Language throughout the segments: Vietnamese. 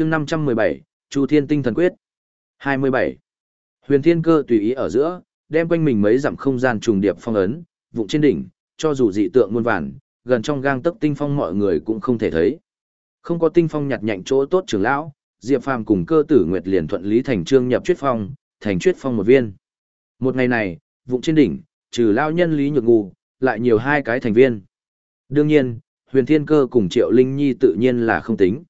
chương 517, Chu Thiên Tinh Thần Quyết. 27. Huyền Thiên Cơ tùy ý ở giữa, đem quanh mình mấy dặm không gian trùng điệp phong ấn, vụng trên đỉnh, cho dù dị tượng muôn vàn, gần trong gang tấc tinh phong mọi người cũng không thể thấy. Không có tinh phong nhặt nhạnh chỗ tốt trưởng lão, Diệp Phàm cùng cơ tử Nguyệt liền thuận lý thành trương nhập chuyết phong, thành chuyết phong một viên. Một ngày này, vụng trên đỉnh, trừ lao nhân Lý Nhược Ngu, lại nhiều hai cái thành viên. Đương nhiên, Huyền Thiên Cơ cùng Triệu Linh Nhi tự nhiên là không tính.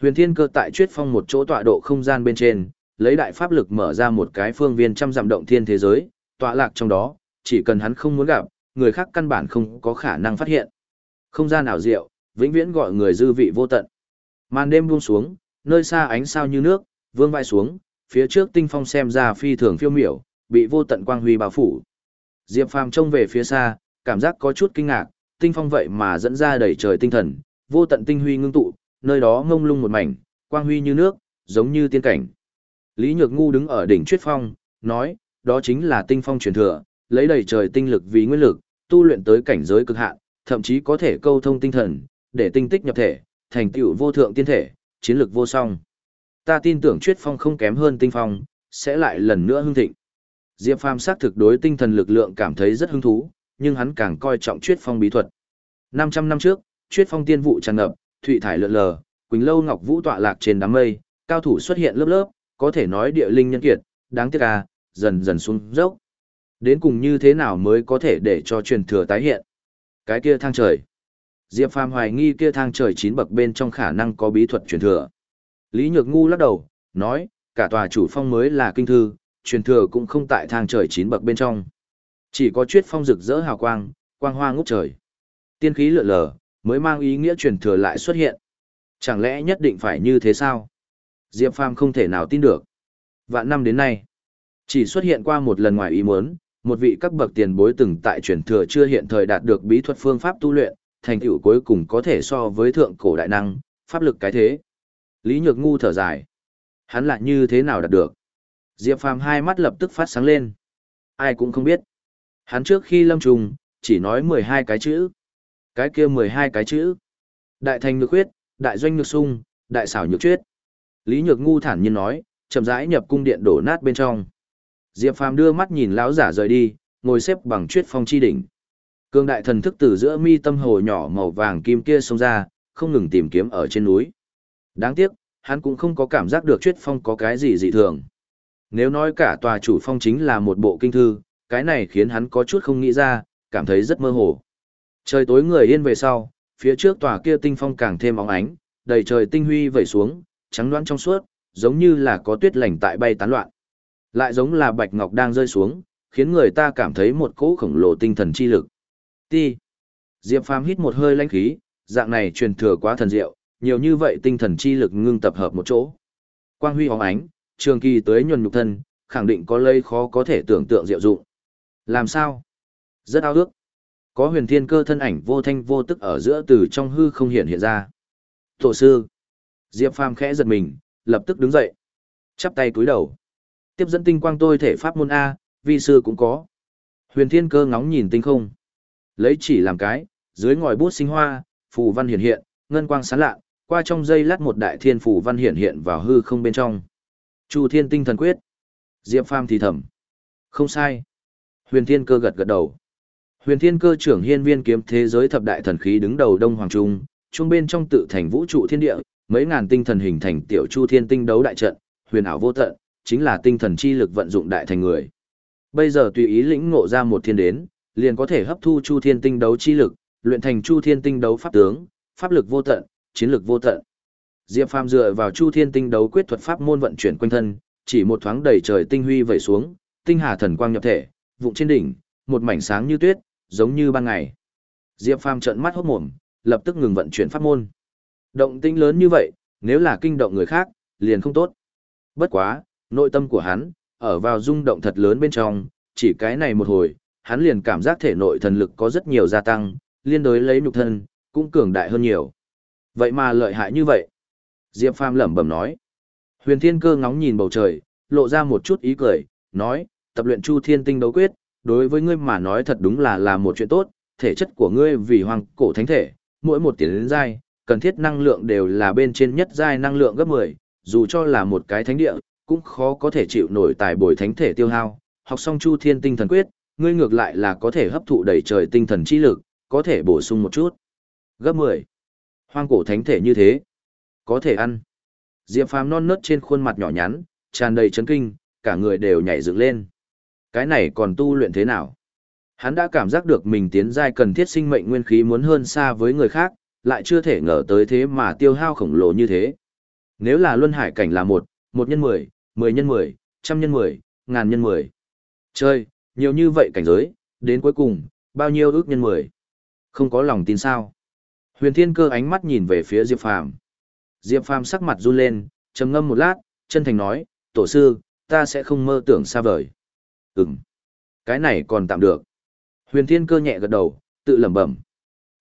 Huyền Thiên Cơ tại chuyết phong một chỗ tọa độ không gian bên trên, lấy đại pháp lực mở ra một cái phương viên trăm dặm động thiên thế giới, tọa lạc trong đó, chỉ cần hắn không muốn gặp, người khác căn bản không có khả năng phát hiện. Không gian ảo diệu, vĩnh viễn gọi người dư vị vô tận. Màn đêm buông xuống, nơi xa ánh sao như nước, vương vai xuống, phía trước tinh phong xem ra phi thường phiêu miểu, bị vô tận quang huy bao phủ. Diệp Phàm trông về phía xa, cảm giác có chút kinh ngạc, tinh phong vậy mà dẫn ra đầy trời tinh thần, vô tận tinh huy ngưng tụ, nơi đó ngông lung một mảnh, quang huy như nước, giống như tiên cảnh. Lý Nhược Ngu đứng ở đỉnh Chuyết Phong, nói, đó chính là tinh phong truyền thừa, lấy đầy trời tinh lực vì nguyên lực, tu luyện tới cảnh giới cực hạn, thậm chí có thể câu thông tinh thần, để tinh tích nhập thể, thành tựu vô thượng tiên thể, chiến lực vô song. Ta tin tưởng Chuyết Phong không kém hơn tinh phong, sẽ lại lần nữa hưng thịnh. Diệp Phàm xác thực đối tinh thần lực lượng cảm thấy rất hứng thú, nhưng hắn càng coi trọng Chuyết Phong bí thuật. 500 năm trước, Chuyết Phong tiên vụ tràn ngập, thụy thải lượn lờ, Quỳnh Lâu Ngọc Vũ tọa lạc trên đám mây, cao thủ xuất hiện lớp lớp, có thể nói địa linh nhân kiệt, đáng tiếc à, dần dần xuống dốc. Đến cùng như thế nào mới có thể để cho truyền thừa tái hiện? Cái kia thang trời. Diệp Phàm hoài nghi kia thang trời chín bậc bên trong khả năng có bí thuật truyền thừa. Lý Nhược Ngu lắc đầu, nói, cả tòa chủ phong mới là kinh thư, truyền thừa cũng không tại thang trời chín bậc bên trong. Chỉ có chuyết phong rực rỡ hào quang, quang hoa ngút trời. Tiên khí lượn lờ, mới mang ý nghĩa truyền thừa lại xuất hiện. Chẳng lẽ nhất định phải như thế sao? Diệp Phàm không thể nào tin được. Vạn năm đến nay, chỉ xuất hiện qua một lần ngoài ý muốn, một vị các bậc tiền bối từng tại truyền thừa chưa hiện thời đạt được bí thuật phương pháp tu luyện, thành tựu cuối cùng có thể so với thượng cổ đại năng, pháp lực cái thế. Lý Nhược Ngu thở dài. Hắn lại như thế nào đạt được? Diệp Phàm hai mắt lập tức phát sáng lên. Ai cũng không biết. Hắn trước khi lâm trùng, chỉ nói 12 cái chữ. Cái kia 12 cái chữ. Đại thành nhược huyết, đại doanh nhược sung, đại xảo nhược chuyết. Lý Nhược Ngu thản nhiên nói, chậm rãi nhập cung điện đổ nát bên trong. Diệp Phàm đưa mắt nhìn lão giả rời đi, ngồi xếp bằng chuyết phong chi đỉnh. Cương đại thần thức từ giữa mi tâm hồ nhỏ màu vàng kim kia xông ra, không ngừng tìm kiếm ở trên núi. Đáng tiếc, hắn cũng không có cảm giác được chuyết phong có cái gì dị thường. Nếu nói cả tòa chủ phong chính là một bộ kinh thư, cái này khiến hắn có chút không nghĩ ra, cảm thấy rất mơ hồ. Trời tối người yên về sau, phía trước tòa kia tinh phong càng thêm óng ánh, đầy trời tinh huy vẩy xuống, trắng đoán trong suốt, giống như là có tuyết lành tại bay tán loạn. Lại giống là bạch ngọc đang rơi xuống, khiến người ta cảm thấy một cỗ khổng lồ tinh thần chi lực. Ti. Diệp Phàm hít một hơi lãnh khí, dạng này truyền thừa quá thần diệu, nhiều như vậy tinh thần chi lực ngưng tập hợp một chỗ. Quang huy óng ánh, trường kỳ tới nhuần nhục thân, khẳng định có lây khó có thể tưởng tượng diệu dụng. Làm sao? Rất ao ước. Có huyền thiên cơ thân ảnh vô thanh vô tức ở giữa từ trong hư không hiện hiện ra. Tổ sư. Diệp Phàm khẽ giật mình, lập tức đứng dậy. Chắp tay cúi đầu. Tiếp dẫn tinh quang tôi thể pháp môn A, vi sư cũng có. Huyền thiên cơ ngóng nhìn tinh không. Lấy chỉ làm cái, dưới ngòi bút sinh hoa, phù văn hiện hiện, ngân quang sáng lạ, qua trong dây lát một đại thiên phù văn hiện hiện vào hư không bên trong. Chu Thiên Tinh Thần Quyết. Diệp Phàm thì thầm. Không sai. Huyền Thiên Cơ gật gật đầu. Huyền Thiên Cơ trưởng hiên viên kiếm thế giới thập đại thần khí đứng đầu Đông Hoàng Trung, trung bên trong tự thành vũ trụ thiên địa, mấy ngàn tinh thần hình thành tiểu Chu Thiên Tinh đấu đại trận, huyền ảo vô tận, chính là tinh thần chi lực vận dụng đại thành người. Bây giờ tùy ý lĩnh ngộ ra một thiên đến, liền có thể hấp thu Chu Thiên Tinh đấu chi lực, luyện thành Chu Thiên Tinh đấu pháp tướng, pháp lực vô tận, chiến lực vô tận. Diệp Phàm dựa vào Chu Thiên Tinh đấu quyết thuật pháp môn vận chuyển quanh thân, chỉ một thoáng đầy trời tinh huy vẩy xuống, tinh hà thần quang nhập thể, vụng trên đỉnh, một mảnh sáng như tuyết, giống như ban ngày. Diệp Phàm trợn mắt hốt mồm, lập tức ngừng vận chuyển pháp môn. Động tĩnh lớn như vậy, nếu là kinh động người khác, liền không tốt. Bất quá, nội tâm của hắn, ở vào rung động thật lớn bên trong, chỉ cái này một hồi, hắn liền cảm giác thể nội thần lực có rất nhiều gia tăng, liên đối lấy nhục thân, cũng cường đại hơn nhiều. Vậy mà lợi hại như vậy. Diệp Phàm lẩm bẩm nói. Huyền Thiên Cơ ngóng nhìn bầu trời, lộ ra một chút ý cười, nói, tập luyện Chu Thiên Tinh đấu quyết, đối với ngươi mà nói thật đúng là là một chuyện tốt, thể chất của ngươi vì hoàng cổ thánh thể, mỗi một tiến đến giai, cần thiết năng lượng đều là bên trên nhất giai năng lượng gấp 10, dù cho là một cái thánh địa, cũng khó có thể chịu nổi tài bồi thánh thể tiêu hao. Học xong Chu Thiên Tinh Thần Quyết, ngươi ngược lại là có thể hấp thụ đầy trời tinh thần chi lực, có thể bổ sung một chút. Gấp 10. Hoang cổ thánh thể như thế, có thể ăn. Diệp Phàm non nớt trên khuôn mặt nhỏ nhắn, tràn đầy chấn kinh, cả người đều nhảy dựng lên. Cái này còn tu luyện thế nào? Hắn đã cảm giác được mình tiến giai cần thiết sinh mệnh nguyên khí muốn hơn xa với người khác, lại chưa thể ngờ tới thế mà tiêu hao khổng lồ như thế. Nếu là luân hải cảnh là một, một nhân mười, mười nhân mười, trăm nhân mười, ngàn nhân mười. Chơi, nhiều như vậy cảnh giới, đến cuối cùng, bao nhiêu ước nhân mười. Không có lòng tin sao. Huyền Thiên Cơ ánh mắt nhìn về phía Diệp Phàm. Diệp Phàm sắc mặt run lên, trầm ngâm một lát, chân thành nói, tổ sư, ta sẽ không mơ tưởng xa vời. Ừm, cái này còn tạm được. Huyền Thiên Cơ nhẹ gật đầu, tự lẩm bẩm.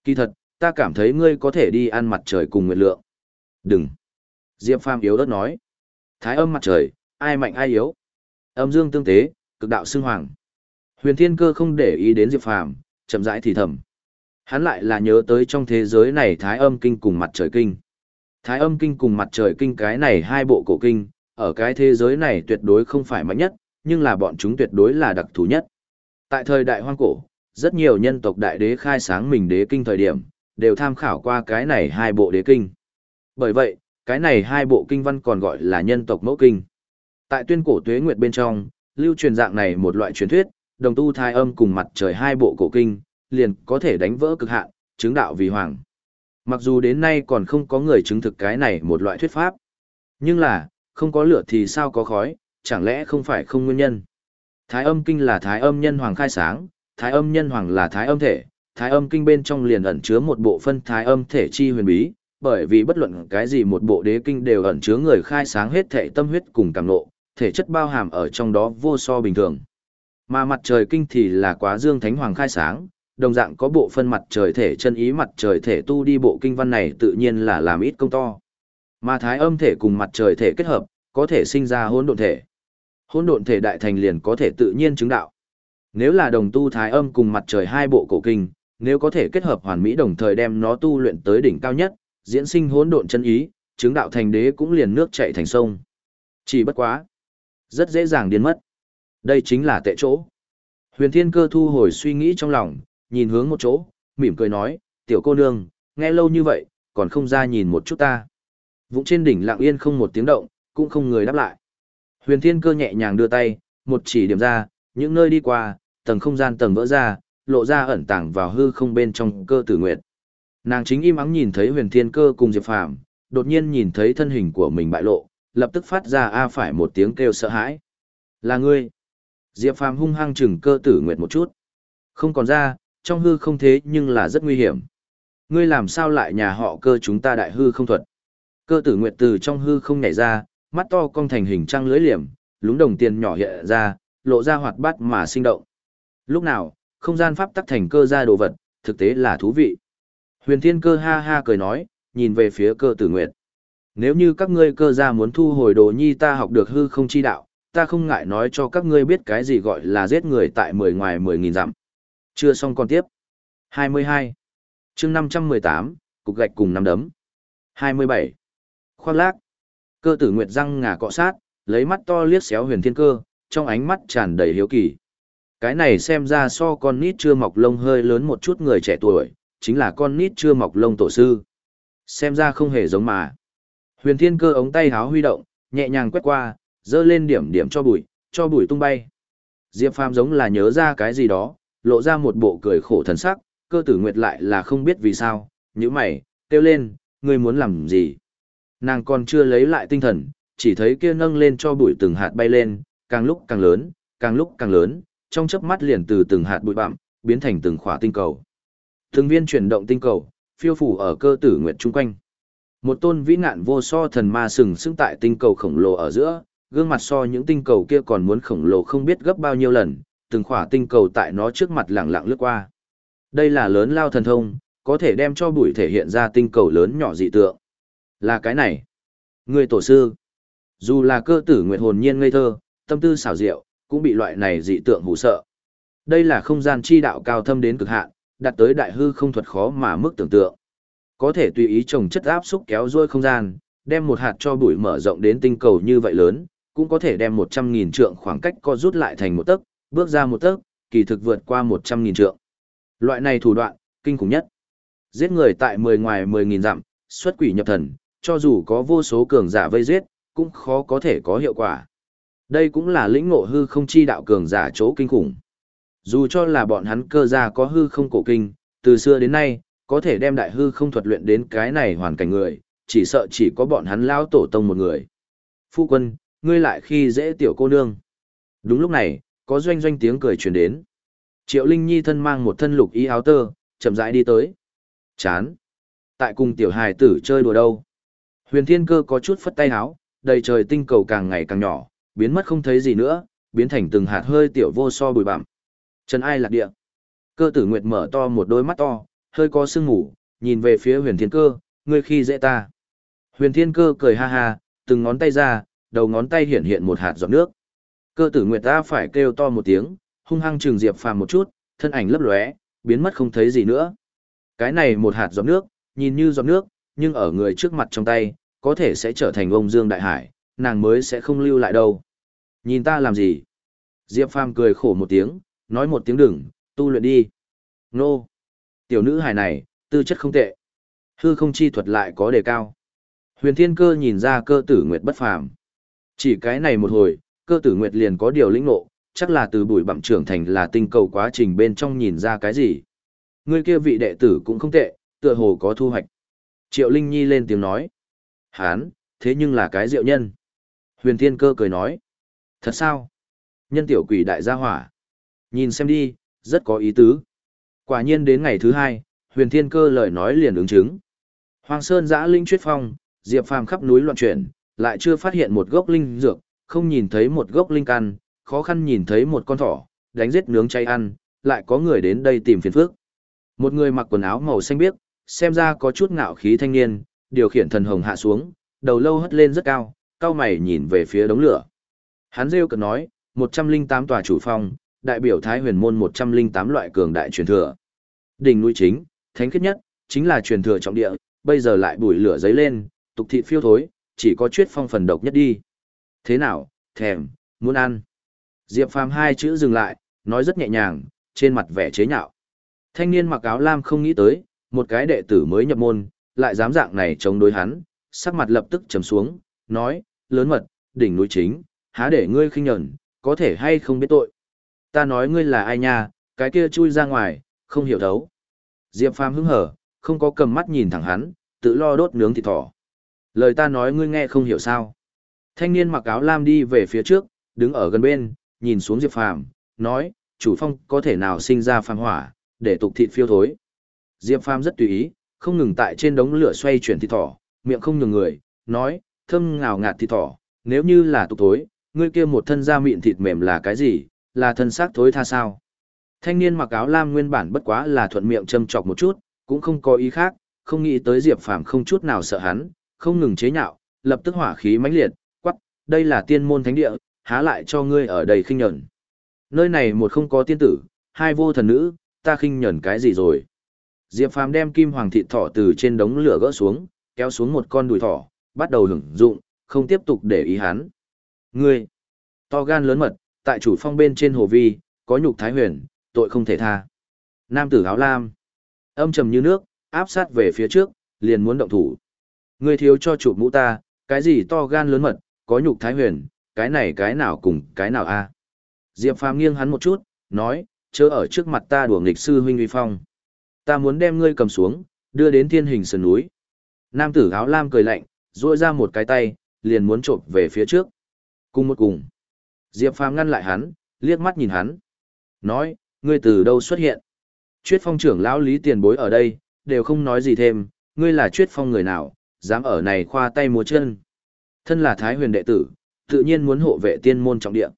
Kỳ thật, ta cảm thấy ngươi có thể đi ăn mặt trời cùng nguyệt lượng. Đừng. Diệp Phàm yếu ớt nói. Thái âm mặt trời, ai mạnh ai yếu. Âm dương tương tế, cực đạo xưng hoàng. Huyền Thiên Cơ không để ý đến Diệp Phàm, chậm rãi thì thầm. Hắn lại là nhớ tới trong thế giới này Thái âm kinh cùng mặt trời kinh. Thái âm kinh cùng mặt trời kinh cái này hai bộ cổ kinh, ở cái thế giới này tuyệt đối không phải mạnh nhất, nhưng là bọn chúng tuyệt đối là đặc thù nhất. Tại thời đại hoang cổ, rất nhiều nhân tộc đại đế khai sáng mình đế kinh thời điểm, đều tham khảo qua cái này hai bộ đế kinh. Bởi vậy, cái này hai bộ kinh văn còn gọi là nhân tộc mẫu kinh. Tại tuyên cổ tuế nguyệt bên trong, lưu truyền dạng này một loại truyền thuyết, đồng tu thai âm cùng mặt trời hai bộ cổ kinh, liền có thể đánh vỡ cực hạn, chứng đạo vì hoàng. Mặc dù đến nay còn không có người chứng thực cái này một loại thuyết pháp. Nhưng là, không có lửa thì sao có khói, chẳng lẽ không phải không nguyên nhân. Thái âm kinh là thái âm nhân hoàng khai sáng, thái âm nhân hoàng là thái âm thể, thái âm kinh bên trong liền ẩn chứa một bộ phân thái âm thể chi huyền bí, bởi vì bất luận cái gì một bộ đế kinh đều ẩn chứa người khai sáng hết thể tâm huyết cùng cảm nộ, thể chất bao hàm ở trong đó vô so bình thường. Mà mặt trời kinh thì là quá dương thánh hoàng khai sáng, đồng dạng có bộ phân mặt trời thể chân ý mặt trời thể tu đi bộ kinh văn này tự nhiên là làm ít công to. Mà thái âm thể cùng mặt trời thể kết hợp, có thể sinh ra hỗn độn thể. Hỗn độn thể đại thành liền có thể tự nhiên chứng đạo. Nếu là đồng tu thái âm cùng mặt trời hai bộ cổ kinh, nếu có thể kết hợp hoàn mỹ đồng thời đem nó tu luyện tới đỉnh cao nhất, diễn sinh hỗn độn chân ý, chứng đạo thành đế cũng liền nước chảy thành sông. Chỉ bất quá, rất dễ dàng điên mất. Đây chính là tệ chỗ. Huyền Thiên Cơ thu hồi suy nghĩ trong lòng, nhìn hướng một chỗ, mỉm cười nói, tiểu cô nương, nghe lâu như vậy, còn không ra nhìn một chút ta. Vũng trên đỉnh lặng yên không một tiếng động, cũng không người đáp lại. Huyền Thiên Cơ nhẹ nhàng đưa tay, một chỉ điểm ra, những nơi đi qua, tầng không gian tầng vỡ ra, lộ ra ẩn tàng vào hư không bên trong cơ tử nguyệt. Nàng chính im ắng nhìn thấy Huyền Thiên Cơ cùng Diệp Phàm, đột nhiên nhìn thấy thân hình của mình bại lộ, lập tức phát ra a phải một tiếng kêu sợ hãi. Là ngươi. Diệp Phàm hung hăng chừng cơ tử nguyệt một chút. Không còn ra, trong hư không thế nhưng là rất nguy hiểm. Ngươi làm sao lại nhà họ cơ chúng ta đại hư không thuật. Cơ tử nguyệt từ trong hư không nhảy ra, mắt to cong thành hình trăng lưới liềm, lúng đồng tiền nhỏ hiện ra, lộ ra hoạt bát mà sinh động. Lúc nào, không gian pháp tắc thành cơ ra đồ vật, thực tế là thú vị. Huyền thiên cơ ha ha cười nói, nhìn về phía cơ tử nguyệt. Nếu như các ngươi cơ gia muốn thu hồi đồ nhi ta học được hư không chi đạo, ta không ngại nói cho các ngươi biết cái gì gọi là giết người tại mười ngoài mười nghìn dặm. Chưa xong còn tiếp. 22. chương 518, cục gạch cùng năm đấm. 27. Khoác lác. Cơ tử nguyệt răng ngà cọ sát, lấy mắt to liếc xéo huyền thiên cơ, trong ánh mắt tràn đầy hiếu kỳ. Cái này xem ra so con nít chưa mọc lông hơi lớn một chút người trẻ tuổi, chính là con nít chưa mọc lông tổ sư. Xem ra không hề giống mà. Huyền thiên cơ ống tay háo huy động, nhẹ nhàng quét qua, dơ lên điểm điểm cho bụi, cho bụi tung bay. Diệp Phàm giống là nhớ ra cái gì đó, lộ ra một bộ cười khổ thần sắc, cơ tử nguyệt lại là không biết vì sao, như mày, kêu lên, ngươi muốn làm gì. Nàng còn chưa lấy lại tinh thần, chỉ thấy kia nâng lên cho bụi từng hạt bay lên, càng lúc càng lớn, càng lúc càng lớn, trong chớp mắt liền từ từng hạt bụi bặm, biến thành từng khỏa tinh cầu. Từng viên chuyển động tinh cầu, phiêu phủ ở cơ tử nguyệt chung quanh. Một tôn vĩ ngạn vô so thần ma sừng sững tại tinh cầu khổng lồ ở giữa, gương mặt so những tinh cầu kia còn muốn khổng lồ không biết gấp bao nhiêu lần, từng khỏa tinh cầu tại nó trước mặt lẳng lặng lướt qua. Đây là lớn lao thần thông, có thể đem cho bụi thể hiện ra tinh cầu lớn nhỏ dị tượng. Là cái này. Người tổ sư. Dù là cơ tử nguyệt hồn nhiên ngây thơ, tâm tư xảo diệu, cũng bị loại này dị tượng hù sợ. Đây là không gian chi đạo cao thâm đến cực hạn, đạt tới đại hư không thuật khó mà mức tưởng tượng. Có thể tùy ý trồng chất áp xúc kéo ruôi không gian, đem một hạt cho bụi mở rộng đến tinh cầu như vậy lớn, cũng có thể đem 100.000 trượng khoảng cách co rút lại thành một tấc, bước ra một tấc, kỳ thực vượt qua 100.000 trượng. Loại này thủ đoạn, kinh khủng nhất. Giết người tại 10 ngoài 10.000 dặm, xuất quỷ nhập thần, cho dù có vô số cường giả vây giết, cũng khó có thể có hiệu quả. Đây cũng là lĩnh ngộ hư không chi đạo cường giả chỗ kinh khủng. Dù cho là bọn hắn cơ gia có hư không cổ kinh, từ xưa đến nay, có thể đem đại hư không thuật luyện đến cái này hoàn cảnh người, chỉ sợ chỉ có bọn hắn lao tổ tông một người. Phu quân, ngươi lại khi dễ tiểu cô nương. Đúng lúc này, có doanh doanh tiếng cười truyền đến. Triệu Linh Nhi thân mang một thân lục y áo tơ, chậm rãi đi tới. Chán. Tại cùng tiểu hài tử chơi đùa đâu. Huyền Thiên Cơ có chút phất tay áo, đầy trời tinh cầu càng ngày càng nhỏ, biến mất không thấy gì nữa, biến thành từng hạt hơi tiểu vô so bụi bặm. Trần ai lạc địa. Cơ tử Nguyệt mở to một đôi mắt to, hơi có sương ngủ, nhìn về phía huyền thiên cơ, ngươi khi dễ ta. Huyền thiên cơ cười ha ha, từng ngón tay ra, đầu ngón tay hiện hiện một hạt giọt nước. Cơ tử Nguyệt ta phải kêu to một tiếng, hung hăng trừng Diệp Phàm một chút, thân ảnh lấp lóe, biến mất không thấy gì nữa. Cái này một hạt giọt nước, nhìn như giọt nước, nhưng ở người trước mặt trong tay, có thể sẽ trở thành ông Dương Đại Hải, nàng mới sẽ không lưu lại đâu. Nhìn ta làm gì? Diệp Phàm cười khổ một tiếng, nói một tiếng đừng, tu luyện đi. Nô! Tiểu nữ hài này, tư chất không tệ. Hư không chi thuật lại có đề cao. Huyền Thiên Cơ nhìn ra cơ tử Nguyệt bất phàm. Chỉ cái này một hồi, cơ tử Nguyệt liền có điều lĩnh ngộ, chắc là từ bụi bặm trưởng thành là tinh cầu quá trình bên trong nhìn ra cái gì. Người kia vị đệ tử cũng không tệ, tựa hồ có thu hoạch. Triệu Linh Nhi lên tiếng nói. Hán, thế nhưng là cái diệu nhân. Huyền Thiên Cơ cười nói. Thật sao? Nhân tiểu quỷ đại gia hỏa. Nhìn xem đi, rất có ý tứ. Quả nhiên đến ngày thứ hai, huyền thiên cơ lời nói liền ứng chứng. Hoàng Sơn giã linh chuyết phong, Diệp Phàm khắp núi loạn chuyển, lại chưa phát hiện một gốc linh dược, không nhìn thấy một gốc linh căn, khó khăn nhìn thấy một con thỏ, đánh giết nướng chay ăn, lại có người đến đây tìm phiền phức. Một người mặc quần áo màu xanh biếc, xem ra có chút ngạo khí thanh niên, điều khiển thần hồng hạ xuống, đầu lâu hất lên rất cao, cao mày nhìn về phía đống lửa. Hắn rêu cực nói, 108 tòa chủ phong, đại biểu Thái Huyền môn 108 loại cường đại truyền thừa. Đỉnh núi chính, thánh khiết nhất, chính là truyền thừa trọng địa, bây giờ lại bùi lửa giấy lên, tục thị phiêu thối, chỉ có chuyết phong phần độc nhất đi. Thế nào, thèm, muốn ăn. Diệp Phàm hai chữ dừng lại, nói rất nhẹ nhàng, trên mặt vẻ chế nhạo. Thanh niên mặc áo lam không nghĩ tới, một cái đệ tử mới nhập môn, lại dám dạng này chống đối hắn, sắc mặt lập tức trầm xuống, nói, lớn mật, đỉnh núi chính, há để ngươi khinh nhẫn, có thể hay không biết tội ta nói ngươi là ai nha, cái kia chui ra ngoài, không hiểu thấu. Diệp Phàm hứng hở, không có cầm mắt nhìn thẳng hắn, tự lo đốt nướng thịt thỏ. Lời ta nói ngươi nghe không hiểu sao. Thanh niên mặc áo lam đi về phía trước, đứng ở gần bên, nhìn xuống Diệp Phàm, nói, chủ phong có thể nào sinh ra phàm hỏa, để tục thịt phiêu thối. Diệp Phàm rất tùy ý, không ngừng tại trên đống lửa xoay chuyển thịt thỏ, miệng không nhường người, nói, thơm ngào ngạt thịt thỏ, nếu như là tục thối, ngươi kia một thân da mịn thịt mềm là cái gì, là thân xác thối tha sao. Thanh niên mặc áo lam nguyên bản bất quá là thuận miệng châm chọc một chút, cũng không có ý khác, không nghĩ tới Diệp Phàm không chút nào sợ hắn, không ngừng chế nhạo, lập tức hỏa khí mãnh liệt, quắc, đây là tiên môn thánh địa, há lại cho ngươi ở đây khinh nhẫn. Nơi này một không có tiên tử, hai vô thần nữ, ta khinh nhẫn cái gì rồi. Diệp Phàm đem kim hoàng thịt thỏ từ trên đống lửa gỡ xuống, kéo xuống một con đùi thỏ, bắt đầu hưởng dụng, không tiếp tục để ý hắn. Ngươi, to gan lớn mật, tại chủ phong bên trên hồ vi, có nhục thái huyền, tội không thể tha. Nam tử áo lam, âm trầm như nước, áp sát về phía trước, liền muốn động thủ. Ngươi thiếu cho chủ mũ ta, cái gì to gan lớn mật, có nhục thái huyền, cái này cái nào cùng cái nào a? Diệp Phàm nghiêng hắn một chút, nói, chớ ở trước mặt ta đùa nghịch sư huynh uy phong. Ta muốn đem ngươi cầm xuống, đưa đến thiên hình sườn núi. Nam tử áo lam cười lạnh, duỗi ra một cái tay, liền muốn trộm về phía trước. Cùng một cùng. Diệp Phàm ngăn lại hắn, liếc mắt nhìn hắn. Nói, ngươi từ đâu xuất hiện? Chuyết phong trưởng lão lý tiền bối ở đây, đều không nói gì thêm, ngươi là chuyết phong người nào, dám ở này khoa tay múa chân. Thân là thái huyền đệ tử, tự nhiên muốn hộ vệ tiên môn trọng địa.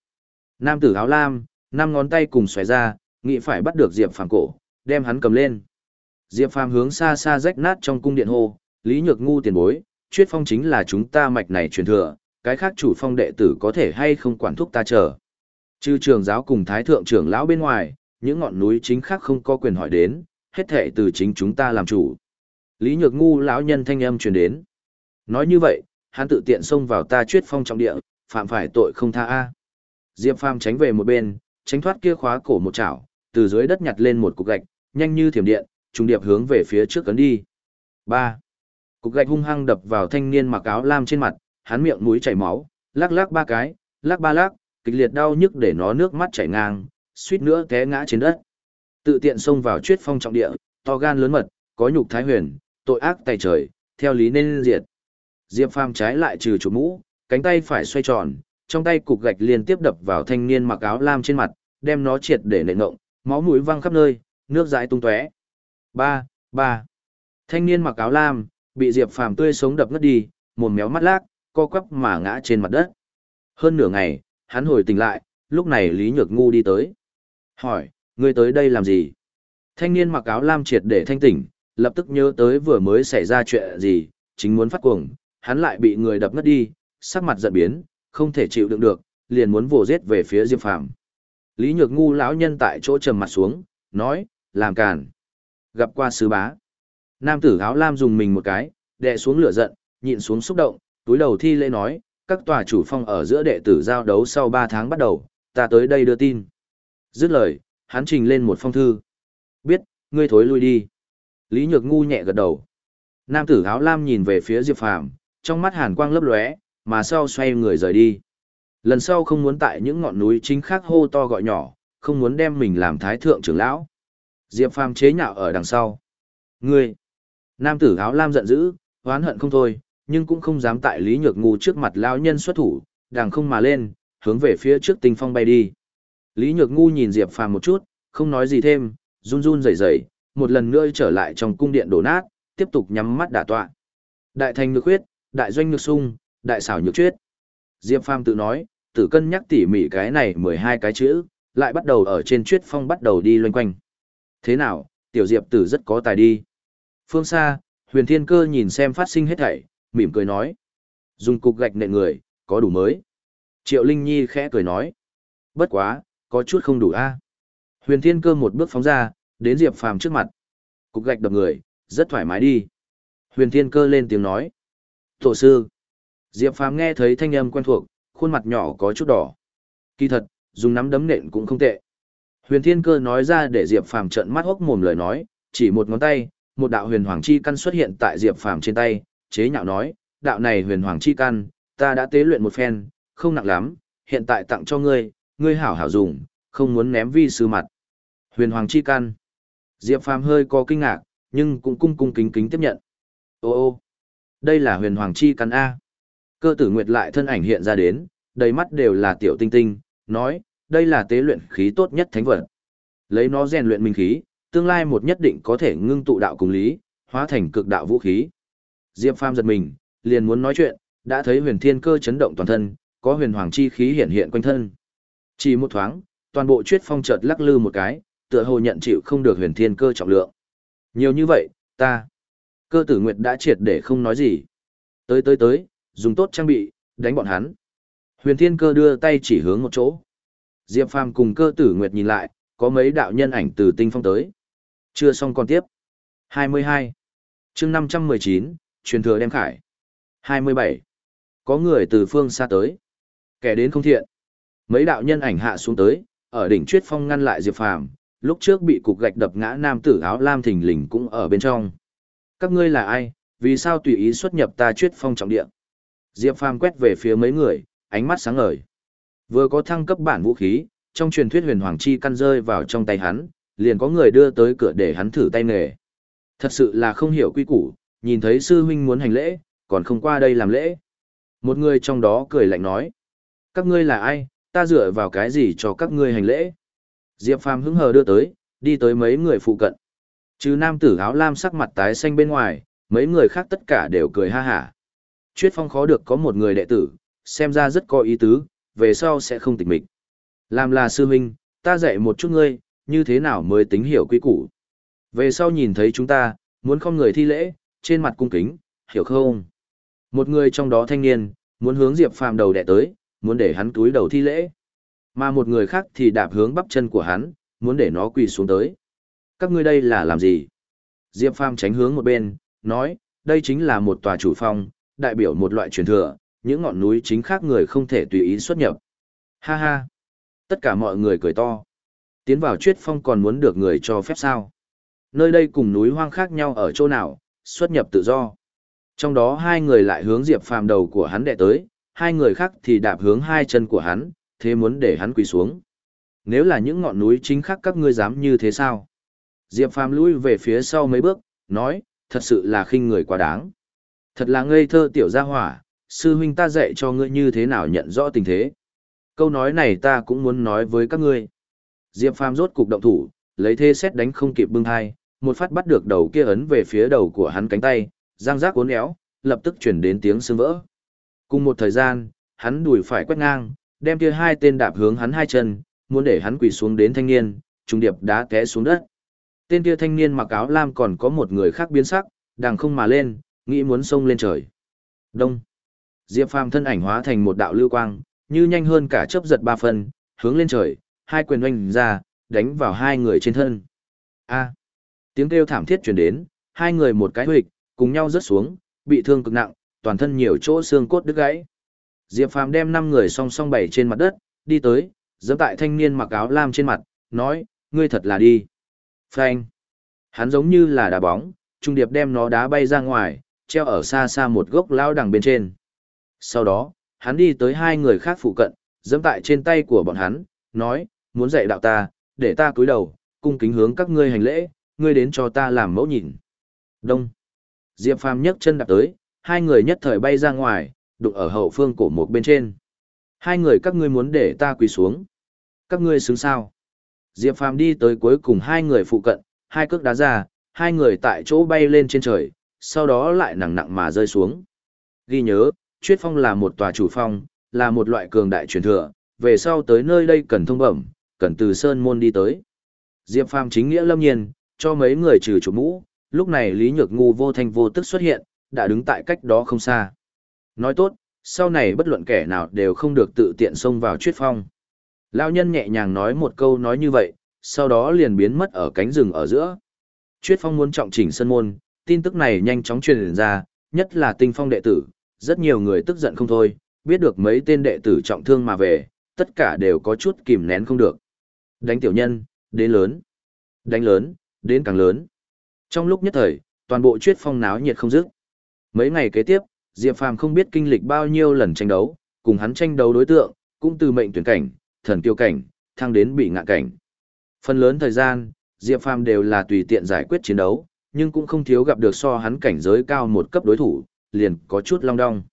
Nam tử áo lam, năm ngón tay cùng xoáy ra, nghĩ phải bắt được Diệp Phàm cổ, đem hắn cầm lên. Diệp Phàm hướng xa xa rách nát trong cung điện hồ, Lý Nhược Ngu tiền bối, chuyết phong chính là chúng ta mạch này truyền thừa, cái khác chủ phong đệ tử có thể hay không quản thúc ta chờ. Trư trường giáo cùng thái thượng trưởng lão bên ngoài, những ngọn núi chính khác không có quyền hỏi đến, hết thệ từ chính chúng ta làm chủ. Lý Nhược Ngu lão nhân thanh âm truyền đến. Nói như vậy, hắn tự tiện xông vào ta chuyết phong trọng địa, phạm phải tội không tha a. Diệp Phàm tránh về một bên, tránh thoát kia khóa cổ một chảo, từ dưới đất nhặt lên một cục gạch, nhanh như thiểm điện, trùng điệp hướng về phía trước cấn đi. 3. Cục gạch hung hăng đập vào thanh niên mặc áo lam trên mặt, hắn miệng mũi chảy máu, lắc lắc ba cái, lắc ba lắc, kịch liệt đau nhức để nó nước mắt chảy ngang, suýt nữa té ngã trên đất. Tự tiện xông vào chuyết phong trọng địa, to gan lớn mật, có nhục thái huyền, tội ác tày trời, theo lý nên diệt. Diệp Phàm trái lại trừ chủ mũ, cánh tay phải xoay tròn, trong tay cục gạch liên tiếp đập vào thanh niên mặc áo lam trên mặt, đem nó triệt để nện ngộng, máu mũi văng khắp nơi, nước dãi tung tóe. Ba, ba. Thanh niên mặc áo lam, bị Diệp Phàm tươi sống đập ngất đi, mồm méo mắt lác, co quắp mà ngã trên mặt đất. Hơn nửa ngày, hắn hồi tỉnh lại, lúc này Lý Nhược Ngu đi tới. Hỏi, ngươi tới đây làm gì? Thanh niên mặc áo lam triệt để thanh tỉnh, lập tức nhớ tới vừa mới xảy ra chuyện gì, chính muốn phát cuồng, hắn lại bị người đập ngất đi, sắc mặt giận biến, không thể chịu đựng được, liền muốn vồ giết về phía Diệp Phàm. Lý Nhược Ngu lão nhân tại chỗ trầm mặt xuống, nói, làm càn. Gặp qua sứ bá. Nam tử áo lam dùng mình một cái, đè xuống lửa giận, nhịn xuống xúc động, túi đầu thi lễ nói, các tòa chủ phong ở giữa đệ tử giao đấu sau 3 tháng bắt đầu, ta tới đây đưa tin. Dứt lời, hắn trình lên một phong thư. Biết, ngươi thối lui đi. Lý Nhược ngu nhẹ gật đầu. Nam tử áo lam nhìn về phía Diệp Phàm, trong mắt hàn quang lấp lóe, mà sau xoay người rời đi. Lần sau không muốn tại những ngọn núi chính khác hô to gọi nhỏ, không muốn đem mình làm thái thượng trưởng lão. Diệp Phàm chế nhạo ở đằng sau. Ngươi! Nam tử áo lam giận dữ, hoán hận không thôi, nhưng cũng không dám tại Lý Nhược Ngu trước mặt lão nhân xuất thủ, đàng không mà lên, hướng về phía trước tinh phong bay đi. Lý Nhược Ngu nhìn Diệp Phàm một chút, không nói gì thêm, run run rẩy rẩy, một lần nữa trở lại trong cung điện đổ nát, tiếp tục nhắm mắt đả tọa. Đại thành nhược huyết, đại doanh nhược sung, đại xảo nhược chuyết. Diệp Phàm tự nói, tự cân nhắc tỉ mỉ cái này 12 cái chữ, lại bắt đầu ở trên chuyết phong bắt đầu đi loanh quanh. Thế nào, tiểu Diệp tử rất có tài đi. Phương xa, huyền thiên cơ nhìn xem phát sinh hết thảy, mỉm cười nói. Dùng cục gạch nện người, có đủ mới. Triệu Linh Nhi khẽ cười nói. Bất quá, có chút không đủ a. Huyền thiên cơ một bước phóng ra, đến Diệp Phàm trước mặt. Cục gạch đập người, rất thoải mái đi. Huyền thiên cơ lên tiếng nói. Tổ sư. Diệp Phàm nghe thấy thanh âm quen thuộc, khuôn mặt nhỏ có chút đỏ. Kỳ thật, dùng nắm đấm nện cũng không tệ. Huyền Thiên Cơ nói ra để Diệp Phàm trợn mắt hốc mồm lời nói, chỉ một ngón tay, một đạo huyền hoàng chi căn xuất hiện tại Diệp Phàm trên tay, chế nhạo nói, đạo này huyền hoàng chi căn, ta đã tế luyện một phen, không nặng lắm, hiện tại tặng cho ngươi, ngươi hảo hảo dùng, không muốn ném vi sư mặt. Huyền hoàng chi căn. Diệp Phàm hơi có kinh ngạc, nhưng cũng cung cung kính kính tiếp nhận. Ô ô, đây là huyền hoàng chi căn A. Cơ tử nguyệt lại thân ảnh hiện ra đến, đầy mắt đều là tiểu tinh tinh, nói, đây là tế luyện khí tốt nhất thánh vật. Lấy nó rèn luyện minh khí, tương lai một nhất định có thể ngưng tụ đạo cùng lý, hóa thành cực đạo vũ khí. Diệp Phàm giật mình, liền muốn nói chuyện, đã thấy huyền thiên cơ chấn động toàn thân, có huyền hoàng chi khí hiện hiện quanh thân. Chỉ một thoáng, toàn bộ chuyết phong chợt lắc lư một cái, tựa hồ nhận chịu không được huyền thiên cơ trọng lượng. Nhiều như vậy, ta. Cơ tử nguyệt đã triệt để không nói gì. Tới tới tới, dùng tốt trang bị, đánh bọn hắn. Huyền thiên cơ đưa tay chỉ hướng một chỗ. Diệp Phàm cùng cơ tử nguyệt nhìn lại, có mấy đạo nhân ảnh từ tinh phong tới. Chưa xong còn tiếp. 22. chương 519, truyền thừa đem khải. 27. Có người từ phương xa tới. Kẻ đến không thiện. Mấy đạo nhân ảnh hạ xuống tới, ở đỉnh Chuyết Phong ngăn lại Diệp Phàm, lúc trước bị cục gạch đập ngã nam tử áo lam thình lình cũng ở bên trong. Các ngươi là ai, vì sao tùy ý xuất nhập ta Chuyết Phong trọng địa? Diệp Phàm quét về phía mấy người, ánh mắt sáng ngời. Vừa có thăng cấp bản vũ khí, trong truyền thuyết huyền hoàng chi căn rơi vào trong tay hắn, liền có người đưa tới cửa để hắn thử tay nghề. Thật sự là không hiểu quy củ, nhìn thấy sư huynh muốn hành lễ, còn không qua đây làm lễ. Một người trong đó cười lạnh nói. Các ngươi là ai, ta dựa vào cái gì cho các ngươi hành lễ? Diệp Phàm hứng hờ đưa tới, đi tới mấy người phụ cận. Chứ nam tử áo lam sắc mặt tái xanh bên ngoài, mấy người khác tất cả đều cười ha hả. Chuyết phong khó được có một người đệ tử, xem ra rất có ý tứ, về sau sẽ không tịch mịch. Làm là sư huynh, ta dạy một chút ngươi, như thế nào mới tính hiểu quy củ. Về sau nhìn thấy chúng ta, muốn không người thi lễ, trên mặt cung kính, hiểu không? Một người trong đó thanh niên, muốn hướng Diệp Phàm đầu đẻ tới, muốn để hắn túi đầu thi lễ. Mà một người khác thì đạp hướng bắp chân của hắn, muốn để nó quỳ xuống tới. Các ngươi đây là làm gì? Diệp Phàm tránh hướng một bên, nói, đây chính là một tòa chủ phong, đại biểu một loại truyền thừa, những ngọn núi chính khác người không thể tùy ý xuất nhập. Ha ha! Tất cả mọi người cười to. Tiến vào chuyết phong còn muốn được người cho phép sao? Nơi đây cùng núi hoang khác nhau ở chỗ nào, xuất nhập tự do. Trong đó hai người lại hướng Diệp Phàm đầu của hắn đệ tới, hai người khác thì đạp hướng hai chân của hắn, thế muốn để hắn quỳ xuống. Nếu là những ngọn núi chính khác các ngươi dám như thế sao? Diệp Phàm lui về phía sau mấy bước, nói, thật sự là khinh người quá đáng. Thật là ngây thơ tiểu gia hỏa, sư huynh ta dạy cho ngươi như thế nào nhận rõ tình thế. Câu nói này ta cũng muốn nói với các ngươi. Diệp Phàm rốt cục động thủ, lấy thế xét đánh không kịp bưng hai, một phát bắt được đầu kia ấn về phía đầu của hắn cánh tay, giang giác uốn éo, lập tức chuyển đến tiếng xương vỡ. Cùng một thời gian, hắn đùi phải quét ngang, đem kia hai tên đạp hướng hắn hai chân, muốn để hắn quỳ xuống đến thanh niên, trung điệp đá té xuống đất. Tên kia thanh niên mặc áo lam còn có một người khác biến sắc, đằng không mà lên, nghĩ muốn xông lên trời. Đông. Diệp Phàm thân ảnh hóa thành một đạo lưu quang, như nhanh hơn cả chớp giật ba phần, hướng lên trời, hai quyền oanh ra, đánh vào hai người trên thân. A. Tiếng kêu thảm thiết truyền đến, hai người một cái huỵch, cùng nhau rớt xuống, bị thương cực nặng, toàn thân nhiều chỗ xương cốt đứt gãy. Diệp Phàm đem năm người song song bày trên mặt đất, đi tới, giẫm tại thanh niên mặc áo lam trên mặt, nói, ngươi thật là đi. Phanh. Hắn giống như là đá bóng, trung điệp đem nó đá bay ra ngoài, treo ở xa xa một gốc lao đằng bên trên. Sau đó, hắn đi tới hai người khác phụ cận, dẫm tại trên tay của bọn hắn, nói, muốn dạy đạo ta, để ta cúi đầu, cung kính hướng các ngươi hành lễ, ngươi đến cho ta làm mẫu nhìn. Đông. Diệp Phàm nhấc chân đạp tới, hai người nhất thời bay ra ngoài, đụng ở hậu phương cổ một bên trên. Hai người các ngươi muốn để ta quỳ xuống. Các ngươi xứng sao? Diệp Phàm đi tới cuối cùng hai người phụ cận, hai cước đá ra, hai người tại chỗ bay lên trên trời, sau đó lại nặng nặng mà rơi xuống. Ghi nhớ, Chuyết Phong là một tòa chủ phong, là một loại cường đại truyền thừa, về sau tới nơi đây cần thông bẩm, cần từ sơn môn đi tới. Diệp Phàm chính nghĩa lâm nhiên, cho mấy người trừ chủ mũ, lúc này Lý Nhược Ngu vô thanh vô tức xuất hiện, đã đứng tại cách đó không xa. Nói tốt, sau này bất luận kẻ nào đều không được tự tiện xông vào Chuyết Phong. Lão nhân nhẹ nhàng nói một câu nói như vậy, sau đó liền biến mất ở cánh rừng ở giữa. Chuyết Phong muốn trọng chỉnh Sơn môn, tin tức này nhanh chóng truyền ra, nhất là tinh phong đệ tử, rất nhiều người tức giận không thôi, biết được mấy tên đệ tử trọng thương mà về, tất cả đều có chút kìm nén không được. Đánh tiểu nhân, đến lớn. Đánh lớn, đến càng lớn. Trong lúc nhất thời, toàn bộ chuyết phong náo nhiệt không dứt. Mấy ngày kế tiếp, Diệp Phàm không biết kinh lịch bao nhiêu lần tranh đấu, cùng hắn tranh đấu đối tượng, cũng từ mệnh tuyển cảnh, thần tiêu cảnh, thăng đến bị ngạ cảnh. Phần lớn thời gian, Diệp Phàm đều là tùy tiện giải quyết chiến đấu, nhưng cũng không thiếu gặp được so hắn cảnh giới cao một cấp đối thủ, liền có chút long đong.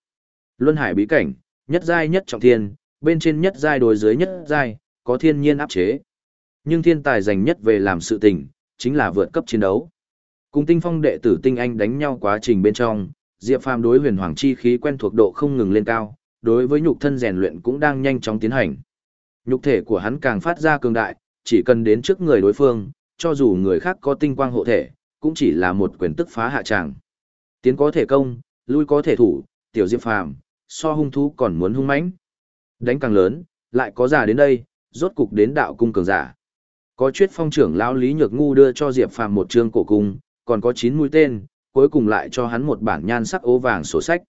Luân Hải bí cảnh, nhất giai nhất trọng thiên, bên trên nhất giai đối dưới nhất giai, có thiên nhiên áp chế. Nhưng thiên tài dành nhất về làm sự tình, chính là vượt cấp chiến đấu. Cùng tinh phong đệ tử tinh anh đánh nhau quá trình bên trong, Diệp Phàm đối huyền hoàng chi khí quen thuộc độ không ngừng lên cao, đối với nhục thân rèn luyện cũng đang nhanh chóng tiến hành. Nhục thể của hắn càng phát ra cường đại, chỉ cần đến trước người đối phương, cho dù người khác có tinh quang hộ thể, cũng chỉ là một quyền tức phá hạ tràng. Tiến có thể công, lui có thể thủ, tiểu Diệp Phàm, so hung thú còn muốn hung mãnh. Đánh càng lớn, lại có giả đến đây, rốt cục đến đạo cung cường giả. Có chuyết phong trưởng lão Lý Nhược Ngu đưa cho Diệp Phàm một trương cổ cung, còn có 9 mũi tên, cuối cùng lại cho hắn một bản nhan sắc ố vàng sổ sách.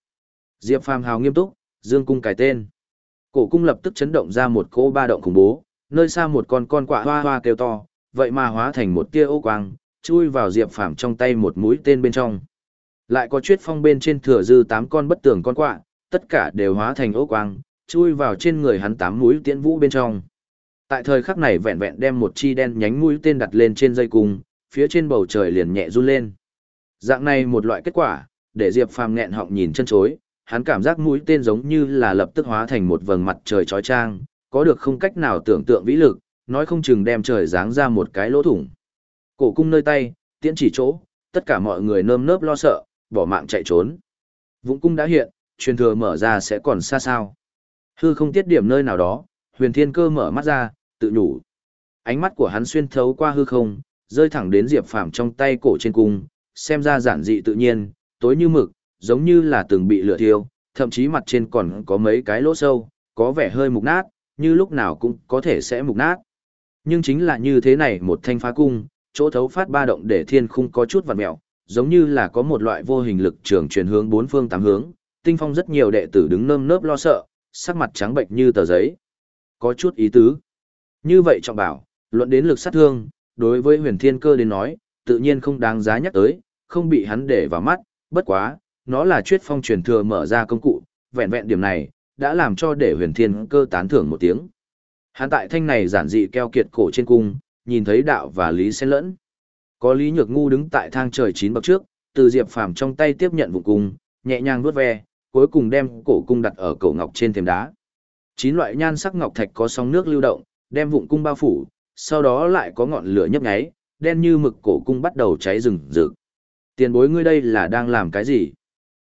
Diệp Phàm hào nghiêm túc, dương cung cài tên. Cổ cung lập tức chấn động ra một cỗ ba động khủng bố, nơi xa một con con quạ hoa hoa kêu to, vậy mà hóa thành một tia ô quang, chui vào Diệp Phàm trong tay một mũi tên bên trong. Lại có chuyết phong bên trên thừa dư tám con bất tường con quạ, tất cả đều hóa thành ố quang, chui vào trên người hắn tám mũi tiễn vũ bên trong. Tại thời khắc này vẹn vẹn đem một chi đen nhánh mũi tên đặt lên trên dây cung, phía trên bầu trời liền nhẹ run lên. Dạng này một loại kết quả, để Diệp Phàm nghẹn họng nhìn chân chối, hắn cảm giác mũi tên giống như là lập tức hóa thành một vầng mặt trời chói chang, có được không cách nào tưởng tượng vĩ lực, nói không chừng đem trời giáng ra một cái lỗ thủng. Cổ cung nơi tay, tiễn chỉ chỗ, tất cả mọi người nơm nớp lo sợ, bỏ mạng chạy trốn. Vũng cung đã hiện, truyền thừa mở ra sẽ còn xa sao. Hư không tiết điểm nơi nào đó, huyền thiên cơ mở mắt ra, tự nhủ. Ánh mắt của hắn xuyên thấu qua hư không, rơi thẳng đến Diệp Phàm trong tay cổ trên cung, xem ra giản dị tự nhiên, tối như mực, giống như là từng bị lửa thiêu, thậm chí mặt trên còn có mấy cái lỗ sâu, có vẻ hơi mục nát, như lúc nào cũng có thể sẽ mục nát. Nhưng chính là như thế này một thanh phá cung, chỗ thấu phát ba động để thiên khung có chút vặn mẹo, giống như là có một loại vô hình lực trường truyền hướng bốn phương tám hướng, tinh phong rất nhiều đệ tử đứng nơm nớp lo sợ, sắc mặt trắng bệnh như tờ giấy. Có chút ý tứ. Như vậy trọng bảo, luận đến lực sát thương, đối với huyền thiên cơ đến nói, tự nhiên không đáng giá nhắc tới, không bị hắn để vào mắt, bất quá, nó là chuyết phong truyền thừa mở ra công cụ, vẹn vẹn điểm này, đã làm cho để huyền thiên cơ tán thưởng một tiếng. Hắn tại thanh này giản dị keo kiệt cổ trên cung, nhìn thấy đạo và lý xen lẫn. Có lý nhược ngu đứng tại thang trời chín bậc trước, từ diệp phàm trong tay tiếp nhận vụ cung, nhẹ nhàng vuốt ve, cuối cùng đem cổ cung đặt ở cổ ngọc trên thềm đá. Chín loại nhan sắc ngọc thạch có sóng nước lưu động, đem vụn cung bao phủ, sau đó lại có ngọn lửa nhấp nháy, đen như mực cổ cung bắt đầu cháy rừng rực. Tiền bối ngươi đây là đang làm cái gì?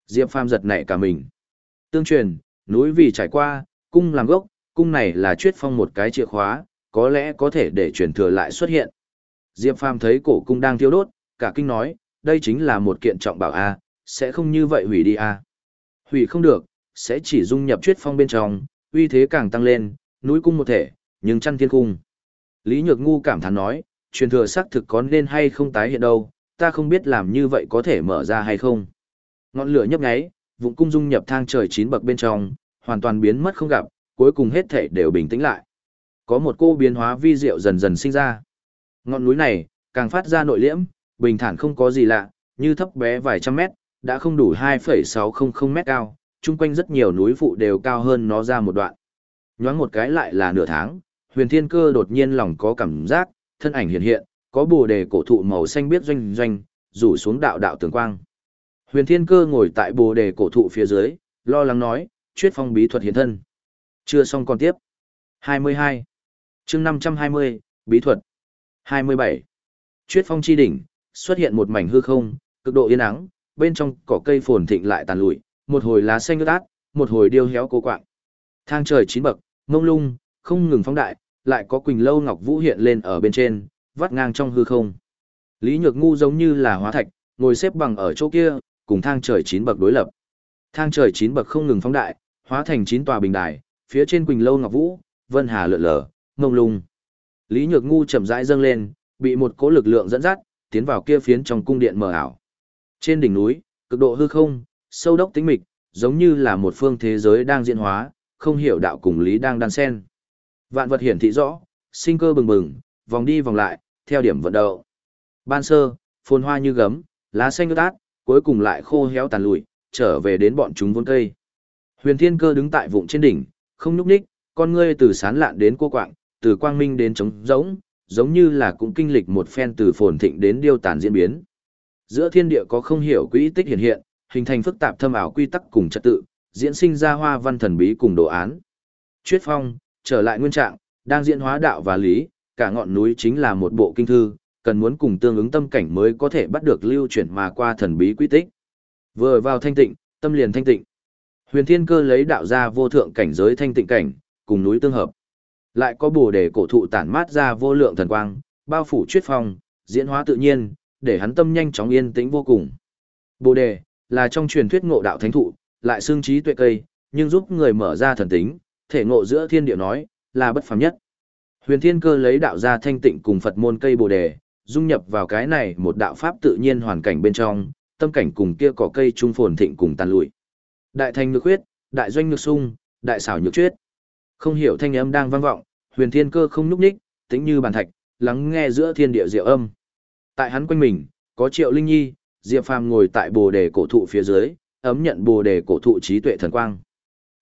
Diệp Phàm giật nảy cả mình. Tương truyền, núi vì trải qua, cung làm gốc, cung này là chuyết phong một cái chìa khóa, có lẽ có thể để truyền thừa lại xuất hiện. Diệp Phàm thấy cổ cung đang thiêu đốt, cả kinh nói, đây chính là một kiện trọng bảo A, sẽ không như vậy hủy đi A. Hủy không được, sẽ chỉ dung nhập chuyết phong bên trong, uy thế càng tăng lên, núi cung một thể, nhưng chăn thiên cung. Lý Nhược Ngu cảm thán nói, truyền thừa xác thực có nên hay không tái hiện đâu, ta không biết làm như vậy có thể mở ra hay không. Ngọn lửa nhấp nháy, vụng cung dung nhập thang trời chín bậc bên trong, hoàn toàn biến mất không gặp, cuối cùng hết thể đều bình tĩnh lại. Có một cô biến hóa vi diệu dần dần sinh ra. Ngọn núi này, càng phát ra nội liễm, bình thản không có gì lạ, như thấp bé vài trăm mét, đã không đủ 2,600 mét cao, chung quanh rất nhiều núi phụ đều cao hơn nó ra một đoạn. Nhoáng một cái lại là nửa tháng, huyền thiên cơ đột nhiên lòng có cảm giác, thân ảnh hiện hiện, có bồ đề cổ thụ màu xanh biết doanh doanh, rủ xuống đạo đạo tường quang. Huyền thiên cơ ngồi tại bồ đề cổ thụ phía dưới, lo lắng nói, chuyết phong bí thuật hiện thân. Chưa xong còn tiếp. 22. chương 520, bí thuật. 27. Chuyết phong chi đỉnh, xuất hiện một mảnh hư không, cực độ yên ắng, bên trong cỏ cây phồn thịnh lại tàn lụi, một hồi lá xanh ướt át, một hồi điêu héo cố quạng. Thang trời chín bậc, mông lung, không ngừng phóng đại, lại có quỳnh lâu ngọc vũ hiện lên ở bên trên, vắt ngang trong hư không. Lý Nhược Ngu giống như là hóa thạch, ngồi xếp bằng ở chỗ kia, cùng thang trời chín bậc đối lập. Thang trời chín bậc không ngừng phóng đại, hóa thành chín tòa bình đài, phía trên quỳnh lâu ngọc vũ, vân hà lượn lờ, ngông lung. Lý Nhược Ngu chậm rãi dâng lên, bị một cỗ lực lượng dẫn dắt, tiến vào kia phiến trong cung điện mờ ảo. Trên đỉnh núi, cực độ hư không, sâu đốc tĩnh mịch, giống như là một phương thế giới đang diễn hóa, không hiểu đạo cùng lý đang đan xen. Vạn vật hiển thị rõ, sinh cơ bừng bừng, vòng đi vòng lại, theo điểm vận động. Ban sơ, phồn hoa như gấm, lá xanh ướt át, cuối cùng lại khô héo tàn lụi, trở về đến bọn chúng vốn cây. Huyền Thiên Cơ đứng tại vụng trên đỉnh, không nhúc nhích, con ngươi từ sán lạn đến cô quạng, từ quang minh đến trống rỗng, giống như là cũng kinh lịch một phen từ phồn thịnh đến điêu tàn diễn biến. Giữa thiên địa có không hiểu quỹ tích hiện hiện, hình thành phức tạp thâm ảo quy tắc cùng trật tự, diễn sinh ra hoa văn thần bí cùng đồ án. Chuyết phong, trở lại nguyên trạng, đang diễn hóa đạo và lý, cả ngọn núi chính là một bộ kinh thư, cần muốn cùng tương ứng tâm cảnh mới có thể bắt được lưu chuyển mà qua thần bí quy tích. Vừa vào thanh tịnh, tâm liền thanh tịnh. Huyền Thiên Cơ lấy đạo ra vô thượng cảnh giới thanh tịnh cảnh, cùng núi tương hợp. Lại có bồ đề cổ thụ tản mát ra vô lượng thần quang, bao phủ chuyết phong, diễn hóa tự nhiên, để hắn tâm nhanh chóng yên tĩnh vô cùng. Bồ đề là trong truyền thuyết ngộ đạo thánh thụ, lại xương trí tuệ cây, nhưng giúp người mở ra thần tính, thể ngộ giữa thiên địa nói, là bất phàm nhất. Huyền Thiên Cơ lấy đạo gia thanh tịnh cùng Phật môn cây Bồ đề, dung nhập vào cái này một đạo pháp tự nhiên hoàn cảnh bên trong, tâm cảnh cùng kia cỏ cây trung phồn thịnh cùng tàn lụi. Đại thành nhược huyết, đại doanh nhược sung, đại xảo nhược chuyết. Không hiểu thanh âm đang vang vọng, Huyền Thiên Cơ không nhúc nhích, tĩnh như bàn thạch, lắng nghe giữa thiên địa diệu âm. Tại hắn quanh mình, có Triệu Linh Nhi, Diệp Phàm ngồi tại Bồ đề cổ thụ phía dưới, ấm nhận Bồ đề cổ thụ trí tuệ thần quang.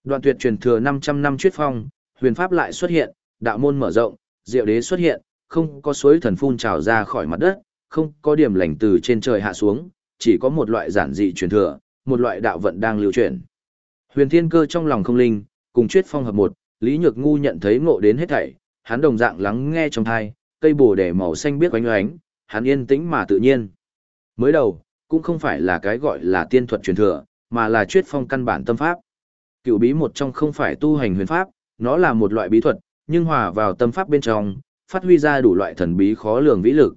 Đoạn tuyệt truyền thừa 500 năm chuyết phong, huyền pháp lại xuất hiện, đạo môn mở rộng, diệu đế xuất hiện, không có suối thần phun trào ra khỏi mặt đất, không có điểm lành từ trên trời hạ xuống, chỉ có một loại giản dị truyền thừa, một loại đạo vận đang lưu truyền. Huyền Thiên Cơ trong lòng không linh, cùng chuyết phong hợp một, Lý Nhược Ngu nhận thấy ngộ đến hết thảy, hắn đồng dạng lắng nghe trong thai, cây bồ đề màu xanh biết oánh oánh, hắn yên tĩnh mà tự nhiên. Mới đầu, cũng không phải là cái gọi là tiên thuật truyền thừa, mà là chuyết phong căn bản tâm pháp. Cựu bí một trong không phải tu hành huyền pháp, nó là một loại bí thuật, nhưng hòa vào tâm pháp bên trong, phát huy ra đủ loại thần bí khó lường vĩ lực.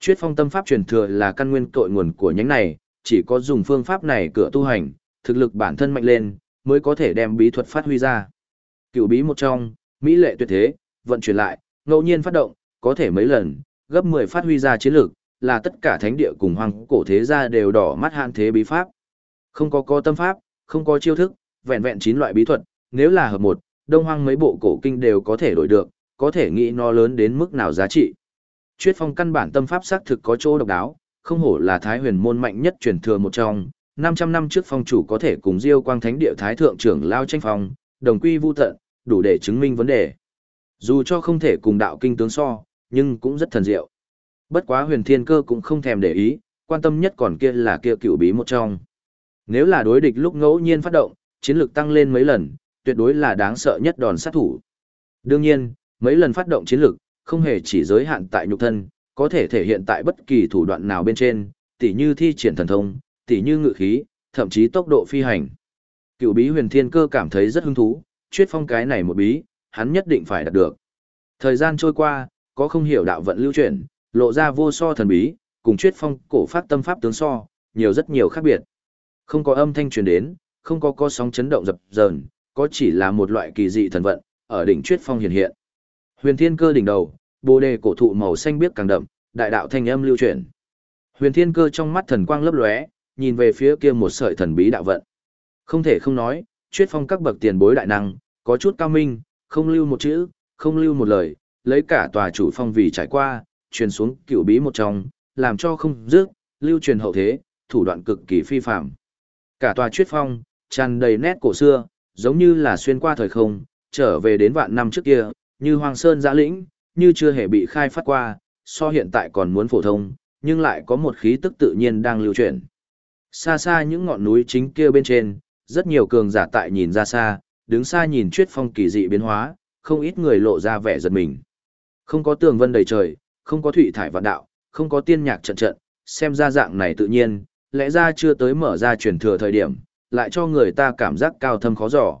Chuyết phong tâm pháp truyền thừa là căn nguyên cội nguồn của nhánh này, chỉ có dùng phương pháp này cửa tu hành, thực lực bản thân mạnh lên, mới có thể đem bí thuật phát huy ra. Cựu bí một trong, mỹ lệ tuyệt thế, vận chuyển lại, ngẫu nhiên phát động, có thể mấy lần, gấp 10 phát huy ra chiến lược là tất cả thánh địa cùng hoàng cổ thế gia đều đỏ mắt hạn thế bí pháp. Không có có tâm pháp, không có chiêu thức, vẹn vẹn chín loại bí thuật, nếu là hợp một, đông hoang mấy bộ cổ kinh đều có thể đổi được, có thể nghĩ nó lớn đến mức nào giá trị. Chuyết phong căn bản tâm pháp xác thực có chỗ độc đáo, không hổ là thái huyền môn mạnh nhất truyền thừa một trong, 500 năm trước phong chủ có thể cùng Diêu Quang Thánh địa thái thượng trưởng lao tranh phong, đồng quy vu tận, đủ để chứng minh vấn đề. Dù cho không thể cùng đạo kinh tướng so, nhưng cũng rất thần diệu. Bất quá huyền thiên cơ cũng không thèm để ý, quan tâm nhất còn kia là kia cựu bí một trong. Nếu là đối địch lúc ngẫu nhiên phát động, chiến lược tăng lên mấy lần, tuyệt đối là đáng sợ nhất đòn sát thủ. Đương nhiên, mấy lần phát động chiến lược, không hề chỉ giới hạn tại nhục thân, có thể thể hiện tại bất kỳ thủ đoạn nào bên trên, tỉ như thi triển thần thông, tỉ như ngự khí, thậm chí tốc độ phi hành. Cựu bí huyền thiên cơ cảm thấy rất hứng thú, chuyết phong cái này một bí, hắn nhất định phải đạt được. Thời gian trôi qua, có không hiểu đạo vận lưu chuyển, lộ ra vô so thần bí, cùng chuyết phong cổ phát tâm pháp tướng so, nhiều rất nhiều khác biệt. Không có âm thanh truyền đến, không có có sóng chấn động dập dờn, có chỉ là một loại kỳ dị thần vận, ở đỉnh chuyết phong hiện hiện. Huyền thiên cơ đỉnh đầu, bồ đề cổ thụ màu xanh biếc càng đậm, đại đạo thanh âm lưu chuyển. Huyền thiên cơ trong mắt thần quang lấp lóe, nhìn về phía kia một sợi thần bí đạo vận. Không thể không nói, chuyết phong các bậc tiền bối đại năng, có chút cao minh, không lưu một chữ, không lưu một lời, lấy cả tòa chủ phong vì trải qua, truyền xuống cựu bí một trong, làm cho không dứt, lưu truyền hậu thế, thủ đoạn cực kỳ phi phạm. Cả tòa truyết phong, tràn đầy nét cổ xưa, giống như là xuyên qua thời không, trở về đến vạn năm trước kia, như hoàng sơn giã lĩnh, như chưa hề bị khai phát qua, so hiện tại còn muốn phổ thông, nhưng lại có một khí tức tự nhiên đang lưu chuyển. Xa xa những ngọn núi chính kia bên trên, rất nhiều cường giả tại nhìn ra xa, đứng xa nhìn chuyết phong kỳ dị biến hóa, không ít người lộ ra vẻ giật mình. Không có tường vân đầy trời, không có thủy thải vạn đạo, không có tiên nhạc trận trận, xem ra dạng này tự nhiên, lẽ ra chưa tới mở ra truyền thừa thời điểm, lại cho người ta cảm giác cao thâm khó dò.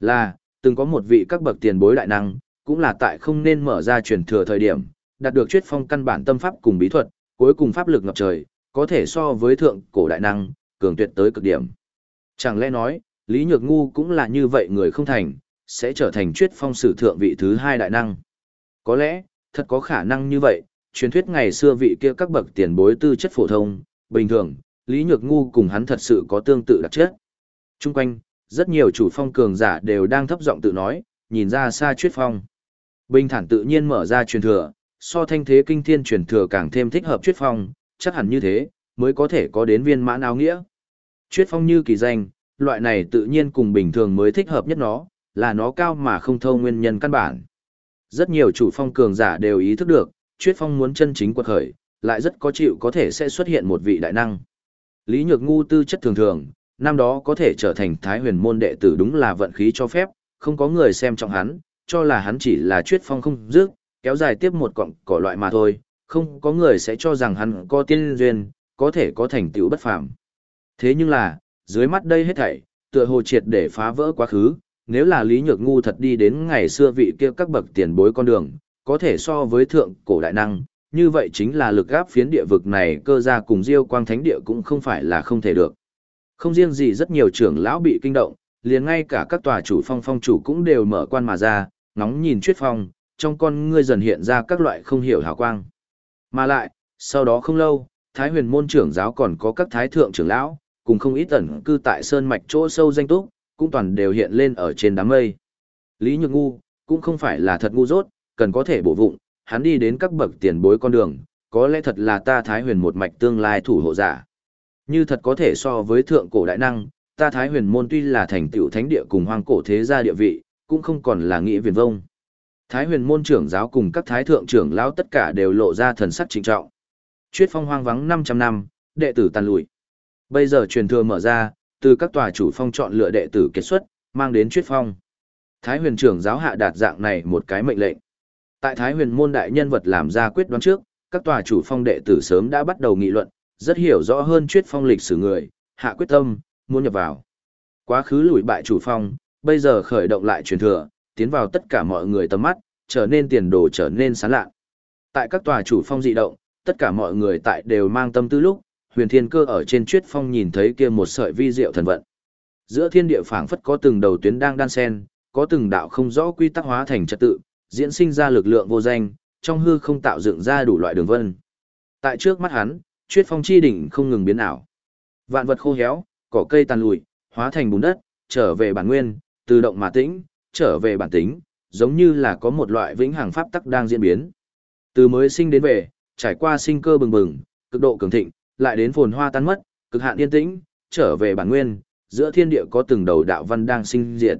Là, từng có một vị các bậc tiền bối đại năng, cũng là tại không nên mở ra truyền thừa thời điểm, đạt được chuyết phong căn bản tâm pháp cùng bí thuật, cuối cùng pháp lực ngập trời, có thể so với thượng cổ đại năng, cường tuyệt tới cực điểm. Chẳng lẽ nói, Lý Nhược Ngu cũng là như vậy người không thành, sẽ trở thành chuyết phong sử thượng vị thứ hai đại năng. Có lẽ, thật có khả năng như vậy, truyền thuyết ngày xưa vị kia các bậc tiền bối tư chất phổ thông, bình thường, Lý Nhược Ngu cùng hắn thật sự có tương tự đặc chất. Trung quanh, rất nhiều chủ phong cường giả đều đang thấp giọng tự nói, nhìn ra xa chuyết phong. Bình thản tự nhiên mở ra truyền thừa, so thanh thế kinh thiên truyền thừa càng thêm thích hợp chuyết phong, chắc hẳn như thế, mới có thể có đến viên mãn áo nghĩa. Chuyết phong như kỳ danh, loại này tự nhiên cùng bình thường mới thích hợp nhất nó, là nó cao mà không thâu nguyên nhân căn bản. Rất nhiều chủ phong cường giả đều ý thức được, chuyết phong muốn chân chính quật khởi, lại rất có chịu có thể sẽ xuất hiện một vị đại năng. Lý Nhược Ngu tư chất thường thường, năm đó có thể trở thành Thái Huyền môn đệ tử đúng là vận khí cho phép, không có người xem trọng hắn, cho là hắn chỉ là chuyết phong không dứt, kéo dài tiếp một cọng cỏ loại mà thôi, không có người sẽ cho rằng hắn có tiên duyên, có thể có thành tựu bất phàm. Thế nhưng là, dưới mắt đây hết thảy, tựa hồ triệt để phá vỡ quá khứ, nếu là Lý Nhược Ngu thật đi đến ngày xưa vị kia các bậc tiền bối con đường, có thể so với thượng cổ đại năng, như vậy chính là lực gáp phiến địa vực này cơ ra cùng Diêu Quang Thánh địa cũng không phải là không thể được. Không riêng gì rất nhiều trưởng lão bị kinh động, liền ngay cả các tòa chủ phong phong chủ cũng đều mở quan mà ra, ngóng nhìn chuyết phong, trong con ngươi dần hiện ra các loại không hiểu hào quang. Mà lại, sau đó không lâu, Thái huyền môn trưởng giáo còn có các thái thượng trưởng lão, cùng không ít ẩn cư tại sơn mạch chỗ sâu danh túc, cũng toàn đều hiện lên ở trên đám mây. Lý Nhược Ngu, cũng không phải là thật ngu dốt, cần có thể bổ vụng, hắn đi đến các bậc tiền bối con đường, có lẽ thật là ta Thái huyền một mạch tương lai thủ hộ giả. Như thật có thể so với thượng cổ đại năng, ta Thái huyền môn tuy là thành tựu thánh địa cùng hoang cổ thế gia địa vị, cũng không còn là nghĩa viền vông. Thái huyền môn trưởng giáo cùng các thái thượng trưởng lão tất cả đều lộ ra thần sắc trịnh trọng. Chuyết phong hoang vắng 500 năm, đệ tử tàn lùi. Bây giờ truyền thừa mở ra, từ các tòa chủ phong chọn lựa đệ tử kết xuất, mang đến chuyết phong. Thái huyền trưởng giáo hạ đạt dạng này một cái mệnh lệnh. Tại Thái huyền môn đại nhân vật làm ra quyết đoán trước, các tòa chủ phong đệ tử sớm đã bắt đầu nghị luận, rất hiểu rõ hơn chuyết phong lịch sử người, hạ quyết tâm, muốn nhập vào. Quá khứ lùi bại chủ phong, bây giờ khởi động lại truyền thừa, tiến vào tất cả mọi người tầm mắt, trở nên tiền đồ trở nên sáng lạ. Tại các tòa chủ phong dị động, tất cả mọi người tại đều mang tâm tư lúc, huyền thiên cơ ở trên chuyết phong nhìn thấy kia một sợi vi diệu thần vận. Giữa thiên địa phảng phất có từng đầu tuyến đang đan sen, có từng đạo không rõ quy tắc hóa thành trật tự, diễn sinh ra lực lượng vô danh, trong hư không tạo dựng ra đủ loại đường vân. Tại trước mắt hắn, chuyết phong chi đỉnh không ngừng biến ảo. Vạn vật khô héo, cỏ cây tàn lụi, hóa thành bùn đất, trở về bản nguyên, tự động mà tĩnh, trở về bản tính, giống như là có một loại vĩnh hằng pháp tắc đang diễn biến. Từ mới sinh đến về, trải qua sinh cơ bừng bừng, cực độ cường thịnh, lại đến phồn hoa tan mất, cực hạn yên tĩnh, trở về bản nguyên, giữa thiên địa có từng đầu đạo văn đang sinh diệt.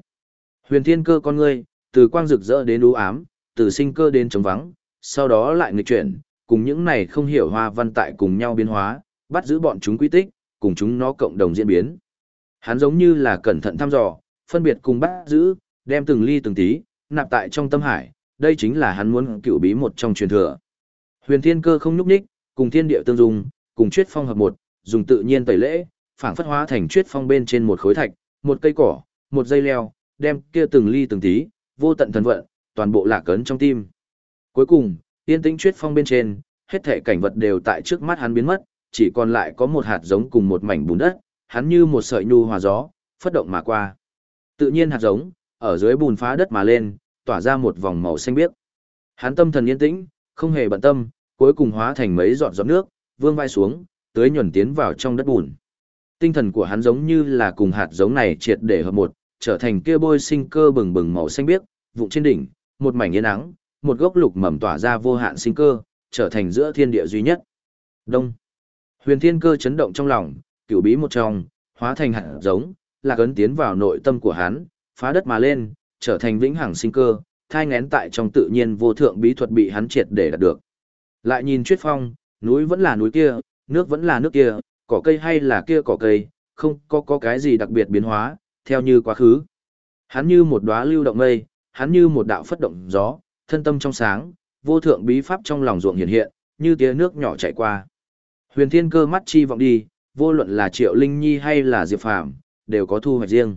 Huyền thiên cơ con ngươi, từ quang rực rỡ đến u ám, từ sinh cơ đến trống vắng, sau đó lại nghịch chuyển, cùng những này không hiểu hoa văn tại cùng nhau biến hóa, bắt giữ bọn chúng quy tích, cùng chúng nó cộng đồng diễn biến. Hắn giống như là cẩn thận thăm dò, phân biệt cùng bắt giữ, đem từng ly từng tí, nạp tại trong tâm hải, đây chính là hắn muốn cựu bí một trong truyền thừa. Huyền Thiên Cơ không nhúc nhích, cùng thiên địa tương dung, cùng chuyết phong hợp một, dùng tự nhiên tẩy lễ, phảng phất hóa thành chuyết phong bên trên một khối thạch, một cây cỏ, một dây leo, đem kia từng ly từng tí, vô tận thần vận, toàn bộ lạc cấn trong tim. Cuối cùng, tiên tĩnh chuyết phong bên trên, hết thể cảnh vật đều tại trước mắt hắn biến mất, chỉ còn lại có một hạt giống cùng một mảnh bùn đất, hắn như một sợi nhu hòa gió, phất động mà qua. Tự nhiên hạt giống, ở dưới bùn phá đất mà lên, tỏa ra một vòng màu xanh biếc. Hắn tâm thần yên tĩnh, không hề bận tâm, cuối cùng hóa thành mấy giọt giọt nước, vương vai xuống, tưới nhuần tiến vào trong đất bùn. Tinh thần của hắn giống như là cùng hạt giống này triệt để hợp một, trở thành kia bôi sinh cơ bừng bừng màu xanh biếc, vụn trên đỉnh, một mảnh yên nắng, một gốc lục mầm tỏa ra vô hạn sinh cơ, trở thành giữa thiên địa duy nhất. Đông. Huyền thiên cơ chấn động trong lòng, cửu bí một trong, hóa thành hạt giống, là cấn tiến vào nội tâm của hắn, phá đất mà lên, trở thành vĩnh hằng sinh cơ, thai ngén tại trong tự nhiên vô thượng bí thuật bị hắn triệt để đạt được. Lại nhìn Chuyết Phong, núi vẫn là núi kia, nước vẫn là nước kia, cỏ cây hay là kia cỏ cây, không có có cái gì đặc biệt biến hóa, theo như quá khứ. Hắn như một đóa lưu động mây, hắn như một đạo phất động gió, thân tâm trong sáng, vô thượng bí pháp trong lòng ruộng hiện hiện, như tia nước nhỏ chảy qua. Huyền Thiên Cơ mắt chi vọng đi, vô luận là Triệu Linh Nhi hay là Diệp Phàm, đều có thu hoạch riêng.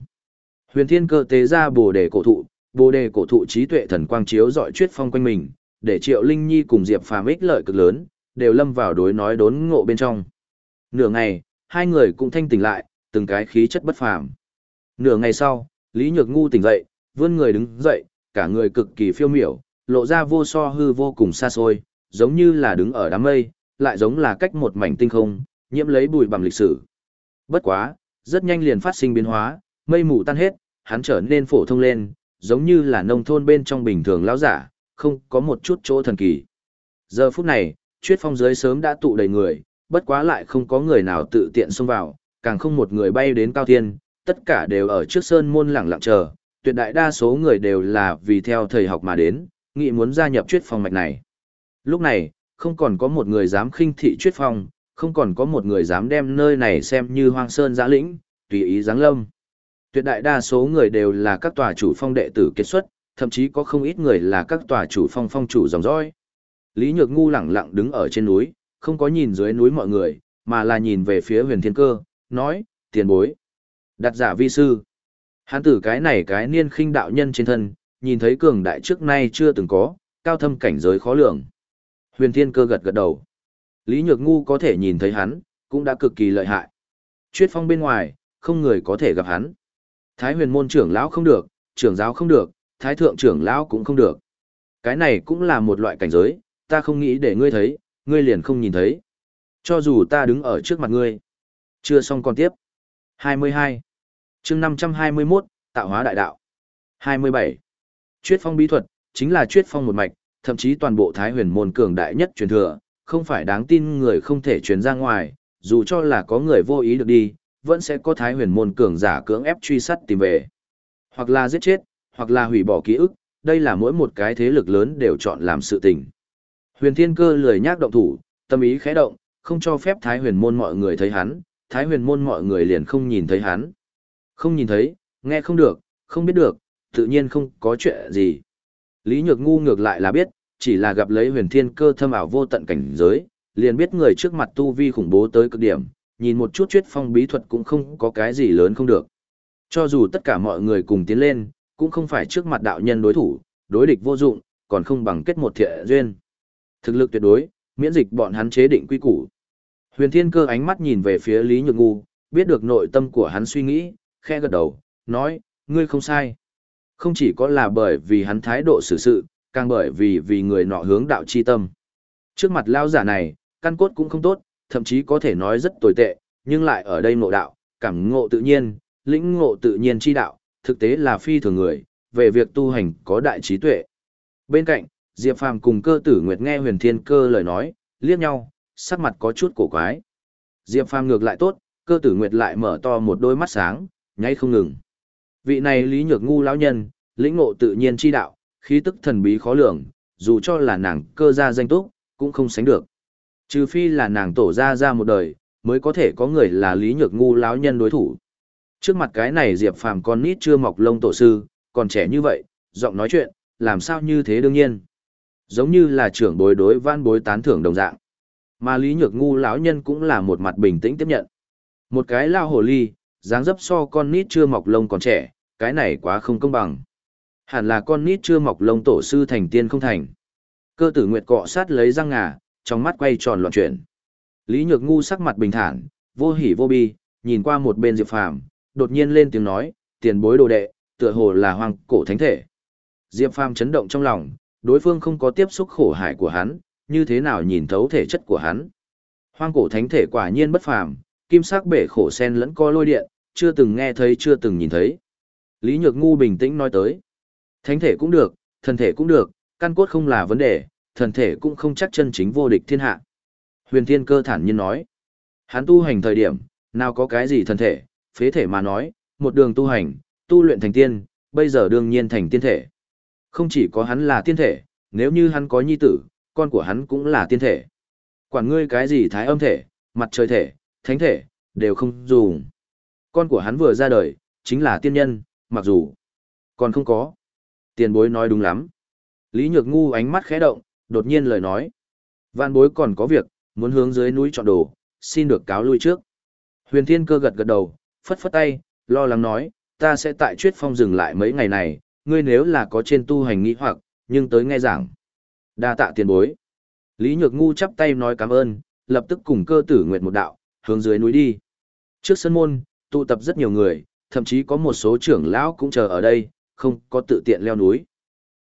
Huyền Thiên Cơ tế ra Bồ đề cổ thụ, Bồ đề cổ thụ trí tuệ thần quang chiếu dọi chuyết phong quanh mình, để Triệu Linh Nhi cùng Diệp Phàm ích lợi cực lớn, đều lâm vào đối nói đốn ngộ bên trong. Nửa ngày, hai người cũng thanh tỉnh lại, từng cái khí chất bất phàm. Nửa ngày sau, Lý Nhược Ngu tỉnh dậy, vươn người đứng dậy, cả người cực kỳ phiêu miểu, lộ ra vô so hư vô cùng xa xôi, giống như là đứng ở đám mây, lại giống là cách một mảnh tinh không, nhiễm lấy bụi bằng lịch sử. Bất quá, rất nhanh liền phát sinh biến hóa, mây mù tan hết, hắn trở nên phổ thông lên, giống như là nông thôn bên trong bình thường lão giả, không có một chút chỗ thần kỳ. Giờ phút này, chuyết phong dưới sớm đã tụ đầy người, bất quá lại không có người nào tự tiện xông vào, càng không một người bay đến cao thiên, tất cả đều ở trước sơn môn lặng lặng chờ, tuyệt đại đa số người đều là vì theo thầy học mà đến, nghĩ muốn gia nhập chuyết phong mạch này. Lúc này, không còn có một người dám khinh thị chuyết phong, không còn có một người dám đem nơi này xem như hoang sơn giã lĩnh, tùy ý giáng lâm. Tuyệt đại đa số người đều là các tòa chủ phong đệ tử kết xuất, thậm chí có không ít người là các tòa chủ phong phong chủ dòng dõi. Lý Nhược Ngu lẳng lặng đứng ở trên núi, không có nhìn dưới núi mọi người, mà là nhìn về phía huyền thiên cơ, nói, tiền bối. Đặt giả vi sư. Hắn tử cái này cái niên khinh đạo nhân trên thân, nhìn thấy cường đại trước nay chưa từng có, cao thâm cảnh giới khó lường. Huyền thiên cơ gật gật đầu. Lý Nhược Ngu có thể nhìn thấy hắn, cũng đã cực kỳ lợi hại. Chuyết phong bên ngoài, không người có thể gặp hắn. Thái huyền môn trưởng lão không được, trưởng giáo không được, thái thượng trưởng lão cũng không được. Cái này cũng là một loại cảnh giới, ta không nghĩ để ngươi thấy, ngươi liền không nhìn thấy. Cho dù ta đứng ở trước mặt ngươi. Chưa xong còn tiếp. 22. chương 521, tạo hóa đại đạo. 27. Chuyết phong bí thuật, chính là chuyết phong một mạch, thậm chí toàn bộ thái huyền môn cường đại nhất truyền thừa, không phải đáng tin người không thể truyền ra ngoài, dù cho là có người vô ý được đi, vẫn sẽ có thái huyền môn cường giả cưỡng ép truy sát tìm về. Hoặc là giết chết, hoặc là hủy bỏ ký ức, đây là mỗi một cái thế lực lớn đều chọn làm sự tình. Huyền Thiên Cơ lười nhác động thủ, tâm ý khẽ động, không cho phép Thái Huyền môn mọi người thấy hắn, Thái Huyền môn mọi người liền không nhìn thấy hắn. Không nhìn thấy, nghe không được, không biết được, tự nhiên không có chuyện gì. Lý Nhược ngu ngược lại là biết, chỉ là gặp lấy Huyền Thiên Cơ thâm ảo vô tận cảnh giới, liền biết người trước mặt tu vi khủng bố tới cực điểm, nhìn một chút chuyết phong bí thuật cũng không có cái gì lớn không được. Cho dù tất cả mọi người cùng tiến lên, cũng không phải trước mặt đạo nhân đối thủ, đối địch vô dụng, còn không bằng kết một thiện duyên. Thực lực tuyệt đối, miễn dịch bọn hắn chế định quy củ. Huyền Thiên Cơ ánh mắt nhìn về phía Lý Nhược Ngu, biết được nội tâm của hắn suy nghĩ, khẽ gật đầu, nói, ngươi không sai. Không chỉ có là bởi vì hắn thái độ xử sự, càng bởi vì vì người nọ hướng đạo chi tâm. Trước mặt lao giả này, căn cốt cũng không tốt, thậm chí có thể nói rất tồi tệ, nhưng lại ở đây ngộ đạo, cảm ngộ tự nhiên, lĩnh ngộ tự nhiên chi đạo, thực tế là phi thường người, về việc tu hành có đại trí tuệ. Bên cạnh, Diệp Phàm cùng cơ tử Nguyệt nghe huyền thiên cơ lời nói, liếc nhau, sắc mặt có chút cổ quái. Diệp Phàm ngược lại tốt, cơ tử Nguyệt lại mở to một đôi mắt sáng, nháy không ngừng. Vị này Lý Nhược Ngu lão nhân, lĩnh ngộ tự nhiên chi đạo, khí tức thần bí khó lường, dù cho là nàng cơ gia danh túc, cũng không sánh được. Trừ phi là nàng tổ gia ra một đời, mới có thể có người là Lý Nhược Ngu lão nhân đối thủ. Trước mặt cái này Diệp Phàm con nít chưa mọc lông tổ sư, còn trẻ như vậy, giọng nói chuyện, làm sao như thế đương nhiên. Giống như là trưởng bối đối van bối tán thưởng đồng dạng. Mà Lý Nhược Ngu lão nhân cũng là một mặt bình tĩnh tiếp nhận. Một cái lao hồ ly, dáng dấp so con nít chưa mọc lông còn trẻ, cái này quá không công bằng. Hẳn là con nít chưa mọc lông tổ sư thành tiên không thành. Cơ tử Nguyệt cọ sát lấy răng ngà, trong mắt quay tròn loạn chuyển. Lý Nhược Ngu sắc mặt bình thản, vô hỉ vô bi, nhìn qua một bên Diệp Phàm, đột nhiên lên tiếng nói, tiền bối đồ đệ, tựa hồ là hoàng cổ thánh thể. Diệp Phàm chấn động trong lòng, đối phương không có tiếp xúc khổ hải của hắn, như thế nào nhìn thấu thể chất của hắn. Hoang cổ thánh thể quả nhiên bất phàm, kim sắc bể khổ sen lẫn co lôi điện, chưa từng nghe thấy chưa từng nhìn thấy. Lý Nhược Ngu bình tĩnh nói tới. Thánh thể cũng được, thần thể cũng được, căn cốt không là vấn đề, thần thể cũng không chắc chân chính vô địch thiên hạ. Huyền Thiên Cơ thản nhiên nói. Hắn tu hành thời điểm, nào có cái gì thần thể, phế thể mà nói, một đường tu hành, tu luyện thành tiên, bây giờ đương nhiên thành tiên thể. Không chỉ có hắn là tiên thể, nếu như hắn có nhi tử, con của hắn cũng là tiên thể. Quản ngươi cái gì thái âm thể, mặt trời thể, thánh thể, đều không dùng. Con của hắn vừa ra đời, chính là tiên nhân, mặc dù còn không có. Tiền bối nói đúng lắm. Lý Nhược Ngu ánh mắt khẽ động, đột nhiên lời nói. Vạn bối còn có việc, muốn hướng dưới núi chọn đồ, xin được cáo lui trước. Huyền Thiên Cơ gật gật đầu, phất phất tay, lo lắng nói, ta sẽ tại Chuyết Phong dừng lại mấy ngày này, ngươi nếu là có trên tu hành nghĩ hoặc, nhưng tới nghe giảng. Đa tạ tiền bối. Lý Nhược Ngu chắp tay nói cảm ơn, lập tức cùng cơ tử nguyện một đạo, hướng dưới núi đi. Trước sân môn, tụ tập rất nhiều người, thậm chí có một số trưởng lão cũng chờ ở đây, không có tự tiện leo núi.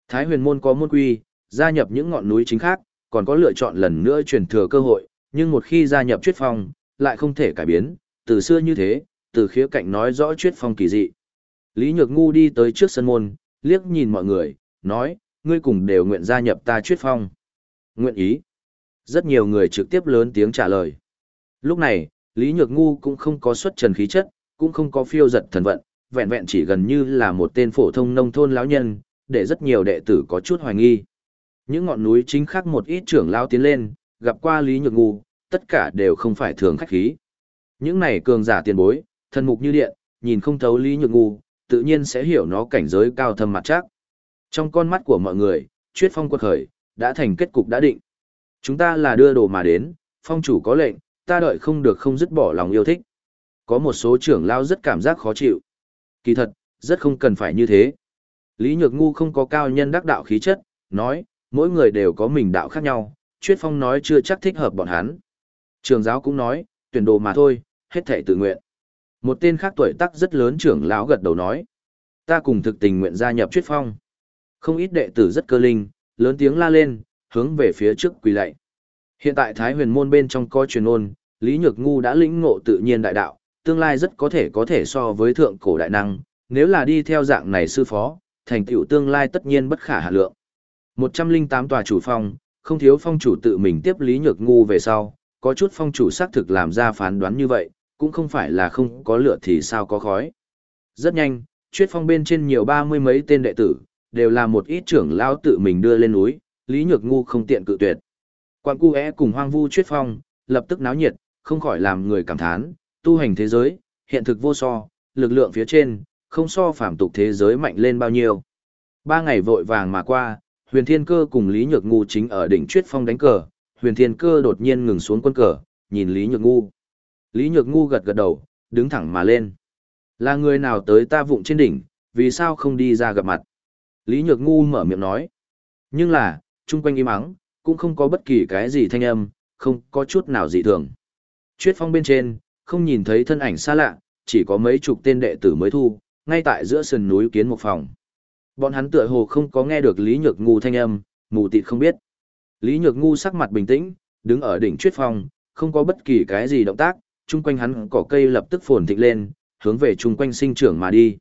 Thái huyền môn có môn quy, gia nhập những ngọn núi chính khác, còn có lựa chọn lần nữa truyền thừa cơ hội, nhưng một khi gia nhập chuyết phong, lại không thể cải biến, từ xưa như thế, từ khía cạnh nói rõ chuyết phong kỳ dị. Lý Nhược Ngu đi tới trước sân môn, liếc nhìn mọi người, nói, ngươi cùng đều nguyện gia nhập ta chuyết phong. Nguyện ý. Rất nhiều người trực tiếp lớn tiếng trả lời. Lúc này, Lý Nhược Ngu cũng không có xuất trần khí chất, cũng không có phiêu giật thần vận, vẹn vẹn chỉ gần như là một tên phổ thông nông thôn lão nhân, để rất nhiều đệ tử có chút hoài nghi. Những ngọn núi chính khác một ít trưởng lão tiến lên, gặp qua Lý Nhược Ngu, tất cả đều không phải thường khách khí. Những này cường giả tiền bối, thân mục như điện, nhìn không thấu Lý Nhược Ngu, tự nhiên sẽ hiểu nó cảnh giới cao thâm mặt chắc. Trong con mắt của mọi người, chuyết phong quật khởi, đã thành kết cục đã định. Chúng ta là đưa đồ mà đến, phong chủ có lệnh, ta đợi không được không dứt bỏ lòng yêu thích. Có một số trưởng lao rất cảm giác khó chịu. Kỳ thật, rất không cần phải như thế. Lý Nhược Ngu không có cao nhân đắc đạo khí chất, nói, mỗi người đều có mình đạo khác nhau, Chuyết Phong nói chưa chắc thích hợp bọn hắn. Trường giáo cũng nói, tuyển đồ mà thôi, hết thể tự nguyện. Một tên khác tuổi tác rất lớn trưởng lão gật đầu nói, ta cùng thực tình nguyện gia nhập Chuyết Phong. Không ít đệ tử rất cơ linh, lớn tiếng la lên, hướng về phía trước quỳ lạy. Hiện tại Thái huyền môn bên trong coi truyền ôn, Lý Nhược Ngu đã lĩnh ngộ tự nhiên đại đạo, tương lai rất có thể có thể so với thượng cổ đại năng, nếu là đi theo dạng này sư phó, thành tựu tương lai tất nhiên bất khả hạ lượng. 108 tòa chủ phong, không thiếu phong chủ tự mình tiếp Lý Nhược Ngu về sau, có chút phong chủ xác thực làm ra phán đoán như vậy, cũng không phải là không có lửa thì sao có khói. Rất nhanh, chuyết phong bên trên nhiều ba mươi mấy tên đệ tử, đều là một ít trưởng lao tự mình đưa lên núi, Lý Nhược Ngu không tiện cự tuyệt. Quan cu é cùng hoang vu chuyết phong, lập tức náo nhiệt, không khỏi làm người cảm thán, tu hành thế giới, hiện thực vô so, lực lượng phía trên, không so phạm tục thế giới mạnh lên bao nhiêu. Ba ngày vội vàng mà qua, huyền thiên cơ cùng Lý Nhược Ngu chính ở đỉnh chuyết phong đánh cờ, huyền thiên cơ đột nhiên ngừng xuống quân cờ, nhìn Lý Nhược Ngu. Lý Nhược Ngu gật gật đầu, đứng thẳng mà lên. Là người nào tới ta vụng trên đỉnh, vì sao không đi ra gặp mặt? Lý Nhược Ngu mở miệng nói. Nhưng là, chung quanh im ắng, cũng không có bất kỳ cái gì thanh âm, không có chút nào dị thường. Chuyết phong bên trên, không nhìn thấy thân ảnh xa lạ, chỉ có mấy chục tên đệ tử mới thu, ngay tại giữa sườn núi kiến một phòng. Bọn hắn tựa hồ không có nghe được Lý Nhược Ngu thanh âm, mù tịt không biết. Lý Nhược Ngu sắc mặt bình tĩnh, đứng ở đỉnh chuyết phong, không có bất kỳ cái gì động tác, chung quanh hắn cỏ cây lập tức phồn thịnh lên, hướng về chung quanh sinh trưởng mà đi.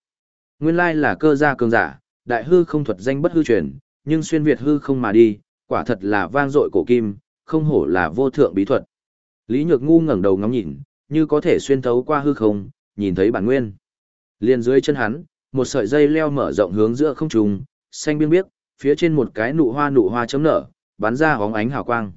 Nguyên lai là cơ gia cường giả, đại hư không thuật danh bất hư truyền, nhưng xuyên việt hư không mà đi, quả thật là vang dội cổ kim, không hổ là vô thượng bí thuật. Lý Nhược ngu ngẩng đầu ngắm nhìn, như có thể xuyên thấu qua hư không, nhìn thấy bản nguyên. Liên dưới chân hắn, một sợi dây leo mở rộng hướng giữa không trung, xanh biếc biếc, phía trên một cái nụ hoa nụ hoa chấm nở, bắn ra hóng ánh hào quang.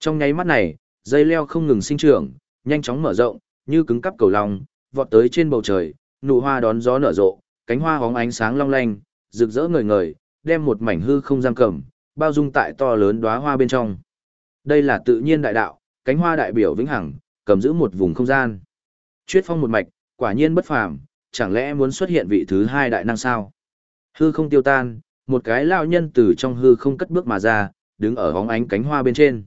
Trong nháy mắt này, dây leo không ngừng sinh trưởng, nhanh chóng mở rộng, như cứng cắp cầu long, vọt tới trên bầu trời, nụ hoa đón gió nở rộ, cánh hoa hóng ánh sáng long lanh, rực rỡ ngời ngời, đem một mảnh hư không giam cầm, bao dung tại to lớn đóa hoa bên trong. Đây là tự nhiên đại đạo, cánh hoa đại biểu vĩnh hằng, cầm giữ một vùng không gian. Chuyết phong một mạch, quả nhiên bất phàm, chẳng lẽ muốn xuất hiện vị thứ hai đại năng sao? Hư không tiêu tan, một cái lão nhân từ trong hư không cất bước mà ra, đứng ở hóng ánh cánh hoa bên trên.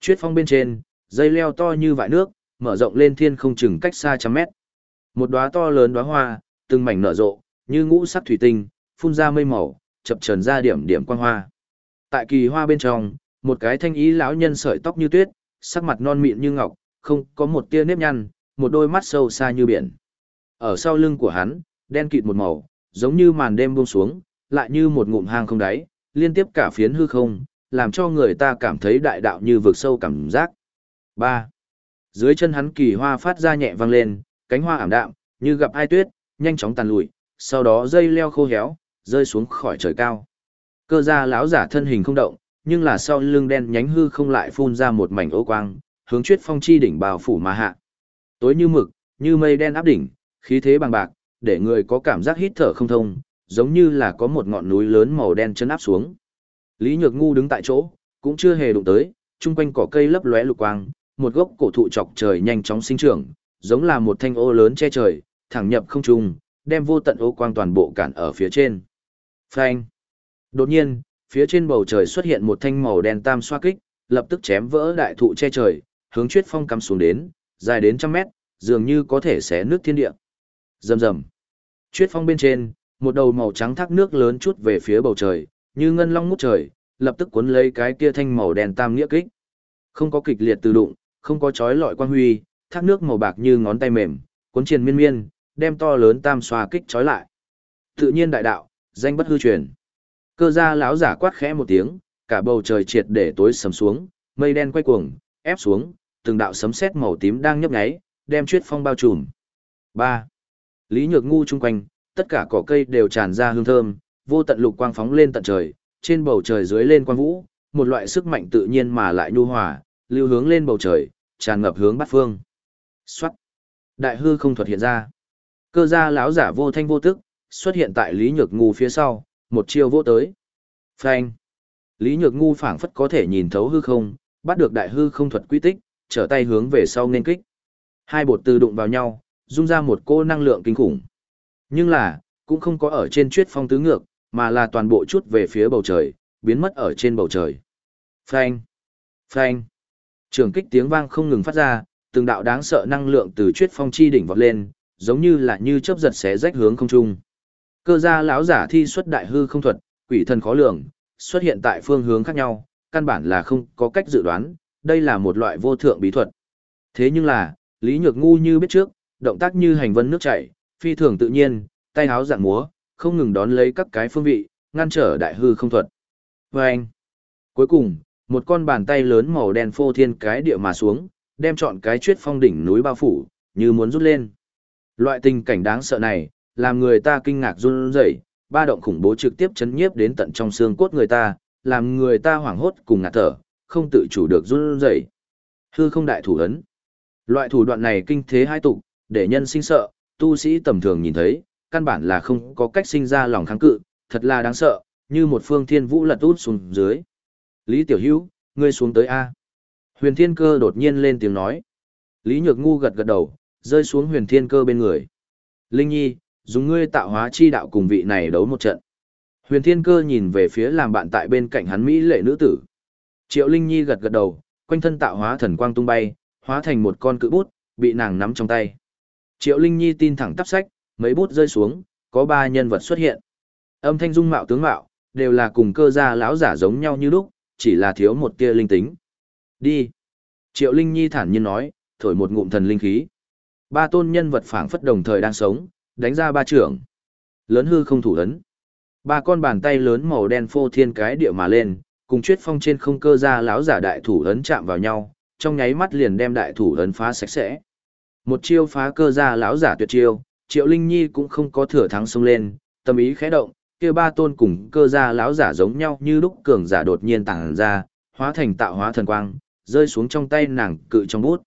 Chuyết phong bên trên, dây leo to như vại nước, mở rộng lên thiên không chừng cách xa trăm mét. Một đóa to lớn đóa hoa, từng mảnh nở rộ, như ngũ sắc thủy tinh, phun ra mây màu, chập chờn ra điểm điểm quang hoa. Tại kỳ hoa bên trong, một cái thanh ý lão nhân sợi tóc như tuyết, sắc mặt non mịn như ngọc, không có một tia nếp nhăn, một đôi mắt sâu xa như biển. Ở sau lưng của hắn, đen kịt một màu, giống như màn đêm buông xuống, lại như một ngụm hang không đáy, liên tiếp cả phiến hư không, làm cho người ta cảm thấy đại đạo như vực sâu cảm giác. 3. Dưới chân hắn kỳ hoa phát ra nhẹ vang lên, cánh hoa ảm đạm, như gặp ai tuyết, nhanh chóng tàn lụi, sau đó dây leo khô héo, rơi xuống khỏi trời cao. Cơ gia lão giả thân hình không động, nhưng là sau lưng đen nhánh hư không lại phun ra một mảnh ô quang, hướng chuyết phong chi đỉnh bao phủ mà hạ. Tối như mực, như mây đen áp đỉnh, khí thế bằng bạc, để người có cảm giác hít thở không thông, giống như là có một ngọn núi lớn màu đen chân áp xuống. Lý Nhược Ngu đứng tại chỗ, cũng chưa hề đụng tới, chung quanh cỏ cây lấp lóe lục quang, một gốc cổ thụ chọc trời nhanh chóng sinh trưởng, giống là một thanh ô lớn che trời, thẳng nhập không trung, đem vô tận ô quang toàn bộ cản ở phía trên. Phanh! Đột nhiên, phía trên bầu trời xuất hiện một thanh màu đen tam xoa kích, lập tức chém vỡ đại thụ che trời, hướng chuyết phong cắm xuống đến, dài đến trăm mét, dường như có thể xé nước thiên địa. Rầm rầm. Chuyết phong bên trên, một đầu màu trắng thác nước lớn chút về phía bầu trời, như ngân long ngút trời, lập tức cuốn lấy cái kia thanh màu đen tam nghĩa kích. Không có kịch liệt từ đụng, không có chói lọi quang huy, thác nước màu bạc như ngón tay mềm, cuốn triền miên miên, đem to lớn tam xoa kích chói lại. Tự nhiên đại đạo, danh bất hư truyền. Cơ gia lão giả quát khẽ một tiếng, cả bầu trời triệt để tối sầm xuống, mây đen quay cuồng, ép xuống, từng đạo sấm sét màu tím đang nhấp nháy, đem chuyết phong bao trùm. 3. Lý Nhược Ngu chung quanh, tất cả cỏ cây đều tràn ra hương thơm, vô tận lục quang phóng lên tận trời, trên bầu trời dưới lên quang vũ, một loại sức mạnh tự nhiên mà lại nhu hòa, lưu hướng lên bầu trời, tràn ngập hướng bát phương. Xoát. Đại hư không thuật hiện ra. Cơ gia lão giả vô thanh vô tức, xuất hiện tại Lý Nhược Ngu phía sau, một chiêu vô tới. Phanh. Lý Nhược Ngu phảng phất có thể nhìn thấu hư không, bắt được đại hư không thuật quy tích, trở tay hướng về sau nên kích. Hai bột từ đụng vào nhau, dung ra một cô năng lượng kinh khủng. Nhưng là, cũng không có ở trên chuyết phong tứ ngược, mà là toàn bộ chút về phía bầu trời, biến mất ở trên bầu trời. Phanh! Phanh! Trường kích tiếng vang không ngừng phát ra, từng đạo đáng sợ năng lượng từ chuyết phong chi đỉnh vọt lên, giống như là như chớp giật xé rách hướng không trung. Cơ gia lão giả thi xuất đại hư không thuật, quỷ thần khó lường, xuất hiện tại phương hướng khác nhau, căn bản là không có cách dự đoán, đây là một loại vô thượng bí thuật. Thế nhưng là, Lý Nhược ngu như biết trước, động tác như hành vân nước chảy, phi thường tự nhiên, tay háo dạng múa, không ngừng đón lấy các cái phương vị, ngăn trở đại hư không thuật. Và anh, cuối cùng, một con bàn tay lớn màu đen phô thiên cái địa mà xuống, đem chọn cái chuyết phong đỉnh núi bao phủ, như muốn rút lên. Loại tình cảnh đáng sợ này, làm người ta kinh ngạc run rẩy, ba động khủng bố trực tiếp chấn nhiếp đến tận trong xương cốt người ta, làm người ta hoảng hốt cùng ngạt thở, không tự chủ được run rẩy. Hư không đại thủ ấn. Loại thủ đoạn này kinh thế hai tục, để nhân sinh sợ, tu sĩ tầm thường nhìn thấy, căn bản là không có cách sinh ra lòng kháng cự, thật là đáng sợ, như một phương thiên vũ lật út xuống dưới. Lý Tiểu Hữu, ngươi xuống tới A. Huyền Thiên Cơ đột nhiên lên tiếng nói. Lý Nhược Ngu gật gật đầu, rơi xuống Huyền Thiên Cơ bên người. Linh Nhi, dùng ngươi tạo hóa chi đạo cùng vị này đấu một trận. Huyền Thiên Cơ nhìn về phía làm bạn tại bên cạnh hắn Mỹ lệ nữ tử. Triệu Linh Nhi gật gật đầu, quanh thân tạo hóa thần quang tung bay, hóa thành một con cự bút, bị nàng nắm trong tay. Triệu Linh Nhi tin thẳng tắp sách, mấy bút rơi xuống, có ba nhân vật xuất hiện. Âm thanh dung mạo tướng mạo, đều là cùng cơ gia lão giả giống nhau như lúc, chỉ là thiếu một tia linh tính. Đi. Triệu Linh Nhi thản nhiên nói, thổi một ngụm thần linh khí. Ba tôn nhân vật phảng phất đồng thời đang sống, đánh ra ba trưởng. Lớn hư không thủ ấn. Ba con bàn tay lớn màu đen phô thiên cái địa mà lên, cùng chuyết phong trên không cơ ra lão giả đại thủ ấn chạm vào nhau, trong nháy mắt liền đem đại thủ ấn phá sạch sẽ. Một chiêu phá cơ ra lão giả tuyệt chiêu, Triệu Linh Nhi cũng không có thừa thắng xông lên, tâm ý khẽ động, kia ba tôn cùng cơ Gia lão giả giống nhau như lúc cường giả đột nhiên tàng ra, hóa thành tạo hóa thần quang, rơi xuống trong tay nàng cự trong bút.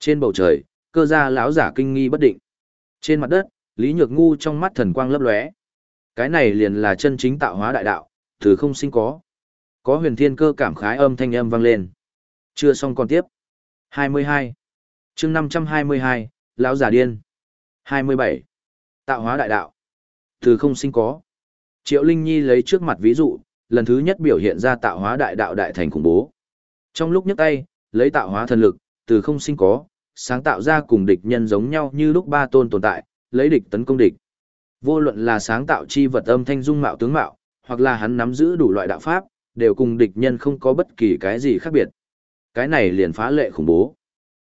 Trên bầu trời, cơ Gia lão giả kinh nghi bất định. Trên mặt đất, Lý Nhược Ngu trong mắt thần quang lấp lóe. Cái này liền là chân chính tạo hóa đại đạo, từ không sinh có. Có huyền thiên cơ cảm khái âm thanh âm vang lên. Chưa xong còn tiếp. 22. chương 522, lão giả điên. 27. Tạo hóa đại đạo. Từ không sinh có. Triệu Linh Nhi lấy trước mặt ví dụ, lần thứ nhất biểu hiện ra tạo hóa đại đạo đại thành khủng bố. Trong lúc nhấc tay, lấy tạo hóa thần lực, từ không sinh có, sáng tạo ra cùng địch nhân giống nhau như lúc ba tôn tồn tại, lấy địch tấn công địch. Vô luận là sáng tạo chi vật âm thanh dung mạo tướng mạo, hoặc là hắn nắm giữ đủ loại đạo pháp, đều cùng địch nhân không có bất kỳ cái gì khác biệt. Cái này liền phá lệ khủng bố.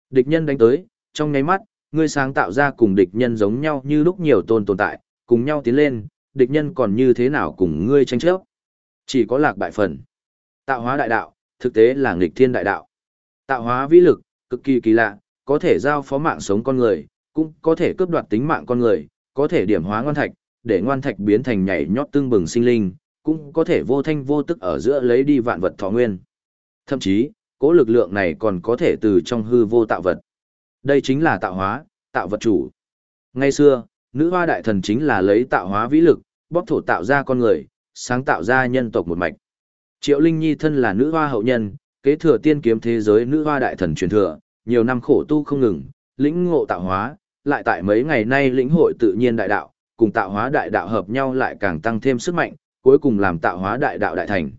Địch nhân đánh tới, trong nháy mắt, ngươi sáng tạo ra cùng địch nhân giống nhau như lúc nhiều tôn tồn tại, cùng nhau tiến lên, địch nhân còn như thế nào cùng ngươi tranh chấp. Chỉ có lạc bại phần. Tạo hóa đại đạo, thực tế là nghịch thiên đại đạo. Tạo hóa vĩ lực, cực kỳ kỳ lạ, có thể giao phó mạng sống con người, cũng có thể cướp đoạt tính mạng con người, có thể điểm hóa ngoan thạch, để ngoan thạch biến thành nhảy nhót tương bừng sinh linh, cũng có thể vô thanh vô tức ở giữa lấy đi vạn vật thọ nguyên. Thậm chí, cố lực lượng này còn có thể từ trong hư vô tạo vật. Đây chính là tạo hóa, tạo vật chủ. Ngay xưa, nữ hoa đại thần chính là lấy tạo hóa vĩ lực, bóc thổ tạo ra con người, sáng tạo ra nhân tộc một mạch. Triệu Linh Nhi thân là nữ hoa hậu nhân, kế thừa tiên kiếm thế giới nữ hoa đại thần truyền thừa, nhiều năm khổ tu không ngừng, lĩnh ngộ tạo hóa, lại tại mấy ngày nay lĩnh hội tự nhiên đại đạo, cùng tạo hóa đại đạo hợp nhau lại càng tăng thêm sức mạnh, cuối cùng làm tạo hóa đại đạo đại thành.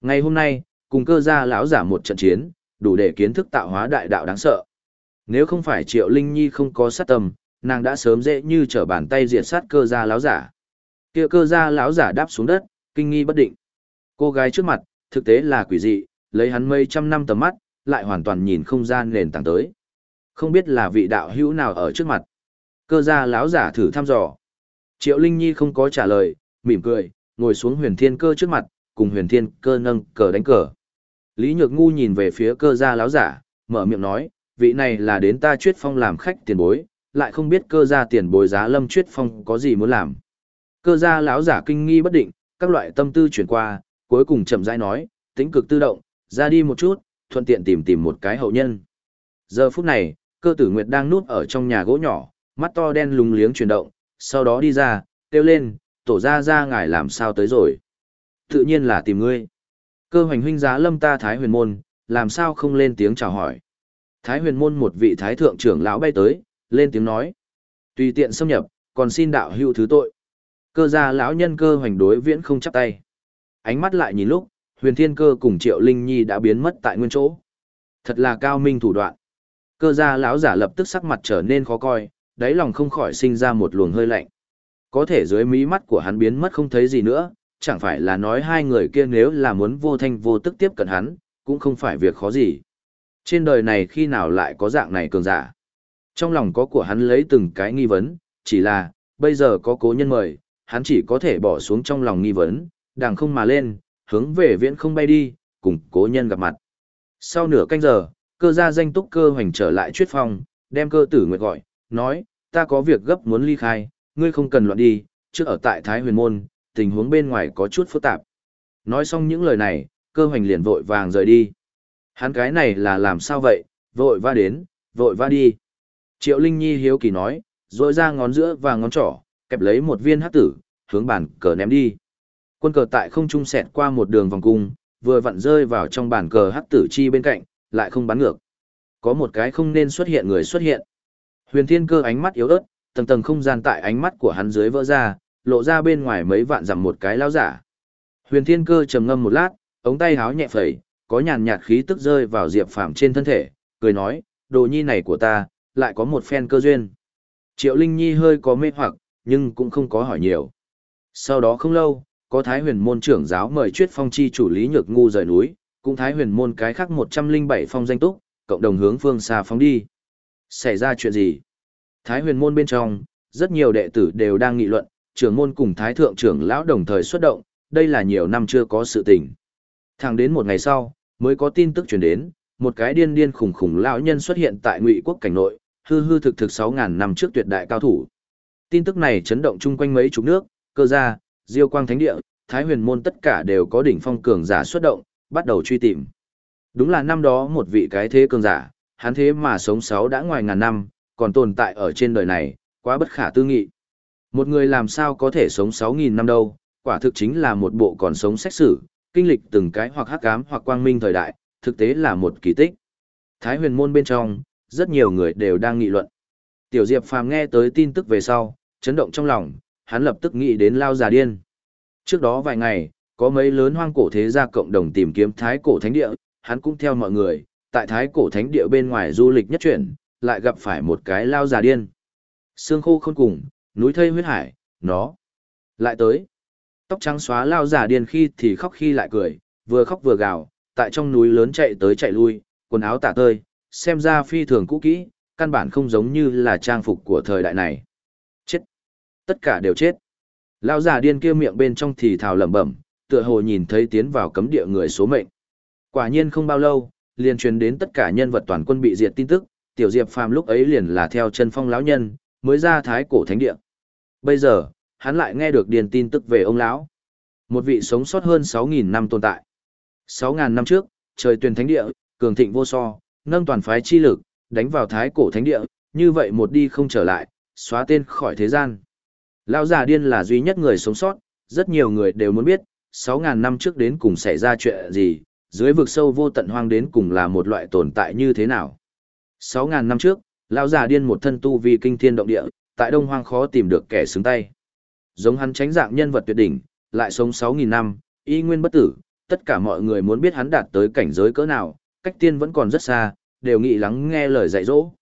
Ngày hôm nay, cùng cơ gia lão giả một trận chiến, đủ để kiến thức tạo hóa đại đạo đáng sợ. Nếu không phải Triệu Linh Nhi không có sát tâm, nàng đã sớm dễ như trở bàn tay diệt sát cơ gia lão giả. Kia cơ gia lão giả đáp xuống đất, kinh nghi bất định. Cô gái trước mặt, thực tế là quỷ dị, lấy hắn mấy trăm năm tầm mắt, lại hoàn toàn nhìn không gian nền tảng tới. Không biết là vị đạo hữu nào ở trước mặt. Cơ gia lão giả thử thăm dò. Triệu Linh Nhi không có trả lời, mỉm cười, ngồi xuống huyền thiên cơ trước mặt, cùng huyền thiên cơ nâng cờ đánh cờ. Lý Nhược Ngu nhìn về phía cơ gia lão giả, mở miệng nói, vị này là đến ta chuyết phong làm khách tiền bối, lại không biết cơ gia tiền bồi giá lâm chuyết phong có gì muốn làm. Cơ gia lão giả kinh nghi bất định, các loại tâm tư chuyển qua, cuối cùng chậm rãi nói, tính cực tự động, ra đi một chút, thuận tiện tìm tìm một cái hậu nhân. Giờ phút này, cơ tử nguyệt đang núp ở trong nhà gỗ nhỏ, mắt to đen lúng liếng chuyển động, sau đó đi ra, kêu lên, tổ ra ra ngài làm sao tới rồi. Tự nhiên là tìm ngươi. Cơ hoành huynh giá lâm ta Thái huyền môn, làm sao không lên tiếng chào hỏi. Thái huyền môn một vị thái thượng trưởng lão bay tới, lên tiếng nói. Tùy tiện xâm nhập, còn xin đạo hữu thứ tội. Cơ gia lão nhân cơ hoành đối viễn không chắp tay. Ánh mắt lại nhìn lúc, huyền thiên cơ cùng triệu linh nhi đã biến mất tại nguyên chỗ. Thật là cao minh thủ đoạn. Cơ gia lão giả lập tức sắc mặt trở nên khó coi, đáy lòng không khỏi sinh ra một luồng hơi lạnh. Có thể dưới mí mắt của hắn biến mất không thấy gì nữa, chẳng phải là nói hai người kia nếu là muốn vô thanh vô tức tiếp cận hắn, cũng không phải việc khó gì. Trên đời này khi nào lại có dạng này cường giả. Trong lòng có của hắn lấy từng cái nghi vấn, chỉ là, bây giờ có cố nhân mời, hắn chỉ có thể bỏ xuống trong lòng nghi vấn, đàng không mà lên, hướng về viễn không bay đi, cùng cố nhân gặp mặt. Sau nửa canh giờ, cơ gia danh túc cơ hoành trở lại chuyết phòng, đem cơ tử nguyệt gọi, nói, ta có việc gấp muốn ly khai, ngươi không cần loạn đi, trước ở tại Thái huyền môn, tình huống bên ngoài có chút phức tạp. Nói xong những lời này, cơ hoành liền vội vàng rời đi. Hắn cái này là làm sao vậy, vội va đến, vội va đi. Triệu Linh Nhi hiếu kỳ nói, rồi ra ngón giữa và ngón trỏ, kẹp lấy một viên hắc tử, hướng bàn cờ ném đi. Quân cờ tại không trung xẹt qua một đường vòng cung, vừa vặn rơi vào trong bàn cờ hắc tử chi bên cạnh, lại không bắn ngược. Có một cái không nên xuất hiện người xuất hiện. Huyền Thiên Cơ ánh mắt yếu ớt, tầng tầng không gian tại ánh mắt của hắn dưới vỡ ra, lộ ra bên ngoài mấy vạn dặm một cái lão giả. Huyền Thiên Cơ trầm ngâm một lát, ống tay háo nhẹ phẩy, có nhàn nhạt khí tức rơi vào Diệp Phàm trên thân thể, cười nói, đồ nhi này của ta, lại có một phen cơ duyên. Triệu Linh Nhi hơi có mê hoặc, nhưng cũng không có hỏi nhiều. Sau đó không lâu, có Thái huyền môn trưởng giáo mời Chuyết Phong chi chủ Lý Nhược Ngu rời núi, cũng Thái huyền môn cái khác 107 phong danh túc, cộng đồng hướng phương xa phóng đi. Xảy ra chuyện gì? Thái huyền môn bên trong, rất nhiều đệ tử đều đang nghị luận, trưởng môn cùng thái thượng trưởng lão đồng thời xuất động, đây là nhiều năm chưa có sự tình. Thẳng đến một ngày sau, mới có tin tức truyền đến, một cái điên điên khủng khủng lão nhân xuất hiện tại Ngụy quốc cảnh nội, hư hư thực thực 6000 năm trước tuyệt đại cao thủ. Tin tức này chấn động chung quanh mấy chục nước, cơ gia, Diêu Quang Thánh Địa, Thái Huyền môn tất cả đều có đỉnh phong cường giả xuất động, bắt đầu truy tìm. Đúng là năm đó một vị cái thế cường giả, hắn thế mà sống sáu đã ngoài ngàn năm, còn tồn tại ở trên đời này, quá bất khả tư nghị. Một người làm sao có thể sống 6.000 năm đâu, quả thực chính là một bộ còn sống xét xử, kinh lịch từng cái hoặc hắc ám hoặc quang minh thời đại, thực tế là một kỳ tích. Thái huyền môn bên trong, rất nhiều người đều đang nghị luận. Tiểu Diệp Phàm nghe tới tin tức về sau, chấn động trong lòng, hắn lập tức nghĩ đến lao già điên. Trước đó vài ngày, có mấy lớn hoang cổ thế gia cộng đồng tìm kiếm thái cổ thánh địa, hắn cũng theo mọi người, tại thái cổ thánh địa bên ngoài du lịch nhất chuyển, lại gặp phải một cái lao già điên. Sương khô khôn cùng, núi thây huyết hải, nó lại tới. Tóc trắng xóa lao già điên khi thì khóc khi lại cười, vừa khóc vừa gào, tại trong núi lớn chạy tới chạy lui, quần áo tả tơi, xem ra phi thường cũ kỹ, căn bản không giống như là trang phục của thời đại này. Chết! Tất cả đều chết. Lão già điên kia miệng bên trong thì thào lẩm bẩm, tựa hồ nhìn thấy tiến vào cấm địa người số mệnh. Quả nhiên không bao lâu, liền truyền đến tất cả nhân vật toàn quân bị diệt tin tức, tiểu diệp phàm lúc ấy liền là theo chân phong lão nhân, mới ra thái cổ thánh địa. Bây giờ, hắn lại nghe được điền tin tức về ông lão. Một vị sống sót hơn 6.000 năm tồn tại. 6.000 năm trước, trời tuyển thánh địa, cường thịnh vô so, nâng toàn phái chi lực, đánh vào thái cổ thánh địa, như vậy một đi không trở lại, xóa tên khỏi thế gian. Lão già điên là duy nhất người sống sót, rất nhiều người đều muốn biết, 6.000 năm trước đến cùng xảy ra chuyện gì, dưới vực sâu vô tận hoang đến cùng là một loại tồn tại như thế nào. 6.000 năm trước, lão già điên một thân tu vi kinh thiên động địa, tại đông hoang khó tìm được kẻ xứng tay. Giống hắn tránh dạng nhân vật tuyệt đỉnh, lại sống 6.000 năm, y nguyên bất tử, tất cả mọi người muốn biết hắn đạt tới cảnh giới cỡ nào, cách tiên vẫn còn rất xa, đều nghĩ lắng nghe lời dạy dỗ.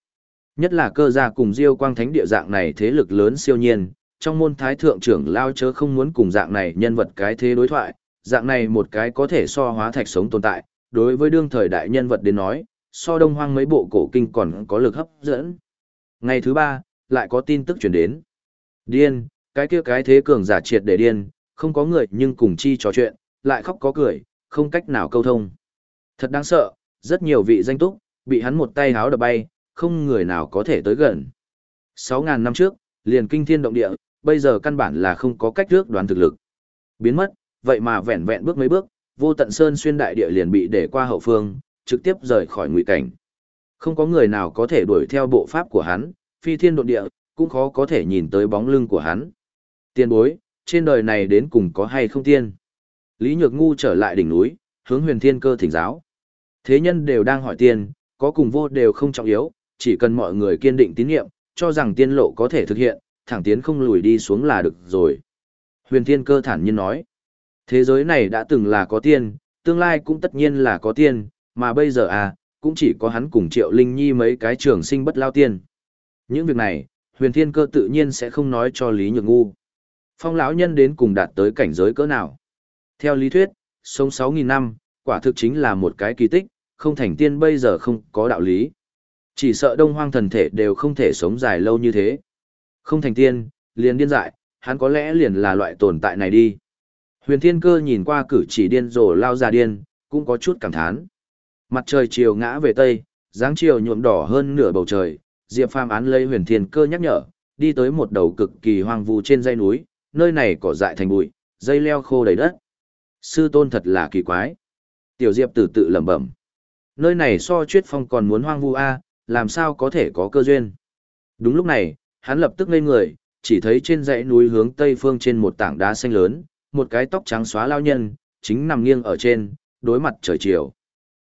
Nhất là cơ gia cùng diêu quang thánh địa dạng này thế lực lớn siêu nhiên, trong môn thái thượng trưởng lao chớ không muốn cùng dạng này nhân vật cái thế đối thoại, dạng này một cái có thể so hóa thạch sống tồn tại, đối với đương thời đại nhân vật đến nói, so đông hoang mấy bộ cổ kinh còn có lực hấp dẫn. Ngày thứ ba, lại có tin tức chuyển đến. Điên, cái kia cái thế cường giả triệt để điên, không có người nhưng cùng chi trò chuyện, lại khóc có cười, không cách nào câu thông. Thật đáng sợ, rất nhiều vị danh túc, bị hắn một tay háo đập bay, không người nào có thể tới gần. 6.000 năm trước, liền kinh thiên động địa, bây giờ căn bản là không có cách trước đoán thực lực. Biến mất, vậy mà vẹn vẹn bước mấy bước, vô tận sơn xuyên đại địa liền bị để qua hậu phương, trực tiếp rời khỏi ngụy cảnh. Không có người nào có thể đuổi theo bộ pháp của hắn, phi thiên độ địa, cũng khó có thể nhìn tới bóng lưng của hắn. Tiên bối, trên đời này đến cùng có hay không tiên? Lý Nhược Ngu trở lại đỉnh núi, hướng huyền thiên cơ thỉnh giáo. Thế nhân đều đang hỏi tiên, có cùng vô đều không trọng yếu, chỉ cần mọi người kiên định tín nhiệm, cho rằng tiên lộ có thể thực hiện, thẳng tiến không lùi đi xuống là được rồi. Huyền thiên cơ thản nhiên nói, thế giới này đã từng là có tiên, tương lai cũng tất nhiên là có tiên, mà bây giờ à, cũng chỉ có hắn cùng Triệu Linh Nhi mấy cái trường sinh bất lao tiên. Những việc này, huyền thiên cơ tự nhiên sẽ không nói cho Lý Nhược Ngu. Phong lão nhân đến cùng đạt tới cảnh giới cỡ nào. Theo lý thuyết, sống 6.000 năm, quả thực chính là một cái kỳ tích, không thành tiên bây giờ không có đạo lý. Chỉ sợ đông hoang thần thể đều không thể sống dài lâu như thế. Không thành tiên, liền điên dại, hắn có lẽ liền là loại tồn tại này đi. Huyền thiên cơ nhìn qua cử chỉ điên rồ lao ra điên, cũng có chút cảm thán. Mặt trời chiều ngã về tây, dáng chiều nhuộm đỏ hơn nửa bầu trời, Diệp Phàm án lấy huyền thiên cơ nhắc nhở, đi tới một đầu cực kỳ hoang vu trên dãy núi, nơi này cỏ dại thành bụi, dây leo khô đầy đất. Sư tôn thật là kỳ quái. Tiểu Diệp từ tự lẩm bẩm. Nơi này so chuyết phong còn muốn hoang vu a, làm sao có thể có cơ duyên. Đúng lúc này, hắn lập tức ngây người, chỉ thấy trên dãy núi hướng tây phương trên một tảng đá xanh lớn, một cái tóc trắng xóa lao nhân, chính nằm nghiêng ở trên, đối mặt trời chiều.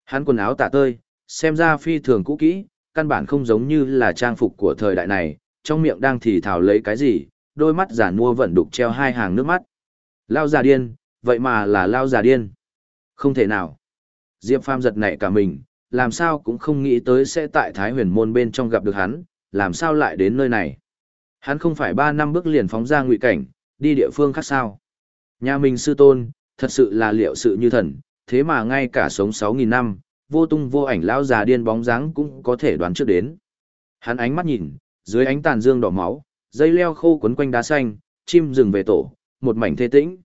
Hắn quần áo tả tơi, xem ra phi thường cũ kỹ, căn bản không giống như là trang phục của thời đại này, trong miệng đang thì thào lấy cái gì, đôi mắt giả mua vẫn đục treo hai hàng nước mắt. Lao già điên, vậy mà là lao già điên. Không thể nào. Diệp Phàm giật nảy cả mình, làm sao cũng không nghĩ tới sẽ tại Thái huyền môn bên trong gặp được hắn, làm sao lại đến nơi này. Hắn không phải ba năm bước liền phóng ra ngụy cảnh, đi địa phương khác sao. Nhà mình sư tôn, thật sự là liệu sự như thần, thế mà ngay cả sống 6.000 năm, vô tung vô ảnh lao già điên bóng dáng cũng có thể đoán trước đến. Hắn ánh mắt nhìn, dưới ánh tàn dương đỏ máu, dây leo khô quấn quanh đá xanh, chim rừng về tổ, một mảnh thê tĩnh.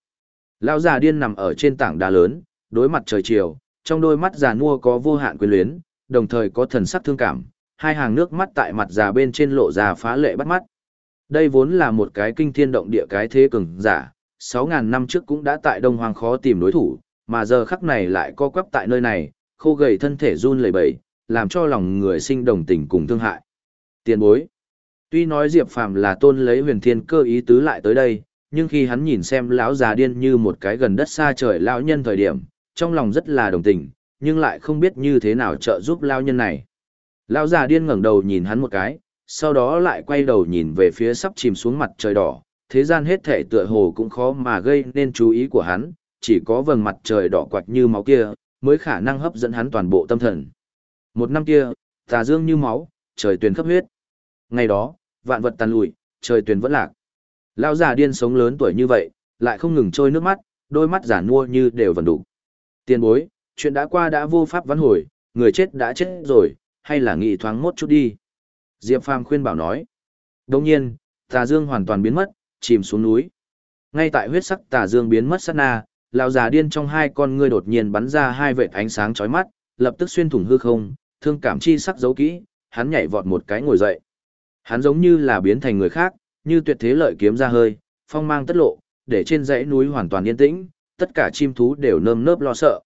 Lão già điên nằm ở trên tảng đá lớn, đối mặt trời chiều, trong đôi mắt già nua có vô hạn quyến luyến, đồng thời có thần sắc thương cảm, hai hàng nước mắt tại mặt già bên trên lộ ra phá lệ bắt mắt. Đây vốn là một cái kinh thiên động địa cái thế cường giả, 6.000 năm trước cũng đã tại Đông Hoàng khó tìm đối thủ, mà giờ khắc này lại co quắp tại nơi này, khô gầy thân thể run lẩy bẩy, làm cho lòng người sinh đồng tình cùng thương hại. Tiền bối. Tuy nói Diệp Phàm là tôn lấy huyền thiên cơ ý tứ lại tới đây, nhưng khi hắn nhìn xem lão già điên như một cái gần đất xa trời lão nhân thời điểm, trong lòng rất là đồng tình, nhưng lại không biết như thế nào trợ giúp lão nhân này. Lão già điên ngẩng đầu nhìn hắn một cái, sau đó lại quay đầu nhìn về phía sắp chìm xuống mặt trời đỏ, thế gian hết thể tựa hồ cũng khó mà gây nên chú ý của hắn, chỉ có vầng mặt trời đỏ quạch như máu kia, mới khả năng hấp dẫn hắn toàn bộ tâm thần. Một năm kia, tà dương như máu, trời tuyền khắp huyết. Ngày đó, vạn vật tàn lụi, trời tuyền vẫn lạc. Lão già điên sống lớn tuổi như vậy, lại không ngừng trôi nước mắt, đôi mắt giả nua như đều vần đủ. Tiền bối, chuyện đã qua đã vô pháp vãn hồi, người chết đã chết rồi, hay là nghị thoáng mốt chút đi. Diệp Phàm khuyên bảo nói. Đồng nhiên, tà dương hoàn toàn biến mất, chìm xuống núi. Ngay tại huyết sắc tà dương biến mất sát na, lão già điên trong hai con ngươi đột nhiên bắn ra hai vệt ánh sáng chói mắt, lập tức xuyên thủng hư không, thương cảm chi sắc giấu kỹ, hắn nhảy vọt một cái ngồi dậy. Hắn giống như là biến thành người khác, như tuyệt thế lợi kiếm ra hơi, phong mang tất lộ, để trên dãy núi hoàn toàn yên tĩnh, tất cả chim thú đều nơm nớp lo sợ.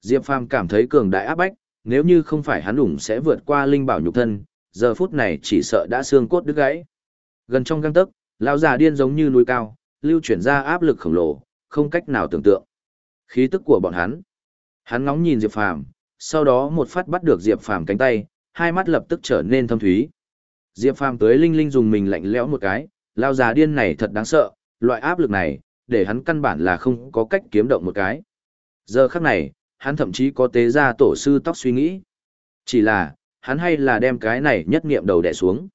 Diệp Phàm cảm thấy cường đại áp bách, nếu như không phải hắn ủng sẽ vượt qua linh bảo nhục thân, giờ phút này chỉ sợ đã xương cốt đứt gãy. Gần trong gang tấc, lão già điên giống như núi cao, lưu chuyển ra áp lực khổng lồ, không cách nào tưởng tượng. Khí tức của bọn hắn. Hắn ngóng nhìn Diệp Phàm, sau đó một phát bắt được Diệp Phàm cánh tay, hai mắt lập tức trở nên thâm thúy. Diệp Phàm tới linh linh dùng mình lạnh lẽo một cái, lao già điên này thật đáng sợ, loại áp lực này, để hắn căn bản là không có cách kiếm động một cái. Giờ khắc này, hắn thậm chí có tế ra tổ sư tóc suy nghĩ. Chỉ là, hắn hay là đem cái này nhất niệm đầu đè xuống.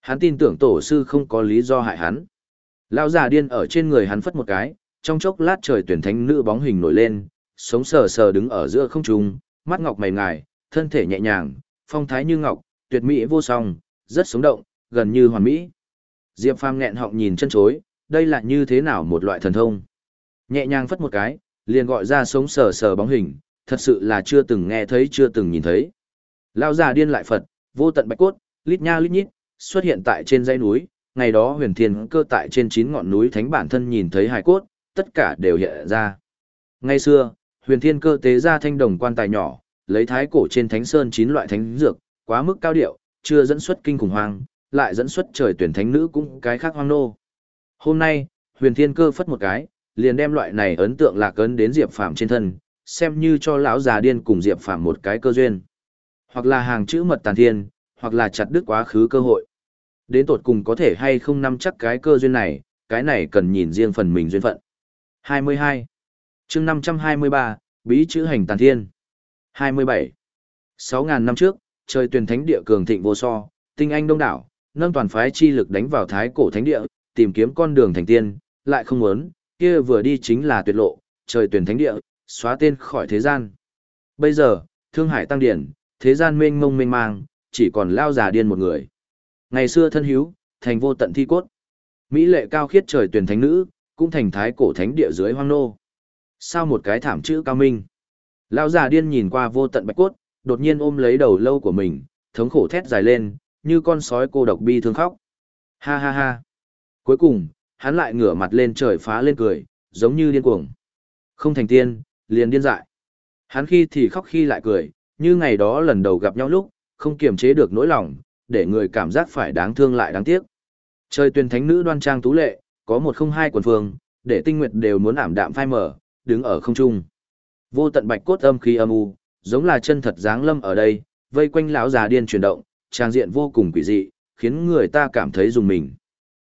Hắn tin tưởng tổ sư không có lý do hại hắn. Lão già điên ở trên người hắn phất một cái, trong chốc lát trời tuyển thánh nữ bóng hình nổi lên, sống sờ sờ đứng ở giữa không trung, mắt ngọc mày ngài, thân thể nhẹ nhàng, phong thái như ngọc, tuyệt mỹ vô song, rất sống động, gần như hoàn mỹ. Diệp Phàm nghẹn họng nhìn chân chối, đây là như thế nào một loại thần thông. Nhẹ nhàng phất một cái, liền gọi ra sống sờ sờ bóng hình, thật sự là chưa từng nghe thấy chưa từng nhìn thấy. Lao già điên lại Phật, vô tận bạch cốt, lít nha lít nhít, xuất hiện tại trên dãy núi, ngày đó huyền thiên cơ tại trên chín ngọn núi thánh bản thân nhìn thấy hài cốt, tất cả đều hiện ra. Ngày xưa, huyền thiên cơ tế ra thanh đồng quan tài nhỏ, lấy thái cổ trên thánh sơn chín loại thánh dược, quá mức cao điệu, chưa dẫn xuất kinh khủng hoang, lại dẫn xuất trời tuyển thánh nữ cũng cái khác hoang nô. Hôm nay, huyền thiên cơ phất một cái, liền đem loại này ấn tượng lạc ấn đến Diệp Phàm trên thân, xem như cho lão già điên cùng Diệp Phàm một cái cơ duyên. Hoặc là hàng chữ mật tàn thiên, hoặc là chặt đứt quá khứ cơ hội. Đến tột cùng có thể hay không nắm chắc cái cơ duyên này, cái này cần nhìn riêng phần mình duyên phận. 22. chương 523, Bí chữ hành tàn thiên. 27. 6.000 năm trước, trời tuyển thánh địa cường thịnh vô so, tinh anh đông đảo, nâng toàn phái chi lực đánh vào thái cổ thánh địa, tìm kiếm con đường thành tiên, lại không muốn, kia vừa đi chính là tuyệt lộ, trời tuyển thánh địa, xóa tên khỏi thế gian. Bây giờ, Thương Hải tăng điển, thế gian mênh mông mênh mang, chỉ còn lao già điên một người. Ngày xưa thân hiếu, thành vô tận thi cốt. Mỹ lệ cao khiết trời tuyển thánh nữ, cũng thành thái cổ thánh địa dưới hoang nô. Sao một cái thảm chữ cao minh? Lão già điên nhìn qua vô tận bạch cốt, đột nhiên ôm lấy đầu lâu của mình, thống khổ thét dài lên, như con sói cô độc bi thương khóc. Ha ha ha. Cuối cùng, hắn lại ngửa mặt lên trời phá lên cười, giống như điên cuồng. Không thành tiên, liền điên dại. Hắn khi thì khóc khi lại cười, như ngày đó lần đầu gặp nhau lúc, không kiềm chế được nỗi lòng, để người cảm giác phải đáng thương lại đáng tiếc. Trời tuyên thánh nữ đoan trang tú lệ, có một không hai quần phương, để tinh nguyệt đều muốn ảm đạm phai mở, đứng ở không trung. Vô tận bạch cốt âm khí âm u, giống là chân thật dáng lâm ở đây, vây quanh lão già điên chuyển động, trang diện vô cùng quỷ dị, khiến người ta cảm thấy dùng mình.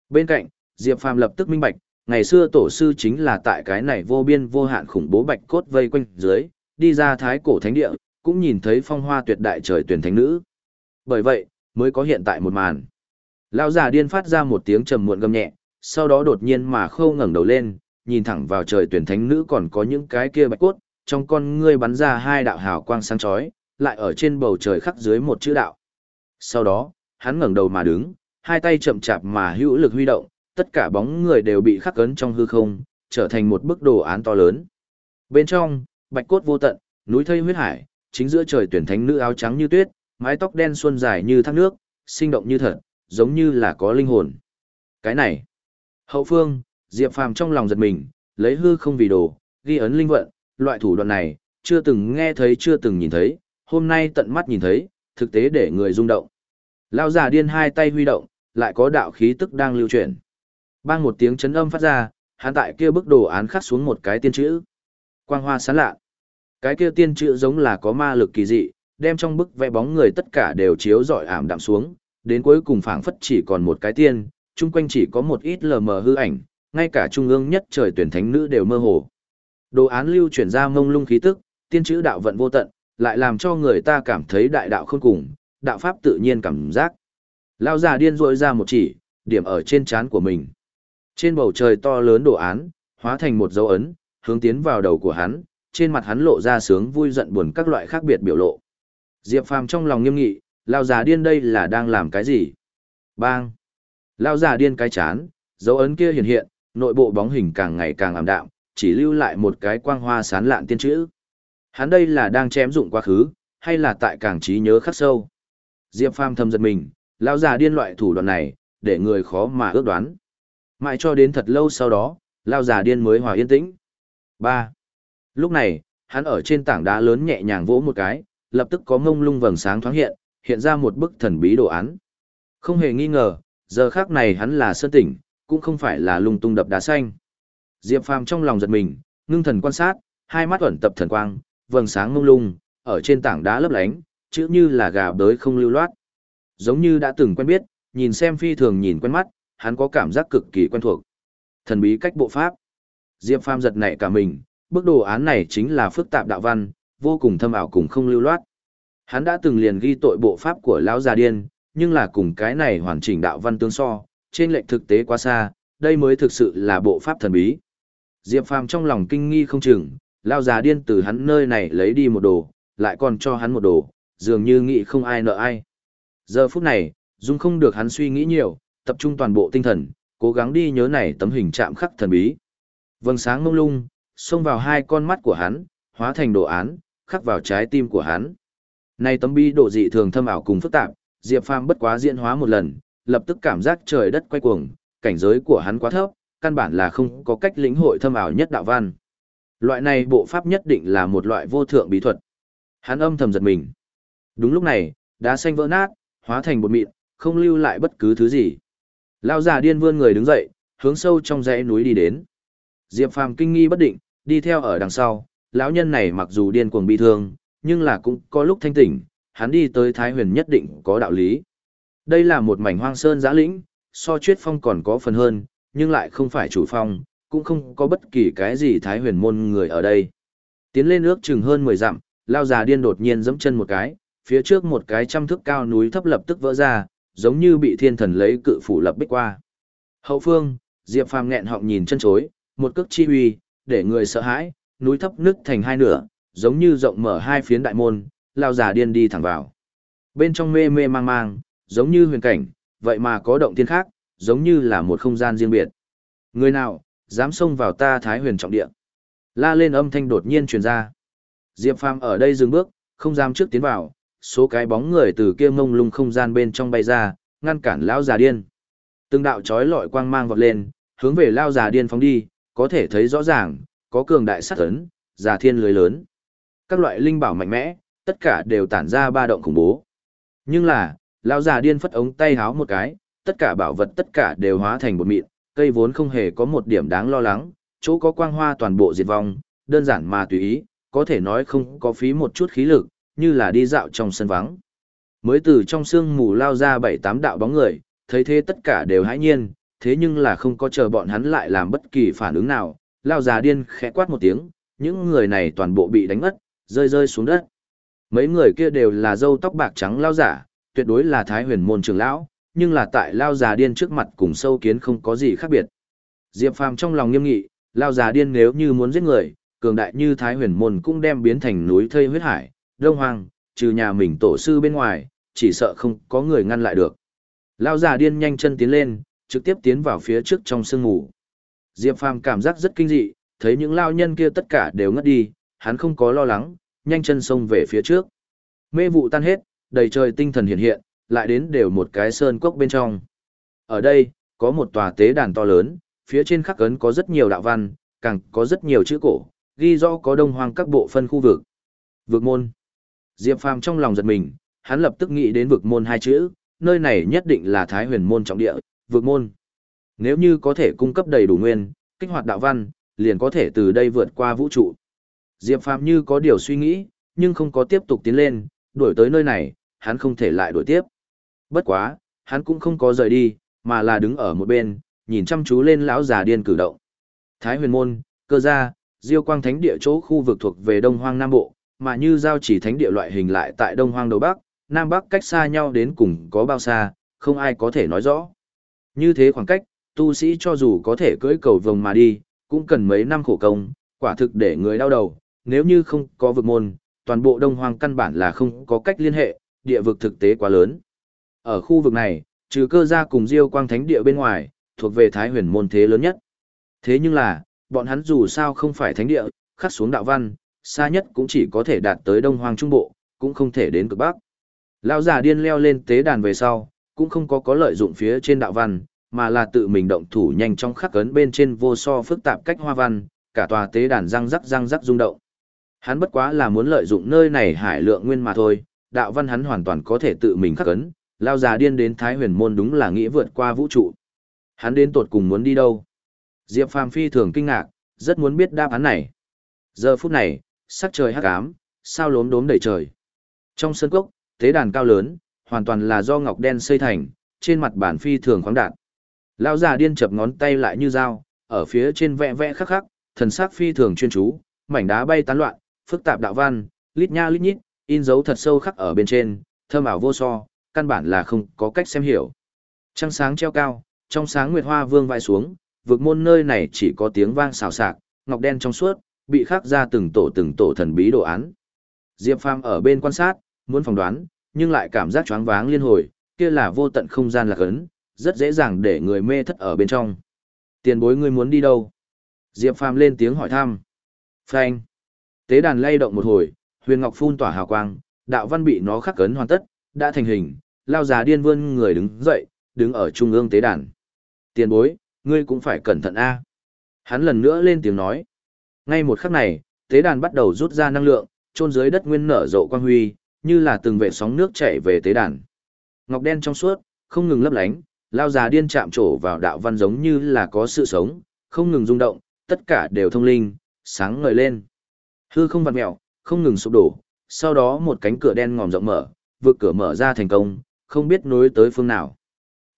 Bên cạnh, Diệp Phàm lập tức minh bạch, ngày xưa tổ sư chính là tại cái này vô biên vô hạn khủng bố bạch cốt vây quanh dưới, đi ra thái cổ thánh địa, cũng nhìn thấy phong hoa tuyệt đại trời tuyển thánh nữ. Bởi vậy, mới có hiện tại một màn. Lão già điên phát ra một tiếng trầm muộn gầm nhẹ, sau đó đột nhiên mà khâu ngẩng đầu lên, nhìn thẳng vào trời tuyển thánh nữ còn có những cái kia bạch cốt, trong con ngươi bắn ra hai đạo hào quang sáng chói, lại ở trên bầu trời khắc dưới một chữ đạo. Sau đó, hắn ngẩng đầu mà đứng, hai tay chậm chạp mà hữu lực huy động, tất cả bóng người đều bị khắc ấn trong hư không, trở thành một bức đồ án to lớn. Bên trong, bạch cốt vô tận, núi thây huyết hải, chính giữa trời tuyển thánh nữ áo trắng như tuyết, mái tóc đen xuân dài như thác nước, sinh động như thật, giống như là có linh hồn. Cái này, hậu phương, Diệp Phàm trong lòng giật mình, lấy hư không vì đồ, ghi ấn linh vận, loại thủ đoạn này, chưa từng nghe thấy chưa từng nhìn thấy, hôm nay tận mắt nhìn thấy, thực tế để người rung động. Lao giả điên hai tay huy động, lại có đạo khí tức đang lưu chuyển. Bang một tiếng chấn âm phát ra, hắn tại kia bức đồ án khắc xuống một cái tiên chữ. Quang hoa sáng lạ. Cái kia tiên chữ giống là có ma lực kỳ dị, đem trong bức vẽ bóng người tất cả đều chiếu rọi ảm đạm xuống, đến cuối cùng phảng phất chỉ còn một cái tiên, chung quanh chỉ có một ít lờ mờ hư ảnh, ngay cả trung ương nhất trời tuyển thánh nữ đều mơ hồ. Đồ án lưu chuyển ra mông lung khí tức, tiên chữ đạo vận vô tận, lại làm cho người ta cảm thấy đại đạo không cùng, đạo pháp tự nhiên cảm giác. Lao già điên rội ra một chỉ, điểm ở trên trán của mình. Trên bầu trời to lớn đồ án, hóa thành một dấu ấn, hướng tiến vào đầu của hắn, trên mặt hắn lộ ra sướng vui giận buồn các loại khác biệt biểu lộ. Diệp Phàm trong lòng nghiêm nghị, lao già điên đây là đang làm cái gì? Bang! Lao già điên cái chán, dấu ấn kia hiện hiện, nội bộ bóng hình càng ngày càng ảm đạm, chỉ lưu lại một cái quang hoa sán lạn tiên chữ. Hắn đây là đang chém dụng quá khứ, hay là tại càng trí nhớ khắc sâu? Diệp Phàm thầm giật mình, Lão già điên loại thủ đoạn này, để người khó mà ước đoán. Mãi cho đến thật lâu sau đó, Lão già điên mới hòa yên tĩnh. 3. Lúc này, hắn ở trên tảng đá lớn nhẹ nhàng vỗ một cái, lập tức có ngông lung vầng sáng thoáng hiện, hiện ra một bức thần bí đồ án. Không hề nghi ngờ, giờ khác này hắn là sơn tỉnh, cũng không phải là lung tung đập đá xanh. Diệp Phàm trong lòng giật mình, ngưng thần quan sát, hai mắt ẩn tập thần quang, vầng sáng mông lung, ở trên tảng đá lấp lánh, chữ như là gà bới không lưu loát. Giống như đã từng quen biết, nhìn xem phi thường nhìn quen mắt, hắn có cảm giác cực kỳ quen thuộc. Thần bí cách bộ pháp. Diệp Phàm giật nảy cả mình, bức đồ án này chính là phức tạp đạo văn, vô cùng thâm ảo cùng không lưu loát. Hắn đã từng liền ghi tội bộ pháp của lão già điên, nhưng là cùng cái này hoàn chỉnh đạo văn tương so, trên lệnh thực tế quá xa, đây mới thực sự là bộ pháp thần bí. Diệp Phàm trong lòng kinh nghi không chừng, lao già điên từ hắn nơi này lấy đi một đồ, lại còn cho hắn một đồ, dường như nghĩ không ai nợ ai. Giờ phút này, Dung không được hắn suy nghĩ nhiều, tập trung toàn bộ tinh thần, cố gắng đi nhớ này tấm hình chạm khắc thần bí. Vầng sáng mông lung, xông vào hai con mắt của hắn, hóa thành đồ án, khắc vào trái tim của hắn. Này tấm bi độ dị thường thâm ảo cùng phức tạp, Diệp Phàm bất quá diễn hóa một lần, lập tức cảm giác trời đất quay cuồng, cảnh giới của hắn quá thấp, căn bản là không có cách lĩnh hội thâm ảo nhất đạo văn. Loại này bộ pháp nhất định là một loại vô thượng bí thuật. Hắn âm thầm giật mình. Đúng lúc này, đá xanh vỡ nát, hóa thành bột mịn, không lưu lại bất cứ thứ gì. Lao già điên vươn người đứng dậy, hướng sâu trong dãy núi đi đến. Diệp Phàm kinh nghi bất định, đi theo ở đằng sau, lão nhân này mặc dù điên cuồng bi thương, nhưng là cũng có lúc thanh tỉnh, hắn đi tới Thái Huyền nhất định có đạo lý. Đây là một mảnh hoang sơn giã lĩnh, so chuyết phong còn có phần hơn, nhưng lại không phải chủ phong, cũng không có bất kỳ cái gì Thái Huyền môn người ở đây. Tiến lên ước chừng hơn 10 dặm, lao già điên đột nhiên giẫm chân một cái, phía trước một cái trăm thước cao núi thấp lập tức vỡ ra, giống như bị thiên thần lấy cự phủ lập bích qua. Hậu phương, Diệp Phàm nghẹn họng nhìn chân chối, một cước chi uy, để người sợ hãi, núi thấp nứt thành hai nửa, giống như rộng mở hai phiến đại môn, lao già điên đi thẳng vào. Bên trong mê mê mang mang, giống như huyền cảnh, vậy mà có động thiên khác, giống như là một không gian riêng biệt. Người nào, dám xông vào ta thái huyền trọng địa. La lên âm thanh đột nhiên truyền ra. Diệp Phàm ở đây dừng bước, không dám trước tiến vào, số cái bóng người từ kia mông lung không gian bên trong bay ra, ngăn cản lão già điên. Từng đạo chói lọi quang mang vọt lên, hướng về Lão già điên phóng đi, có thể thấy rõ ràng, có cường đại sát ấn, già thiên lưới lớn. Các loại linh bảo mạnh mẽ, tất cả đều tản ra ba động khủng bố. Nhưng là, lão già điên phất ống tay háo một cái, tất cả bảo vật tất cả đều hóa thành bột mịn, cây vốn không hề có một điểm đáng lo lắng, chỗ có quang hoa toàn bộ diệt vong, đơn giản mà tùy ý, có thể nói không có phí một chút khí lực, như là đi dạo trong sân vắng. Mới từ trong sương mù lao ra bảy tám đạo bóng người, thấy thế tất cả đều hãi nhiên, thế nhưng là không có chờ bọn hắn lại làm bất kỳ phản ứng nào, lao già điên khẽ quát một tiếng, những người này toàn bộ bị đánh ngất, rơi rơi xuống đất. Mấy người kia đều là dâu tóc bạc trắng lao giả, tuyệt đối là thái huyền môn trưởng lão, nhưng là tại lao già điên trước mặt cùng sâu kiến không có gì khác biệt. Diệp Phàm trong lòng nghiêm nghị, lao già điên nếu như muốn giết người, cường đại như thái huyền môn cũng đem biến thành núi thây huyết hải, đông hoang, trừ nhà mình tổ sư bên ngoài, chỉ sợ không có người ngăn lại được. Lao già điên nhanh chân tiến lên, trực tiếp tiến vào phía trước trong sương ngủ. Diệp Phàm cảm giác rất kinh dị, thấy những lao nhân kia tất cả đều ngất đi, hắn không có lo lắng, nhanh chân xông về phía trước. Mê vụ tan hết, đầy trời tinh thần hiện hiện, lại đến đều một cái sơn cốc bên trong. Ở đây, có một tòa tế đàn to lớn, phía trên khắc ấn có rất nhiều đạo văn, càng có rất nhiều chữ cổ, ghi rõ có đông hoang các bộ phân khu vực. Vực môn. Diệp Phàm trong lòng giật mình, hắn lập tức nghĩ đến vực môn hai chữ, nơi này nhất định là Thái Huyền môn trọng địa, vực môn. Nếu như có thể cung cấp đầy đủ nguyên, kích hoạt đạo văn, liền có thể từ đây vượt qua vũ trụ. Diệp Phàm như có điều suy nghĩ, nhưng không có tiếp tục tiến lên, đuổi tới nơi này, hắn không thể lại đuổi tiếp. Bất quá, hắn cũng không có rời đi, mà là đứng ở một bên, nhìn chăm chú lên lão già điên cử động. Thái huyền môn, cơ gia, diêu quang thánh địa chỗ khu vực thuộc về Đông Hoang Nam Bộ, mà như giao chỉ thánh địa loại hình lại tại Đông Hoang Đầu Bắc, Nam Bắc cách xa nhau đến cùng có bao xa, không ai có thể nói rõ. Như thế khoảng cách, tu sĩ cho dù có thể cưỡi cầu vồng mà đi, cũng cần mấy năm khổ công, quả thực để người đau đầu, nếu như không có vực môn, toàn bộ Đông Hoang căn bản là không có cách liên hệ, địa vực thực tế quá lớn. Ở khu vực này, trừ cơ gia cùng Diêu Quang Thánh địa bên ngoài, thuộc về Thái Huyền môn thế lớn nhất. Thế nhưng là, bọn hắn dù sao không phải thánh địa, khắc xuống đạo văn, xa nhất cũng chỉ có thể đạt tới Đông Hoang Trung Bộ, cũng không thể đến cực Bắc. Lão già điên leo lên tế đàn về sau, cũng không có có lợi dụng phía trên đạo văn, mà là tự mình động thủ nhanh trong khắc ấn bên trên vô so phức tạp cách hoa văn, cả tòa tế đàn răng rắc răng rắc rung động. Hắn bất quá là muốn lợi dụng nơi này hải lượng nguyên mà thôi, đạo văn hắn hoàn toàn có thể tự mình khắc ấn, lao già điên đến Thái huyền môn đúng là nghĩ vượt qua vũ trụ. Hắn đến tột cùng muốn đi đâu? Diệp Phàm phi thường kinh ngạc, rất muốn biết đáp án này. Giờ phút này, sắc trời hắc ám, sao lốm đốm đầy trời. Trong sân cốc, tế đàn cao lớn, hoàn toàn là do ngọc đen xây thành, trên mặt bản phi thường khoáng đạt. Lão già điên chập ngón tay lại như dao, ở phía trên vẽ vẽ khắc khắc, thần sắc phi thường chuyên chú, mảnh đá bay tán loạn, phức tạp đạo văn, lít nha lít nhít, in dấu thật sâu khắc ở bên trên, thơm ảo vô so, căn bản là không có cách xem hiểu. Trăng sáng treo cao, trong sáng nguyệt hoa vương vai xuống, vực môn nơi này chỉ có tiếng vang xào xạc, ngọc đen trong suốt, bị khắc ra từng tổ từng tổ thần bí đồ án. Diệp Phàm ở bên quan sát, muốn phỏng đoán, nhưng lại cảm giác choáng váng liên hồi, kia là vô tận không gian lạc ấn, rất dễ dàng để người mê thất ở bên trong. Tiền bối ngươi muốn đi đâu? Diệp Phàm lên tiếng hỏi thăm. Phanh. Tế đàn lay động một hồi, huyền ngọc phun tỏa hào quang, đạo văn bị nó khắc ấn hoàn tất, đã thành hình, lao già điên vươn người đứng dậy, đứng ở trung ương tế đàn. Tiền bối, ngươi cũng phải cẩn thận a. Hắn lần nữa lên tiếng nói. Ngay một khắc này, tế đàn bắt đầu rút ra năng lượng, trôn dưới đất nguyên nở rộ quang huy, như là từng vệ sóng nước chảy về tế đàn. Ngọc đen trong suốt, không ngừng lấp lánh, lao già điên chạm trổ vào đạo văn giống như là có sự sống, không ngừng rung động, tất cả đều thông linh, sáng ngời lên. Hư không vặn mèo, không ngừng sụp đổ, sau đó một cánh cửa đen ngòm rộng mở, vực cửa mở ra thành công, không biết nối tới phương nào.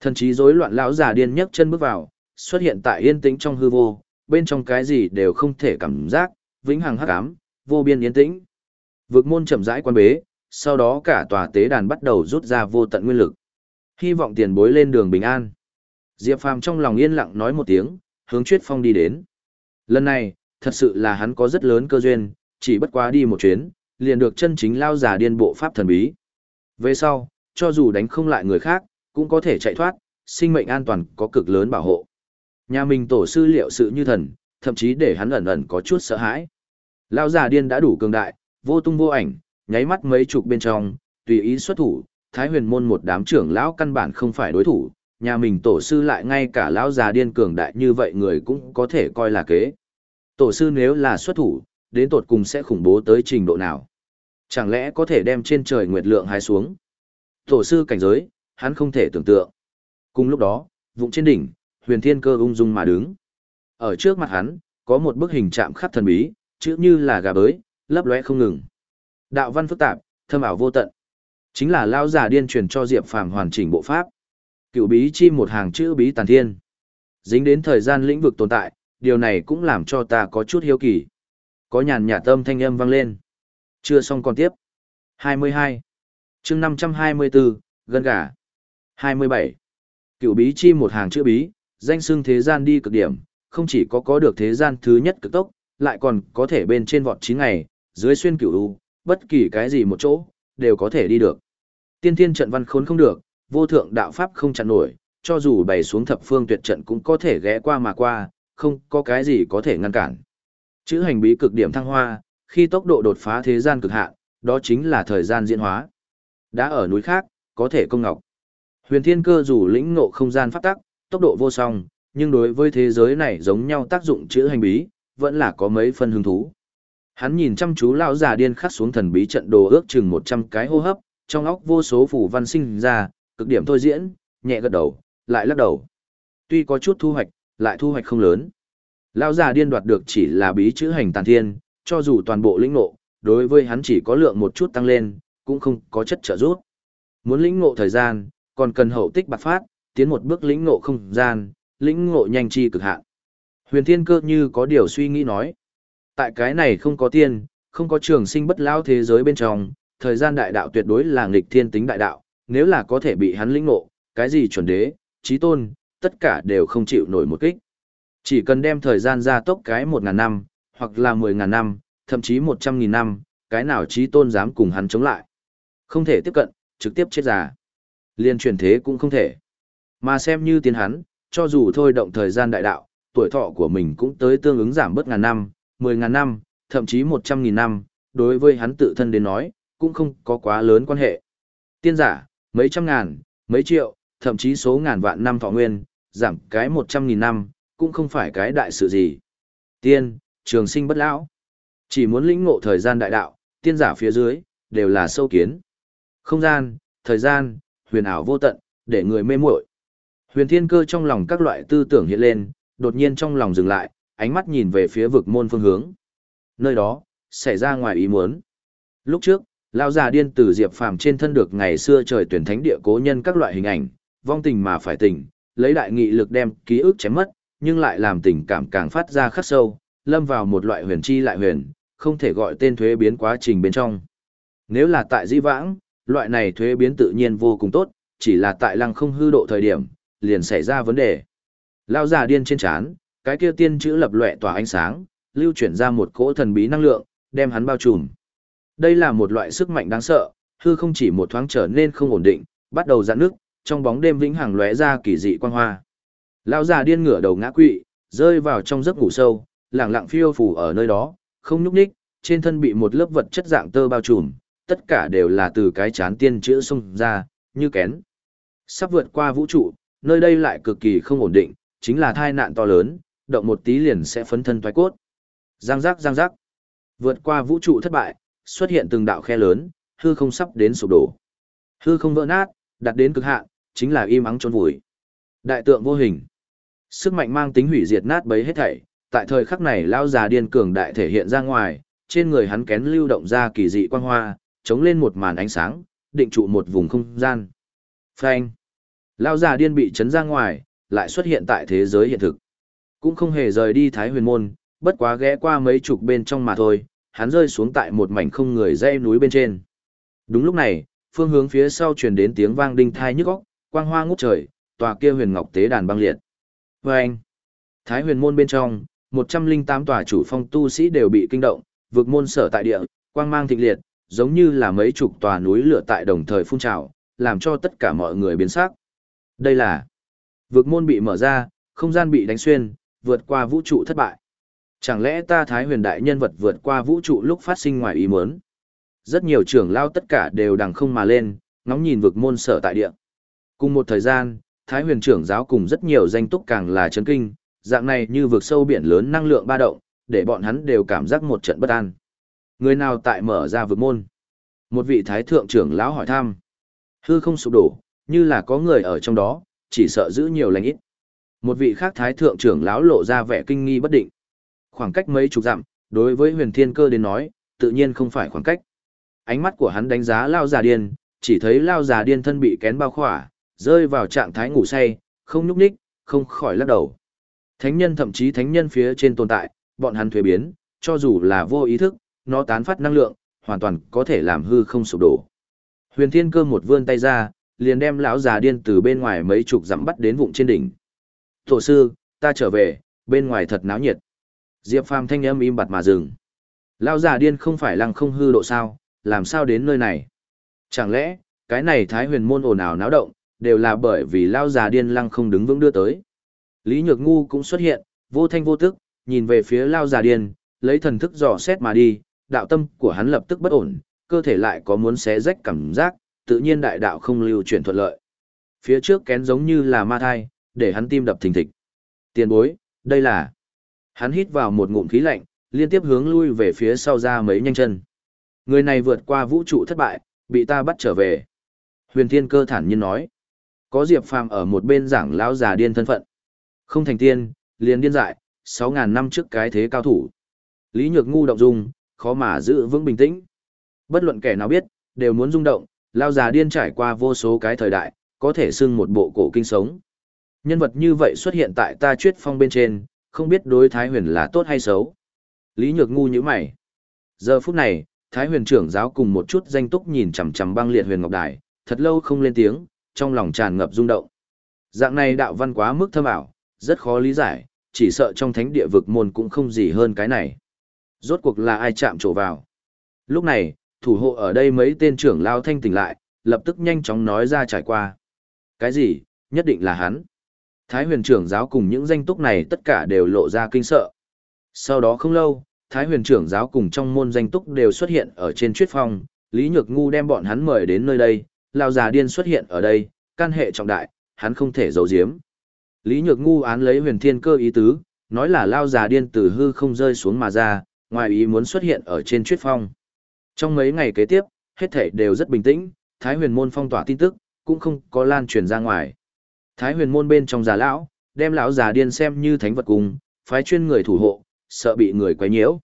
Thần trí rối loạn lão già điên nhấc chân bước vào, xuất hiện tại yên tĩnh trong hư vô, bên trong cái gì đều không thể cảm giác, vĩnh hằng hắc ám, vô biên yên tĩnh. Vực môn chậm rãi quan bế, sau đó cả tòa tế đàn bắt đầu rút ra vô tận nguyên lực. Hy vọng tiền bối lên đường bình an. Diệp Phàm trong lòng yên lặng nói một tiếng, hướng Chuyết Phong đi đến. Lần này, thật sự là hắn có rất lớn cơ duyên, chỉ bất quá đi một chuyến, liền được chân chính lao giả điên bộ pháp thần bí. Về sau, cho dù đánh không lại người khác, cũng có thể chạy thoát, sinh mệnh an toàn có cực lớn bảo hộ. Nhà mình tổ sư liệu sự như thần, thậm chí để hắn ẩn ẩn có chút sợ hãi. Lao già điên đã đủ cường đại, vô tung vô ảnh, nháy mắt mấy chục bên trong, tùy ý xuất thủ, Thái Huyền môn một đám trưởng lão căn bản không phải đối thủ, nhà mình tổ sư lại ngay cả lão già điên cường đại như vậy người cũng có thể coi là kế. Tổ sư nếu là xuất thủ, đến tột cùng sẽ khủng bố tới trình độ nào? Chẳng lẽ có thể đem trên trời nguyệt lượng hái xuống? Tổ sư cảnh giới, hắn không thể tưởng tượng. Cùng lúc đó, vụng trên đỉnh, huyền thiên cơ ung dung mà đứng. Ở trước mặt hắn, có một bức hình chạm khắc thần bí, chữ như là gà bới, lấp lóe không ngừng. Đạo văn phức tạp, thâm ảo vô tận. Chính là lao giả điên truyền cho Diệp Phàm hoàn chỉnh bộ pháp. Cựu bí chi một hàng chữ bí tàn thiên. Dính đến thời gian lĩnh vực tồn tại, điều này cũng làm cho ta có chút hiếu kỳ. Có nhàn nhạt tâm thanh âm vang lên. Chưa xong còn tiếp. 22. chương 524, gân gà. 27. Cựu bí chi một hàng chữ bí, danh xưng thế gian đi cực điểm, không chỉ có có được thế gian thứ nhất cực tốc, lại còn có thể bên trên vọt 9 ngày, dưới xuyên cửu u, bất kỳ cái gì một chỗ, đều có thể đi được. Tiên thiên trận văn khốn không được, vô thượng đạo pháp không chặn nổi, cho dù bày xuống thập phương tuyệt trận cũng có thể ghé qua mà qua, không có cái gì có thể ngăn cản. Chữ hành bí cực điểm thăng hoa, khi tốc độ đột phá thế gian cực hạn, đó chính là thời gian diễn hóa. Đã ở núi khác, có thể công ngọc. Huyền Thiên Cơ dù lĩnh ngộ không gian pháp tắc, tốc độ vô song, nhưng đối với thế giới này giống nhau tác dụng chữ hành bí, vẫn là có mấy phần hứng thú. Hắn nhìn chăm chú lão già điên khắc xuống thần bí trận đồ ước chừng 100 cái hô hấp, trong óc vô số phủ văn sinh ra, cực điểm thôi diễn, nhẹ gật đầu, lại lắc đầu. Tuy có chút thu hoạch, lại thu hoạch không lớn. Lão già điên đoạt được chỉ là bí chữ hành tàn thiên, cho dù toàn bộ lĩnh ngộ, đối với hắn chỉ có lượng một chút tăng lên, cũng không có chất trợ giúp. Muốn lĩnh ngộ thời gian, còn cần hậu tích bạc phát, tiến một bước lĩnh ngộ không gian, lĩnh ngộ nhanh chi cực hạn. Huyền Thiên Cơ như có điều suy nghĩ nói, tại cái này không có tiên, không có trường sinh bất lao thế giới bên trong, thời gian đại đạo tuyệt đối là nghịch thiên tính đại đạo, nếu là có thể bị hắn lĩnh ngộ, cái gì chuẩn đế, chí tôn, tất cả đều không chịu nổi một kích. Chỉ cần đem thời gian ra tốc cái một ngàn năm, hoặc là mười ngàn năm, thậm chí một trăm nghìn năm, cái nào trí tôn dám cùng hắn chống lại. Không thể tiếp cận, trực tiếp chết già. Liên truyền thế cũng không thể. Mà xem như tiến hắn, cho dù thôi động thời gian đại đạo, tuổi thọ của mình cũng tới tương ứng giảm bớt ngàn năm, mười ngàn năm, thậm chí một trăm nghìn năm, đối với hắn tự thân đến nói, cũng không có quá lớn quan hệ. Tiên giả, mấy trăm ngàn, mấy triệu, thậm chí số ngàn vạn năm thọ nguyên, giảm cái một trăm nghìn năm, cũng không phải cái đại sự gì. Tiên, trường sinh bất lão. Chỉ muốn lĩnh ngộ thời gian đại đạo, tiên giả phía dưới, đều là sâu kiến. Không gian, thời gian, huyền ảo vô tận, để người mê muội. Huyền Thiên Cơ trong lòng các loại tư tưởng hiện lên, đột nhiên trong lòng dừng lại, ánh mắt nhìn về phía vực môn phương hướng. Nơi đó, xảy ra ngoài ý muốn. Lúc trước, lão già điên từ Diệp Phàm trên thân được ngày xưa trời tuyển thánh địa cố nhân các loại hình ảnh, vong tình mà phải tình, lấy đại nghị lực đem ký ức chém mất, nhưng lại làm tình cảm càng phát ra khắc sâu, lâm vào một loại huyền chi lại huyền, không thể gọi tên thuế biến quá trình bên trong. Nếu là tại di vãng, loại này thuế biến tự nhiên vô cùng tốt, chỉ là tại lăng không hư độ thời điểm, liền xảy ra vấn đề. Lao già điên trên chán, cái kia tiên chữ lập lệ tỏa ánh sáng, lưu chuyển ra một cỗ thần bí năng lượng, đem hắn bao trùm. Đây là một loại sức mạnh đáng sợ, hư không chỉ một thoáng trở nên không ổn định, bắt đầu giãn nước, trong bóng đêm vĩnh hằng lóe ra kỳ dị quang hoa. Lão già điên ngửa đầu ngã quỵ, rơi vào trong giấc ngủ sâu, lặng lặng phiêu phù ở nơi đó, không nhúc nhích, trên thân bị một lớp vật chất dạng tơ bao trùm, tất cả đều là từ cái chán tiên chữ xông ra, như kén. Sắp vượt qua vũ trụ, nơi đây lại cực kỳ không ổn định, chính là thai nạn to lớn, động một tí liền sẽ phấn thân thoái cốt. Giang giác giang giác. Vượt qua vũ trụ thất bại, xuất hiện từng đạo khe lớn, hư không sắp đến sụp đổ. Hư không vỡ nát, đặt đến cực hạn, chính là im ắng trốn vùi. Đại tượng vô hình. Sức mạnh mang tính hủy diệt nát bấy hết thảy, tại thời khắc này lão già điên cường đại thể hiện ra ngoài, trên người hắn kén lưu động ra kỳ dị quang hoa, chống lên một màn ánh sáng, định trụ một vùng không gian. Phanh. Lão già điên bị chấn ra ngoài, lại xuất hiện tại thế giới hiện thực. Cũng không hề rời đi Thái Huyền môn, bất quá ghé qua mấy chục bên trong mà thôi, hắn rơi xuống tại một mảnh không người dây núi bên trên. Đúng lúc này, phương hướng phía sau truyền đến tiếng vang đinh thai nhức óc, quang hoa ngút trời, tòa kia huyền ngọc tế đàn băng liệt. Vâng! Thái huyền môn bên trong, 108 tòa chủ phong tu sĩ đều bị kinh động, vực môn sở tại địa, quang mang thịnh liệt, giống như là mấy chục tòa núi lửa tại đồng thời phun trào, làm cho tất cả mọi người biến sắc. Đây là vực môn bị mở ra, không gian bị đánh xuyên, vượt qua vũ trụ thất bại. Chẳng lẽ ta Thái huyền đại nhân vật vượt qua vũ trụ lúc phát sinh ngoài ý muốn? Rất nhiều trưởng lao tất cả đều đằng không mà lên, ngóng nhìn vực môn sở tại địa. Cùng một thời gian, Thái huyền trưởng giáo cùng rất nhiều danh túc càng là chấn kinh, dạng này như vượt sâu biển lớn năng lượng ba động, để bọn hắn đều cảm giác một trận bất an. Người nào tại mở ra vực môn? Một vị thái thượng trưởng lão hỏi thăm. Hư không sụp đổ, như là có người ở trong đó, chỉ sợ giữ nhiều lành ít. Một vị khác thái thượng trưởng lão lộ ra vẻ kinh nghi bất định. Khoảng cách mấy chục dặm, đối với huyền thiên cơ đến nói, tự nhiên không phải khoảng cách. Ánh mắt của hắn đánh giá lao già điên, chỉ thấy lao già điên thân bị kén bao khỏa, rơi vào trạng thái ngủ say, không nhúc nhích, không khỏi lắc đầu. Thánh nhân thậm chí thánh nhân phía trên tồn tại, bọn hắn thuế biến, cho dù là vô ý thức, nó tán phát năng lượng, hoàn toàn có thể làm hư không sụp đổ. Huyền Thiên Cơ một vươn tay ra, liền đem lão già điên từ bên ngoài mấy chục dặm bắt đến vụng trên đỉnh. "Tổ sư, ta trở về, bên ngoài thật náo nhiệt." Diệp Phàm thanh âm im bặt mà dừng. Lão già điên không phải lăng không hư độ sao, làm sao đến nơi này? Chẳng lẽ, cái này Thái huyền môn ồn ào náo động, đều là bởi vì lão già điên lăng không đứng vững đưa tới. Lý Nhược Ngu cũng xuất hiện, vô thanh vô tức, nhìn về phía lao già điên, lấy thần thức dò xét mà đi, đạo tâm của hắn lập tức bất ổn, cơ thể lại có muốn xé rách cảm giác, tự nhiên đại đạo không lưu chuyển thuận lợi. Phía trước kén giống như là ma thai, để hắn tim đập thình thịch. Tiền bối, đây là... Hắn hít vào một ngụm khí lạnh, liên tiếp hướng lui về phía sau ra mấy nhanh chân. Người này vượt qua vũ trụ thất bại, bị ta bắt trở về. Huyền Thiên Cơ thản nhiên nói. Có Diệp Phàm ở một bên giảng lão già điên thân phận. Không thành tiên, liền điên dại, 6.000 năm trước cái thế cao thủ. Lý Nhược ngu động dung, khó mà giữ vững bình tĩnh. Bất luận kẻ nào biết, đều muốn rung động, lao già điên trải qua vô số cái thời đại, có thể xưng một bộ cổ kinh sống. Nhân vật như vậy xuất hiện tại ta truyết phong bên trên, không biết đối Thái huyền là tốt hay xấu. Lý Nhược ngu như mày. Giờ phút này, Thái huyền trưởng giáo cùng một chút danh túc nhìn chằm chằm băng liệt huyền ngọc đài, thật lâu không lên tiếng, trong lòng tràn ngập rung động. Dạng này đạo văn quá mức thâm ảo, rất khó lý giải, chỉ sợ trong thánh địa vực môn cũng không gì hơn cái này. Rốt cuộc là ai chạm trổ vào. Lúc này, thủ hộ ở đây mấy tên trưởng lao thanh tỉnh lại, lập tức nhanh chóng nói ra trải qua. Cái gì, nhất định là hắn. Thái huyền trưởng giáo cùng những danh túc này tất cả đều lộ ra kinh sợ. Sau đó không lâu, Thái huyền trưởng giáo cùng trong môn danh túc đều xuất hiện ở trên truyết phòng. Lý Nhược Ngu đem bọn hắn mời đến nơi đây, lao già điên xuất hiện ở đây, can hệ trọng đại, hắn không thể giấu giếm. Lý Nhược Ngu án lấy huyền thiên cơ ý tứ, nói là lao già điên Tử hư không rơi xuống mà ra, ngoài ý muốn xuất hiện ở trên truyết phong. Trong mấy ngày kế tiếp, hết thảy đều rất bình tĩnh, Thái huyền môn phong tỏa tin tức, cũng không có lan truyền ra ngoài. Thái huyền môn bên trong già lão, đem lão già điên xem như thánh vật cùng, phái chuyên người thủ hộ, sợ bị người quấy nhiễu.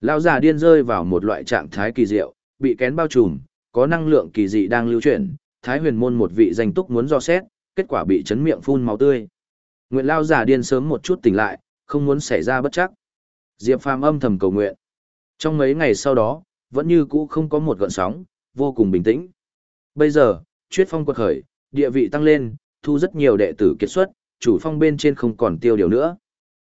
Lão già điên rơi vào một loại trạng thái kỳ diệu, bị kén bao trùm, có năng lượng kỳ dị đang lưu chuyển, Thái huyền môn một vị danh túc muốn do xét, kết quả bị chấn miệng phun máu tươi. Nguyện lao giả điên sớm một chút tỉnh lại, không muốn xảy ra bất chắc. Diệp Phàm âm thầm cầu nguyện. Trong mấy ngày sau đó, vẫn như cũ không có một gợn sóng, vô cùng bình tĩnh. Bây giờ, Chuyết Phong quật khởi, địa vị tăng lên, thu rất nhiều đệ tử kết xuất, chủ phong bên trên không còn tiêu điều nữa.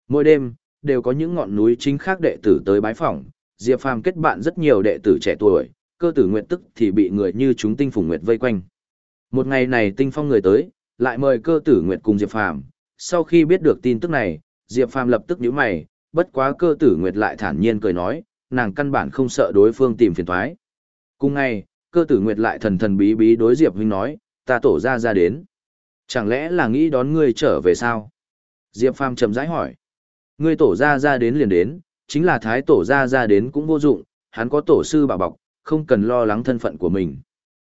Mỗi đêm, đều có những ngọn núi chính khác đệ tử tới bái phỏng, Diệp Phàm kết bạn rất nhiều đệ tử trẻ tuổi, cơ tử nguyện tức thì bị người như chúng tinh phùng nguyệt vây quanh. Một ngày này tinh phong người tới, lại mời cơ tử nguyệt cùng Diệp Phàm. Sau khi biết được tin tức này, Diệp Phàm lập tức nhíu mày, bất quá cơ tử nguyệt lại thản nhiên cười nói, nàng căn bản không sợ đối phương tìm phiền toái. Cùng ngày, cơ tử nguyệt lại thần thần bí bí đối Diệp huynh nói, ta tổ ra ra đến. Chẳng lẽ là nghĩ đón ngươi trở về sao? Diệp Phàm chậm rãi hỏi. Ngươi tổ ra ra đến liền đến, chính là thái tổ ra ra đến cũng vô dụng, hắn có tổ sư bảo bọc, không cần lo lắng thân phận của mình.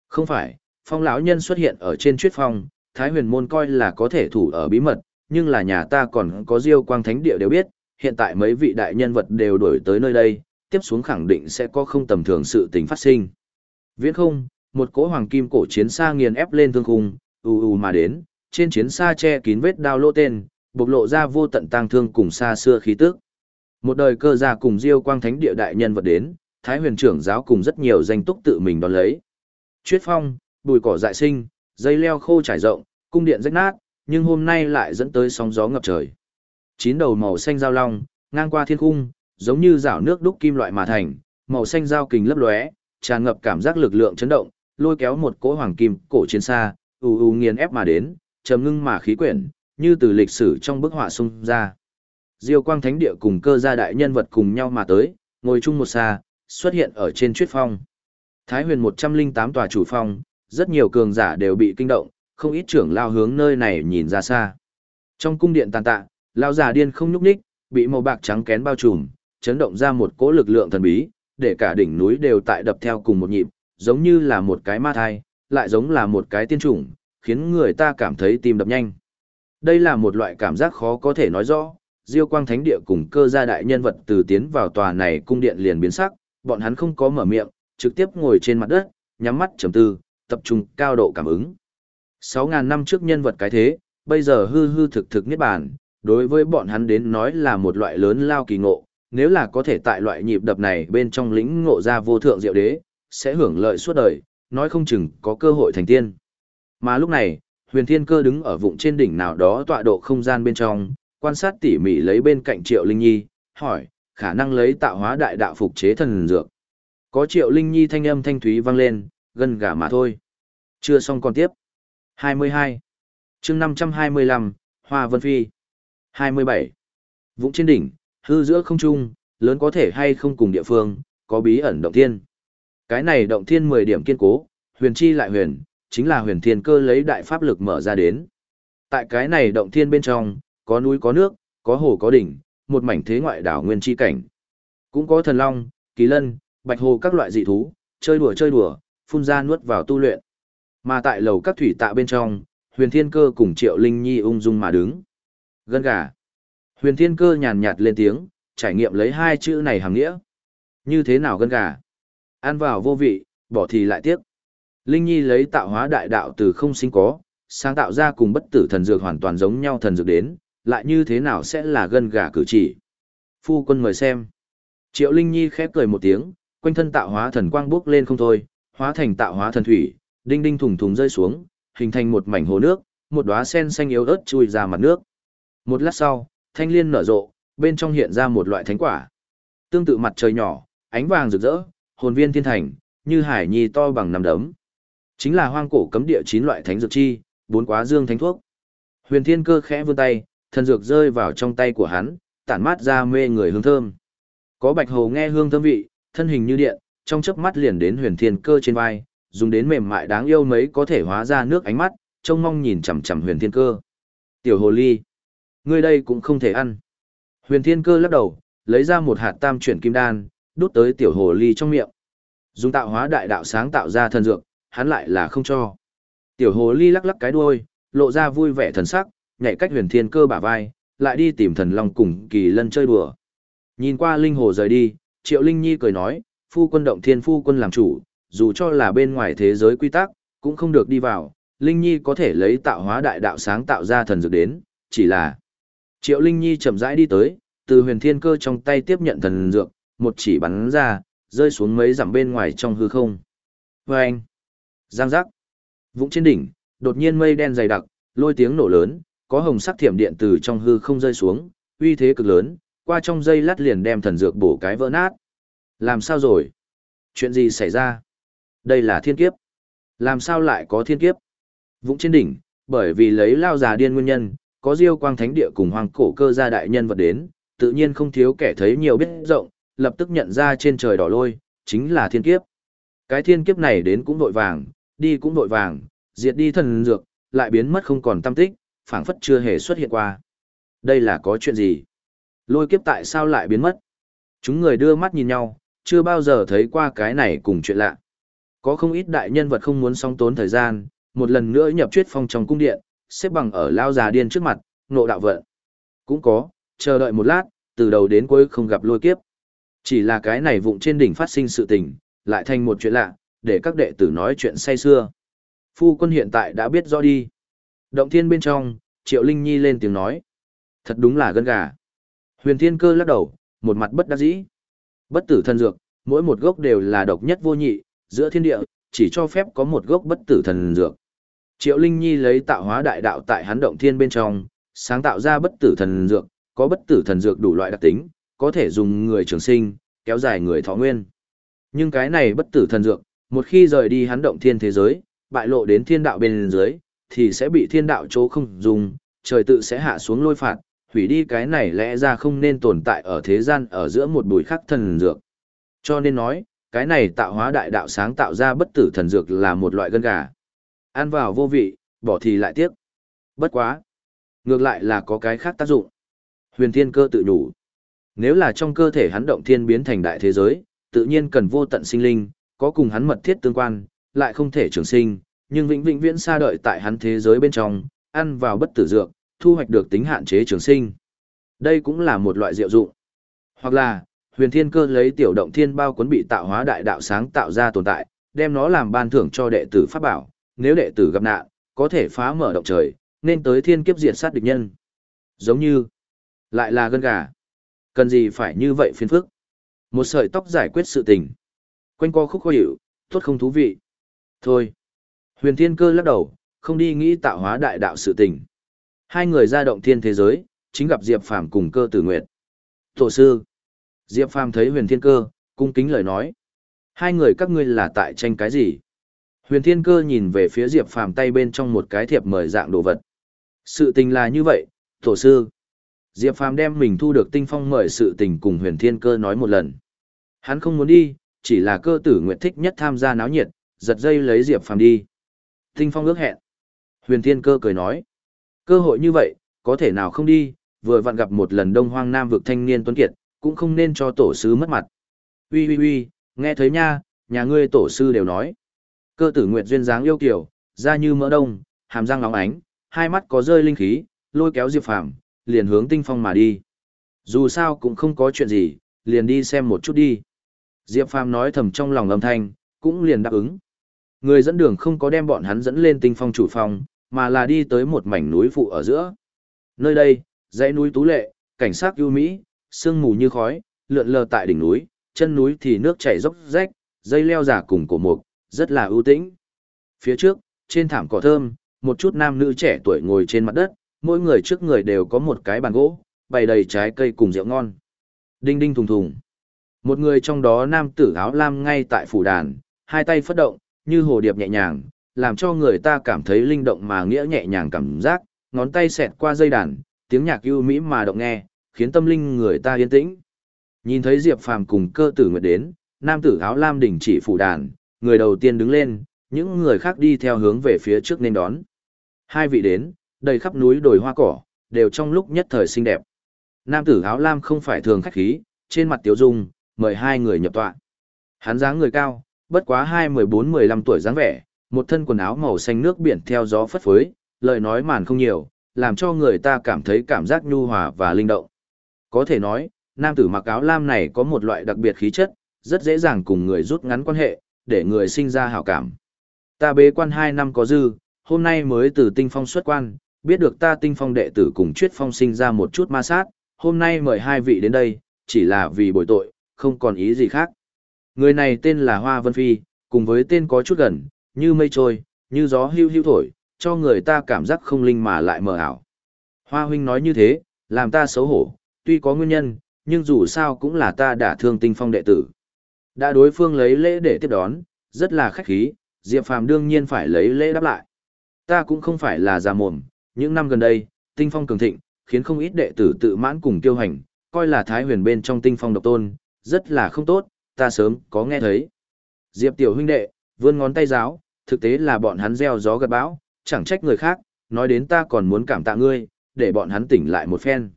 Không phải, phong lão nhân xuất hiện ở trên chuyết phong, thái huyền môn coi là có thể thủ ở bí mật, nhưng là nhà ta còn có diêu quang thánh địa đều biết, hiện tại mấy vị đại nhân vật đều đổi tới nơi đây, tiếp xuống khẳng định sẽ có không tầm thường sự tình phát sinh. Viễn không, một cỗ hoàng kim cổ chiến xa nghiền ép lên thương khung, ù ù mà đến, trên chiến xa che kín vết đao lỗ tên, bộc lộ ra vô tận tang thương cùng xa xưa khí tức. Một đời cơ gia cùng Diêu Quang Thánh địa đại nhân vật đến, Thái Huyền trưởng giáo cùng rất nhiều danh túc tự mình đón lấy. Chuyết phong, bùi cỏ dại sinh, dây leo khô trải rộng, cung điện rách nát, nhưng hôm nay lại dẫn tới sóng gió ngập trời. Chín đầu màu xanh giao long, ngang qua thiên cung, giống như rảo nước đúc kim loại mà thành, màu xanh giao kình lấp lóe, tràn ngập cảm giác lực lượng chấn động, lôi kéo một cỗ hoàng kim cổ chiến xa, ù ù nghiền ép mà đến, trầm ngưng mà khí quyển, như từ lịch sử trong bức họa xung ra. Diêu Quang Thánh Địa cùng cơ gia đại nhân vật cùng nhau mà tới, ngồi chung một xa, xuất hiện ở trên truyết phong. Thái huyền 108 tòa chủ phong, rất nhiều cường giả đều bị kinh động, không ít trưởng lao hướng nơi này nhìn ra xa. Trong cung điện tàn tạ, lao già điên không nhúc nhích, bị màu bạc trắng kén bao trùm, chấn động ra một cỗ lực lượng thần bí, để cả đỉnh núi đều tại đập theo cùng một nhịp, giống như là một cái ma thai, lại giống là một cái tiên chủng, khiến người ta cảm thấy tim đập nhanh. Đây là một loại cảm giác khó có thể nói rõ, Diêu Quang Thánh Địa cùng cơ gia đại nhân vật từ tiến vào tòa này cung điện liền biến sắc, bọn hắn không có mở miệng, trực tiếp ngồi trên mặt đất, nhắm mắt trầm tư, tập trung cao độ cảm ứng. 6.000 năm trước nhân vật cái thế, bây giờ hư hư thực thực niết bàn, đối với bọn hắn đến nói là một loại lớn lao kỳ ngộ, nếu là có thể tại loại nhịp đập này bên trong lĩnh ngộ ra vô thượng diệu đế, sẽ hưởng lợi suốt đời, nói không chừng có cơ hội thành tiên. Mà lúc này, huyền thiên cơ đứng ở vùng trên đỉnh nào đó tọa độ không gian bên trong, quan sát tỉ mỉ lấy bên cạnh triệu linh nhi, hỏi, khả năng lấy tạo hóa đại đạo phục chế thần dược. Có triệu linh nhi thanh âm thanh thúy vang lên, gần gà mà thôi. Chưa xong còn tiếp. 22. chương 525, Hoa Vân Phi. 27. Vũng trên đỉnh, hư giữa không trung, lớn có thể hay không cùng địa phương, có bí ẩn động thiên. Cái này động thiên 10 điểm kiên cố, huyền chi lại huyền, chính là huyền thiên cơ lấy đại pháp lực mở ra đến. Tại cái này động thiên bên trong, có núi có nước, có hồ có đỉnh, một mảnh thế ngoại đảo nguyên chi cảnh. Cũng có thần long, kỳ lân, bạch hồ các loại dị thú, chơi đùa chơi đùa, phun ra nuốt vào tu luyện. Mà tại lầu các thủy tạ bên trong, huyền thiên cơ cùng triệu linh nhi ung dung mà đứng. Gân gà. Huyền thiên cơ nhàn nhạt lên tiếng, trải nghiệm lấy hai chữ này hàng nghĩa. Như thế nào gân gà? Ăn vào vô vị, bỏ thì lại tiếc. Linh nhi lấy tạo hóa đại đạo từ không sinh có, sáng tạo ra cùng bất tử thần dược hoàn toàn giống nhau thần dược đến, lại như thế nào sẽ là gân gà cử chỉ. Phu quân mời xem. Triệu Linh Nhi khép cười một tiếng, quanh thân tạo hóa thần quang bước lên không thôi, hóa thành tạo hóa thần thủy, đinh đinh thùng thùng rơi xuống, hình thành một mảnh hồ nước, một đóa sen xanh yếu ớt chui ra mặt nước. Một lát sau, thanh liên nở rộ, bên trong hiện ra một loại thánh quả. Tương tự mặt trời nhỏ, ánh vàng rực rỡ, hồn viên thiên thành, như hải nhi to bằng nắm đấm. Chính là hoang cổ cấm địa chín loại thánh dược chi, bốn quá dương thánh thuốc. Huyền Thiên Cơ khẽ vươn tay, thần dược rơi vào trong tay của hắn, tản mát ra mê người hương thơm. Có Bạch Hồ nghe hương thơm vị, thân hình như điện, trong chớp mắt liền đến Huyền Thiên Cơ trên vai, dùng đến mềm mại đáng yêu mấy có thể hóa ra nước ánh mắt, trông mong nhìn chằm chằm Huyền Thiên Cơ. "Tiểu hồ ly, ngươi đây cũng không thể ăn." Huyền Thiên Cơ lắc đầu, lấy ra một hạt tam chuyển kim đan, đút tới tiểu hồ ly trong miệng. Dùng tạo hóa đại đạo sáng tạo ra thần dược, hắn lại là không cho. Tiểu hồ ly lắc lắc cái đuôi, lộ ra vui vẻ thần sắc, nhảy cách huyền thiên cơ bả vai, lại đi tìm thần long cùng kỳ lân chơi đùa. Nhìn qua linh hồ rời đi, triệu linh nhi cười nói, phu quân động thiên phu quân làm chủ, dù cho là bên ngoài thế giới quy tắc, cũng không được đi vào, linh nhi có thể lấy tạo hóa đại đạo sáng tạo ra thần dược đến, chỉ là triệu linh nhi chậm rãi đi tới, từ huyền thiên cơ trong tay tiếp nhận thần dược, một chỉ bắn ra, rơi xuống mấy dặm bên ngoài trong hư không. Và anh, giang giác, vũng trên đỉnh, đột nhiên mây đen dày đặc, lôi tiếng nổ lớn, có hồng sắc thiểm điện từ trong hư không rơi xuống, uy thế cực lớn, qua trong dây lát liền đem thần dược bổ cái vỡ nát. Làm sao rồi? Chuyện gì xảy ra? Đây là thiên kiếp. Làm sao lại có thiên kiếp? Vũng trên đỉnh, bởi vì lấy lao già điên nguyên nhân, có diêu quang thánh địa cùng hoàng cổ cơ gia đại nhân vật đến, tự nhiên không thiếu kẻ thấy nhiều biết rộng, lập tức nhận ra trên trời đỏ lôi, chính là thiên kiếp. Cái thiên kiếp này đến cũng vội vàng, đi cũng vội vàng, diệt đi thần dược, lại biến mất không còn tâm tích, phảng phất chưa hề xuất hiện qua. Đây là có chuyện gì? Lôi kiếp tại sao lại biến mất? Chúng người đưa mắt nhìn nhau, chưa bao giờ thấy qua cái này cùng chuyện lạ. Có không ít đại nhân vật không muốn song tốn thời gian, một lần nữa nhập chuyết phong trong cung điện, xếp bằng ở lao già điên trước mặt, nộ đạo vận. Cũng có, chờ đợi một lát, từ đầu đến cuối không gặp lôi kiếp. Chỉ là cái này vụng trên đỉnh phát sinh sự tình, lại thành một chuyện lạ, để các đệ tử nói chuyện say xưa. Phu quân hiện tại đã biết rõ đi. Động thiên bên trong, Triệu Linh Nhi lên tiếng nói. Thật đúng là gân gà. Huyền Thiên Cơ lắc đầu, một mặt bất đắc dĩ. Bất tử thân dược, mỗi một gốc đều là độc nhất vô nhị, giữa thiên địa, chỉ cho phép có một gốc bất tử thần dược. Triệu Linh Nhi lấy tạo hóa đại đạo tại hắn động thiên bên trong, sáng tạo ra bất tử thần dược, có bất tử thần dược đủ loại đặc tính, có thể dùng người trường sinh, kéo dài người thọ nguyên. Nhưng cái này bất tử thần dược, một khi rời đi hắn động thiên thế giới, bại lộ đến thiên đạo bên dưới, thì sẽ bị thiên đạo chỗ không dùng, trời tự sẽ hạ xuống lôi phạt, hủy đi cái này lẽ ra không nên tồn tại ở thế gian ở giữa một bụi khắc thần dược. Cho nên nói, cái này tạo hóa đại đạo sáng tạo ra bất tử thần dược là một loại gân gà. Ăn vào vô vị, bỏ thì lại tiếc. Bất quá. Ngược lại là có cái khác tác dụng. Huyền thiên cơ tự nhủ. Nếu là trong cơ thể hắn động thiên biến thành đại thế giới, tự nhiên cần vô tận sinh linh, có cùng hắn mật thiết tương quan, lại không thể trường sinh, nhưng vĩnh vĩnh viễn xa đợi tại hắn thế giới bên trong, ăn vào bất tử dược, thu hoạch được tính hạn chế trường sinh. Đây cũng là một loại diệu dụng. Hoặc là, huyền thiên cơ lấy tiểu động thiên bao cuốn bị tạo hóa đại đạo sáng tạo ra tồn tại, đem nó làm ban thưởng cho đệ tử pháp bảo, nếu đệ tử gặp nạn, có thể phá mở động trời, nên tới thiên kiếp diệt sát địch nhân. Giống như, lại là gân gà. Cần gì phải như vậy phiền phức? Một sợi tóc giải quyết sự tình. Quanh co khúc khó hiểu, tốt không thú vị. Thôi. Huyền Thiên Cơ lắc đầu, không đi nghĩ tạo hóa đại đạo sự tình. Hai người ra động thiên thế giới, chính gặp Diệp Phàm cùng cơ tử nguyệt. Tổ sư. Diệp Phàm thấy huyền thiên cơ, cung kính lời nói. Hai người các ngươi là tại tranh cái gì? Huyền Thiên Cơ nhìn về phía Diệp Phàm tay bên trong một cái thiệp mời dạng đồ vật. Sự tình là như vậy, tổ sư. Diệp Phàm đem mình thu được tinh phong mời sự tình cùng Huyền Thiên Cơ nói một lần. Hắn không muốn đi, chỉ là cơ tử nguyện thích nhất tham gia náo nhiệt, giật dây lấy Diệp Phàm đi. Tinh phong ước hẹn. Huyền Thiên Cơ cười nói. Cơ hội như vậy, có thể nào không đi, vừa vặn gặp một lần đông hoang nam vực thanh niên tuấn kiệt, cũng không nên cho tổ sư mất mặt. Ui ui ui, nghe thấy nha, nhà ngươi tổ sư đều nói. Cơ tử nguyệt duyên dáng yêu kiều, da như mỡ đông, hàm răng nóng ánh, hai mắt có rơi linh khí, lôi kéo Diệp Phàm, liền hướng Tinh Phong mà đi. Dù sao cũng không có chuyện gì, liền đi xem một chút đi. Diệp Phàm nói thầm trong lòng âm thanh, cũng liền đáp ứng. Người dẫn đường không có đem bọn hắn dẫn lên Tinh Phong chủ phòng, mà là đi tới một mảnh núi phụ ở giữa. Nơi đây, dãy núi tú lệ, cảnh sát ưu mỹ, sương mù như khói, lượn lờ tại đỉnh núi, chân núi thì nước chảy dốc rách, dây leo giả cùng cổ mục, rất là ưu tĩnh. Phía trước, trên thảm cỏ thơm, một chút nam nữ trẻ tuổi ngồi trên mặt đất, mỗi người trước người đều có một cái bàn gỗ, bày đầy trái cây cùng rượu ngon. Đinh đinh thùng thùng. Một người trong đó nam tử áo lam ngay tại phủ đàn, hai tay phất động, như hồ điệp nhẹ nhàng, làm cho người ta cảm thấy linh động mà nghĩa nhẹ nhàng cảm giác, ngón tay xẹt qua dây đàn, tiếng nhạc ưu mỹ mà động nghe, khiến tâm linh người ta yên tĩnh. Nhìn thấy Diệp Phàm cùng cơ tử nguyệt đến, nam tử áo lam đỉnh chỉ phủ đàn, người đầu tiên đứng lên, những người khác đi theo hướng về phía trước nên đón. Hai vị đến, đầy khắp núi đồi hoa cỏ, đều trong lúc nhất thời xinh đẹp. Nam tử áo lam không phải thường khách khí, trên mặt tiểu dung, mời hai người nhập tọa. Hắn dáng người cao, bất quá hai mười bốn mười lăm tuổi dáng vẻ, một thân quần áo màu xanh nước biển theo gió phất phới, lời nói màn không nhiều, làm cho người ta cảm thấy cảm giác nhu hòa và linh động. Có thể nói, nam tử mặc áo lam này có một loại đặc biệt khí chất, rất dễ dàng cùng người rút ngắn quan hệ, để người sinh ra hảo cảm. Ta bế quan hai năm có dư, hôm nay mới từ tinh phong xuất quan, biết được ta tinh phong đệ tử cùng chuyết phong sinh ra một chút ma sát, hôm nay mời hai vị đến đây, chỉ là vì bồi tội, không còn ý gì khác. Người này tên là Hoa Vân Phi, cùng với tên có chút gần, như mây trôi, như gió hưu hưu thổi, cho người ta cảm giác không linh mà lại mờ ảo. Hoa huynh nói như thế, làm ta xấu hổ, tuy có nguyên nhân, nhưng dù sao cũng là ta đã thương tinh phong đệ tử. Đã đối phương lấy lễ để tiếp đón, rất là khách khí, Diệp Phàm đương nhiên phải lấy lễ đáp lại. Ta cũng không phải là già mồm, những năm gần đây, tinh phong cường thịnh, khiến không ít đệ tử tự mãn cùng tiêu hành, coi là thái huyền bên trong tinh phong độc tôn, rất là không tốt, ta sớm có nghe thấy. Diệp tiểu huynh đệ, vươn ngón tay giáo, thực tế là bọn hắn gieo gió gặt bão, chẳng trách người khác, nói đến ta còn muốn cảm tạ ngươi, để bọn hắn tỉnh lại một phen.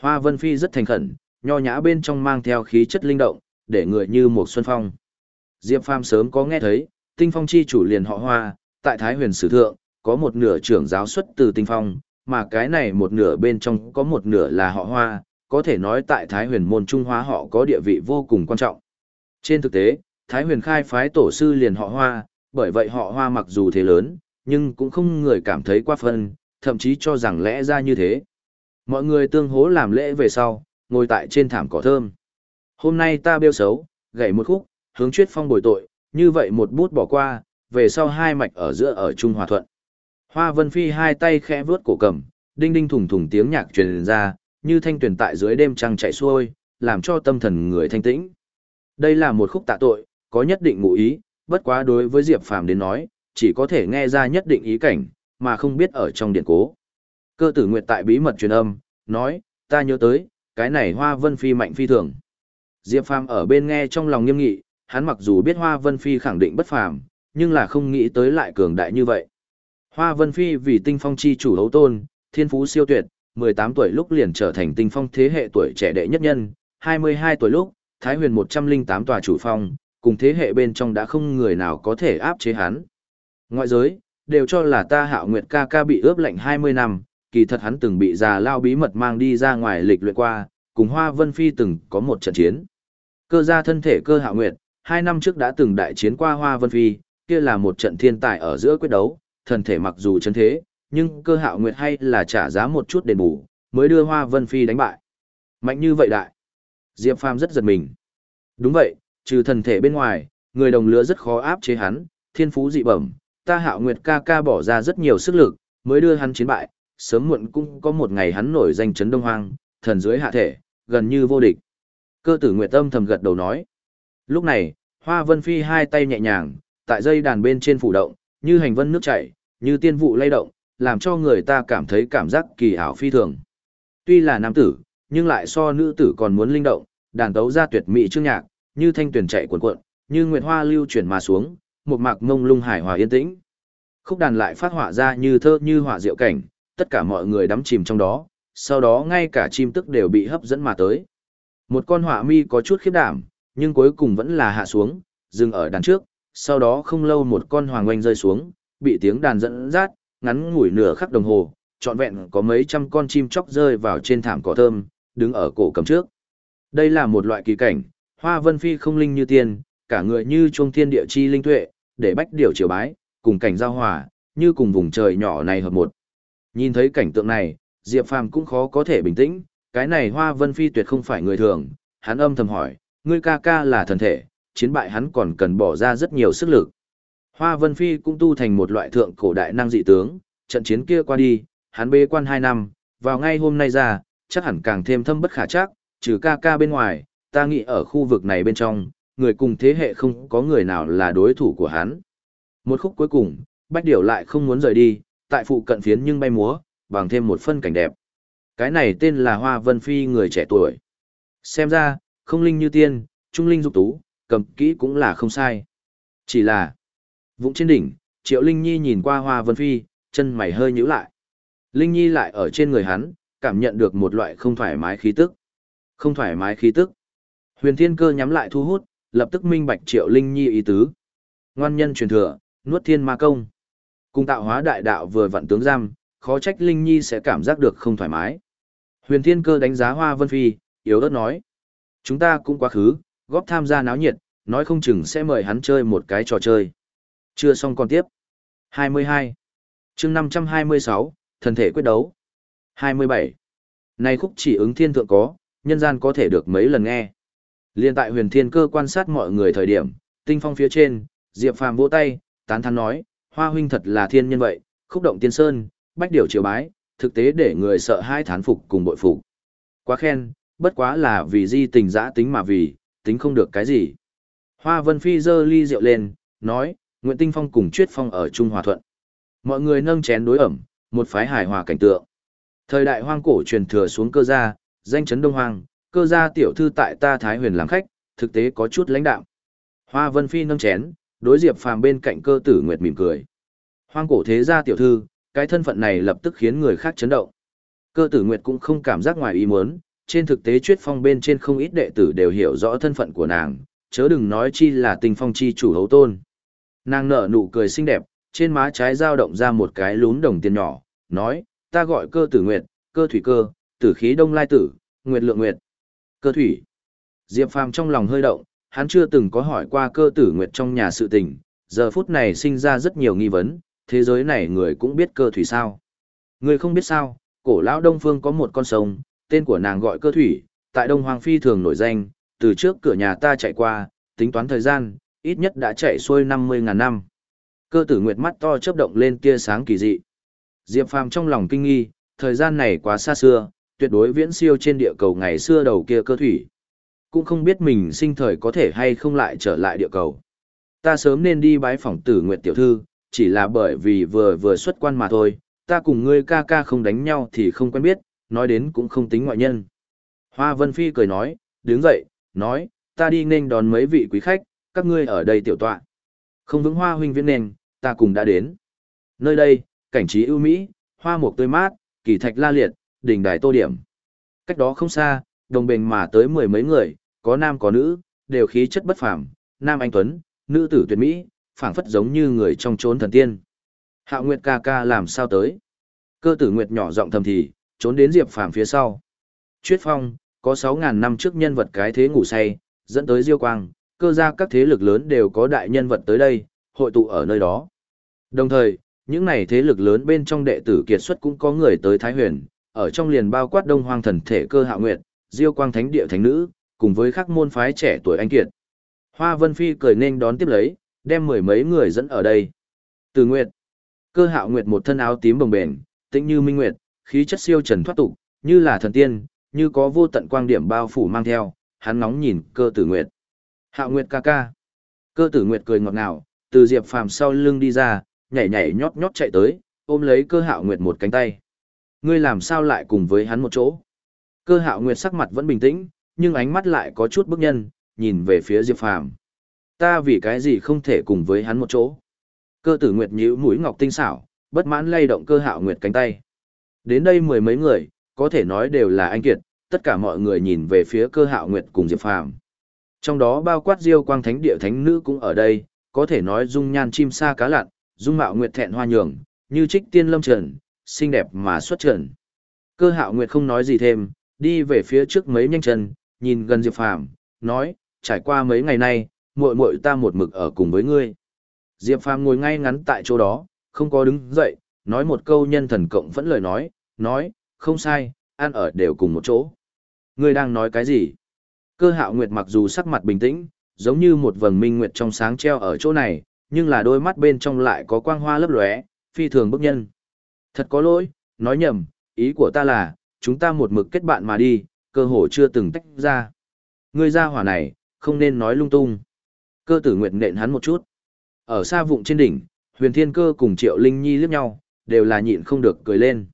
Hoa Vân Phi rất thành khẩn, nho nhã bên trong mang theo khí chất linh động, để người như một xuân phong. Diệp Phàm sớm có nghe thấy, tinh phong chi chủ liền họ Hoa, tại Thái huyền sử thượng, có một nửa trưởng giáo xuất từ tinh phong, mà cái này một nửa bên trong có một nửa là họ Hoa, có thể nói tại Thái huyền môn Trung Hoa họ có địa vị vô cùng quan trọng. Trên thực tế, Thái huyền khai phái tổ sư liền họ Hoa, bởi vậy họ Hoa mặc dù thế lớn, nhưng cũng không người cảm thấy quá phân, thậm chí cho rằng lẽ ra như thế. Mọi người tương hố làm lễ về sau, ngồi tại trên thảm cỏ thơm. Hôm nay ta bêu xấu, gãy một khúc, hướng chuyết phong bồi tội, như vậy một bút bỏ qua, về sau hai mạch ở giữa ở Trung Hòa Thuận. Hoa Vân Phi hai tay khẽ vướt cổ cầm, đinh đinh thủng thủng tiếng nhạc truyền ra, như thanh tuyển tại dưới đêm trăng chạy xuôi, làm cho tâm thần người thanh tĩnh. Đây là một khúc tạ tội, có nhất định ngụ ý, bất quá đối với Diệp Phàm đến nói, chỉ có thể nghe ra nhất định ý cảnh, mà không biết ở trong điện cố. Cơ tử Nguyệt tại bí mật truyền âm, nói, ta nhớ tới, cái này Hoa Vân Phi mạnh phi thường. Diệp Phàm ở bên nghe trong lòng nghiêm nghị, hắn mặc dù biết Hoa Vân Phi khẳng định bất phàm, nhưng là không nghĩ tới lại cường đại như vậy. Hoa Vân Phi vì tinh phong chi chủ hấu tôn, thiên phú siêu tuyệt, 18 tuổi lúc liền trở thành tinh phong thế hệ tuổi trẻ đệ nhất nhân, 22 tuổi lúc, Thái huyền 108 tòa chủ phong, cùng thế hệ bên trong đã không người nào có thể áp chế hắn. Ngoại giới, đều cho là ta hạo nguyệt ca ca bị ướp lạnh 20 năm, kỳ thật hắn từng bị già lao bí mật mang đi ra ngoài lịch luyện qua, cùng Hoa Vân Phi từng có một trận chiến. Cơ gia thân thể cơ hạo nguyệt, hai năm trước đã từng đại chiến qua Hoa Vân Phi, kia là một trận thiên tài ở giữa quyết đấu, thân thể mặc dù chân thế, nhưng cơ hạo nguyệt hay là trả giá một chút đền bù, mới đưa Hoa Vân Phi đánh bại. Mạnh như vậy đại. Diệp Phàm rất giật mình. Đúng vậy, trừ thần thể bên ngoài, người đồng lứa rất khó áp chế hắn, thiên phú dị bẩm, ta hạo nguyệt ca ca bỏ ra rất nhiều sức lực, mới đưa hắn chiến bại, sớm muộn cũng có một ngày hắn nổi danh chấn đông hoang, thần dưới hạ thể, gần như vô địch. Cơ tử nguyệt tâm thầm gật đầu nói. Lúc này, Hoa Vân Phi hai tay nhẹ nhàng, tại dây đàn bên trên phủ động, như hành vân nước chảy, như tiên vụ lay động, làm cho người ta cảm thấy cảm giác kỳ ảo phi thường. Tuy là nam tử, nhưng lại so nữ tử còn muốn linh động, đàn tấu ra tuyệt mỹ chương nhạc, như thanh tuyển chạy cuộn cuộn, như nguyệt hoa lưu chuyển mà xuống, một mạc mông lung hải hòa yên tĩnh. Khúc đàn lại phát họa ra như thơ như họa diệu cảnh, tất cả mọi người đắm chìm trong đó, sau đó ngay cả chim tức đều bị hấp dẫn mà tới. Một con họa mi có chút khiếp đảm, nhưng cuối cùng vẫn là hạ xuống, dừng ở đàn trước, sau đó không lâu một con hoàng oanh rơi xuống, bị tiếng đàn dẫn dắt, ngắn ngủi nửa khắc đồng hồ, trọn vẹn có mấy trăm con chim chóc rơi vào trên thảm cỏ thơm, đứng ở cổ cầm trước. Đây là một loại kỳ cảnh, hoa vân phi không linh như tiên, cả người như trung thiên địa chi linh tuệ, để bách điều triều bái, cùng cảnh giao hòa, như cùng vùng trời nhỏ này hợp một. Nhìn thấy cảnh tượng này, Diệp Phàm cũng khó có thể bình tĩnh, cái này Hoa Vân Phi tuyệt không phải người thường, hắn âm thầm hỏi, ngươi ca ca là thần thể, chiến bại hắn còn cần bỏ ra rất nhiều sức lực. Hoa Vân Phi cũng tu thành một loại thượng cổ đại năng dị tướng, trận chiến kia qua đi, hắn bế quan 2 năm, vào ngay hôm nay ra, chắc hẳn càng thêm thâm bất khả chắc, trừ ca ca bên ngoài, ta nghĩ ở khu vực này bên trong, người cùng thế hệ không có người nào là đối thủ của hắn. Một khúc cuối cùng, Bách Điểu lại không muốn rời đi, tại phụ cận phiến nhưng bay múa, bằng thêm một phân cảnh đẹp. Cái này tên là Hoa Vân Phi người trẻ tuổi. Xem ra, không linh như tiên, trung linh dục tú, cầm kỹ cũng là không sai. Chỉ là, vụng trên đỉnh, Triệu Linh Nhi nhìn qua Hoa Vân Phi, chân mày hơi nhíu lại. Linh Nhi lại ở trên người hắn, cảm nhận được một loại không thoải mái khí tức. Không thoải mái khí tức. Huyền Thiên Cơ nhắm lại thu hút, lập tức minh bạch Triệu Linh Nhi ý tứ. Ngoan nhân truyền thừa, nuốt thiên ma công. Cùng tạo hóa đại đạo vừa vặn tướng giam, khó trách Linh Nhi sẽ cảm giác được không thoải mái. Huyền Thiên Cơ đánh giá Hoa Vân Phi, yếu ớt nói. Chúng ta cũng quá khứ, góp tham gia náo nhiệt, nói không chừng sẽ mời hắn chơi một cái trò chơi. Chưa xong còn tiếp. 22. chương 526, thần thể quyết đấu. 27. Này khúc chỉ ứng thiên thượng có, nhân gian có thể được mấy lần nghe. Liên tại huyền thiên cơ quan sát mọi người thời điểm, tinh phong phía trên, Diệp Phàm vỗ tay, tán thán nói, hoa huynh thật là thiên nhân vậy, khúc động tiên sơn, bách điểu triều bái, thực tế để người sợ hai thán phục cùng bội phục. Quá khen, bất quá là vì di tình giã tính mà vì, tính không được cái gì. Hoa Vân Phi dơ ly rượu lên, nói, Nguyễn Tinh Phong cùng Chuyết Phong ở Trung Hòa Thuận. Mọi người nâng chén đối ẩm, một phái hài hòa cảnh tượng. Thời đại hoang cổ truyền thừa xuống cơ gia, danh chấn Đông Hoang, cơ gia tiểu thư tại ta Thái Huyền làm khách, thực tế có chút lãnh đạo. Hoa Vân Phi nâng chén, đối Diệp Phàm bên cạnh cơ tử Nguyệt mỉm cười. Hoang cổ thế gia tiểu thư, cái thân phận này lập tức khiến người khác chấn động. Cơ tử Nguyệt cũng không cảm giác ngoài ý muốn, trên thực tế Chuyết Phong bên trên không ít đệ tử đều hiểu rõ thân phận của nàng, chớ đừng nói chi là tình phong chi chủ hấu tôn. Nàng nở nụ cười xinh đẹp, trên má trái dao động ra một cái lún đồng tiền nhỏ, nói, ta gọi cơ tử nguyệt, cơ thủy cơ, tử khí đông lai tử, nguyệt lượng nguyệt, cơ thủy. Diệp Phàm trong lòng hơi động, hắn chưa từng có hỏi qua cơ tử nguyệt trong nhà sự tình, giờ phút này sinh ra rất nhiều nghi vấn, thế giới này người cũng biết cơ thủy sao. Người không biết sao, cổ lão Đông Phương có một con sông, tên của nàng gọi cơ thủy, tại Đông Hoàng Phi thường nổi danh, từ trước cửa nhà ta chạy qua, tính toán thời gian, ít nhất đã chạy xuôi 50.000 năm. Cơ tử nguyệt mắt to chớp động lên tia sáng kỳ dị. Diệp Phàm trong lòng kinh nghi, thời gian này quá xa xưa, tuyệt đối viễn siêu trên địa cầu ngày xưa đầu kia cơ thủy. Cũng không biết mình sinh thời có thể hay không lại trở lại địa cầu. Ta sớm nên đi bái phỏng tử nguyệt tiểu thư, chỉ là bởi vì vừa vừa xuất quan mà thôi, ta cùng ngươi ca ca không đánh nhau thì không quen biết, nói đến cũng không tính ngoại nhân. Hoa Vân Phi cười nói, đứng dậy, nói, ta đi nên đón mấy vị quý khách, các ngươi ở đây tiểu tọa. Không vững hoa huynh viễn nền, ta cùng đã đến. Nơi đây, cảnh trí ưu mỹ, hoa mục tươi mát, kỳ thạch la liệt, đỉnh đài tô điểm. Cách đó không xa, đồng bình mà tới mười mấy người, có nam có nữ, đều khí chất bất phàm, nam anh tuấn, nữ tử tuyệt mỹ, phảng phất giống như người trong chốn thần tiên. Hạo Nguyệt ca ca làm sao tới? Cơ tử Nguyệt nhỏ giọng thầm thì, trốn đến Diệp Phàm phía sau. Chuyết Phong, có 6000 năm trước nhân vật cái thế ngủ say, dẫn tới Diêu Quang, cơ gia các thế lực lớn đều có đại nhân vật tới đây, hội tụ ở nơi đó. Đồng thời, những này thế lực lớn bên trong đệ tử kiệt xuất cũng có người tới Thái Huyền, ở trong liền bao quát Đông Hoang thần thể cơ Hạo Nguyệt, Diêu Quang Thánh địa thánh nữ, cùng với các môn phái trẻ tuổi anh kiệt. Hoa Vân Phi cười nên đón tiếp lấy, đem mười mấy người dẫn ở đây. Từ Nguyệt, cơ Hạo Nguyệt một thân áo tím bồng bềnh, tĩnh như minh nguyệt, khí chất siêu trần thoát tục, như là thần tiên, như có vô tận quang điểm bao phủ mang theo, hắn ngóng nhìn cơ tử nguyệt. Hạo nguyệt ca ca. Cơ tử nguyệt cười ngọt ngào, từ Diệp Phàm sau lưng đi ra, nhảy nhảy nhót nhót chạy tới, ôm lấy cơ hạo nguyệt một cánh tay. Ngươi làm sao lại cùng với hắn một chỗ? Cơ hạo nguyệt sắc mặt vẫn bình tĩnh, nhưng ánh mắt lại có chút bức nhân, nhìn về phía Diệp Phàm. Ta vì cái gì không thể cùng với hắn một chỗ? Cơ tử nguyệt nhíu mũi ngọc tinh xảo, bất mãn lay động cơ hạo nguyệt cánh tay. Đến đây mười mấy người, có thể nói đều là anh kiệt, tất cả mọi người nhìn về phía cơ hạo nguyệt cùng Diệp Phàm. Trong đó bao quát diêu quang thánh địa thánh nữ cũng ở đây, có thể nói dung nhan chim sa cá lặn, dung mạo nguyệt thẹn hoa nhường, như trích tiên lâm trần, xinh đẹp mà xuất trần. Cơ hạo nguyệt không nói gì thêm, đi về phía trước mấy nhanh chân, nhìn gần Diệp Phàm, nói, trải qua mấy ngày nay, muội muội ta một mực ở cùng với ngươi. Diệp Phàm ngồi ngay ngắn tại chỗ đó, không có đứng dậy, nói một câu nhân thần cộng vẫn lời nói, nói, không sai, ăn ở đều cùng một chỗ. Ngươi đang nói cái gì? Cơ hạo nguyệt mặc dù sắc mặt bình tĩnh, giống như một vầng minh nguyệt trong sáng treo ở chỗ này, nhưng là đôi mắt bên trong lại có quang hoa lấp lóe, phi thường bức nhân. Thật có lỗi, nói nhầm, ý của ta là, chúng ta một mực kết bạn mà đi, cơ hồ chưa từng tách ra. Ngươi ra hỏa này, không nên nói lung tung. Cơ tử nguyện nện hắn một chút. Ở xa vụng trên đỉnh, huyền thiên cơ cùng triệu linh nhi liếc nhau, đều là nhịn không được cười lên.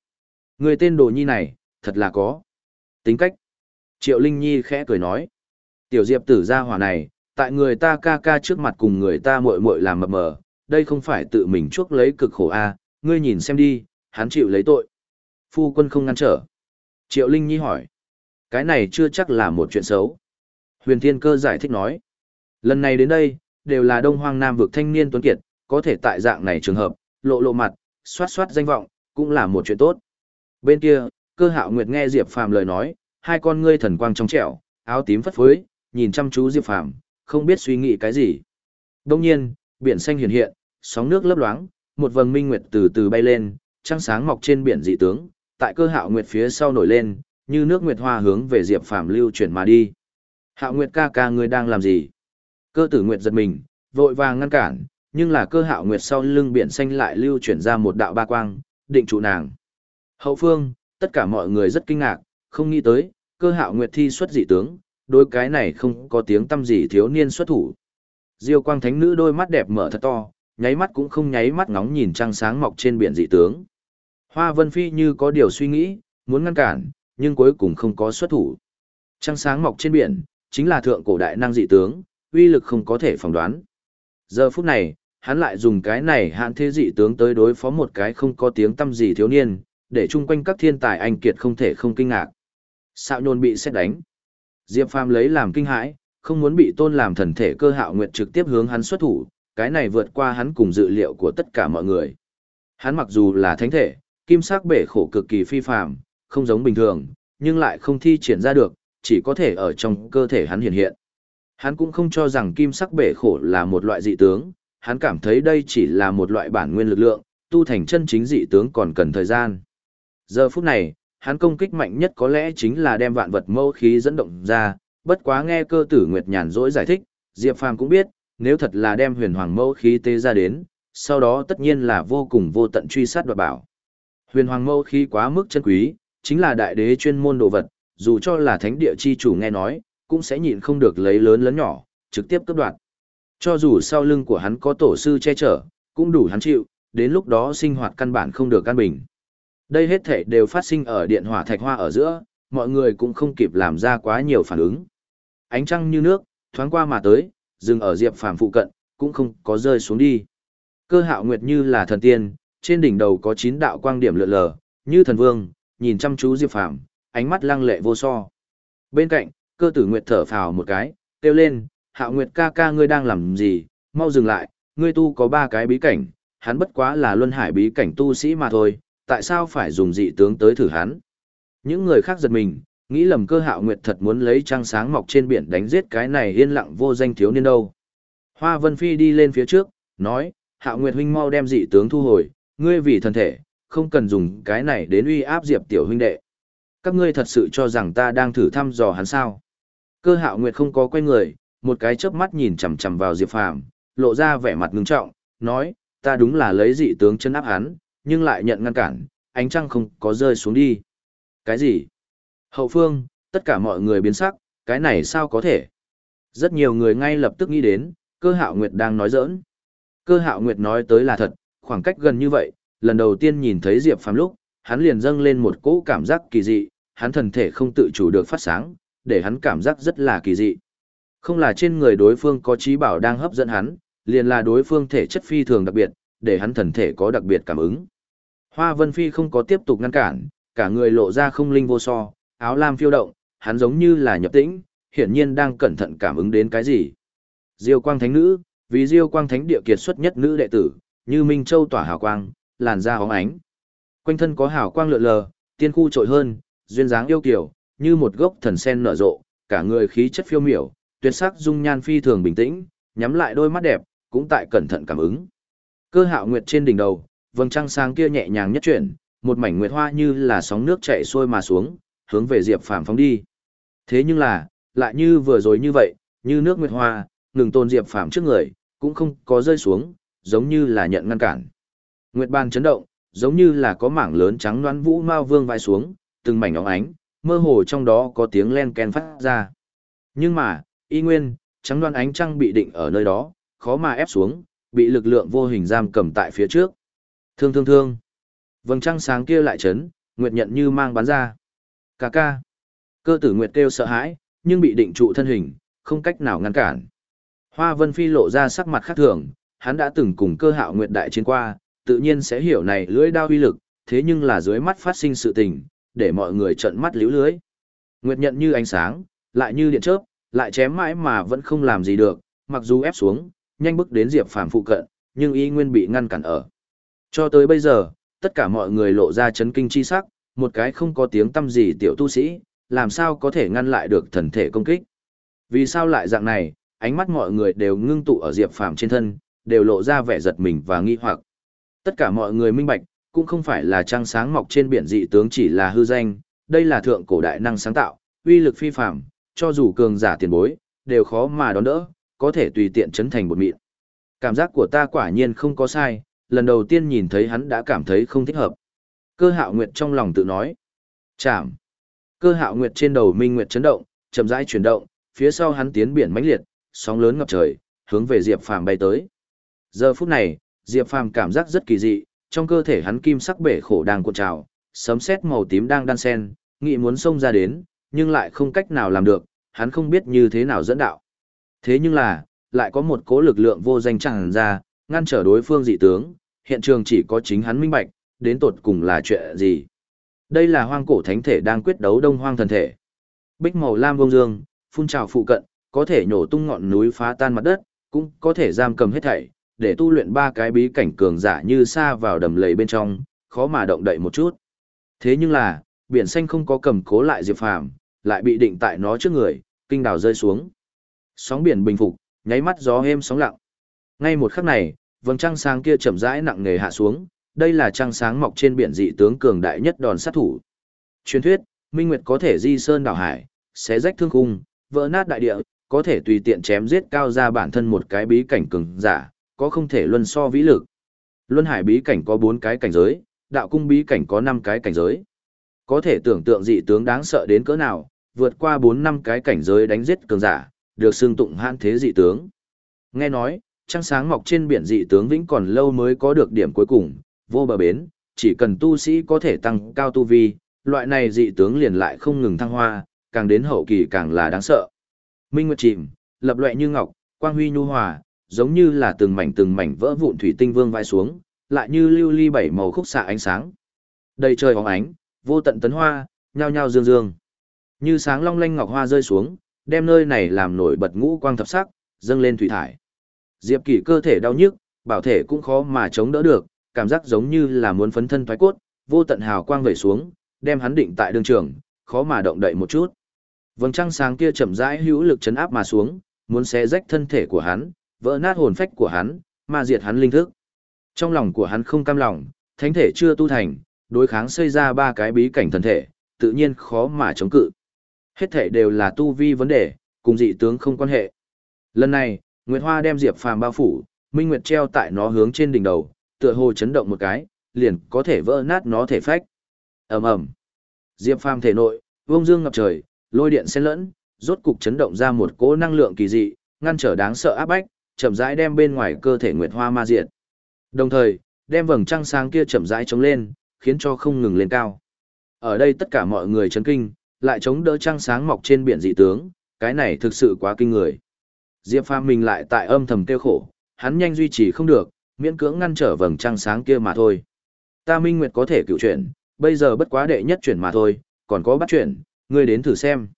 Người tên đồ nhi này, thật là có. Tính cách. Triệu linh nhi khẽ cười nói. Tiểu diệp tử ra hỏa này, tại người ta ca ca trước mặt cùng người ta muội muội làm mập mờ, đây không phải tự mình chuốc lấy cực khổ a, à, ngươi nhìn xem đi, hắn chịu lấy tội. Phu quân không ngăn trở. Triệu Linh Nhi hỏi. Cái này chưa chắc là một chuyện xấu. Huyền Thiên Cơ giải thích nói. Lần này đến đây, đều là đông hoang nam vực thanh niên tuấn kiệt, có thể tại dạng này trường hợp, lộ lộ mặt, xoát xoát danh vọng, cũng là một chuyện tốt. Bên kia, cơ hạo nguyệt nghe Diệp Phàm lời nói, hai con ngươi thần quang trong trẻo, áo tím phất phới, nhìn chăm chú Diệp Phàm, không biết suy nghĩ cái gì. Đông nhiên, biển xanh hiện hiện, sóng nước lấp loáng, một vầng minh nguyệt từ từ bay lên, trăng sáng mọc trên biển dị tướng, tại cơ hạo nguyệt phía sau nổi lên, như nước nguyệt hoa hướng về Diệp Phàm lưu chuyển mà đi. Hạo Nguyệt ca ca ngươi đang làm gì? Cơ tử Nguyệt giật mình, vội vàng ngăn cản, nhưng là cơ hạo Nguyệt sau lưng biển xanh lại lưu chuyển ra một đạo ba quang, định trụ nàng. Hậu phương, tất cả mọi người rất kinh ngạc, không nghĩ tới, cơ hạo Nguyệt thi xuất dị tướng, đôi cái này không có tiếng tâm gì thiếu niên xuất thủ. Diêu quang thánh nữ đôi mắt đẹp mở thật to, nháy mắt cũng không nháy mắt ngóng nhìn trăng sáng mọc trên biển dị tướng. Hoa Vân Phi như có điều suy nghĩ, muốn ngăn cản, nhưng cuối cùng không có xuất thủ. Trăng sáng mọc trên biển, chính là thượng cổ đại năng dị tướng, uy lực không có thể phỏng đoán. Giờ phút này, hắn lại dùng cái này hạn thế dị tướng tới đối phó một cái không có tiếng tâm gì thiếu niên, để chung quanh các thiên tài anh kiệt không thể không kinh ngạc. Sạo nhôn bị xét đánh. Diệp Phàm lấy làm kinh hãi, không muốn bị tôn làm thần thể cơ hạo nguyện trực tiếp hướng hắn xuất thủ, cái này vượt qua hắn cùng dự liệu của tất cả mọi người. Hắn mặc dù là thánh thể, kim sắc bể khổ cực kỳ phi phàm, không giống bình thường, nhưng lại không thi triển ra được, chỉ có thể ở trong cơ thể hắn hiện hiện. Hắn cũng không cho rằng kim sắc bể khổ là một loại dị tướng, hắn cảm thấy đây chỉ là một loại bản nguyên lực lượng, tu thành chân chính dị tướng còn cần thời gian. Giờ phút này, hắn công kích mạnh nhất có lẽ chính là đem vạn vật mâu khí dẫn động ra, bất quá nghe cơ tử Nguyệt nhàn dỗi giải thích, Diệp Phàm cũng biết, nếu thật là đem huyền hoàng mâu khí tế ra đến, sau đó tất nhiên là vô cùng vô tận truy sát đoạt bảo. Huyền hoàng mâu khí quá mức chân quý, chính là đại đế chuyên môn đồ vật, dù cho là thánh địa chi chủ nghe nói, cũng sẽ nhịn không được lấy lớn lớn nhỏ, trực tiếp cướp đoạt. Cho dù sau lưng của hắn có tổ sư che chở, cũng đủ hắn chịu, đến lúc đó sinh hoạt căn bản không được căn bình. Đây hết thể đều phát sinh ở điện hỏa thạch hoa ở giữa, mọi người cũng không kịp làm ra quá nhiều phản ứng. Ánh trăng như nước, thoáng qua mà tới, dừng ở Diệp Phàm phụ cận, cũng không có rơi xuống đi. Cơ hạo nguyệt như là thần tiên, trên đỉnh đầu có chín đạo quang điểm lượn lờ, như thần vương, nhìn chăm chú Diệp Phàm, ánh mắt lăng lệ vô so. Bên cạnh, cơ tử nguyệt thở phào một cái, kêu lên, hạo nguyệt ca ca ngươi đang làm gì, mau dừng lại, ngươi tu có ba cái bí cảnh, hắn bất quá là luân hải bí cảnh tu sĩ mà thôi, tại sao phải dùng dị tướng tới thử hắn. Những người khác giật mình, nghĩ lầm cơ hạo nguyệt thật muốn lấy trăng sáng mọc trên biển đánh giết cái này yên lặng vô danh thiếu niên đâu. Hoa Vân Phi đi lên phía trước, nói, hạo nguyệt huynh mau đem dị tướng thu hồi, ngươi vì thân thể, không cần dùng cái này đến uy áp diệp tiểu huynh đệ. Các ngươi thật sự cho rằng ta đang thử thăm dò hắn sao? Cơ hạo nguyệt không có quay người một cái chớp mắt nhìn chằm chằm vào diệp phàm lộ ra vẻ mặt ngưng trọng nói ta đúng là lấy dị tướng chân áp hắn nhưng lại nhận ngăn cản ánh trăng không có rơi xuống đi. Cái gì? Hậu phương tất cả mọi người biến sắc cái này sao có thể? Rất nhiều người ngay lập tức nghĩ đến cơ hạo nguyệt đang nói giỡn. Cơ hạo nguyệt nói tới là thật, khoảng cách gần như vậy, lần đầu tiên nhìn thấy Diệp Phàm lúc, hắn liền dâng lên một cỗ cảm giác kỳ dị, hắn thần thể không tự chủ được phát sáng, để hắn cảm giác rất là kỳ dị. Không là trên người đối phương có trí bảo đang hấp dẫn hắn, liền là đối phương thể chất phi thường đặc biệt, để hắn thần thể có đặc biệt cảm ứng. Hoa Vân Phi không có tiếp tục ngăn cản, cả người lộ ra không linh vô so, áo lam phiêu động, hắn giống như là nhập tĩnh, hiển nhiên đang cẩn thận cảm ứng đến cái gì. Diêu Quang Thánh Nữ, vì Diêu Quang Thánh địa kiệt xuất nhất nữ đệ tử, như Minh Châu tỏa hào quang, làn da óng ánh. Quanh thân có hào quang lượn lờ, tiên khu trội hơn, duyên dáng yêu kiều, như một gốc thần sen nở rộ, cả người khí chất phiêu miểu, tuyệt sắc dung nhan phi thường bình tĩnh, nhắm lại đôi mắt đẹp, cũng tại cẩn thận cảm ứng. Cơ hạo nguyệt trên đỉnh đầu, vầng trăng sáng kia nhẹ nhàng nhất chuyển, một mảnh nguyệt hoa như là sóng nước chảy xuôi mà xuống, hướng về Diệp Phàm phóng đi. Thế nhưng là, lại như vừa rồi như vậy, như nước nguyệt hoa, ngừng tôn Diệp Phàm trước người, cũng không có rơi xuống, giống như là nhận ngăn cản. Nguyệt bàn chấn động, giống như là có mảng lớn trắng đoán vũ mao vương vai xuống, từng mảnh óng ánh, mơ hồ trong đó có tiếng len ken phát ra. Nhưng mà, y nguyên, trắng đoán ánh trăng bị định ở nơi đó, khó mà ép xuống, bị lực lượng vô hình giam cầm tại phía trước. Thương thương thương. Vầng trăng sáng kia lại chấn, Nguyệt nhận như mang bắn ra. Cà ca. Cơ tử Nguyệt kêu sợ hãi, nhưng bị định trụ thân hình, không cách nào ngăn cản. Hoa Vân Phi lộ ra sắc mặt khác thường, hắn đã từng cùng cơ hạo Nguyệt đại chiến qua, tự nhiên sẽ hiểu này lưỡi đao uy lực, thế nhưng là dưới mắt phát sinh sự tình, để mọi người trợn mắt liễu lưới. Nguyệt nhận như ánh sáng, lại như điện chớp, lại chém mãi mà vẫn không làm gì được, mặc dù ép xuống, nhanh bước đến Diệp Phàm phụ cận, nhưng y nguyên bị ngăn cản ở. Cho tới bây giờ, tất cả mọi người lộ ra chấn kinh chi sắc, một cái không có tiếng tâm gì tiểu tu sĩ, làm sao có thể ngăn lại được thần thể công kích. Vì sao lại dạng này, ánh mắt mọi người đều ngưng tụ ở Diệp Phàm trên thân, đều lộ ra vẻ giật mình và nghi hoặc. Tất cả mọi người minh bạch, cũng không phải là trăng sáng mọc trên biển dị tướng chỉ là hư danh, đây là thượng cổ đại năng sáng tạo, uy lực phi phàm, cho dù cường giả tiền bối, đều khó mà đón đỡ, có thể tùy tiện chấn thành một mịn. Cảm giác của ta quả nhiên không có sai, lần đầu tiên nhìn thấy hắn đã cảm thấy không thích hợp. Cơ hạo nguyệt trong lòng tự nói. Chảm. Cơ hạo nguyệt trên đầu minh nguyệt chấn động, chậm rãi chuyển động, phía sau hắn tiến biển mãnh liệt, sóng lớn ngập trời, hướng về Diệp Phàm bay tới. Giờ phút này, Diệp Phàm cảm giác rất kỳ dị, trong cơ thể hắn kim sắc bể khổ đang cuộn trào, sấm sét màu tím đang đan sen, nghị muốn xông ra đến, nhưng lại không cách nào làm được, hắn không biết như thế nào dẫn đạo. Thế nhưng là, lại có một cố lực lượng vô danh chẳng ra, ngăn trở đối phương dị tướng, hiện trường chỉ có chính hắn minh bạch, đến tột cùng là chuyện gì. Đây là hoang cổ thánh thể đang quyết đấu đông hoang thần thể. Bích màu lam bông dương, phun trào phụ cận, có thể nhổ tung ngọn núi phá tan mặt đất, cũng có thể giam cầm hết thảy, để tu luyện ba cái bí cảnh cường giả như xa vào đầm lầy bên trong, khó mà động đậy một chút. Thế nhưng là, biển xanh không có cầm cố lại Diệp Phàm, lại bị định tại nó trước người, kinh đảo rơi xuống. Sóng biển bình phục, nháy mắt gió êm sóng lặng. Ngay một khắc này, vầng trăng sáng kia chậm rãi nặng nề hạ xuống, đây là trăng sáng mọc trên biển dị tướng cường đại nhất đòn sát thủ. Truyền thuyết, Minh Nguyệt có thể di sơn đảo hải, xé rách thương khung, vỡ nát đại địa, có thể tùy tiện chém giết cao ra bản thân một cái bí cảnh cường giả, có không thể luân so vĩ lực. Luân hải bí cảnh có 4 cái cảnh giới, đạo cung bí cảnh có 5 cái cảnh giới. Có thể tưởng tượng dị tướng đáng sợ đến cỡ nào, vượt qua 4 năm cái cảnh giới đánh giết cường giả, được xưng tụng hãn thế dị tướng. Nghe nói, trăng sáng mọc trên biển dị tướng vĩnh còn lâu mới có được điểm cuối cùng, vô bờ bến, chỉ cần tu sĩ có thể tăng cao tu vi, loại này dị tướng liền lại không ngừng thăng hoa, càng đến hậu kỳ càng là đáng sợ. Minh Nguyệt chìm, lập loại như ngọc, quang huy nhu hòa, giống như là từng mảnh từng mảnh vỡ vụn thủy tinh vương vai xuống, lại như lưu ly bảy màu khúc xạ ánh sáng. Đầy trời bóng ánh, vô tận tấn hoa, nhao nhao dương dương. Như sáng long lanh ngọc hoa rơi xuống, đem nơi này làm nổi bật ngũ quang thập sắc, dâng lên thủy thải. Diệp Kỷ cơ thể đau nhức, bảo thể cũng khó mà chống đỡ được, cảm giác giống như là muốn phấn thân thoái cốt, vô tận hào quang vẩy xuống, đem hắn định tại đường trường, khó mà động đậy một chút. Vầng trăng sáng kia chậm rãi hữu lực chấn áp mà xuống, muốn xé rách thân thể của hắn, vỡ nát hồn phách của hắn, mà diệt hắn linh thức. Trong lòng của hắn không cam lòng, thánh thể chưa tu thành, đối kháng xây ra ba cái bí cảnh thần thể, tự nhiên khó mà chống cự. Hết thể đều là tu vi vấn đề, cùng dị tướng không quan hệ. Lần này, Nguyệt Hoa đem Diệp Phàm bao phủ, Minh Nguyệt treo tại nó hướng trên đỉnh đầu, tựa hồ chấn động một cái, liền có thể vỡ nát nó thể phách. Ầm ầm. Diệp Phàm thể nội, vông dương ngập trời, lôi điện xen lẫn, rốt cục chấn động ra một cỗ năng lượng kỳ dị, ngăn trở đáng sợ áp bách, chậm rãi đem bên ngoài cơ thể nguyệt hoa ma diệt. Đồng thời, đem vầng trăng sáng kia chậm rãi chống lên, khiến cho không ngừng lên cao. Ở đây tất cả mọi người chấn kinh, lại chống đỡ trăng sáng mọc trên biển dị tướng, cái này thực sự quá kinh người. Diệp Phàm mình lại tại âm thầm tiêu khổ, hắn nhanh duy trì không được, miễn cưỡng ngăn trở vầng trăng sáng kia mà thôi. Ta Minh Nguyệt có thể cựu chuyển, bây giờ bất quá đệ nhất chuyển mà thôi, còn có bắt chuyển, ngươi đến thử xem.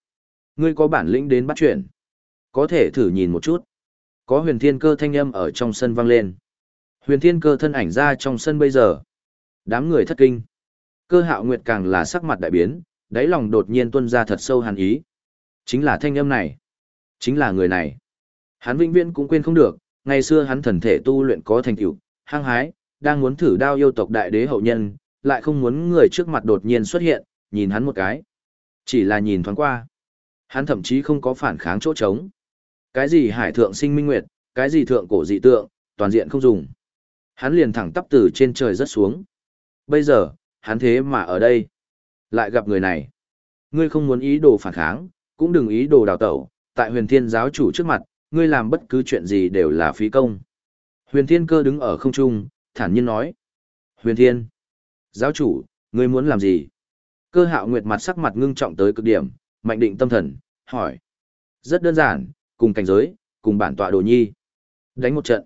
Ngươi có bản lĩnh đến bắt chuyển. Có thể thử nhìn một chút. Có huyền thiên cơ thanh âm ở trong sân vang lên. Huyền thiên cơ thân ảnh ra trong sân bây giờ. Đám người thất kinh. Cơ hạo nguyệt càng là sắc mặt đại biến, đáy lòng đột nhiên tuân ra thật sâu hàn ý. Chính là thanh âm này. Chính là người này. Hắn vĩnh viễn cũng quên không được, ngày xưa hắn thần thể tu luyện có thành tựu, hăng hái, đang muốn thử đao yêu tộc đại đế hậu nhân, lại không muốn người trước mặt đột nhiên xuất hiện, nhìn hắn một cái. Chỉ là nhìn thoáng qua. Hắn thậm chí không có phản kháng chỗ trống. Cái gì hải thượng sinh minh nguyệt, cái gì thượng cổ dị tượng, toàn diện không dùng. Hắn liền thẳng tắp từ trên trời rất xuống. Bây giờ, hắn thế mà ở đây. Lại gặp người này. Ngươi không muốn ý đồ phản kháng, cũng đừng ý đồ đào tẩu, tại huyền thiên giáo chủ trước mặt, ngươi làm bất cứ chuyện gì đều là phí công. Huyền thiên cơ đứng ở không trung, thản nhiên nói. Huyền thiên. Giáo chủ, ngươi muốn làm gì? Cơ hạo nguyệt mặt sắc mặt ngưng trọng tới cực điểm, mạnh định tâm thần, hỏi. Rất đơn giản, cùng cảnh giới, cùng bản tọa đồ nhi. Đánh một trận.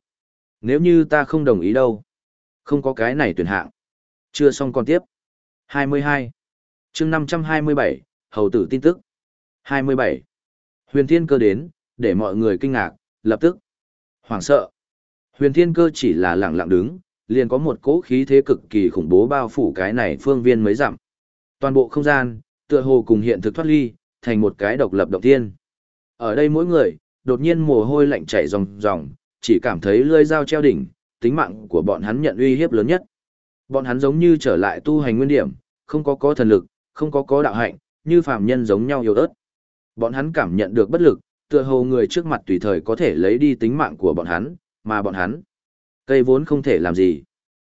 Nếu như ta không đồng ý đâu. Không có cái này tuyển hạng. Chưa xong còn tiếp. 22. chương 527, Hầu tử tin tức. 27. Huyền Thiên Cơ đến, để mọi người kinh ngạc, lập tức. Hoảng sợ. Huyền Thiên Cơ chỉ là lặng lặng đứng, liền có một cỗ khí thế cực kỳ khủng bố bao phủ cái này phương viên mấy dặm. Toàn bộ không gian, tựa hồ cùng hiện thực thoát ly, thành một cái độc lập động tiên. Ở đây mỗi người, đột nhiên mồ hôi lạnh chảy ròng ròng, chỉ cảm thấy lưỡi dao treo đỉnh, tính mạng của bọn hắn nhận uy hiếp lớn nhất. Bọn hắn giống như trở lại tu hành nguyên điểm, không có có thần lực, không có có đạo hạnh, như phàm nhân giống nhau yếu ớt. Bọn hắn cảm nhận được bất lực, tựa hồ người trước mặt tùy thời có thể lấy đi tính mạng của bọn hắn, mà bọn hắn, cây vốn không thể làm gì.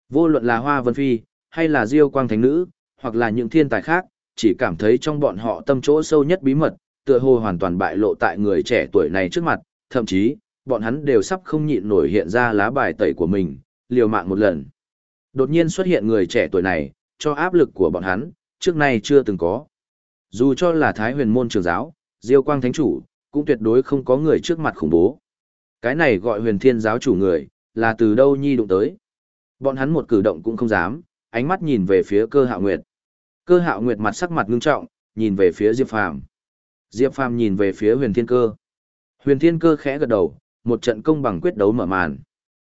Vô luận là Hoa Vân Phi, hay là Diêu Quang Thánh Nữ, hoặc là những thiên tài khác, chỉ cảm thấy trong bọn họ tâm chỗ sâu nhất bí mật, tựa hồ hoàn toàn bại lộ tại người trẻ tuổi này trước mặt, thậm chí, bọn hắn đều sắp không nhịn nổi hiện ra lá bài tẩy của mình, liều mạng một lần. Đột nhiên xuất hiện người trẻ tuổi này, cho áp lực của bọn hắn, trước nay chưa từng có. Dù cho là Thái huyền môn trường giáo, Diêu Quang Thánh Chủ, cũng tuyệt đối không có người trước mặt khủng bố. Cái này gọi huyền thiên giáo chủ người, là từ đâu nhi đụng tới. Bọn hắn một cử động cũng không dám, ánh mắt nhìn về phía cơ hạo nguyệt. Cơ hạo nguyệt mặt sắc mặt ngưng trọng, nhìn về phía Diệp Phàm. Diệp Phàm nhìn về phía huyền thiên cơ. Huyền thiên cơ khẽ gật đầu, một trận công bằng quyết đấu mở màn.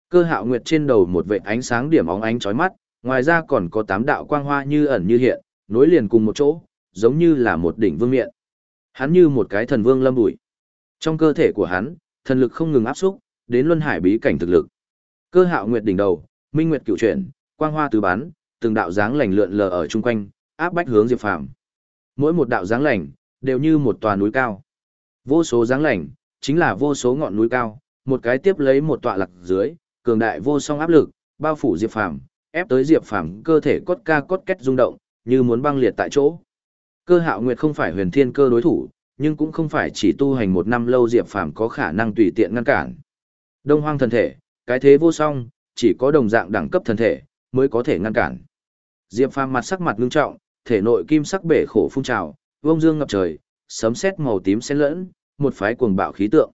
Cơ hạo nguyệt trên đầu một vệt ánh sáng điểm óng ánh chói mắt, ngoài ra còn có tám đạo quang hoa như ẩn như hiện, nối liền cùng một chỗ, giống như là một đỉnh vương miện. Hắn như một cái thần vương lâm bụi. Trong cơ thể của hắn, thần lực không ngừng áp xúc, đến luân hải bí cảnh thực lực. Cơ hạo nguyệt đỉnh đầu, minh nguyệt cựu chuyển, quang hoa tứ bán, từng đạo dáng lành lượn lờ ở chung quanh, áp bách hướng Diệp Phàm. Mỗi một đạo dáng lành đều như một tòa núi cao. Vô số dáng lạnh chính là vô số ngọn núi cao, một cái tiếp lấy một tọa lạc dưới, cường đại vô song áp lực, bao phủ Diệp Phàm, ép tới Diệp Phàm cơ thể cốt ca cốt kết rung động, như muốn băng liệt tại chỗ. Cơ Hạo Nguyệt không phải huyền thiên cơ đối thủ, nhưng cũng không phải chỉ tu hành một năm lâu Diệp Phàm có khả năng tùy tiện ngăn cản. Đông Hoang thần thể, cái thế vô song, chỉ có đồng dạng đẳng cấp thần thể mới có thể ngăn cản. Diệp Phàm mặt sắc mặt ngưng trọng, thể nội kim sắc bể khổ phun trào, vông dương ngập trời, sấm sét màu tím xen lẫn, một phái cuồng bạo khí tượng.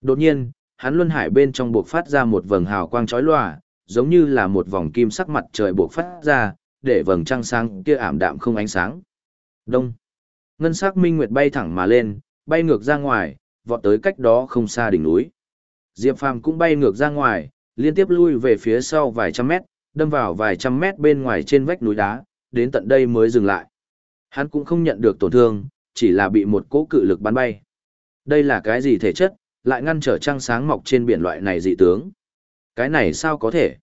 Đột nhiên, hắn luân hải bên trong buộc phát ra một vầng hào quang chói lòa, giống như là một vòng kim sắc mặt trời buộc phát ra, để vầng trăng sáng kia ảm đạm không ánh sáng. Đông. Ngân sắc minh nguyệt bay thẳng mà lên, bay ngược ra ngoài, vọt tới cách đó không xa đỉnh núi. Diệp Phàm cũng bay ngược ra ngoài, liên tiếp lui về phía sau vài trăm mét, đâm vào vài trăm mét bên ngoài trên vách núi đá, đến tận đây mới dừng lại. Hắn cũng không nhận được tổn thương, chỉ là bị một cỗ cự lực bắn bay. Đây là cái gì thể chất, lại ngăn trở trăng sáng mọc trên biển loại này dị tướng. Cái này sao có thể?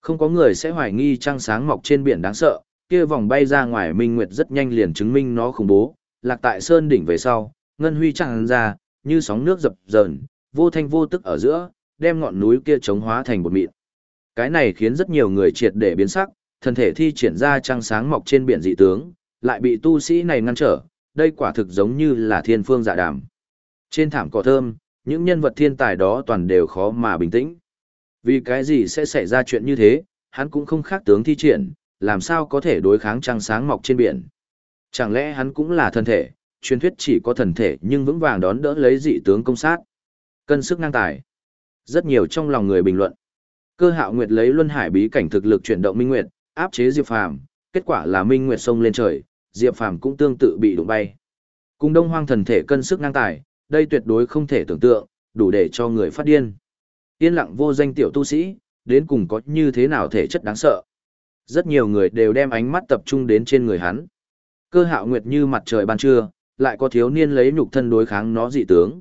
Không có người sẽ hoài nghi trăng sáng mọc trên biển đáng sợ, kia vòng bay ra ngoài minh nguyệt rất nhanh liền chứng minh nó khủng bố, lạc tại sơn đỉnh về sau, ngân huy tràn ra, như sóng nước dập dờn, vô thanh vô tức ở giữa, đem ngọn núi kia chống hóa thành bột mịn. Cái này khiến rất nhiều người triệt để biến sắc, thân thể thi triển ra trăng sáng mọc trên biển dị tướng, lại bị tu sĩ này ngăn trở, đây quả thực giống như là thiên phương dạ đàm. Trên thảm cỏ thơm, những nhân vật thiên tài đó toàn đều khó mà bình tĩnh. Vì cái gì sẽ xảy ra chuyện như thế, hắn cũng không khác tướng thi triển, làm sao có thể đối kháng trăng sáng mọc trên biển. Chẳng lẽ hắn cũng là thân thể, truyền thuyết chỉ có thần thể nhưng vững vàng đón đỡ lấy dị tướng công sát. Cân sức ngang tài. Rất nhiều trong lòng người bình luận. Cơ hạo nguyệt lấy luân hải bí cảnh thực lực chuyển động minh nguyệt, áp chế Diệp Phàm, kết quả là minh nguyệt sông lên trời, Diệp Phàm cũng tương tự bị đụng bay. Cùng Đông Hoang thần thể cân sức ngang tài, đây tuyệt đối không thể tưởng tượng, đủ để cho người phát điên. Yên lặng vô danh tiểu tu sĩ, đến cùng có như thế nào thể chất đáng sợ. Rất nhiều người đều đem ánh mắt tập trung đến trên người hắn. Cơ hạo nguyệt như mặt trời ban trưa, lại có thiếu niên lấy nhục thân đối kháng nó dị tướng.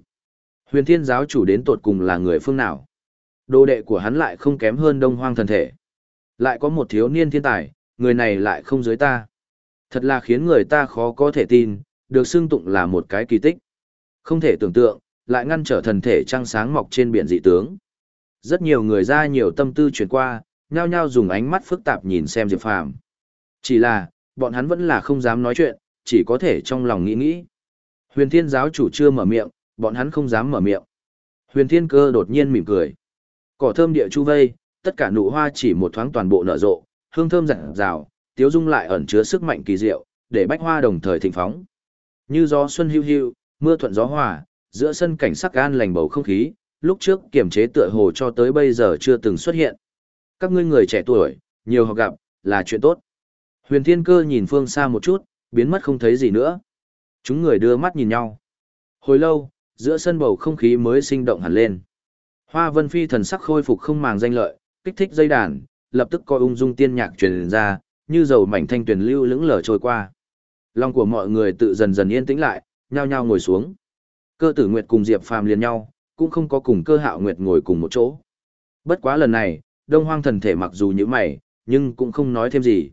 Huyền thiên giáo chủ đến tột cùng là người phương nào? Đồ đệ của hắn lại không kém hơn đông hoang thần thể. Lại có một thiếu niên thiên tài, người này lại không dưới ta. Thật là khiến người ta khó có thể tin, được xưng tụng là một cái kỳ tích. Không thể tưởng tượng, lại ngăn trở thần thể trăng sáng mọc trên biển dị tướng. Rất nhiều người ra nhiều tâm tư chuyển qua, nhao nhao dùng ánh mắt phức tạp nhìn xem Diệp Phàm. Chỉ là, bọn hắn vẫn là không dám nói chuyện, chỉ có thể trong lòng nghĩ nghĩ. Huyền Thiên giáo chủ chưa mở miệng, bọn hắn không dám mở miệng. Huyền Thiên cơ đột nhiên mỉm cười. Cỏ thơm địa chu vây, tất cả nụ hoa chỉ một thoáng toàn bộ nở rộ, hương thơm rạng rào, tiếu dung lại ẩn chứa sức mạnh kỳ diệu, để bách hoa đồng thời thịnh phóng. Như gió xuân hưu hưu, mưa thuận gió hòa, giữa sân cảnh sắc an lành bầu không khí, lúc trước kiềm chế tựa hồ cho tới bây giờ chưa từng xuất hiện. Các ngươi người trẻ tuổi, nhiều học gặp, là chuyện tốt. Huyền Thiên Cơ nhìn phương xa một chút, biến mất không thấy gì nữa. Chúng người đưa mắt nhìn nhau. Hồi lâu, giữa sân bầu không khí mới sinh động hẳn lên. Hoa Vân Phi thần sắc khôi phục không màng danh lợi, kích thích dây đàn, lập tức coi ung dung tiên nhạc truyền ra, như dầu mảnh thanh tuyển lưu lững lờ trôi qua. Lòng của mọi người tự dần dần yên tĩnh lại, nhao nhao ngồi xuống. Cơ tử Nguyệt cùng Diệp Phàm liền nhau, cũng không có cùng cơ hạo Nguyệt ngồi cùng một chỗ. Bất quá lần này, đông hoang thần thể mặc dù như mày, nhưng cũng không nói thêm gì.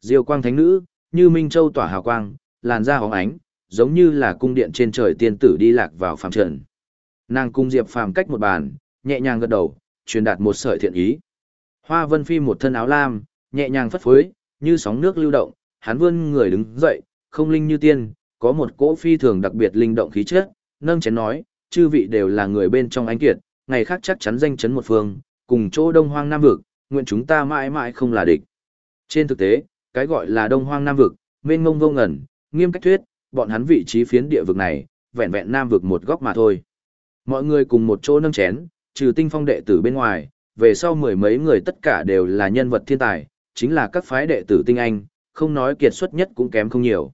Diêu quang thánh nữ, như Minh Châu tỏa hào quang, làn da hóng ánh, giống như là cung điện trên trời tiên tử đi lạc vào phàm trần. Nàng cung Diệp Phàm cách một bàn, nhẹ nhàng gật đầu, truyền đạt một sợi thiện ý. Hoa Vân Phi một thân áo lam, nhẹ nhàng phất phới, như sóng nước lưu động, hắn vươn người đứng dậy, không linh như tiên, có một cỗ phi thường đặc biệt linh động khí chất, nâng chén nói, chư vị đều là người bên trong ánh kiệt, ngày khác chắc chắn danh chấn một phương, cùng chỗ Đông Hoang Nam vực, nguyện chúng ta mãi mãi không là địch. Trên thực tế, cái gọi là Đông Hoang Nam vực, mênh mông vô ngẩn, nghiêm cách thuyết, bọn hắn vị trí phiến địa vực này, vẹn vẹn Nam vực một góc mà thôi. Mọi người cùng một chỗ nâng chén, trừ tinh phong đệ tử bên ngoài, về sau mười mấy người tất cả đều là nhân vật thiên tài, chính là các phái đệ tử tinh anh, không nói kiệt xuất nhất cũng kém không nhiều.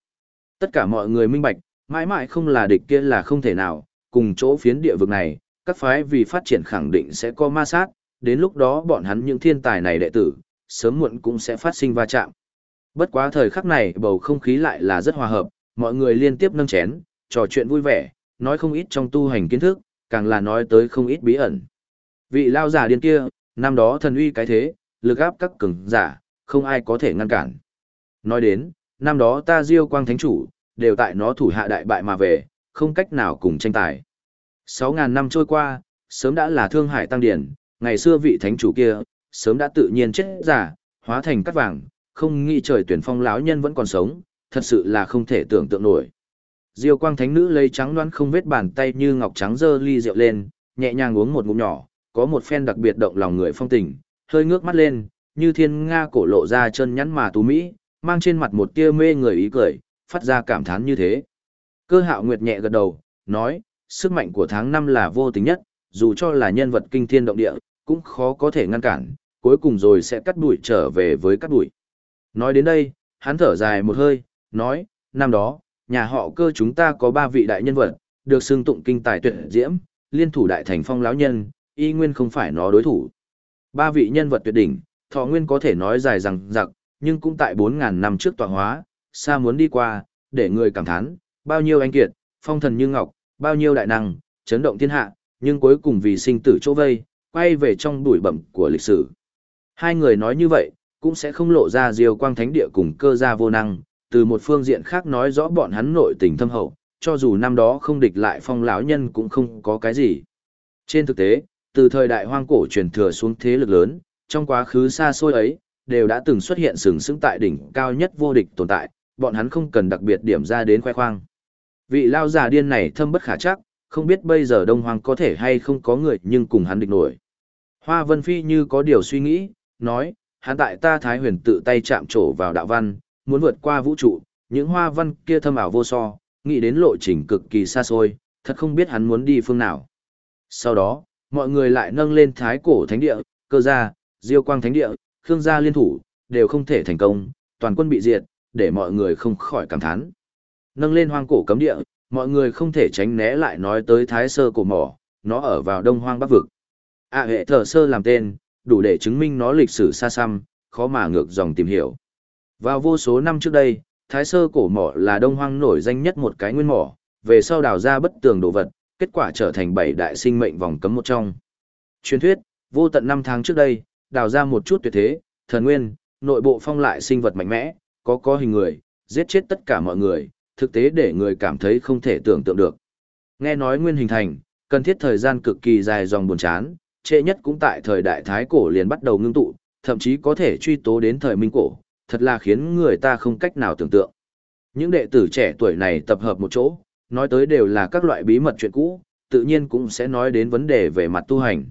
Tất cả mọi người minh bạch, mãi mãi không là địch kia là không thể nào, cùng chỗ phiến địa vực này, các phái vì phát triển khẳng định sẽ có ma sát, đến lúc đó bọn hắn những thiên tài này đệ tử, sớm muộn cũng sẽ phát sinh va chạm. Bất quá thời khắc này bầu không khí lại là rất hòa hợp, mọi người liên tiếp nâng chén, trò chuyện vui vẻ, nói không ít trong tu hành kiến thức, càng là nói tới không ít bí ẩn. Vị lao giả điên kia, năm đó thần uy cái thế, lực áp các cường giả, không ai có thể ngăn cản. Nói đến, năm đó ta diêu quang thánh chủ, đều tại nó thủ hạ đại bại mà về, không cách nào cùng tranh tài. 6.000 năm trôi qua, sớm đã là thương hải tăng điển, ngày xưa vị thánh chủ kia, sớm đã tự nhiên chết giả, hóa thành cát vàng, không nghĩ trời tuyển phong lão nhân vẫn còn sống, thật sự là không thể tưởng tượng nổi. Diêu quang thánh nữ lấy trắng đoán không vết bàn tay như ngọc trắng dơ ly rượu lên, nhẹ nhàng uống một ngụm nhỏ, có một phen đặc biệt động lòng người phong tình, hơi ngước mắt lên, như thiên nga cổ lộ ra chân nhắn mà tú mỹ, mang trên mặt một tia mê người ý cười, phát ra cảm thán như thế. Cơ hạo nguyệt nhẹ gật đầu, nói, sức mạnh của tháng năm là vô tính nhất, dù cho là nhân vật kinh thiên động địa, cũng khó có thể ngăn cản, cuối cùng rồi sẽ cắt đuổi trở về với cắt đuổi. Nói đến đây, hắn thở dài một hơi, nói, năm đó, nhà họ cơ chúng ta có ba vị đại nhân vật, được xưng tụng kinh tài tuyệt diễm, liên thủ đại thành phong lão nhân, y nguyên không phải nó đối thủ. Ba vị nhân vật tuyệt đỉnh, thọ nguyên có thể nói dài rằng giặc, nhưng cũng tại 4.000 năm trước tọa hóa, xa muốn đi qua, để người cảm thán, bao nhiêu anh kiệt, phong thần như ngọc, bao nhiêu đại năng, chấn động thiên hạ, nhưng cuối cùng vì sinh tử chỗ vây, quay về trong bụi bẩm của lịch sử. Hai người nói như vậy, cũng sẽ không lộ ra diều quang thánh địa cùng cơ gia vô năng, từ một phương diện khác nói rõ bọn hắn nội tình thâm hậu, cho dù năm đó không địch lại phong lão nhân cũng không có cái gì. Trên thực tế, từ thời đại hoang cổ truyền thừa xuống thế lực lớn, trong quá khứ xa xôi ấy, đều đã từng xuất hiện sừng sững tại đỉnh cao nhất vô địch tồn tại, bọn hắn không cần đặc biệt điểm ra đến khoe khoang. Vị lao già điên này thâm bất khả chắc, không biết bây giờ Đông hoàng có thể hay không có người nhưng cùng hắn địch nổi. Hoa Vân Phi như có điều suy nghĩ, nói, hắn tại ta Thái huyền tự tay chạm trổ vào đạo văn, muốn vượt qua vũ trụ, những hoa văn kia thâm ảo vô so, nghĩ đến lộ trình cực kỳ xa xôi, thật không biết hắn muốn đi phương nào. Sau đó, mọi người lại nâng lên thái cổ thánh địa, cơ gia, diêu quang thánh địa, khương gia liên thủ, đều không thể thành công, toàn quân bị diệt, để mọi người không khỏi cảm thán. Nâng lên hoang cổ cấm địa, mọi người không thể tránh né lại nói tới thái sơ cổ mỏ, nó ở vào đông hoang bắc vực. À hệ thờ sơ làm tên, đủ để chứng minh nó lịch sử xa xăm, khó mà ngược dòng tìm hiểu. Vào vô số năm trước đây, thái sơ cổ mỏ là đông hoang nổi danh nhất một cái nguyên mỏ, về sau đào ra bất tường đồ vật, kết quả trở thành bảy đại sinh mệnh vòng cấm một trong. Truyền thuyết, vô tận năm tháng trước đây, đào ra một chút tuyệt thế, thần nguyên, nội bộ phong lại sinh vật mạnh mẽ, có có hình người, giết chết tất cả mọi người, thực tế để người cảm thấy không thể tưởng tượng được. Nghe nói nguyên hình thành, cần thiết thời gian cực kỳ dài dòng buồn chán, trễ nhất cũng tại thời đại thái cổ liền bắt đầu ngưng tụ, thậm chí có thể truy tố đến thời minh cổ, thật là khiến người ta không cách nào tưởng tượng. Những đệ tử trẻ tuổi này tập hợp một chỗ, nói tới đều là các loại bí mật chuyện cũ, tự nhiên cũng sẽ nói đến vấn đề về mặt tu hành.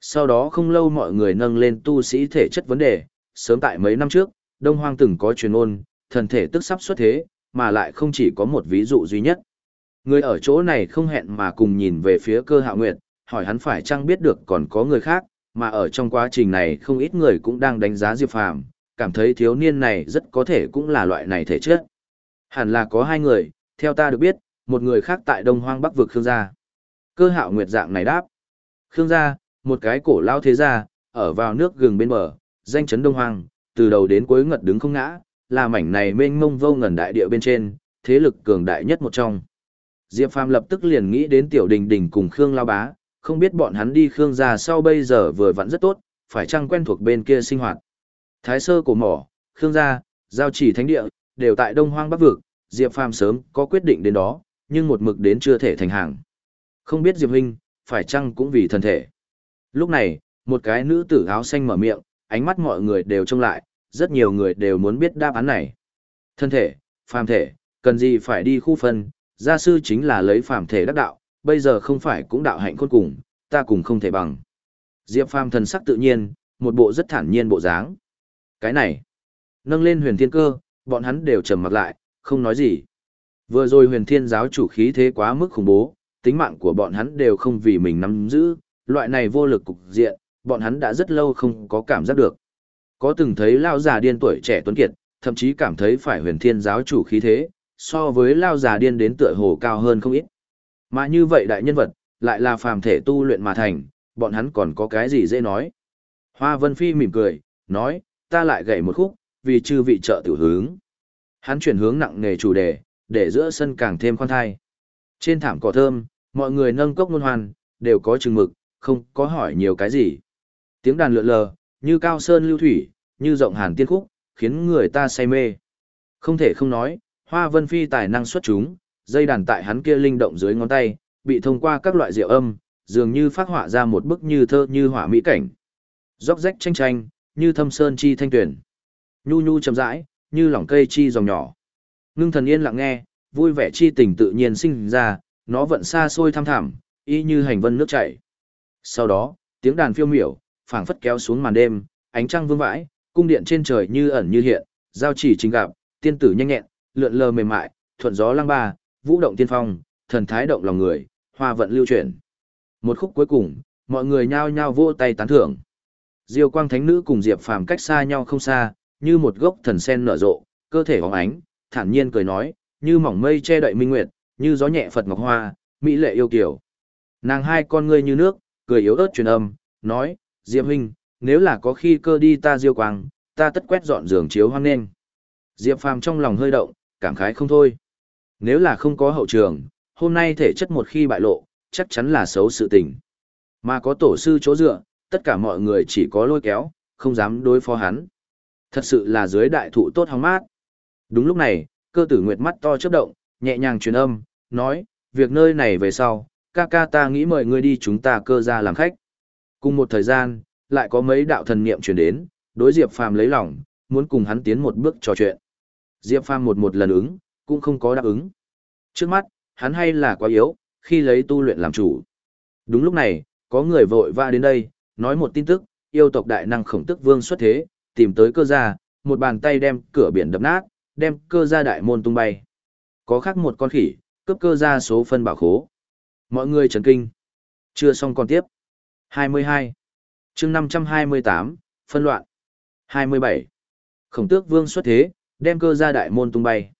Sau đó không lâu mọi người nâng lên tu sĩ thể chất vấn đề, sớm tại mấy năm trước, Đông Hoang từng có truyền ôn, thần thể tức sắp xuất thế, mà lại không chỉ có một ví dụ duy nhất. Người ở chỗ này không hẹn mà cùng nhìn về phía cơ hạo nguyệt, hỏi hắn phải chăng biết được còn có người khác, mà ở trong quá trình này không ít người cũng đang đánh giá Diệp Phàm, cảm thấy thiếu niên này rất có thể cũng là loại này thể chất. Hẳn là có hai người, theo ta được biết, một người khác tại Đông Hoang Bắc vực Khương gia. Cơ hạo nguyệt dạng này đáp. Khương gia, một cái cổ lao thế gia, ở vào nước gừng bên bờ, danh chấn Đông Hoang, từ đầu đến cuối ngật đứng không ngã, là mảnh này mênh mông vô ngần đại địa bên trên, thế lực cường đại nhất một trong. Diệp Phàm lập tức liền nghĩ đến Tiểu Đình Đình cùng Khương Lao Bá, không biết bọn hắn đi Khương gia sau bây giờ vừa vặn rất tốt, phải chăng quen thuộc bên kia sinh hoạt. Thái sơ cổ mỏ, Khương gia, giao chỉ thánh địa, đều tại Đông Hoang Bắc vực, Diệp Phàm sớm có quyết định đến đó, nhưng một mực đến chưa thể thành hàng. Không biết Diệp huynh, phải chăng cũng vì thân thể. Lúc này, một cái nữ tử áo xanh mở miệng, ánh mắt mọi người đều trông lại, rất nhiều người đều muốn biết đáp án này. Thân thể, phàm thể, cần gì phải đi khu phân, gia sư chính là lấy phàm thể đắc đạo, bây giờ không phải cũng đạo hạnh khôn cùng, ta cùng không thể bằng. Diệp phàm thần sắc tự nhiên, một bộ rất thản nhiên bộ dáng. Cái này, nâng lên huyền thiên cơ, bọn hắn đều trầm mặt lại, không nói gì. Vừa rồi huyền thiên giáo chủ khí thế quá mức khủng bố, tính mạng của bọn hắn đều không vì mình nắm giữ, loại này vô lực cục diện, bọn hắn đã rất lâu không có cảm giác được. Có từng thấy lao già điên tuổi trẻ tuấn kiệt, thậm chí cảm thấy phải huyền thiên giáo chủ khí thế, so với lao già điên đến tựa hồ cao hơn không ít. Mà như vậy đại nhân vật, lại là phàm thể tu luyện mà thành, bọn hắn còn có cái gì dễ nói. Hoa Vân Phi mỉm cười, nói, ta lại gậy một khúc, vì chư vị trợ tiểu hướng. Hắn chuyển hướng nặng nghề chủ đề, để giữa sân càng thêm khoan thai. Trên thảm cỏ thơm, mọi người nâng cốc ngôn hoàn, đều có chừng mực, không có hỏi nhiều cái gì. Tiếng đàn lượn lờ, như cao sơn lưu thủy, như rộng hàn tiên khúc, khiến người ta say mê. Không thể không nói, Hoa Vân Phi tài năng xuất chúng, dây đàn tại hắn kia linh động dưới ngón tay, bị thông qua các loại rượu âm, dường như phát họa ra một bức như thơ như hỏa mỹ cảnh. Róc rách tranh tranh, như thâm sơn chi thanh tuyển. Nhu nhu chậm rãi, như lỏng cây chi dòng nhỏ. Ngưng thần yên lặng nghe, vui vẻ chi tình tự nhiên sinh ra, nó vận xa xôi thăm thẳm, y như hành vân nước chảy. Sau đó, tiếng đàn phiêu miểu, phảng phất kéo xuống màn đêm, ánh trăng vương vãi, cung điện trên trời như ẩn như hiện, giao chỉ chính gặp, tiên tử nhanh nhẹn, lượn lờ mềm mại, thuận gió lăng ba, vũ động tiên phong, thần thái động lòng người, hoa vận lưu chuyển. Một khúc cuối cùng, mọi người nhao nhao vỗ tay tán thưởng. Diêu Quang Thánh Nữ cùng Diệp Phàm cách xa nhau không xa, như một gốc thần sen nở rộ, cơ thể óng ánh, thản nhiên cười nói, như mỏng mây che đậy minh nguyệt, như gió nhẹ Phật ngọc hoa, mỹ lệ yêu kiều. Nàng hai con ngươi như nước, cười yếu ớt truyền âm, nói, Diệp huynh, nếu là có khi cơ đi ta diêu quang, ta tất quét dọn giường chiếu hoang nên. Diệp Phàm trong lòng hơi động, cảm khái không thôi. Nếu là không có hậu trường, hôm nay thể chất một khi bại lộ, chắc chắn là xấu sự tình. Mà có tổ sư chỗ dựa, tất cả mọi người chỉ có lôi kéo, không dám đối phó hắn. Thật sự là dưới đại thụ tốt hóng mát. Đúng lúc này, cơ tử nguyệt mắt to chớp động, nhẹ nhàng truyền âm, nói, việc nơi này về sau, ca ca ta nghĩ mời ngươi đi chúng ta cơ ra làm khách. Cùng một thời gian, lại có mấy đạo thần niệm truyền đến, đối Diệp Phàm lấy lòng, muốn cùng hắn tiến một bước trò chuyện. Diệp Phàm một một lần ứng, cũng không có đáp ứng. Trước mắt, hắn hay là quá yếu, khi lấy tu luyện làm chủ. Đúng lúc này, có người vội va đến đây, nói một tin tức, yêu tộc đại năng khổng tức vương xuất thế, tìm tới cơ gia, một bàn tay đem cửa biển đập nát, đem cơ gia đại môn tung bay. Có khác một con khỉ, cướp cơ gia số phân bảo khố. Mọi người chấn kinh. Chưa xong còn tiếp. 22. chương 528, phân loạn. 27. Khổng tước vương xuất thế, đem cơ gia đại môn tung bay.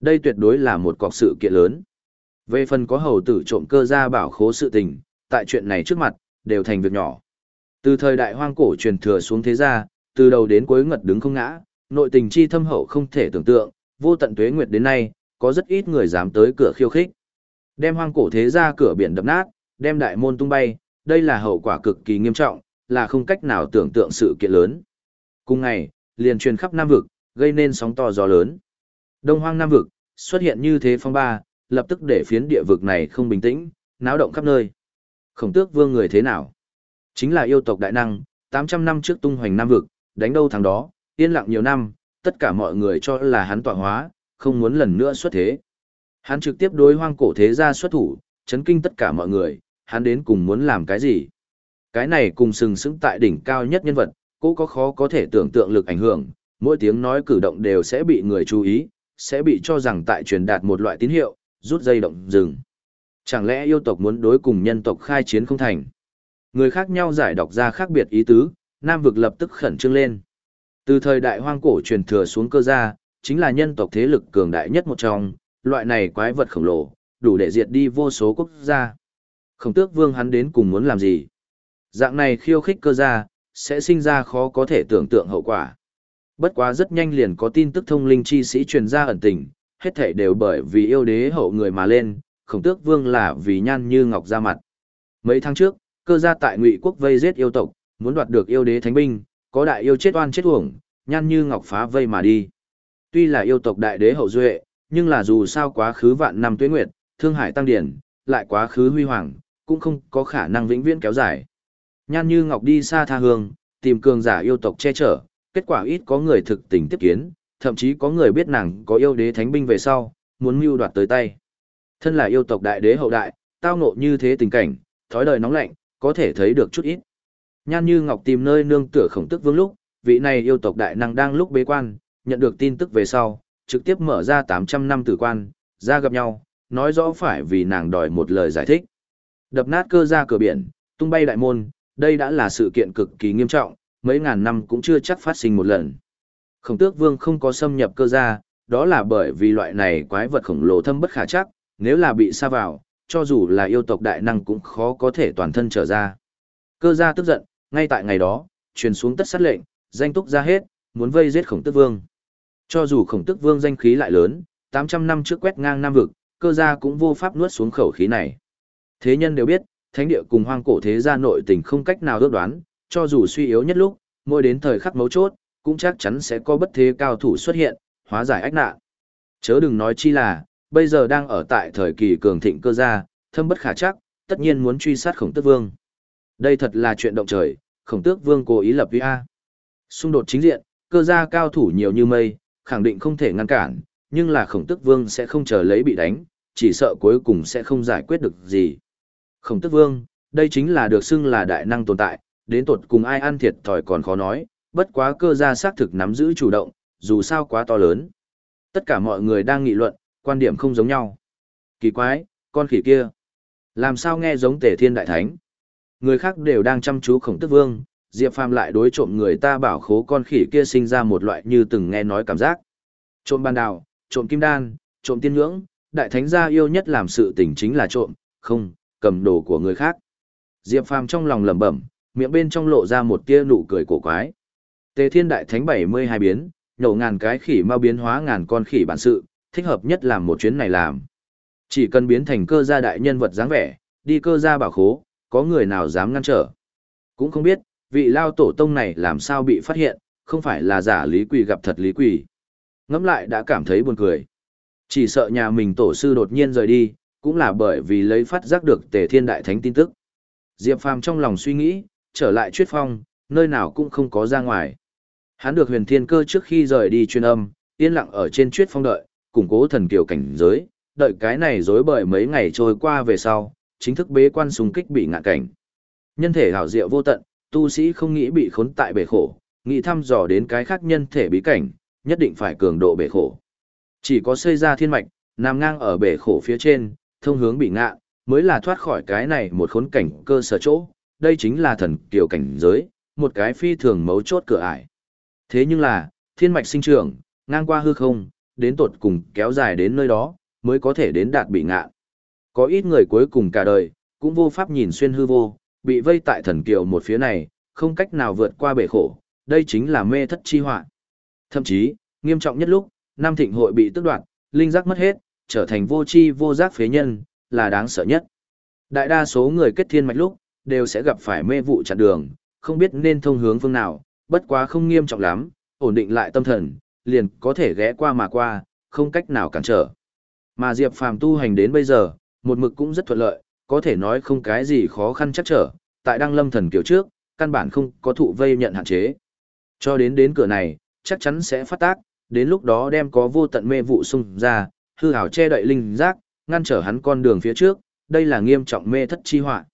Đây tuyệt đối là một cọc sự kiện lớn. Về phần có hầu tử trộm cơ gia bảo khố sự tình, tại chuyện này trước mặt, đều thành việc nhỏ. Từ thời đại hoang cổ truyền thừa xuống thế gia, từ đầu đến cuối ngật đứng không ngã, nội tình chi thâm hậu không thể tưởng tượng, vô tận tuế nguyệt đến nay, có rất ít người dám tới cửa khiêu khích. Đem hoang cổ thế gia cửa biển đập nát, đem đại môn tung bay, đây là hậu quả cực kỳ nghiêm trọng, là không cách nào tưởng tượng sự kiện lớn. Cùng ngày, liền truyền khắp Nam vực, gây nên sóng to gió lớn. Đông Hoang Nam vực xuất hiện như thế phong ba, lập tức để phiến địa vực này không bình tĩnh, náo động khắp nơi. Khổng Tước Vương người thế nào? Chính là yêu tộc đại năng, 800 năm trước tung hoành Nam vực, đánh đâu thắng đó, yên lặng nhiều năm, tất cả mọi người cho là hắn tọa hóa, không muốn lần nữa xuất thế. Hắn trực tiếp đối hoang cổ thế gia xuất thủ, chấn kinh tất cả mọi người, hắn đến cùng muốn làm cái gì? Cái này cùng sừng sững tại đỉnh cao nhất nhân vật, cô có khó có thể tưởng tượng lực ảnh hưởng, mỗi tiếng nói cử động đều sẽ bị người chú ý, sẽ bị cho rằng tại truyền đạt một loại tín hiệu, rút dây động dừng. Chẳng lẽ yêu tộc muốn đối cùng nhân tộc khai chiến không thành? Người khác nhau giải đọc ra khác biệt ý tứ, Nam vực lập tức khẩn trương lên. Từ thời đại hoang cổ truyền thừa xuống cơ gia, chính là nhân tộc thế lực cường đại nhất một trong, loại này quái vật khổng lồ, đủ để diệt đi vô số quốc gia. Khổng tước vương hắn đến cùng muốn làm gì? Dạng này khiêu khích cơ gia, sẽ sinh ra khó có thể tưởng tượng hậu quả. Bất quá rất nhanh liền có tin tức thông linh chi sĩ truyền ra ẩn tình, hết thảy đều bởi vì yêu đế hậu người mà lên, khổng tước vương là vì nhan như ngọc ra mặt. Mấy tháng trước, cơ gia tại ngụy quốc vây giết yêu tộc, muốn đoạt được yêu đế thánh binh, có đại yêu chết oan chết uổng, nhan như ngọc phá vây mà đi. Tuy là yêu tộc đại đế hậu duệ, nhưng là dù sao quá khứ vạn năm tuế nguyệt, thương hải tăng điển, lại quá khứ huy hoàng, cũng không có khả năng vĩnh viễn kéo dài. Nhan như ngọc đi xa tha hương, tìm cường giả yêu tộc che chở, kết quả ít có người thực tình tiếp kiến, thậm chí có người biết nàng có yêu đế thánh binh về sau, muốn mưu đoạt tới tay. Thân là yêu tộc đại đế hậu đại, tao ngộ như thế tình cảnh, thói đời nóng lạnh, có thể thấy được chút ít. Nhan Như Ngọc tìm nơi nương tựa khổng tức vương lúc, vị này yêu tộc đại năng đang lúc bế quan, nhận được tin tức về sau, trực tiếp mở ra 800 năm tử quan, ra gặp nhau, nói rõ phải vì nàng đòi một lời giải thích. Đập nát cơ ra cửa biển, tung bay đại môn, đây đã là sự kiện cực kỳ nghiêm trọng, mấy ngàn năm cũng chưa chắc phát sinh một lần. Khổng tước vương không có xâm nhập cơ gia, đó là bởi vì loại này quái vật khổng lồ thâm bất khả chắc, nếu là bị xa vào, cho dù là yêu tộc đại năng cũng khó có thể toàn thân trở ra. Cơ gia tức giận, ngay tại ngày đó, truyền xuống tất sát lệnh, danh túc ra hết, muốn vây giết khổng tước vương. Cho dù khổng tước vương danh khí lại lớn, 800 năm trước quét ngang Nam vực, cơ gia cũng vô pháp nuốt xuống khẩu khí này. Thế nhân đều biết, thánh địa cùng hoang cổ thế gia nội tình không cách nào ước đoán, cho dù suy yếu nhất lúc, mỗi đến thời khắc mấu chốt, cũng chắc chắn sẽ có bất thế cao thủ xuất hiện, hóa giải ách nạn. Chớ đừng nói chi là, bây giờ đang ở tại thời kỳ cường thịnh cơ gia, thâm bất khả chắc, tất nhiên muốn truy sát khổng tước vương. Đây thật là chuyện động trời, khổng tước vương cố ý lập vi A. Xung đột chính diện, cơ gia cao thủ nhiều như mây, khẳng định không thể ngăn cản, nhưng là khổng tước vương sẽ không chờ lấy bị đánh, chỉ sợ cuối cùng sẽ không giải quyết được gì. Khổng tước vương, đây chính là được xưng là đại năng tồn tại, đến tột cùng ai ăn thiệt thòi còn khó nói, bất quá cơ gia xác thực nắm giữ chủ động, dù sao quá to lớn. Tất cả mọi người đang nghị luận, quan điểm không giống nhau. Kỳ quái, con khỉ kia. Làm sao nghe giống tể thiên đại thánh? Người khác đều đang chăm chú khổng tức vương, Diệp Phàm lại đối trộm người ta bảo khố con khỉ kia sinh ra một loại như từng nghe nói cảm giác. Trộm ban đào, trộm kim đan, trộm tiên ngưỡng, đại thánh gia yêu nhất làm sự tình chính là trộm, không, cầm đồ của người khác. Diệp Phàm trong lòng lẩm bẩm, miệng bên trong lộ ra một tia nụ cười cổ quái. Tề Thiên Đại Thánh 72 biến, nhổ ngàn cái khỉ mau biến hóa ngàn con khỉ bản sự, thích hợp nhất làm một chuyến này làm. Chỉ cần biến thành cơ gia đại nhân vật dáng vẻ, đi cơ gia bảo khố, có người nào dám ngăn trở. Cũng không biết, vị lao tổ tông này làm sao bị phát hiện, không phải là giả lý quỷ gặp thật lý quỷ. Ngẫm lại đã cảm thấy buồn cười. Chỉ sợ nhà mình tổ sư đột nhiên rời đi, cũng là bởi vì lấy phát giác được tề thiên đại thánh tin tức. Diệp Phàm trong lòng suy nghĩ, trở lại chuyết phong, nơi nào cũng không có ra ngoài. Hắn được huyền thiên cơ trước khi rời đi chuyên âm, yên lặng ở trên chuyết phong đợi, củng cố thần kiều cảnh giới, đợi cái này dối bời mấy ngày trôi qua về sau, chính thức bế quan xung kích bị ngạn cảnh. Nhân thể hảo diệu vô tận, tu sĩ không nghĩ bị khốn tại bể khổ, nghĩ thăm dò đến cái khác nhân thể bí cảnh, nhất định phải cường độ bể khổ. Chỉ có xây ra thiên mạch, nằm ngang ở bể khổ phía trên, thông hướng bị ngạ, mới là thoát khỏi cái này một khốn cảnh cơ sở chỗ, đây chính là thần kiều cảnh giới, một cái phi thường mấu chốt cửa ải. Thế nhưng là, thiên mạch sinh trưởng, ngang qua hư không, đến tột cùng kéo dài đến nơi đó, mới có thể đến đạt bị ngạ. Có ít người cuối cùng cả đời, cũng vô pháp nhìn xuyên hư vô, bị vây tại thần kiều một phía này, không cách nào vượt qua bể khổ, đây chính là mê thất chi họa. Thậm chí, nghiêm trọng nhất lúc, Nam Thịnh hội bị tước đoạt, linh giác mất hết, trở thành vô chi vô giác phế nhân, là đáng sợ nhất. Đại đa số người kết thiên mạch lúc, đều sẽ gặp phải mê vụ chặn đường, không biết nên thông hướng phương nào, bất quá không nghiêm trọng lắm, ổn định lại tâm thần, liền có thể ghé qua mà qua, không cách nào cản trở. Mà Diệp Phàm tu hành đến bây giờ, một mực cũng rất thuận lợi, có thể nói không cái gì khó khăn chắc trở, tại Đăng Lâm Thần Kiều trước, căn bản không có thụ vây nhận hạn chế. Cho đến đến cửa này, chắc chắn sẽ phát tác, đến lúc đó đem có vô tận mê vụ xung ra, hư hảo che đậy linh giác, ngăn trở hắn con đường phía trước, đây là nghiêm trọng mê thất chi họa.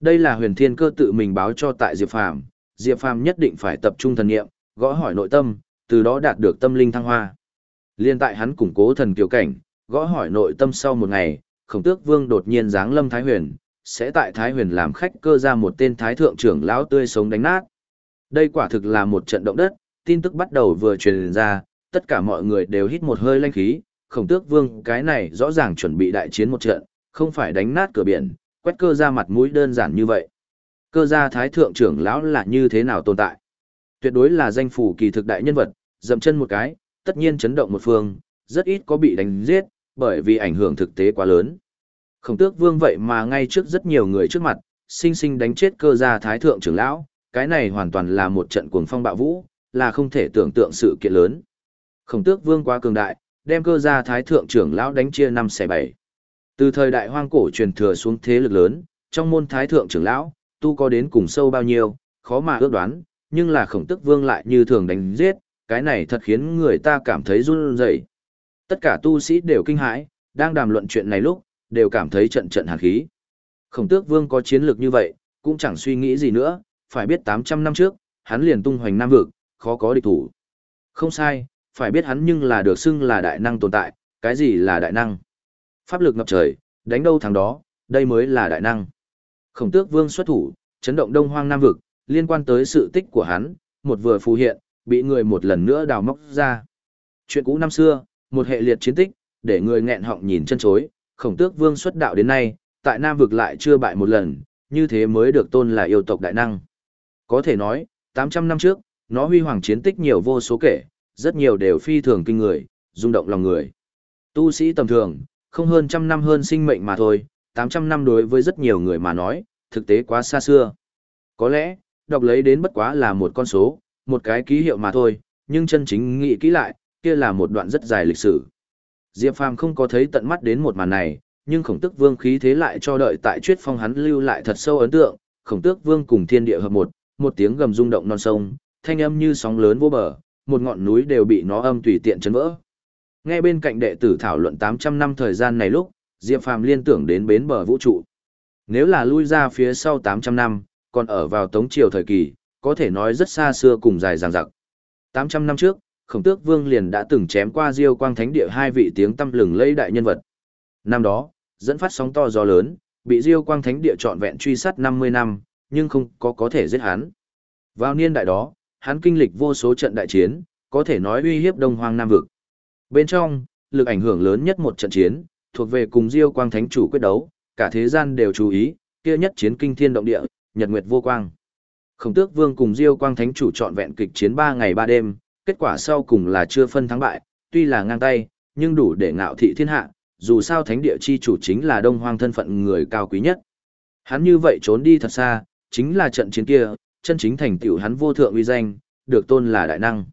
Đây là huyền thiên cơ tự mình báo cho tại Diệp Phàm, Diệp Phàm nhất định phải tập trung thần nghiệm, gõ hỏi nội tâm, từ đó đạt được tâm linh thăng hoa. Liên tại hắn củng cố thần kiều cảnh, gõ hỏi nội tâm sau một ngày, khổng tước vương đột nhiên giáng lâm Thái Huyền, sẽ tại Thái Huyền làm khách cơ ra một tên Thái Thượng trưởng lão tươi sống đánh nát. Đây quả thực là một trận động đất, tin tức bắt đầu vừa truyền ra, tất cả mọi người đều hít một hơi lanh khí, khổng tước vương cái này rõ ràng chuẩn bị đại chiến một trận, không phải đánh nát cửa biển, quét cơ ra mặt mũi đơn giản như vậy. Cơ gia Thái Thượng trưởng lão là như thế nào tồn tại? Tuyệt đối là danh phủ kỳ thực đại nhân vật, dậm chân một cái, tất nhiên chấn động một phương, rất ít có bị đánh giết, bởi vì ảnh hưởng thực tế quá lớn. Khổng tước vương vậy mà ngay trước rất nhiều người trước mặt, sinh sinh đánh chết cơ gia thái thượng trưởng lão, cái này hoàn toàn là một trận cuồng phong bạo vũ, là không thể tưởng tượng sự kiện lớn. Khổng tước vương quá cường đại, đem cơ gia thái thượng trưởng lão đánh chia năm xẻ bảy. Từ thời đại hoang cổ truyền thừa xuống thế lực lớn, trong môn thái thượng trưởng lão, tu có đến cùng sâu bao nhiêu, khó mà ước đoán, nhưng là khổng tước vương lại như thường đánh giết, cái này thật khiến người ta cảm thấy run rẩy. Tất cả tu sĩ đều kinh hãi, đang đàm luận chuyện này lúc, đều cảm thấy trận trận hàn khí. Khổng tước vương có chiến lược như vậy, cũng chẳng suy nghĩ gì nữa, phải biết 800 năm trước, hắn liền tung hoành nam vực, khó có địch thủ. Không sai, phải biết hắn nhưng là được xưng là đại năng tồn tại, cái gì là đại năng? Pháp lực ngập trời, đánh đâu thằng đó, đây mới là đại năng. Khổng tước vương xuất thủ, chấn động đông hoang nam vực, liên quan tới sự tích của hắn, một vừa phù hiện, bị người một lần nữa đào móc ra. Chuyện cũ năm xưa, một hệ liệt chiến tích, để người nghẹn họng nhìn chân chối, khổng tước vương xuất đạo đến nay, tại Nam vực lại chưa bại một lần, như thế mới được tôn là yêu tộc đại năng. Có thể nói, 800 năm trước, nó huy hoàng chiến tích nhiều vô số kể, rất nhiều đều phi thường kinh người, rung động lòng người. Tu sĩ tầm thường, không hơn trăm năm hơn sinh mệnh mà thôi, 800 năm đối với rất nhiều người mà nói, thực tế quá xa xưa. Có lẽ, đọc lấy đến bất quá là một con số, một cái ký hiệu mà thôi, nhưng chân chính nghĩ kỹ lại, kia là một đoạn rất dài lịch sử. Diệp Phàm không có thấy tận mắt đến một màn này, nhưng khổng tước vương khí thế lại cho đợi tại chuyết phong hắn lưu lại thật sâu ấn tượng, khổng tước vương cùng thiên địa hợp một, một tiếng gầm rung động non sông, thanh âm như sóng lớn vô bờ, một ngọn núi đều bị nó âm tùy tiện chấn vỡ. Nghe bên cạnh đệ tử thảo luận 800 năm thời gian này lúc, Diệp Phàm liên tưởng đến bến bờ vũ trụ. Nếu là lui ra phía sau 800 năm, còn ở vào tống triều thời kỳ, có thể nói rất xa xưa cùng dài dằng dặc. 800 năm trước, khổng tước vương liền đã từng chém qua diêu quang thánh địa hai vị tiếng tâm lừng lẫy đại nhân vật. Năm đó, dẫn phát sóng to gió lớn, bị diêu quang thánh địa trọn vẹn truy sát 50 năm, nhưng không có có thể giết hắn. Vào niên đại đó, hắn kinh lịch vô số trận đại chiến, có thể nói uy hiếp đông hoang nam vực. Bên trong, lực ảnh hưởng lớn nhất một trận chiến, thuộc về cùng diêu quang thánh chủ quyết đấu, cả thế gian đều chú ý, kia nhất chiến kinh thiên động địa, nhật nguyệt vô quang. Khổng tước vương cùng diêu quang thánh chủ trọn vẹn kịch chiến ba ngày ba đêm, kết quả sau cùng là chưa phân thắng bại, tuy là ngang tay, nhưng đủ để ngạo thị thiên hạ, dù sao thánh địa chi chủ chính là đông hoang thân phận người cao quý nhất. Hắn như vậy trốn đi thật xa, chính là trận chiến kia, chân chính thành tựu hắn vô thượng uy danh, được tôn là đại năng.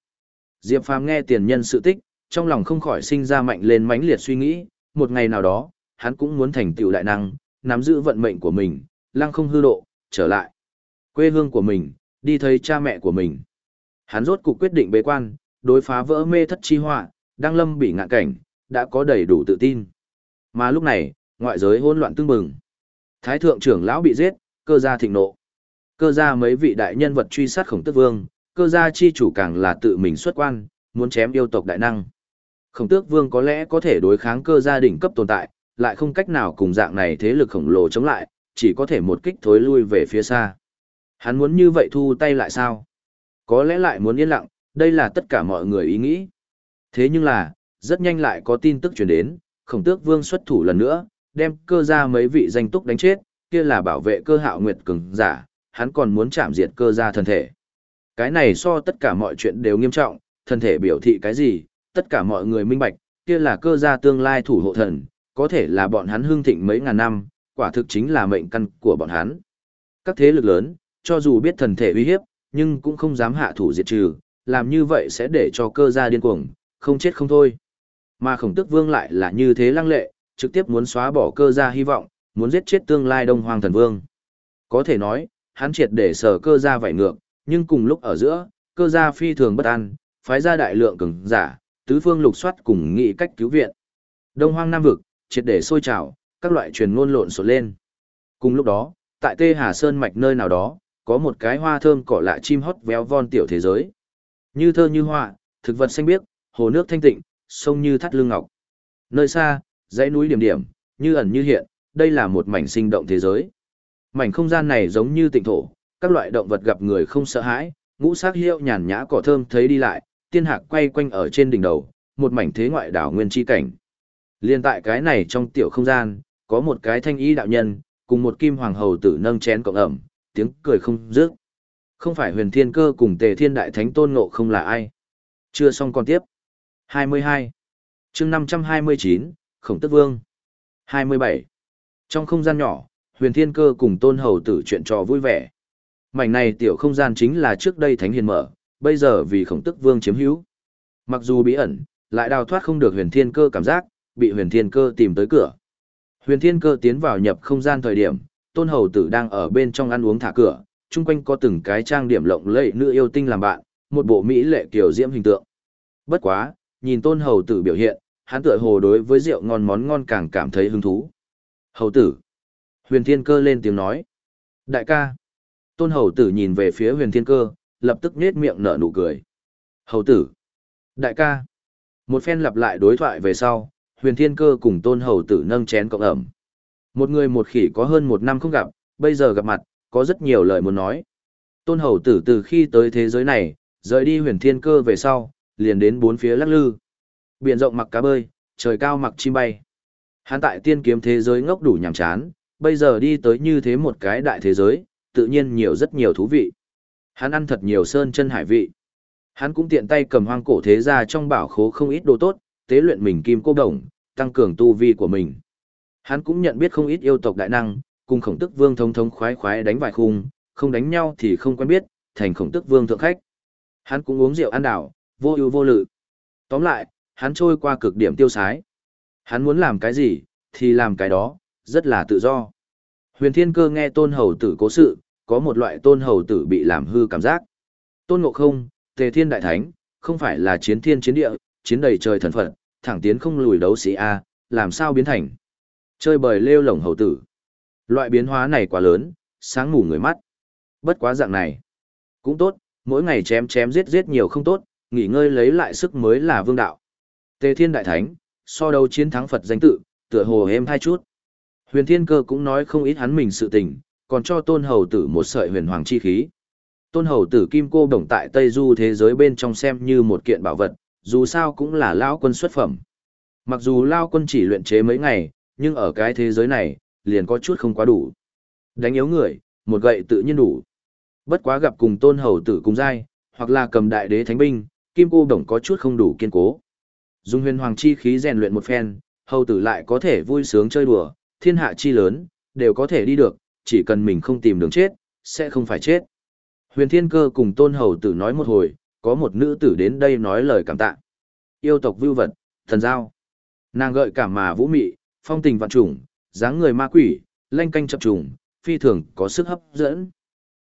Diệp Phàm nghe tiền nhân sự tích, trong lòng không khỏi sinh ra mạnh lên mãnh liệt suy nghĩ, một ngày nào đó, hắn cũng muốn thành tựu đại năng, nắm giữ vận mệnh của mình, lăng không hư độ, trở lại quê hương của mình, đi thấy cha mẹ của mình. Hắn rốt cuộc quyết định bế quan, đối phá vỡ mê thất chi họa, đang lâm bị ngạn cảnh, đã có đầy đủ tự tin. Mà lúc này, ngoại giới hỗn loạn tương bừng. Thái thượng trưởng lão bị giết, cơ gia thịnh nộ. Cơ gia mấy vị đại nhân vật truy sát khổng tức vương, cơ gia chi chủ càng là tự mình xuất quan, muốn chém yêu tộc đại năng. Khổng tước vương có lẽ có thể đối kháng cơ gia đỉnh cấp tồn tại, lại không cách nào cùng dạng này thế lực khổng lồ chống lại, chỉ có thể một kích thối lui về phía xa. Hắn muốn như vậy thu tay lại sao? Có lẽ lại muốn yên lặng, đây là tất cả mọi người ý nghĩ. Thế nhưng là, rất nhanh lại có tin tức truyền đến, khổng tước vương xuất thủ lần nữa, đem cơ gia mấy vị danh túc đánh chết, kia là bảo vệ cơ hạo nguyệt cường giả, hắn còn muốn chạm diệt cơ gia thân thể. Cái này so tất cả mọi chuyện đều nghiêm trọng, thân thể biểu thị cái gì, tất cả mọi người minh bạch, kia là cơ gia tương lai thủ hộ thần, có thể là bọn hắn hương thịnh mấy ngàn năm, quả thực chính là mệnh căn của bọn hắn. Các thế lực lớn, cho dù biết thần thể uy hiếp, nhưng cũng không dám hạ thủ diệt trừ, làm như vậy sẽ để cho cơ gia điên cuồng, không chết không thôi. Mà khổng tức vương lại là như thế lăng lệ, trực tiếp muốn xóa bỏ cơ gia hy vọng, muốn giết chết tương lai đông hoàng thần vương. Có thể nói, hắn triệt để sở cơ gia vảy ngược, nhưng cùng lúc ở giữa, cơ gia phi thường bất an, phái ra đại lượng cường giả, tứ phương lục soát cùng nghị cách cứu viện. Đông hoang nam vực, triệt để sôi trào, các loại truyền ngôn lộn xộn lên. Cùng lúc đó, tại Tê Hà Sơn mạch nơi nào đó, có một cái hoa thơm cỏ lạ chim hót véo von tiểu thế giới. Như thơ như họa, thực vật xanh biếc, hồ nước thanh tịnh, sông như thắt lưng ngọc. Nơi xa, dãy núi điểm điểm, như ẩn như hiện, đây là một mảnh sinh động thế giới. Mảnh không gian này giống như tịnh thổ, các loại động vật gặp người không sợ hãi, ngũ sắc hiệu nhàn nhã cỏ thơm thấy đi lại, tiên hạc quay quanh ở trên đỉnh đầu, một mảnh thế ngoại đảo nguyên chi cảnh. Liên tại cái này trong tiểu không gian, có một cái thanh ý đạo nhân, cùng một kim hoàng hầu tử nâng chén cộng ẩm, tiếng cười không dứt. Không phải huyền thiên cơ cùng tề thiên đại thánh tôn ngộ không là ai. Chưa xong còn tiếp. 22. chương 529, Khổng Tức Vương. 27. Trong không gian nhỏ, huyền thiên cơ cùng tôn hầu tử chuyện trò vui vẻ. Mảnh này tiểu không gian chính là trước đây thánh hiền mở, bây giờ vì khổng tức vương chiếm hữu. Mặc dù bí ẩn, lại đào thoát không được huyền thiên cơ cảm giác, bị huyền thiên cơ tìm tới cửa. Huyền thiên cơ tiến vào nhập không gian thời điểm, tôn hầu tử đang ở bên trong ăn uống thả cửa, chung quanh có từng cái trang điểm lộng lẫy nữ yêu tinh làm bạn, một bộ mỹ lệ kiểu diễm hình tượng. Bất quá, nhìn tôn hầu tử biểu hiện, hắn tựa hồ đối với rượu ngon món ngon càng cảm thấy hứng thú. Hầu tử. Huyền thiên cơ lên tiếng nói. Đại ca. Tôn hầu tử nhìn về phía huyền thiên cơ, lập tức nết miệng nở nụ cười. Hầu tử. Đại ca. Một phen lặp lại đối thoại về sau, huyền thiên cơ cùng tôn hầu tử nâng chén cộng ẩm. Một người một khỉ có hơn một năm không gặp, bây giờ gặp mặt, có rất nhiều lời muốn nói. Tôn hầu tử từ khi tới thế giới này, rời đi huyền thiên cơ về sau, liền đến bốn phía lắc lư. Biển rộng mặc cá bơi, trời cao mặc chim bay. Hắn tại tiên kiếm thế giới ngốc đủ nhàm chán, bây giờ đi tới như thế một cái đại thế giới, tự nhiên nhiều rất nhiều thú vị. Hắn ăn thật nhiều sơn chân hải vị. Hắn cũng tiện tay cầm hoang cổ thế ra trong bảo khố không ít đồ tốt, tế luyện mình kim cô đồng, tăng cường tu vi của mình. Hắn cũng nhận biết không ít yêu tộc đại năng, cùng khổng tức vương thông thống khoái khoái đánh vài khung, không đánh nhau thì không quen biết, thành khổng tức vương thượng khách. Hắn cũng uống rượu ăn đảo, vô ưu vô lự. Tóm lại, hắn trôi qua cực điểm tiêu sái. Hắn muốn làm cái gì, thì làm cái đó, rất là tự do. Huyền Thiên Cơ nghe Tôn Hầu Tử cố sự, có một loại Tôn Hầu Tử bị làm hư cảm giác. Tôn Ngộ Không, Tề Thiên Đại Thánh, không phải là chiến thiên chiến địa, chiến đầy trời thần phật, thẳng tiến không lùi đấu sĩ A, làm sao biến thành. Chơi bời lêu lồng hầu tử. Loại biến hóa này quá lớn, sáng ngủ người mắt. Bất quá dạng này. Cũng tốt, mỗi ngày chém chém giết giết nhiều không tốt, nghỉ ngơi lấy lại sức mới là vương đạo. Tề Thiên Đại Thánh, so đấu chiến thắng Phật danh tự, tựa hồ êm hai chút. Huyền Thiên Cơ cũng nói không ít hắn mình sự tình, còn cho Tôn Hầu Tử một sợi huyền hoàng chi khí. Tôn Hầu Tử Kim Cô Đồng tại Tây Du thế giới bên trong xem như một kiện bảo vật, dù sao cũng là lao quân xuất phẩm. Mặc dù lao quân chỉ luyện chế mấy ngày, nhưng ở cái thế giới này, liền có chút không quá đủ. Đánh yếu người, một gậy tự nhiên đủ. Bất quá gặp cùng Tôn Hầu Tử cùng giai, hoặc là cầm đại đế thánh binh, Kim Cô Đồng có chút không đủ kiên cố. Dùng huyền hoàng chi khí rèn luyện một phen, hầu tử lại có thể vui sướng chơi đùa, thiên hạ chi lớn, đều có thể đi được, chỉ cần mình không tìm đường chết, sẽ không phải chết. Huyền thiên cơ cùng tôn hầu tử nói một hồi, có một nữ tử đến đây nói lời cảm tạ. Yêu tộc vưu vật, thần giao. Nàng gợi cảm mà vũ mị, phong tình vạn trùng, dáng người ma quỷ, lanh canh chập trùng, phi thường có sức hấp dẫn.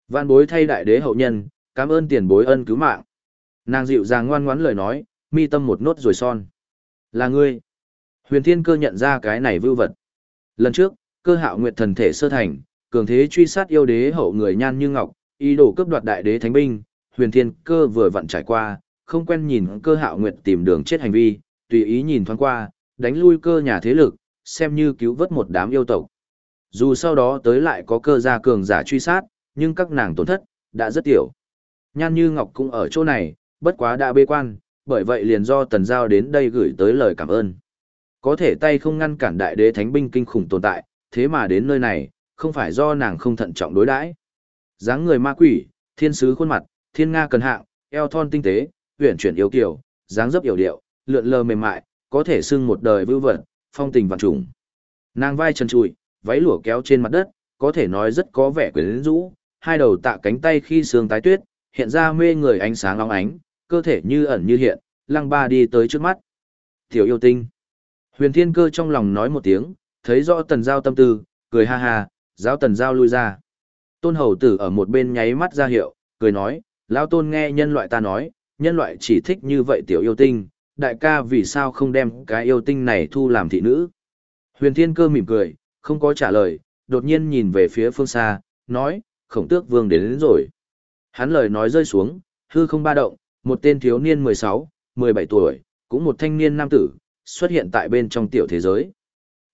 Vạn bối thay đại đế hậu nhân, cảm ơn tiền bối ân cứu mạng. Nàng dịu dàng ngoan ngoãn lời nói, mi tâm một nốt rồi son. Là ngươi. Huyền Thiên Cơ nhận ra cái này vưu vật. Lần trước, cơ hạo nguyệt thần thể sơ thành, cường thế truy sát yêu đế hậu người nhan như ngọc, ý đồ cướp đoạt đại đế thánh binh, Huyền Thiên Cơ vừa vặn trải qua, không quen nhìn cơ hạo nguyệt tìm đường chết hành vi, tùy ý nhìn thoáng qua, đánh lui cơ nhà thế lực, xem như cứu vớt một đám yêu tộc. Dù sau đó tới lại có cơ gia cường giả truy sát, nhưng các nàng tổn thất, đã rất tiểu. Nhan Như Ngọc cũng ở chỗ này, bất quá đã bê quan, bởi vậy liền do Tần Giao đến đây gửi tới lời cảm ơn. Có thể tay không ngăn cản đại đế thánh binh kinh khủng tồn tại, thế mà đến nơi này, không phải do nàng không thận trọng đối đãi. dáng người ma quỷ, thiên sứ khuôn mặt, thiên nga cần hạng, eo thon tinh tế, uyển chuyển yêu kiều, dáng dấp yểu điệu, lượn lờ mềm mại, có thể xưng một đời vưu vật, phong tình vạn trùng. Nàng vai trần trụi, váy lụa kéo trên mặt đất, có thể nói rất có vẻ quyến rũ, hai đầu tạ cánh tay khi sương tái tuyết, hiện ra mê người ánh sáng long ánh, cơ thể như ẩn như hiện, lăng ba đi tới trước mắt. Tiểu yêu tinh. Huyền thiên cơ trong lòng nói một tiếng, thấy rõ tần giao tâm tư, cười ha ha, giáo tần giao lui ra. Tôn hầu tử ở một bên nháy mắt ra hiệu, cười nói, lão tôn nghe nhân loại ta nói, nhân loại chỉ thích như vậy tiểu yêu tinh, đại ca vì sao không đem cái yêu tinh này thu làm thị nữ. Huyền thiên cơ mỉm cười, không có trả lời, đột nhiên nhìn về phía phương xa, nói, khổng tước vương đến, đến rồi. Hắn lời nói rơi xuống, hư không ba động, một tên thiếu niên 16, 17 tuổi, cũng một thanh niên nam tử, xuất hiện tại bên trong tiểu thế giới.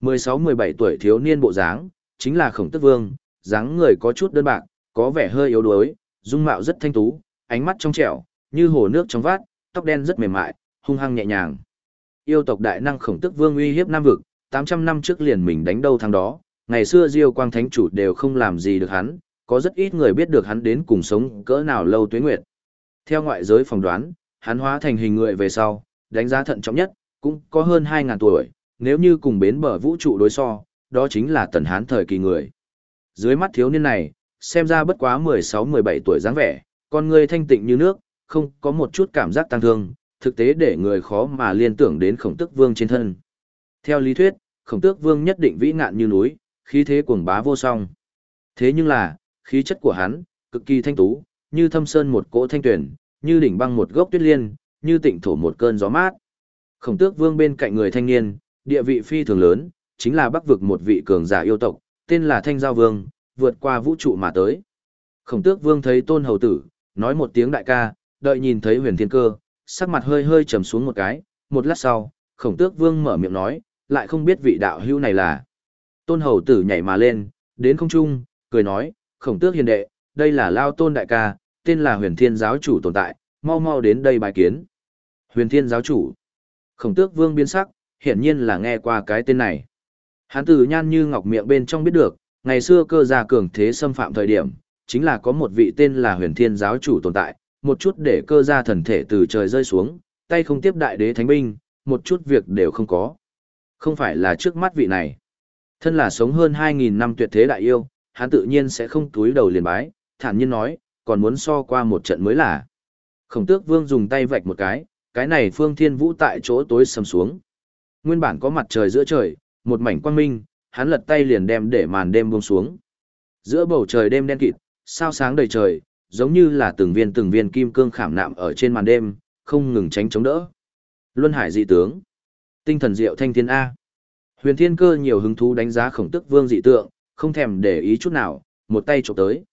16-17 tuổi thiếu niên bộ dáng, chính là khổng tước vương, dáng người có chút đơn bạc, có vẻ hơi yếu đuối, dung mạo rất thanh tú, ánh mắt trong trẻo, như hồ nước trong vát, tóc đen rất mềm mại, hung hăng nhẹ nhàng. Yêu tộc đại năng khổng tức vương uy hiếp nam vực, 800 năm trước liền mình đánh đâu thằng đó, ngày xưa Diêu Quang Thánh chủ đều không làm gì được hắn, có rất ít người biết được hắn đến cùng sống cỡ nào lâu tuế nguyệt. Theo ngoại giới phỏng đoán, hắn hóa thành hình người về sau, đánh giá thận trọng nhất, cũng có hơn 2.000 tuổi, nếu như cùng bến bờ vũ trụ đối so, đó chính là tần hán thời kỳ người. Dưới mắt thiếu niên này, xem ra bất quá 16-17 tuổi dáng vẻ, con người thanh tịnh như nước, không có một chút cảm giác tăng thương, thực tế để người khó mà liên tưởng đến khổng tức vương trên thân. Theo lý thuyết, khổng tước vương nhất định vĩ ngạn như núi, khí thế cuồng bá vô song. Thế nhưng là, khí chất của hắn, cực kỳ thanh tú, như thâm sơn một cỗ thanh tuyển, như đỉnh băng một gốc tuyết liên, như tịnh thổ một cơn gió mát. Khổng tước vương bên cạnh người thanh niên, địa vị phi thường lớn, chính là bắc vực một vị cường giả yêu tộc, tên là Thanh Giao Vương, vượt qua vũ trụ mà tới. Khổng tước vương thấy tôn hầu tử, nói một tiếng đại ca, đợi nhìn thấy huyền thiên cơ, sắc mặt hơi hơi trầm xuống một cái, một lát sau, khổng tước vương mở miệng nói, lại không biết vị đạo hữu này là. Tôn hầu tử nhảy mà lên, đến không trung, cười nói, khổng tước hiền đệ, đây là lao tôn đại ca, tên là huyền thiên giáo chủ tồn tại, mau mau đến đây bài kiến. Huyền thiên giáo chủ. Khổng tước vương biến sắc, hiển nhiên là nghe qua cái tên này. Hán tử nhan như ngọc miệng bên trong biết được, ngày xưa cơ gia cường thế xâm phạm thời điểm, chính là có một vị tên là huyền thiên giáo chủ tồn tại, một chút để cơ gia thần thể từ trời rơi xuống, tay không tiếp đại đế thánh binh, một chút việc đều không có. Không phải là trước mắt vị này. Thân là sống hơn 2.000 năm tuyệt thế đại yêu, hắn tự nhiên sẽ không túi đầu liền bái, thản nhiên nói, còn muốn so qua một trận mới là. Khổng tước vương dùng tay vạch một cái, cái này phương thiên vũ tại chỗ tối sầm xuống. Nguyên bản có mặt trời giữa trời, một mảnh quang minh, hắn lật tay liền đem để màn đêm buông xuống. Giữa bầu trời đêm đen kịt, sao sáng đầy trời, giống như là từng viên từng viên kim cương khảm nạm ở trên màn đêm, không ngừng tránh chống đỡ. Luân hải dị tướng. Tinh thần diệu thanh thiên A. Huyền thiên cơ nhiều hứng thú đánh giá khổng tức vương dị tượng, không thèm để ý chút nào, một tay chụp tới.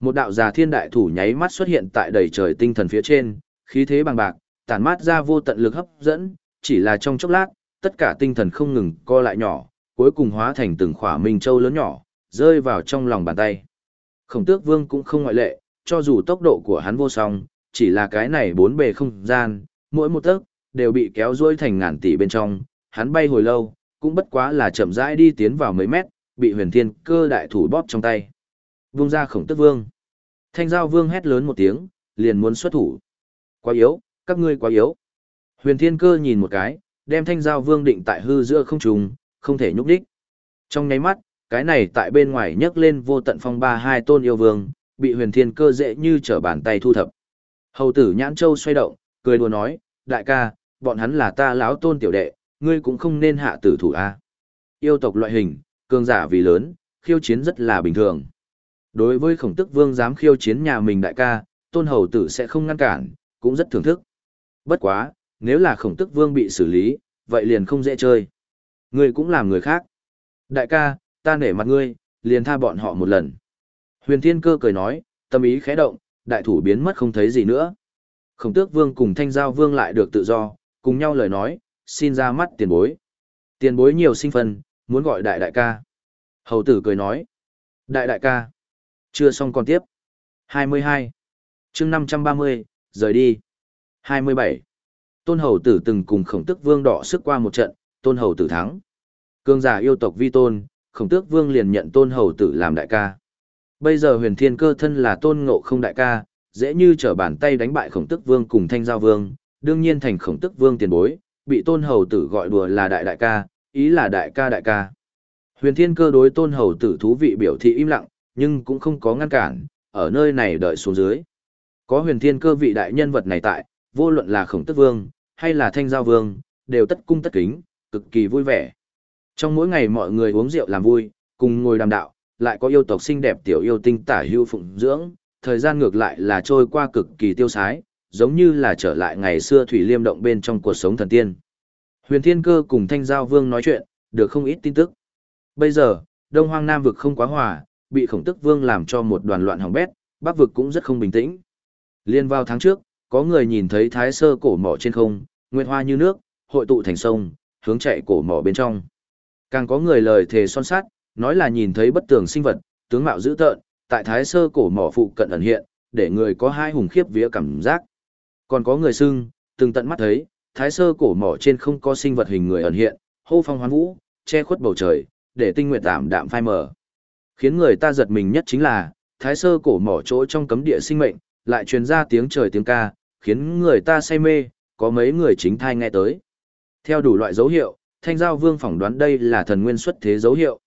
Một đạo già thiên đại thủ nháy mắt xuất hiện tại đầy trời tinh thần phía trên, khí thế bằng bạc, tản mát ra vô tận lực hấp dẫn, chỉ là trong chốc lát, tất cả tinh thần không ngừng co lại nhỏ, cuối cùng hóa thành từng khỏa minh châu lớn nhỏ, rơi vào trong lòng bàn tay. Khổng tước vương cũng không ngoại lệ, cho dù tốc độ của hắn vô song, chỉ là cái này bốn bề không gian, mỗi một tấc, đều bị kéo duỗi thành ngàn tỷ bên trong, hắn bay hồi lâu, cũng bất quá là chậm rãi đi tiến vào mấy mét, bị huyền thiên cơ đại thủ bóp trong tay. Vung ra khổng tức vương. Thanh giao vương hét lớn một tiếng, liền muốn xuất thủ. Quá yếu, các ngươi quá yếu. Huyền thiên cơ nhìn một cái, đem thanh giao vương định tại hư giữa không trùng, không thể nhúc đích. Trong nháy mắt, cái này tại bên ngoài nhấc lên vô tận phong ba hai tôn yêu vương, bị huyền thiên cơ dễ như trở bàn tay thu thập. Hầu tử nhãn châu xoay động, cười đùa nói, đại ca, bọn hắn là ta láo tôn tiểu đệ, ngươi cũng không nên hạ tử thủ a. Yêu tộc loại hình, cường giả vì lớn, khiêu chiến rất là bình thường. Đối với khổng tức vương dám khiêu chiến nhà mình đại ca, tôn hầu tử sẽ không ngăn cản, cũng rất thưởng thức. Bất quá, nếu là khổng tức vương bị xử lý, vậy liền không dễ chơi. Ngươi cũng làm người khác. Đại ca, ta nể mặt ngươi, liền tha bọn họ một lần. Huyền Thiên Cơ cười nói, tâm ý khẽ động, đại thủ biến mất không thấy gì nữa. Khổng tước vương cùng thanh giao vương lại được tự do, cùng nhau lời nói, xin ra mắt tiền bối. Tiền bối nhiều sinh phân, muốn gọi đại đại ca. Hầu tử cười nói, đại đại ca. Chưa xong còn tiếp. 22. chương 530, rời đi. 27. Tôn hầu tử từng cùng khổng tước vương đỏ sức qua một trận, tôn hầu tử thắng. Cương giả yêu tộc vi tôn, khổng tước vương liền nhận tôn hầu tử làm đại ca. Bây giờ huyền thiên cơ thân là tôn ngộ không đại ca, dễ như trở bàn tay đánh bại khổng tước vương cùng thanh giao vương, đương nhiên thành khổng tước vương tiền bối, bị tôn hầu tử gọi đùa là đại đại ca, ý là đại ca đại ca. Huyền thiên cơ đối tôn hầu tử thú vị biểu thị im lặng, nhưng cũng không có ngăn cản, ở nơi này đợi xuống dưới. Có huyền thiên cơ vị đại nhân vật này tại, vô luận là khổng tước vương, hay là thanh giao vương, đều tất cung tất kính, cực kỳ vui vẻ. Trong mỗi ngày mọi người uống rượu làm vui, cùng ngồi đàm đạo, lại có yêu tộc xinh đẹp tiểu yêu tinh tả hưu phụng dưỡng, thời gian ngược lại là trôi qua cực kỳ tiêu sái, giống như là trở lại ngày xưa thủy liêm động bên trong cuộc sống thần tiên. Huyền Thiên Cơ cùng Thanh Giao Vương nói chuyện, được không ít tin tức. Bây giờ, Đông Hoang Nam vực không quá hòa, bị Khổng Tức Vương làm cho một đoàn loạn hỏng bét, Bắc vực cũng rất không bình tĩnh. Liên vào tháng trước, có người nhìn thấy Thái Sơ cổ mỏ trên không, nguyệt hoa như nước, hội tụ thành sông, hướng chạy cổ mỏ bên trong. Càng có người lời thề son sát, nói là nhìn thấy bất tường sinh vật, tướng mạo dữ tợn, tại thái sơ cổ mỏ phụ cận ẩn hiện, để người có hai hùng khiếp vía cảm giác. Còn có người xưng, từng tận mắt thấy, thái sơ cổ mỏ trên không có sinh vật hình người ẩn hiện, hô phong hoán vũ, che khuất bầu trời, để tinh nguyện tạm đạm phai mờ. Khiến người ta giật mình nhất chính là, thái sơ cổ mỏ chỗ trong cấm địa sinh mệnh, lại truyền ra tiếng trời tiếng ca, khiến người ta say mê, có mấy người chính thai nghe tới. Theo đủ loại dấu hiệu, Thanh Giao Vương phỏng đoán đây là thần nguyên xuất thế dấu hiệu.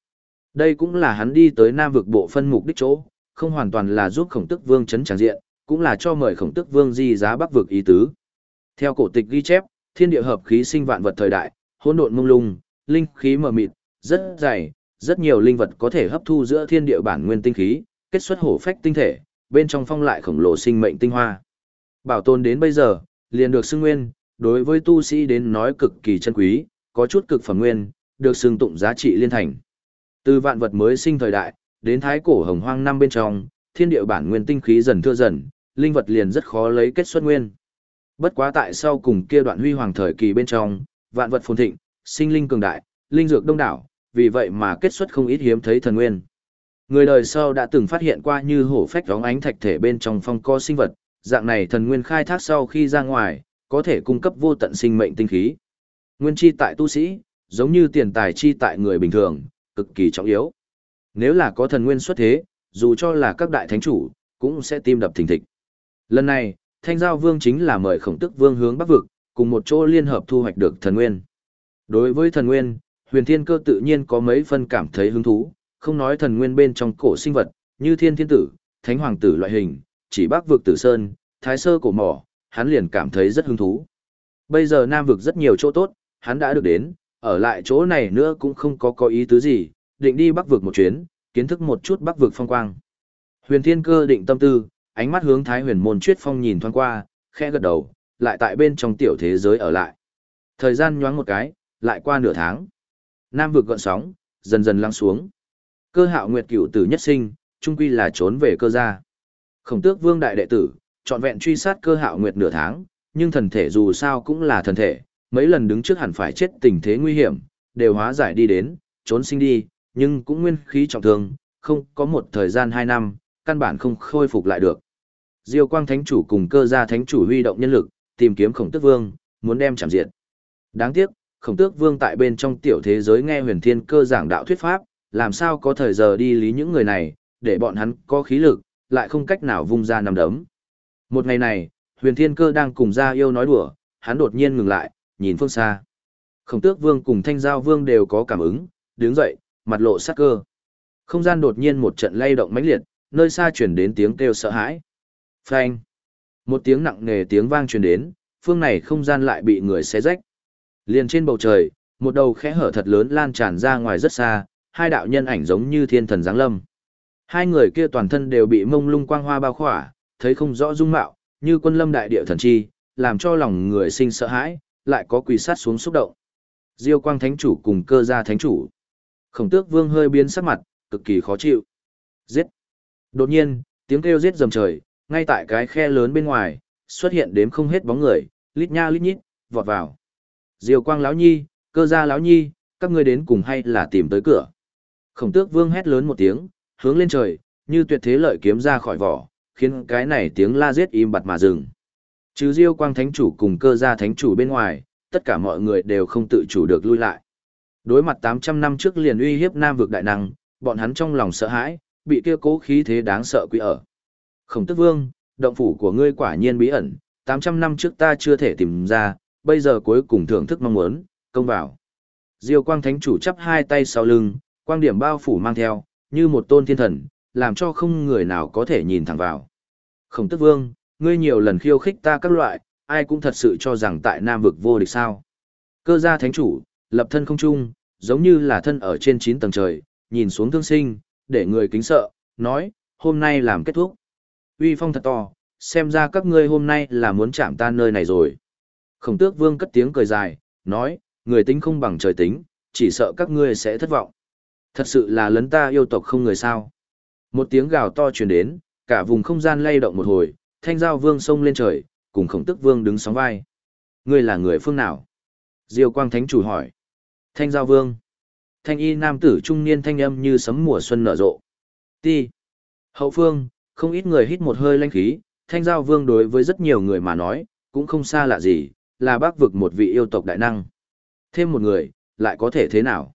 Đây cũng là hắn đi tới Nam vực bộ phân mục đích chỗ, không hoàn toàn là giúp Khổng Tức Vương chấn tràng diện, cũng là cho mời Khổng Tức Vương di giá Bắc vực ý tứ. Theo cổ tịch ghi chép, thiên địa hợp khí sinh vạn vật thời đại, hỗn độn mông lung, linh khí mờ mịt, rất dày, rất nhiều linh vật có thể hấp thu giữa thiên địa bản nguyên tinh khí, kết xuất hổ phách tinh thể, bên trong phong lại khổng lồ sinh mệnh tinh hoa. Bảo tồn đến bây giờ, liền được xưng nguyên, đối với tu sĩ đến nói cực kỳ chân quý, có chút cực phẩm nguyên, được xưng tụng giá trị liên thành. Từ vạn vật mới sinh thời đại, đến thái cổ hồng hoang năm bên trong, thiên địa bản nguyên tinh khí dần thưa dần, linh vật liền rất khó lấy kết xuất nguyên. Bất quá tại sau cùng kia đoạn huy hoàng thời kỳ bên trong, vạn vật phồn thịnh, sinh linh cường đại, linh dược đông đảo, vì vậy mà kết xuất không ít hiếm thấy thần nguyên. Người đời sau đã từng phát hiện qua như hổ phách đóng ánh thạch thể bên trong phong co sinh vật, dạng này thần nguyên khai thác sau khi ra ngoài, có thể cung cấp vô tận sinh mệnh tinh khí. Nguyên chi tại tu sĩ, giống như tiền tài chi tại người bình thường, cực kỳ trọng yếu. Nếu là có thần nguyên xuất thế, dù cho là các đại thánh chủ, cũng sẽ tim đập thình thịch. Lần này, Thanh Giao Vương chính là mời khổng tức vương hướng bắc vực, cùng một chỗ liên hợp thu hoạch được thần nguyên. Đối với thần nguyên, huyền thiên cơ tự nhiên có mấy phân cảm thấy hứng thú, không nói thần nguyên bên trong cổ sinh vật, như thiên thiên tử, thánh hoàng tử loại hình, chỉ bắc vực tử sơn, thái sơ cổ mỏ, hắn liền cảm thấy rất hứng thú. Bây giờ Nam vực rất nhiều chỗ tốt, hắn đã được đến, ở lại chỗ này nữa cũng không có có ý tứ gì, định đi bắc vực một chuyến, kiến thức một chút bắc vực phong quang. Huyền Thiên Cơ định tâm tư, ánh mắt hướng Thái Huyền Môn Chuyết Phong nhìn thoáng qua, khẽ gật đầu, lại tại bên trong tiểu thế giới ở lại. Thời gian nhoáng một cái, lại qua nửa tháng. Nam vực gợn sóng, dần dần lắng xuống. Cơ Hạo Nguyệt Cửu tử nhất sinh, trung quy là trốn về cơ gia. Khổng Tước Vương đại đệ tử, trọn vẹn truy sát Cơ Hạo Nguyệt nửa tháng, nhưng thần thể dù sao cũng là thần thể, mấy lần đứng trước hẳn phải chết tình thế nguy hiểm, đều hóa giải đi đến, trốn sinh đi, nhưng cũng nguyên khí trọng thương, không có một thời gian 2 năm, căn bản không khôi phục lại được. Diêu Quang Thánh Chủ cùng cơ gia Thánh Chủ huy động nhân lực, tìm kiếm Khổng Tước Vương, muốn đem chạm diệt. Đáng tiếc, Khổng Tước Vương tại bên trong tiểu thế giới nghe huyền thiên cơ giảng đạo thuyết pháp, làm sao có thời giờ đi lý những người này, để bọn hắn có khí lực, lại không cách nào vung ra nằm đấm. Một ngày này, huyền thiên cơ đang cùng gia yêu nói đùa, hắn đột nhiên ngừng lại, nhìn phương xa. Khổng tước vương cùng thanh giao vương đều có cảm ứng, đứng dậy, mặt lộ sắc cơ. Không gian đột nhiên một trận lay động mãnh liệt, nơi xa chuyển đến tiếng kêu sợ hãi. Phanh. Một tiếng nặng nề tiếng vang truyền đến, phương này không gian lại bị người xé rách. Liền trên bầu trời, một đầu khẽ hở thật lớn lan tràn ra ngoài rất xa, hai đạo nhân ảnh giống như thiên thần giáng lâm. Hai người kia toàn thân đều bị mông lung quang hoa bao khỏa, thấy không rõ dung mạo, như quân lâm đại địa thần chi, làm cho lòng người sinh sợ hãi, lại có quỳ sát xuống xúc động. Diêu quang thánh chủ cùng cơ gia thánh chủ. Khổng tước vương hơi biến sắc mặt, cực kỳ khó chịu. Giết! Đột nhiên, tiếng kêu giết dầm trời, ngay tại cái khe lớn bên ngoài, xuất hiện đếm không hết bóng người, lít nha lít nhít, vọt vào. Diêu quang lão nhi, cơ gia lão nhi, các ngươi đến cùng hay là tìm tới cửa. Khổng tước vương hét lớn một tiếng, hướng lên trời, như tuyệt thế lợi kiếm ra khỏi vỏ, khiến cái này tiếng la giết im bặt mà dừng. Chứ Diêu Quang Thánh Chủ cùng cơ gia Thánh Chủ bên ngoài, tất cả mọi người đều không tự chủ được lui lại. Đối mặt 800 năm trước liền uy hiếp Nam vực đại năng, bọn hắn trong lòng sợ hãi, bị kia cố khí thế đáng sợ quý ở. Khổng Tức Vương, động phủ của ngươi quả nhiên bí ẩn, 800 năm trước ta chưa thể tìm ra, bây giờ cuối cùng thưởng thức mong muốn, công vào. Diêu Quang Thánh Chủ chắp hai tay sau lưng, quang điểm bao phủ mang theo, như một tôn thiên thần, làm cho không người nào có thể nhìn thẳng vào. Khổng Tức Vương, ngươi nhiều lần khiêu khích ta các loại, ai cũng thật sự cho rằng tại Nam vực vô địch sao. Cơ gia thánh chủ, lập thân không trung, giống như là thân ở trên 9 tầng trời, nhìn xuống thương sinh, để người kính sợ, nói, hôm nay làm kết thúc. Uy phong thật to, xem ra các ngươi hôm nay là muốn chạm ta nơi này rồi. Khổng tước vương cất tiếng cười dài, nói, người tính không bằng trời tính, chỉ sợ các ngươi sẽ thất vọng. Thật sự là lấn ta yêu tộc không người sao. Một tiếng gào to truyền đến, cả vùng không gian lay động một hồi, thanh giao vương xông lên trời, cùng khổng tức vương đứng sóng vai. Ngươi là người phương nào? Diêu quang thánh chủ hỏi. Thanh giao vương. Thanh y nam tử trung niên thanh âm như sấm mùa xuân nở rộ. Ti. Hậu phương, không ít người hít một hơi lanh khí, thanh giao vương đối với rất nhiều người mà nói, cũng không xa lạ gì, là bác vực một vị yêu tộc đại năng. Thêm một người, lại có thể thế nào?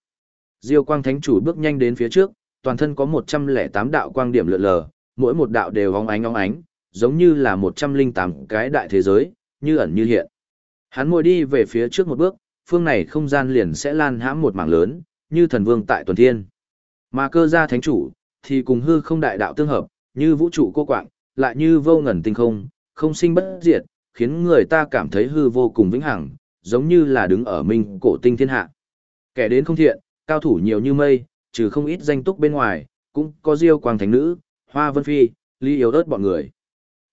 Diêu quang thánh chủ bước nhanh đến phía trước, toàn thân có 108 đạo quang điểm lượn lờ, mỗi một đạo đều óng ánh óng ánh, giống như là 108 cái đại thế giới, như ẩn như hiện. Hắn ngồi đi về phía trước một bước, phương này không gian liền sẽ lan hãm một mảng lớn, như thần vương tại tuần thiên. Mà cơ gia thánh chủ, thì cùng hư không đại đạo tương hợp, như vũ trụ cô quạng, lại như vô ngần tinh không, không sinh bất diệt, khiến người ta cảm thấy hư vô cùng vĩnh hằng, giống như là đứng ở minh cổ tinh thiên hạ. Kẻ đến không thiện, cao thủ nhiều như mây, trừ không ít danh túc bên ngoài, cũng có diêu quang thánh nữ, hoa vân phi, ly yếu ớt bọn người.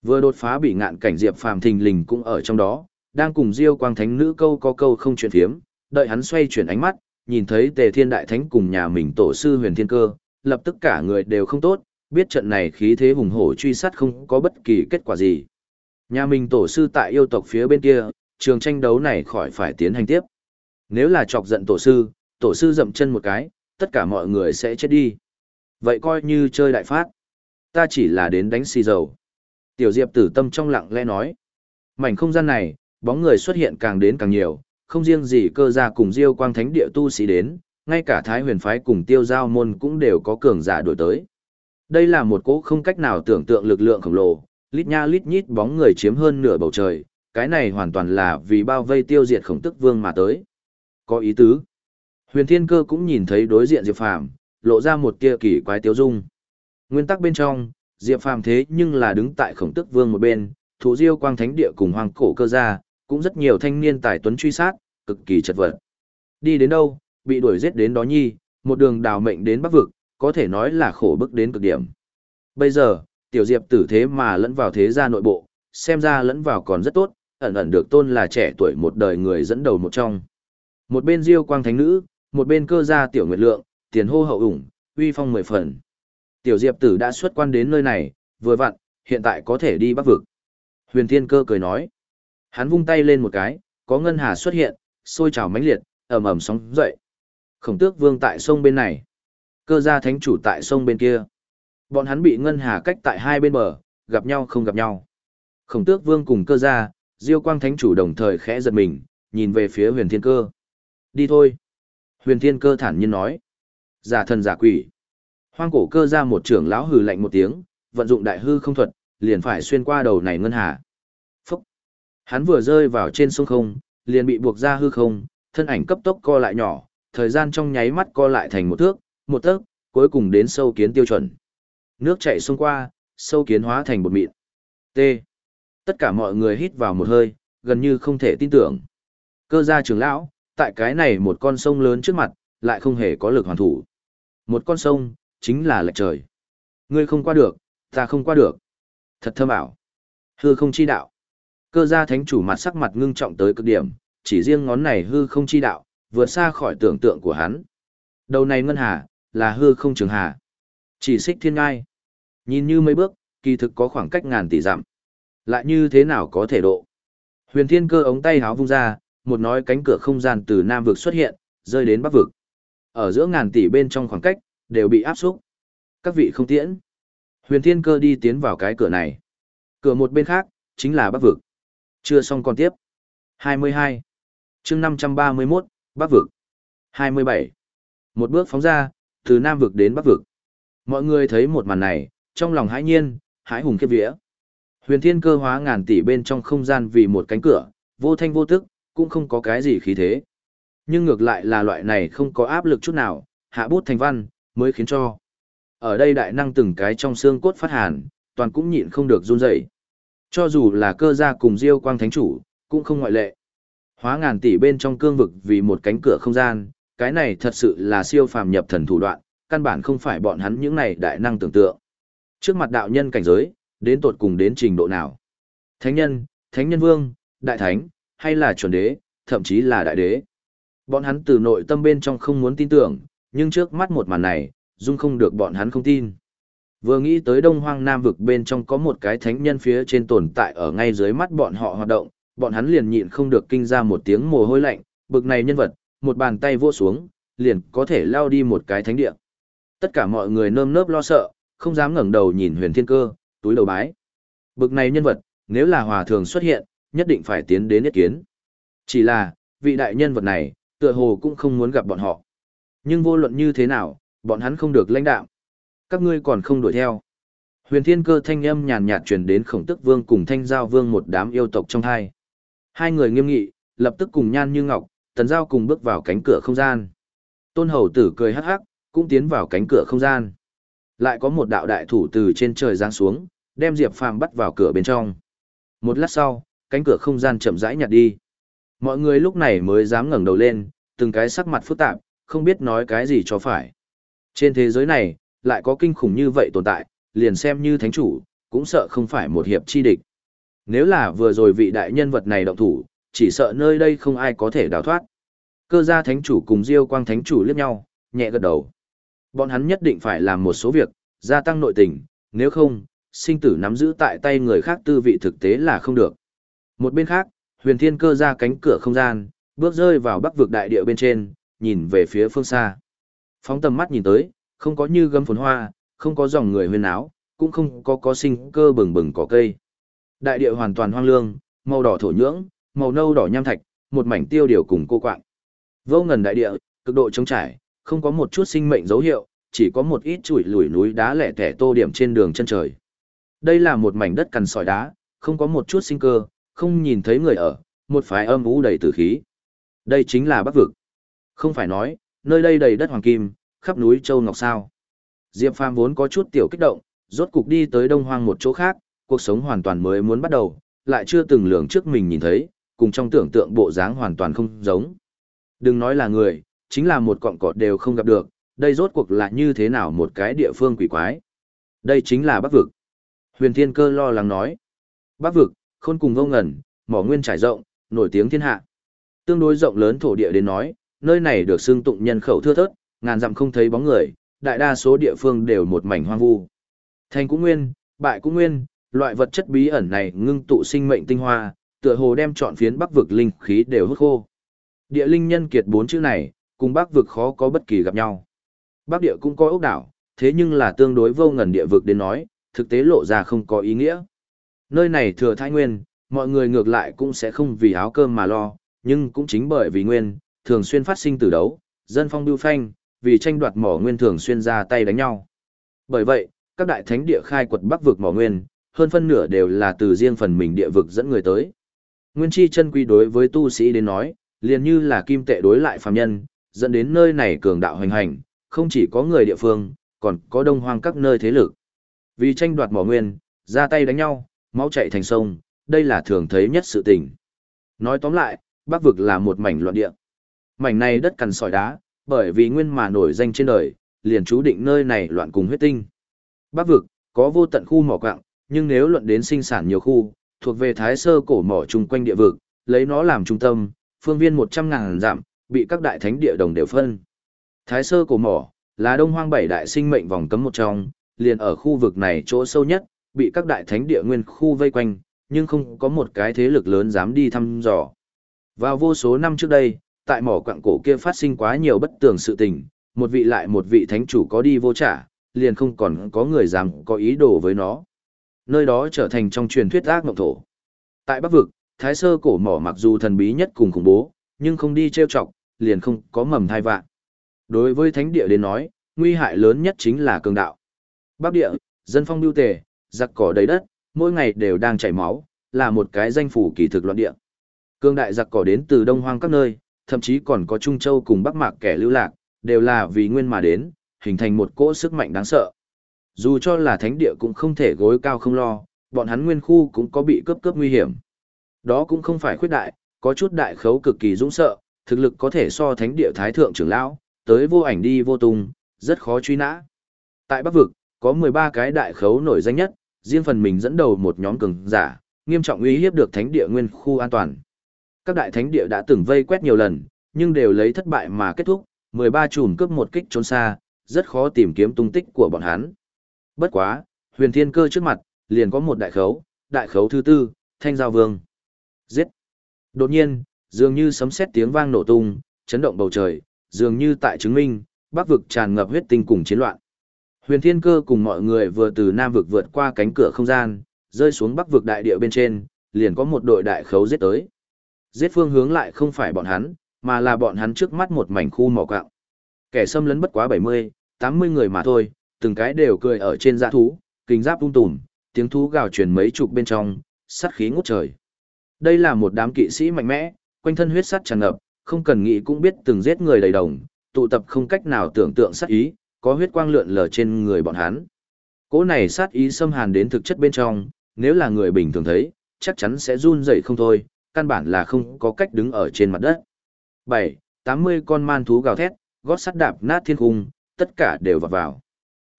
Vừa đột phá bị ngạn cảnh Diệp Phàm thình lình cũng ở trong đó, đang cùng Diêu Quang Thánh nữ câu có câu không chuyện phiếm, đợi hắn xoay chuyển ánh mắt, nhìn thấy Tề Thiên Đại Thánh cùng nhà mình tổ sư Huyền Thiên Cơ, lập tức cả người đều không tốt, biết trận này khí thế hùng hổ truy sát không có bất kỳ kết quả gì. Nhà mình tổ sư tại yêu tộc phía bên kia, trường tranh đấu này khỏi phải tiến hành tiếp. Nếu là chọc giận tổ sư, tổ sư dậm chân một cái, tất cả mọi người sẽ chết đi. Vậy coi như chơi đại phát. Ta chỉ là đến đánh xì dầu. Tiểu Diệp tử tâm trong lặng lẽ nói. Mảnh không gian này, bóng người xuất hiện càng đến càng nhiều, không riêng gì cơ gia cùng diêu quang thánh địa tu sĩ đến, ngay cả thái huyền phái cùng tiêu giao môn cũng đều có cường giả đổi tới. Đây là một cỗ không cách nào tưởng tượng lực lượng khổng lồ, lít nha lít nhít bóng người chiếm hơn nửa bầu trời, cái này hoàn toàn là vì bao vây tiêu diệt khổng tức vương mà tới. Có ý tứ. Huyền Thiên Cơ cũng nhìn thấy đối diện Diệp Phàm, lộ ra một tia kỳ quái tiêu dung. Nguyên tắc bên trong, Diệp Phàm thế nhưng là đứng tại khổng tức vương một bên, thủ diêu quang thánh địa cùng hoàng cổ cơ gia, cũng rất nhiều thanh niên tài tuấn truy sát, cực kỳ chật vật. Đi đến đâu, bị đuổi giết đến đó nhi, một đường đào mệnh đến bắc vực, có thể nói là khổ bức đến cực điểm. Bây giờ, tiểu diệp tử thế mà lẫn vào thế gia nội bộ, xem ra lẫn vào còn rất tốt, ẩn ẩn được tôn là trẻ tuổi một đời người dẫn đầu một trong. Một bên diêu quang thánh nữ, một bên cơ gia tiểu nguyệt lượng, tiền hô hậu ủng, uy phong mười phần. Tiểu Diệp tử đã xuất quan đến nơi này, vừa vặn, hiện tại có thể đi bắc vực. Huyền Thiên Cơ cười nói. Hắn vung tay lên một cái, có ngân hà xuất hiện, sôi trào mãnh liệt, ầm ầm sóng dậy. Khổng tước vương tại sông bên này. Cơ gia thánh chủ tại sông bên kia. Bọn hắn bị ngân hà cách tại hai bên bờ, gặp nhau không gặp nhau. Khổng tước vương cùng cơ gia, diêu quang thánh chủ đồng thời khẽ giật mình, nhìn về phía huyền thiên cơ. Đi thôi. Huyền thiên cơ thản nhiên nói. Giả thần giả quỷ. Hoang cổ cơ ra một trưởng lão hừ lạnh một tiếng, vận dụng đại hư không thuật, liền phải xuyên qua đầu này ngân hà. Phúc! Hắn vừa rơi vào trên sông không, liền bị buộc ra hư không, thân ảnh cấp tốc co lại nhỏ, thời gian trong nháy mắt co lại thành một thước, một tấc, cuối cùng đến sâu kiến tiêu chuẩn. Nước chảy xông qua, sâu kiến hóa thành bột mịn. T. Tất cả mọi người hít vào một hơi, gần như không thể tin tưởng. Cơ gia trưởng lão, tại cái này một con sông lớn trước mặt, lại không hề có lực hoàn thủ. Một con sông, chính là lệch trời. Ngươi không qua được, ta không qua được. Thật thơm ảo. Hư không chi đạo. Cơ gia thánh chủ mặt sắc mặt ngưng trọng tới cực điểm, chỉ riêng ngón này hư không chi đạo, vượt xa khỏi tưởng tượng của hắn. Đầu này ngân hà, là hư không trường hà. Chỉ xích thiên ngai. Nhìn như mấy bước, kỳ thực có khoảng cách ngàn tỷ dặm. Lại như thế nào có thể độ? Huyền thiên cơ ống tay háo vung ra, một nói cánh cửa không gian từ Nam vực xuất hiện, rơi đến Bắc vực. Ở giữa ngàn tỷ bên trong khoảng cách, đều bị áp xúc. Các vị không tiễn. Huyền thiên cơ đi tiến vào cái cửa này. Cửa một bên khác, chính là Bắc vực. Chưa xong còn tiếp. 22. chương 531, Bắc vực. 27. Một bước phóng ra, từ Nam vực đến Bắc vực. Mọi người thấy một màn này, trong lòng hãi nhiên, hãi hùng khiếp vía. Huyền thiên cơ hóa ngàn tỷ bên trong không gian vì một cánh cửa, vô thanh vô tức, cũng không có cái gì khí thế. Nhưng ngược lại là loại này không có áp lực chút nào, hạ bút thành văn, mới khiến cho. Ở đây đại năng từng cái trong xương cốt phát hàn, toàn cũng nhịn không được run rẩy. Cho dù là cơ gia cùng Diêu Quang Thánh Chủ, cũng không ngoại lệ. Hóa ngàn tỷ bên trong cương vực vì một cánh cửa không gian, cái này thật sự là siêu phàm nhập thần thủ đoạn, căn bản không phải bọn hắn những này đại năng tưởng tượng. Trước mặt đạo nhân cảnh giới, đến tột cùng đến trình độ nào? Thánh nhân, thánh nhân vương, đại thánh, hay là chuẩn đế, thậm chí là đại đế. Bọn hắn từ nội tâm bên trong không muốn tin tưởng, nhưng trước mắt một màn này, dung không được bọn hắn không tin. Vừa nghĩ tới đông hoang nam vực bên trong có một cái thánh nhân phía trên tồn tại ở ngay dưới mắt bọn họ hoạt động, bọn hắn liền nhịn không được kinh ra một tiếng mồ hôi lạnh, bực này nhân vật, một bàn tay vỗ xuống, liền có thể lao đi một cái thánh địa. Tất cả mọi người nơm nớp lo sợ, không dám ngẩng đầu nhìn huyền thiên cơ, túi đầu bái. Bực này nhân vật, nếu là hòa thường xuất hiện, nhất định phải tiến đến ý kiến. Chỉ là, vị đại nhân vật này, tựa hồ cũng không muốn gặp bọn họ. Nhưng vô luận như thế nào, bọn hắn không được lãnh đạo. Các ngươi còn không đuổi theo. Huyền thiên cơ thanh âm nhàn nhạt truyền đến khổng tức vương cùng thanh giao vương một đám yêu tộc trong hai. Hai người nghiêm nghị, lập tức cùng nhan như ngọc, tần giao cùng bước vào cánh cửa không gian. Tôn hầu tử cười hắc hắc, cũng tiến vào cánh cửa không gian. Lại có một đạo đại thủ từ trên trời giáng xuống, đem Diệp Phàm bắt vào cửa bên trong. Một lát sau, cánh cửa không gian chậm rãi nhạt đi. Mọi người lúc này mới dám ngẩng đầu lên, từng cái sắc mặt phức tạp, không biết nói cái gì cho phải. Trên thế giới này, lại có kinh khủng như vậy tồn tại, liền xem như thánh chủ, cũng sợ không phải một hiệp chi địch. Nếu là vừa rồi vị đại nhân vật này động thủ, chỉ sợ nơi đây không ai có thể đào thoát. Cơ gia thánh chủ cùng Diêu Quang thánh chủ liếc nhau, nhẹ gật đầu. Bọn hắn nhất định phải làm một số việc, gia tăng nội tình, nếu không, sinh tử nắm giữ tại tay người khác tư vị thực tế là không được. Một bên khác, huyền thiên cơ ra cánh cửa không gian, bước rơi vào bắc vực đại địa bên trên, nhìn về phía phương xa. Phóng tầm mắt nhìn tới, không có như gấm phồn hoa, không có dòng người huyên áo, cũng không có có sinh cơ bừng bừng cỏ cây. Đại địa hoàn toàn hoang lương, màu đỏ thổ nhưỡng, màu nâu đỏ nham thạch, một mảnh tiêu điều cùng cô quạng. Vô ngần đại địa, cực độ trống trải, không có một chút sinh mệnh dấu hiệu, chỉ có một ít chuỗi lùi núi đá lẻ tẻ tô điểm trên đường chân trời. Đây là một mảnh đất cằn sỏi đá, không có một chút sinh cơ, không nhìn thấy người ở, một phái âm u đầy tử khí. Đây chính là Bắc vực. Không phải nói, nơi đây đầy đất hoàng kim, khắp núi châu ngọc sao. Diệp Phàm vốn có chút tiểu kích động, rốt cục đi tới Đông Hoang một chỗ khác, cuộc sống hoàn toàn mới muốn bắt đầu, lại chưa từng lường trước mình nhìn thấy, cùng trong tưởng tượng bộ dáng hoàn toàn không giống. Đừng nói là người, chính là một cọng cọt đều không gặp được, đây rốt cuộc là như thế nào một cái địa phương quỷ quái. Đây chính là Bắc vực. Huyền Thiên Cơ lo lắng nói. Bắc vực, khôn cùng vô ngẩn, mỏ nguyên trải rộng, nổi tiếng thiên hạ. Tương đối rộng lớn thổ địa đến nói, nơi này được xưng tụng nhân khẩu thưa thớt, ngàn dặm không thấy bóng người, đại đa số địa phương đều một mảnh hoang vu. Thành cũng nguyên, bại cũng nguyên, loại vật chất bí ẩn này ngưng tụ sinh mệnh tinh hoa, tựa hồ đem trọn phiến bắc vực linh khí đều hút khô. Địa linh nhân kiệt bốn chữ này, cùng bắc vực khó có bất kỳ gặp nhau. Bắc địa cũng có ốc đảo, thế nhưng là tương đối vô ngần địa vực đến nói, thực tế lộ ra không có ý nghĩa. Nơi này thừa thái nguyên, mọi người ngược lại cũng sẽ không vì áo cơm mà lo, nhưng cũng chính bởi vì nguyên, thường xuyên phát sinh từ đấu, dân phong bưu phanh, vì tranh đoạt mỏ nguyên thường xuyên ra tay đánh nhau. Bởi vậy, các đại thánh địa khai quật bắc vực mỏ nguyên, hơn phân nửa đều là từ riêng phần mình địa vực dẫn người tới. Nguyên chi chân quy đối với tu sĩ đến nói, liền như là kim tệ đối lại phàm nhân, dẫn đến nơi này cường đạo hoành hành, không chỉ có người địa phương, còn có đông hoang các nơi thế lực. Vì tranh đoạt mỏ nguyên, ra tay đánh nhau, máu chạy thành sông, đây là thường thấy nhất sự tình. Nói tóm lại, Bắc vực là một mảnh loạn địa. Mảnh này đất cằn sỏi đá, bởi vì nguyên mà nổi danh trên đời, liền chú định nơi này loạn cùng huyết tinh. Bắc vực có vô tận khu mỏ quặng, nhưng nếu luận đến sinh sản nhiều khu, thuộc về thái sơ cổ mỏ chung quanh địa vực, lấy nó làm trung tâm, phương viên 100 ngàn dặm, bị các đại thánh địa đồng đều phân. Thái sơ cổ mỏ, là đông hoang bảy đại sinh mệnh vòng cấm một trong, liền ở khu vực này chỗ sâu nhất, bị các đại thánh địa nguyên khu vây quanh, nhưng không có một cái thế lực lớn dám đi thăm dò. Vào vô số năm trước đây, tại mỏ quặng cổ kia phát sinh quá nhiều bất tường sự tình, một vị lại một vị thánh chủ có đi vô trả, liền không còn có người dám có ý đồ với nó. Nơi đó trở thành trong truyền thuyết ác mộng thổ. Tại Bắc Vực, Thái Sơ cổ mỏ mặc dù thần bí nhất cùng khủng bố, nhưng không đi trêu chọc, liền không có mầm thai vạn. Đối với thánh địa đến nói, nguy hại lớn nhất chính là cường đạo. Bắc địa, dân phong biêu tề, giặc cỏ đầy đất, mỗi ngày đều đang chảy máu, là một cái danh phủ kỳ thực loạn địa. Cương đại giặc cỏ đến từ đông hoang các nơi, thậm chí còn có Trung Châu cùng Bắc Mạc kẻ lưu lạc, đều là vì nguyên mà đến, hình thành một cỗ sức mạnh đáng sợ. Dù cho là thánh địa cũng không thể gối cao không lo, bọn hắn nguyên khu cũng có bị cướp cướp nguy hiểm. Đó cũng không phải khuyết đại, có chút đại khấu cực kỳ dũng sợ, thực lực có thể so thánh địa thái thượng trưởng lão, tới vô ảnh đi vô tung, rất khó truy nã. Tại Bắc vực, có 13 cái đại khấu nổi danh nhất, riêng phần mình dẫn đầu một nhóm cường giả, nghiêm trọng uy hiếp được thánh địa nguyên khu an toàn. Các đại thánh địa đã từng vây quét nhiều lần, nhưng đều lấy thất bại mà kết thúc, 13 chùm cướp một kích trốn xa, rất khó tìm kiếm tung tích của bọn hắn. Bất quá, huyền thiên cơ trước mặt, liền có một đại khấu, đại khấu thứ tư, thanh giao vương. Giết! Đột nhiên, dường như sấm sét tiếng vang nổ tung, chấn động bầu trời, dường như tại chứng minh, bắc vực tràn ngập huyết tinh cùng chiến loạn. Huyền thiên cơ cùng mọi người vừa từ nam vực vượt qua cánh cửa không gian, rơi xuống bắc vực đại địa bên trên, liền có một đội đại khấu giết tới. Giết phương hướng lại không phải bọn hắn, mà là bọn hắn trước mắt một mảnh khu mỏ quạng. Kẻ xâm lấn bất quá 70, 80 người mà thôi, từng cái đều cười ở trên dã thú, kinh giáp tung tùm, tiếng thú gào truyền mấy chục bên trong, sát khí ngút trời. Đây là một đám kỵ sĩ mạnh mẽ, quanh thân huyết sắt tràn ngập, không cần nghĩ cũng biết từng giết người đầy đồng, tụ tập không cách nào tưởng tượng sát ý, có huyết quang lượn lờ trên người bọn hắn. Cỗ này sát ý xâm hàn đến thực chất bên trong, nếu là người bình thường thấy, chắc chắn sẽ run rẩy không thôi, căn bản là không có cách đứng ở trên mặt đất. 7, 80 con man thú gào thét, gót sắt đạp nát thiên cung, tất cả đều vào vào.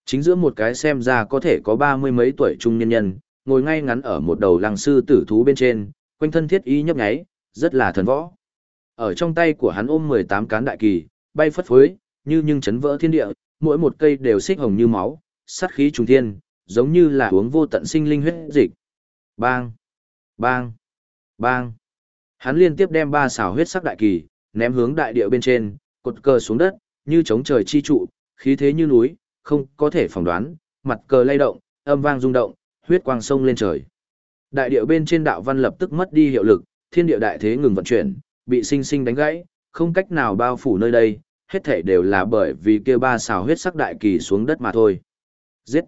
Chính giữa một cái xem ra có thể có ba mươi mấy tuổi trung nhân nhân, ngồi ngay ngắn ở một đầu lăng sư tử thú bên trên, quanh thân thiết y nhấp nháy, rất là thần võ. Ở trong tay của hắn ôm 18 cán đại kỳ, bay phất phới, như nhưng chấn vỡ thiên địa, mỗi một cây đều xích hồng như máu, sát khí trùng thiên, giống như là uống vô tận sinh linh huyết dịch. Bang! Bang! Bang! Hắn liên tiếp đem ba xảo huyết sắc đại kỳ, ném hướng đại địa bên trên, cột cờ xuống đất, như chống trời chi trụ, khí thế như núi, không có thể phỏng đoán, mặt cờ lay động, âm vang rung động, huyết quang sông lên trời. Đại địa bên trên đạo văn lập tức mất đi hiệu lực, thiên địa đại thế ngừng vận chuyển, bị sinh sinh đánh gãy, không cách nào bao phủ nơi đây, hết thể đều là bởi vì kia ba xào huyết sắc đại kỳ xuống đất mà thôi. Giết!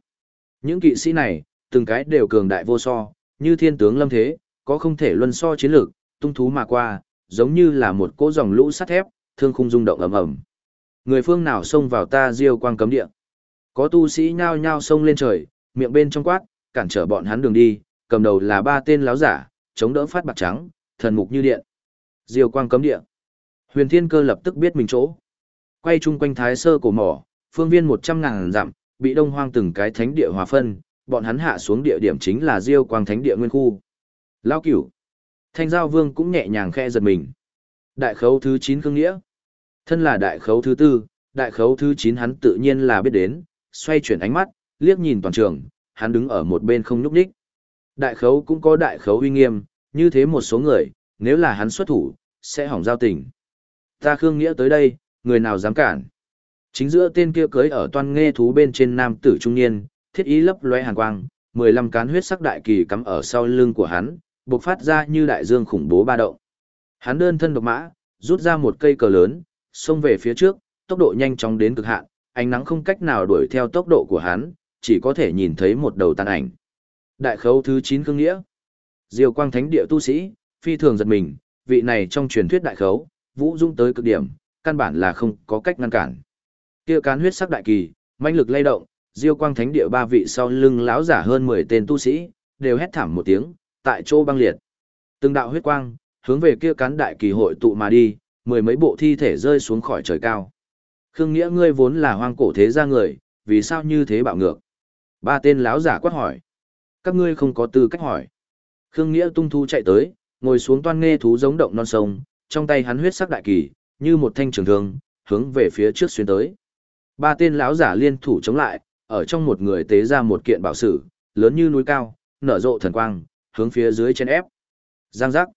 Những kỵ sĩ này, từng cái đều cường đại vô so, như thiên tướng lâm thế, có không thể luân so chiến lược, tung thú mà qua, giống như là một cỗ dòng lũ sắt thép, thương khung rung động ầm ầm. Người phương nào xông vào ta diêu quang cấm địa? Có tu sĩ nhao nhao xông lên trời, miệng bên trong quát, cản trở bọn hắn đường đi, cầm đầu là ba tên láo giả, chống đỡ phát bạc trắng, thần mục như điện. Diêu quang cấm địa. Huyền Thiên Cơ lập tức biết mình chỗ. Quay chung quanh Thái Sơ cổ mỏ, phương viên một trăm ngàn dặm, bị Đông Hoang từng cái thánh địa hòa phân, bọn hắn hạ xuống địa điểm chính là Diêu quang thánh địa nguyên khu. Lao Cửu. Thanh Giao Vương cũng nhẹ nhàng khe giật mình. Đại khấu thứ 9 cương nghĩa. Thân là đại khấu thứ tư, đại khấu thứ 9 hắn tự nhiên là biết đến, xoay chuyển ánh mắt, liếc nhìn toàn trường, hắn đứng ở một bên không nhúc nhích. Đại khấu cũng có đại khấu uy nghiêm, như thế một số người, nếu là hắn xuất thủ, sẽ hỏng giao tình. Ta Khương Nghĩa tới đây, người nào dám cản. Chính giữa tên kia cưới ở toan nghe thú bên trên nam tử trung niên, thiết ý lấp lóe hàn quang, 15 cán huyết sắc đại kỳ cắm ở sau lưng của hắn, bộc phát ra như đại dương khủng bố ba động. Hắn đơn thân độc mã, rút ra một cây cờ lớn, xông về phía trước, tốc độ nhanh chóng đến cực hạn, ánh nắng không cách nào đuổi theo tốc độ của hắn, chỉ có thể nhìn thấy một đầu tàn ảnh. Đại khấu thứ 9 cương nghĩa. Diêu quang thánh địa tu sĩ, phi thường giật mình, vị này trong truyền thuyết đại khấu, vũ dung tới cực điểm, căn bản là không có cách ngăn cản. Kia cán huyết sắc đại kỳ, mãnh lực lay động, Diêu quang thánh địa ba vị sau lưng láo giả hơn 10 tên tu sĩ, đều hét thảm một tiếng, tại chỗ băng liệt. Từng đạo huyết quang, hướng về kia cán đại kỳ hội tụ mà đi, mười mấy bộ thi thể rơi xuống khỏi trời cao. Khương Nghĩa ngươi vốn là hoang cổ thế gia người, vì sao như thế bạo ngược? Ba tên láo giả quát hỏi. Các ngươi không có tư cách hỏi. Khương Nghĩa tung thu chạy tới, ngồi xuống toan nghe thú giống động non sông, trong tay hắn huyết sắc đại kỳ, như một thanh trường thương, hướng về phía trước xuyên tới. Ba tên lão giả liên thủ chống lại, ở trong một người tế ra một kiện bảo sử, lớn như núi cao, nở rộ thần quang, hướng phía dưới chân ép. Giang giác.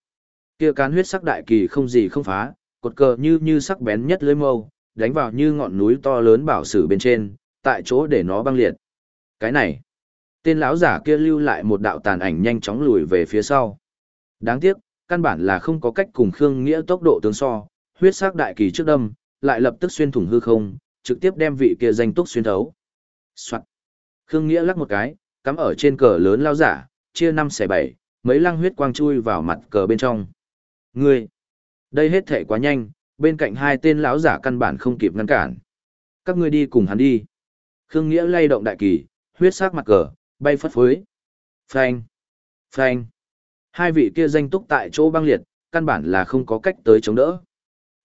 Kia cán huyết sắc đại kỳ không gì không phá, cột cờ như như sắc bén nhất lưới mâu, đánh vào như ngọn núi to lớn bảo sử bên trên, tại chỗ để nó băng liệt. Cái này, tên lão giả kia lưu lại một đạo tàn ảnh nhanh chóng lùi về phía sau. Đáng tiếc, căn bản là không có cách cùng Khương Nghĩa tốc độ tương so, huyết sắc đại kỳ trước đâm, lại lập tức xuyên thủng hư không, trực tiếp đem vị kia danh túc xuyên thấu. Soạn. Khương Nghĩa lắc một cái, cắm ở trên cờ lớn lao giả, chia năm xẻ bảy, mấy lăng huyết quang chui vào mặt cờ bên trong. Ngươi, đây hết thể quá nhanh, bên cạnh hai tên lão giả căn bản không kịp ngăn cản. Các ngươi đi cùng hắn đi. Khương Nghĩa lay động đại kỳ, huyết sắc mặt cờ, bay phất phới. Phanh, phanh. Hai vị kia danh túc tại chỗ băng liệt, căn bản là không có cách tới chống đỡ.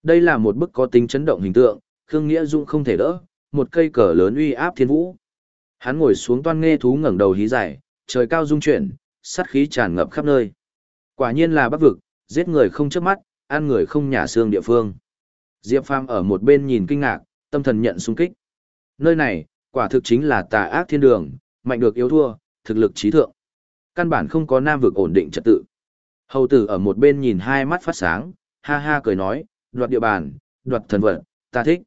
Đây là một bức có tính chấn động hình tượng, Khương Nghĩa Dung không thể đỡ, một cây cờ lớn uy áp thiên vũ. Hắn ngồi xuống toan nghe thú ngẩng đầu hí dài, trời cao dung chuyển, sát khí tràn ngập khắp nơi. Quả nhiên là bắc vực, giết người không chớp mắt, ăn người không nhả xương địa phương. Diệp Phàm ở một bên nhìn kinh ngạc, tâm thần nhận xung kích. Nơi này, quả thực chính là tà ác thiên đường, mạnh được yếu thua, thực lực trí thượng. Căn bản không có nam vực ổn định trật tự. Hầu tử ở một bên nhìn hai mắt phát sáng, ha ha cười nói, đoạt địa bàn, đoạt thần vật, ta thích.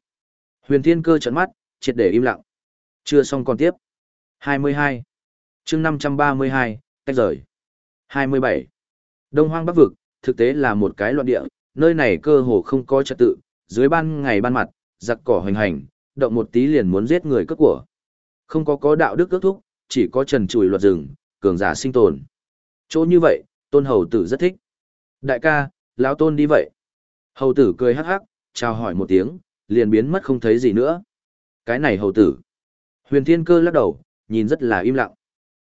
Huyền Thiên Cơ trợn mắt, triệt để im lặng. Chưa xong còn tiếp. 22. chương 532, tách rời. 27. Đông Hoang Bắc Vực, thực tế là một cái loạn địa, nơi này cơ hồ không có trật tự, dưới ban ngày ban mặt, giặc cỏ hoành hành, động một tí liền muốn giết người cướp của. Không có có đạo đức cướp thúc, chỉ có trần trụi luật rừng, cường giả sinh tồn. Chỗ như vậy, tôn hầu tử rất thích. Đại ca, lão tôn đi vậy. Hầu tử cười hắc hắc, chào hỏi một tiếng, liền biến mất không thấy gì nữa. Cái này hầu tử. Huyền thiên cơ lắc đầu, nhìn rất là im lặng.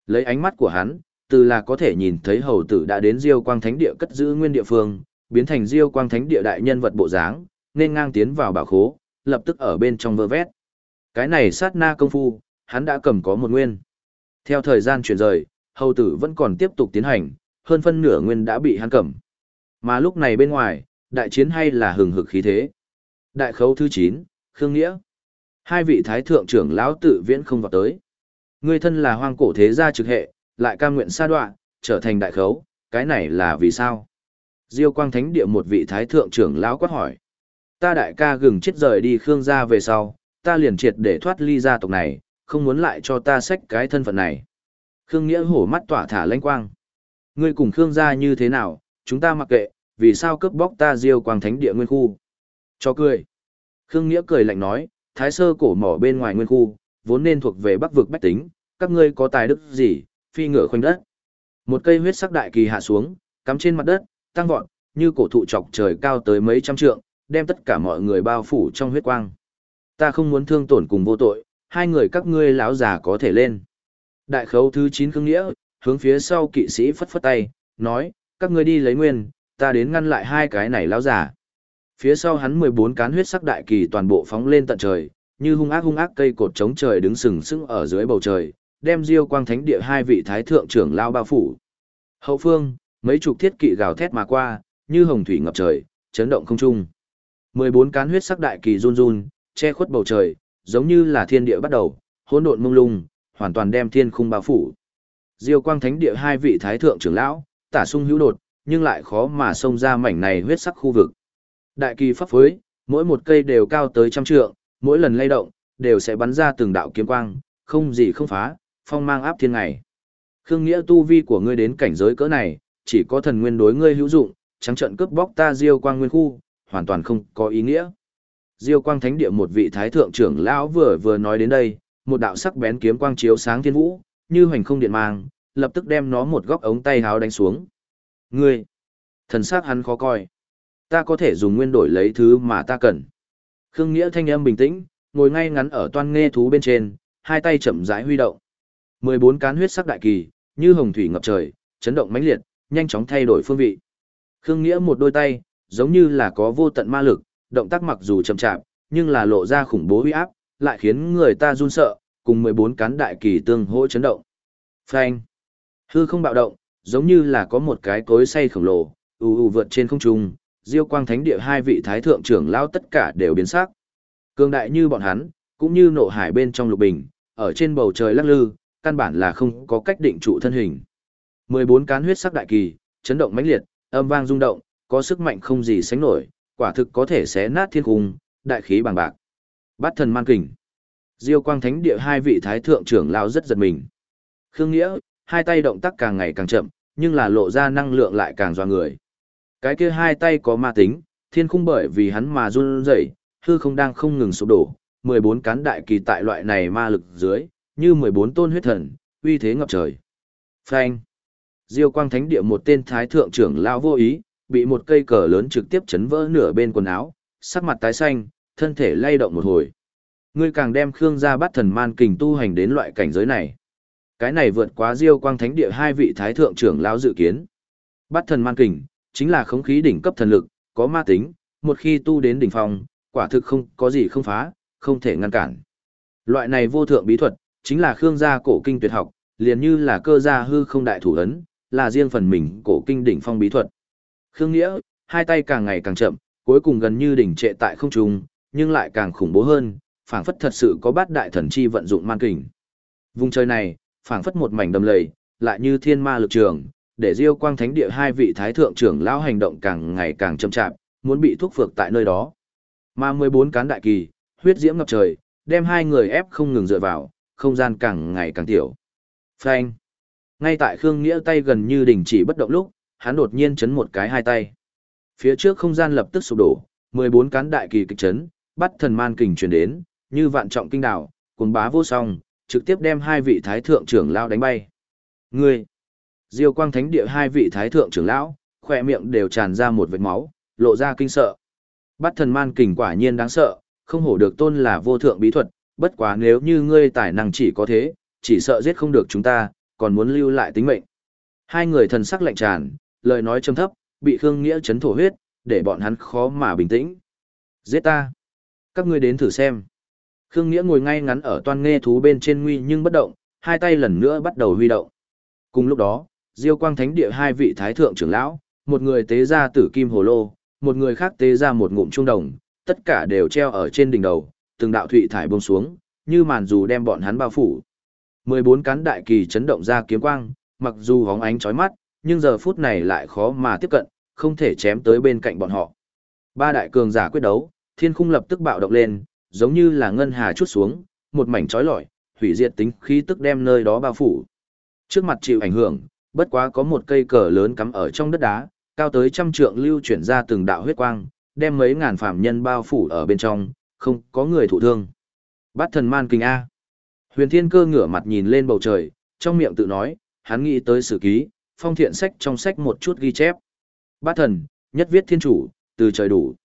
Lấy ánh mắt của hắn, từ là có thể nhìn thấy hầu tử đã đến Diêu Quang Thánh Địa cất giữ nguyên địa phương, biến thành Diêu Quang Thánh Địa đại nhân vật bộ dáng, nên ngang tiến vào bảo khố, lập tức ở bên trong vơ vét. Cái này sát na công phu, hắn đã cầm có một nguyên. Theo thời gian chuyển rời, hầu tử vẫn còn tiếp tục tiến hành, hơn phân nửa nguyên đã bị hắn cầm. Mà lúc này bên ngoài, đại chiến hay là hừng hực khí thế. Đại khấu thứ 9, Khương Nghĩa. Hai vị thái thượng trưởng lão tự viễn không vào tới. người thân là hoang cổ thế gia trực hệ, lại cam nguyện sa đoạn, trở thành đại khấu, cái này là vì sao? Diêu quang thánh địa một vị thái thượng trưởng lão quát hỏi. Ta đại ca gừng chết rời đi Khương gia về sau, ta liền triệt để thoát ly gia tộc này, không muốn lại cho ta xách cái thân phận này. Khương Nghĩa hổ mắt tỏa thả lanh quang. Ngươi cùng Khương gia như thế nào, chúng ta mặc kệ, vì sao cướp bóc ta diêu quang thánh địa nguyên khu. Cho cười. Khương Nghĩa cười lạnh nói, thái sơ cổ mỏ bên ngoài nguyên khu, vốn nên thuộc về bắc vực bách tính, các ngươi có tài đức gì, phi ngựa khoanh đất. Một cây huyết sắc đại kỳ hạ xuống, cắm trên mặt đất, tăng vọt, như cổ thụ chọc trời cao tới mấy trăm trượng, đem tất cả mọi người bao phủ trong huyết quang. Ta không muốn thương tổn cùng vô tội, hai người các ngươi lão già có thể lên. Đại khấu thứ 9 Khương Nghĩa, hướng phía sau kỵ sĩ phất phất tay, nói, các ngươi đi lấy nguyên, ta đến ngăn lại hai cái này lão già. Phía sau hắn 14 cán huyết sắc đại kỳ toàn bộ phóng lên tận trời, như hung ác hung ác cây cột chống trời đứng sừng sững ở dưới bầu trời, đem Diêu Quang Thánh Địa hai vị thái thượng trưởng lao bao phủ. Hậu phương, mấy chục thiết kỵ gào thét mà qua, như hồng thủy ngập trời, chấn động không trung. 14 cán huyết sắc đại kỳ run run, che khuất bầu trời, giống như là thiên địa bắt đầu, hỗn độn mông lung, hoàn toàn đem thiên khung bao phủ. Diêu Quang Thánh Địa hai vị thái thượng trưởng lão, tả sung hữu đột, nhưng lại khó mà xông ra mảnh này huyết sắc khu vực. Đại kỳ pháp phối, mỗi một cây đều cao tới trăm trượng, mỗi lần lay động, đều sẽ bắn ra từng đạo kiếm quang, không gì không phá, phong mang áp thiên ngày. Khương nghĩa tu vi của ngươi đến cảnh giới cỡ này, chỉ có thần nguyên đối ngươi hữu dụng, trắng trận cướp bóc ta Diêu Quang Nguyên khu, hoàn toàn không có ý nghĩa. Diêu Quang Thánh Địa một vị thái thượng trưởng lão vừa vừa nói đến đây, một đạo sắc bén kiếm quang chiếu sáng thiên vũ, như hoành không điện mang, lập tức đem nó một góc ống tay háo đánh xuống. Ngươi, thần sắc hắn khó coi. Ta có thể dùng nguyên đổi lấy thứ mà ta cần. Khương Nghĩa thanh âm bình tĩnh, ngồi ngay ngắn ở toan nghe thú bên trên, hai tay chậm rãi huy động. 14 cán huyết sắc đại kỳ, như hồng thủy ngập trời, chấn động mãnh liệt, nhanh chóng thay đổi phương vị. Khương Nghĩa một đôi tay, giống như là có vô tận ma lực, động tác mặc dù chậm chạp, nhưng là lộ ra khủng bố uy áp, lại khiến người ta run sợ, cùng 14 cán đại kỳ tương hỗ chấn động. Phanh! Hư không bạo động, giống như là có một cái cối xay khổng lồ, ù ù vượt trên không trung, Diêu Quang Thánh Địa hai vị thái thượng trưởng lão tất cả đều biến sắc. Cường đại như bọn hắn, cũng như nộ hải bên trong lục bình, ở trên bầu trời lắc lư, căn bản là không có cách định trụ thân hình. 14 cán huyết sắc đại kỳ, chấn động mãnh liệt, âm vang rung động, có sức mạnh không gì sánh nổi, quả thực có thể xé nát thiên cung, đại khí bằng bạc. Bát thần man kình. Diêu Quang Thánh Địa hai vị thái thượng trưởng lão rất giật mình. Khương Nghĩa, hai tay động tác càng ngày càng chậm, nhưng là lộ ra năng lượng lại càng doa người. Cái kia hai tay có ma tính, thiên khung bởi vì hắn mà run rẩy, hư không đang không ngừng sụp đổ, 14 cán đại kỳ tại loại này ma lực dưới, như 14 tôn huyết thần, uy thế ngập trời. Phanh. Diêu Quang Thánh Địa một tên thái thượng trưởng lão vô ý, bị một cây cờ lớn trực tiếp chấn vỡ nửa bên quần áo, sắc mặt tái xanh, thân thể lay động một hồi. Ngươi càng đem Khương gia bắt thần man kình tu hành đến loại cảnh giới này. Cái này vượt quá Diêu Quang Thánh Địa hai vị thái thượng trưởng lão dự kiến. Bắt thần man kình chính là khống khí đỉnh cấp thần lực, có ma tính, một khi tu đến đỉnh phong, quả thực không có gì không phá, không thể ngăn cản. Loại này vô thượng bí thuật, chính là Khương gia cổ kinh tuyệt học, liền như là cơ gia hư không đại thủ ấn, là riêng phần mình cổ kinh đỉnh phong bí thuật. Khương Nghĩa, hai tay càng ngày càng chậm, cuối cùng gần như đỉnh trệ tại không trung, nhưng lại càng khủng bố hơn, phảng phất thật sự có bát đại thần chi vận dụng man kình. Vùng trời này, phảng phất một mảnh đầm lầy, lại như thiên ma lực trường, để Diêu Quang Thánh Địa hai vị thái thượng trưởng lão hành động càng ngày càng chậm chạp, muốn bị thúc phược tại nơi đó. Mà 14 cán đại kỳ, huyết diễm ngập trời, đem hai người ép không ngừng dựa vào, không gian càng ngày càng tiểu. Phanh. Ngay tại Khương Nghĩa tay gần như đình chỉ bất động lúc, hắn đột nhiên chấn một cái hai tay. Phía trước không gian lập tức sụp đổ, 14 cán đại kỳ kịch chấn, bắt thần man kình truyền đến, như vạn trọng kinh đảo, cuồng bá vô song, trực tiếp đem hai vị thái thượng trưởng lão đánh bay. Ngươi! Diêu quang thánh địa hai vị thái thượng trưởng lão, khỏe miệng đều tràn ra một vệt máu, lộ ra kinh sợ. Bắt thần man kình quả nhiên đáng sợ, không hổ được tôn là vô thượng bí thuật, bất quá nếu như ngươi tài năng chỉ có thế, chỉ sợ giết không được chúng ta, còn muốn lưu lại tính mệnh. Hai người thần sắc lạnh tràn, lời nói trầm thấp, bị Khương Nghĩa chấn thổ huyết, để bọn hắn khó mà bình tĩnh. Giết ta! Các ngươi đến thử xem. Khương Nghĩa ngồi ngay ngắn ở toan nghe thú bên trên nguy nhưng bất động, hai tay lần nữa bắt đầu huy động. Cùng lúc đó, Diêu Quang Thánh Địa hai vị thái thượng trưởng lão, một người tế ra tử kim hồ lô, một người khác tế ra một ngụm trung đồng, tất cả đều treo ở trên đỉnh đầu, từng đạo thụy thải buông xuống, như màn dù đem bọn hắn bao phủ. 14 cán đại kỳ chấn động ra kiếm quang, mặc dù hóng ánh chói mắt, nhưng giờ phút này lại khó mà tiếp cận, không thể chém tới bên cạnh bọn họ. Ba đại cường giả quyết đấu, thiên khung lập tức bạo động lên, giống như là ngân hà chút xuống, một mảnh chói lọi, hủy diệt tính khí tức đem nơi đó bao phủ. Trước mặt chịu ảnh hưởng, bất quá có một cây cờ lớn cắm ở trong đất đá, cao tới trăm trượng lưu chuyển ra từng đạo huyết quang, đem mấy ngàn phạm nhân bao phủ ở bên trong, không có người thụ thương. Bát thần man kinh A. Huyền thiên cơ ngửa mặt nhìn lên bầu trời, trong miệng tự nói, hắn nghĩ tới sử ký, phong thiện sách trong sách một chút ghi chép. Bát thần, nhất viết thiên chủ, từ trời đủ.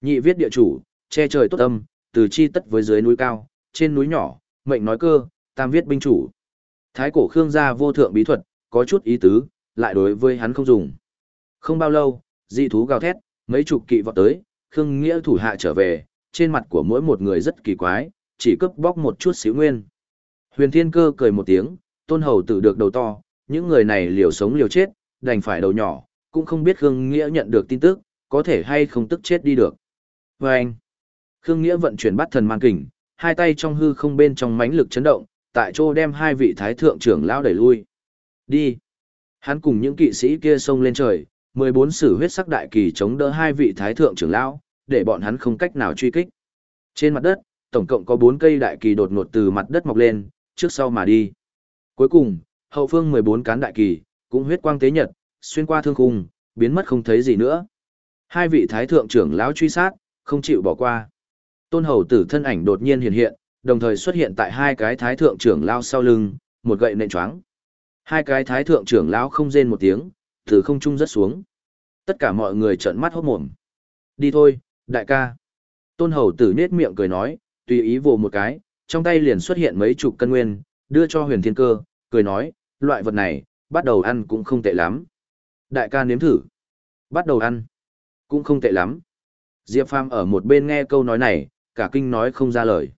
Nhị viết địa chủ, che trời tốt âm, từ chi tất với dưới núi cao, trên núi nhỏ, mệnh nói cơ, tam viết binh chủ. Thái cổ Khương gia vô thượng bí thuật, có chút ý tứ, lại đối với hắn không dùng. Không bao lâu, dị thú gào thét, mấy chục kỵ vọt tới, Khương Nghĩa thủ hạ trở về, trên mặt của mỗi một người rất kỳ quái, chỉ cướp bóc một chút xíu nguyên. Huyền Thiên Cơ cười một tiếng, tôn hầu tử được đầu to, những người này liều sống liều chết, đành phải đầu nhỏ, cũng không biết Khương Nghĩa nhận được tin tức, có thể hay không tức chết đi được. Và anh, Khương Nghĩa vận chuyển bắt thần man kình, hai tay trong hư không bên trong mãnh lực chấn động, tại chỗ đem hai vị thái thượng trưởng lão đẩy lui. Đi. Hắn cùng những kỵ sĩ kia xông lên trời, 14 sử huyết sắc đại kỳ chống đỡ hai vị thái thượng trưởng lão, để bọn hắn không cách nào truy kích. Trên mặt đất, tổng cộng có 4 cây đại kỳ đột ngột từ mặt đất mọc lên, trước sau mà đi. Cuối cùng, hậu phương 14 cán đại kỳ, cũng huyết quang tế nhật, xuyên qua thương khung, biến mất không thấy gì nữa. Hai vị thái thượng trưởng lão truy sát, không chịu bỏ qua. Tôn hầu tử thân ảnh đột nhiên hiện hiện, đồng thời xuất hiện tại hai cái thái thượng trưởng lão sau lưng, một gậy nện choáng. Hai cái thái thượng trưởng lão không rên một tiếng, từ không trung rất xuống. Tất cả mọi người trợn mắt hốt mồm. Đi thôi, đại ca. Tôn hầu tử nết miệng cười nói, tùy ý vồ một cái, trong tay liền xuất hiện mấy chục cân nguyên, đưa cho huyền thiên cơ, cười nói, loại vật này, bắt đầu ăn cũng không tệ lắm. Đại ca nếm thử. Bắt đầu ăn. Cũng không tệ lắm. Diệp Phàm ở một bên nghe câu nói này, cả kinh nói không ra lời.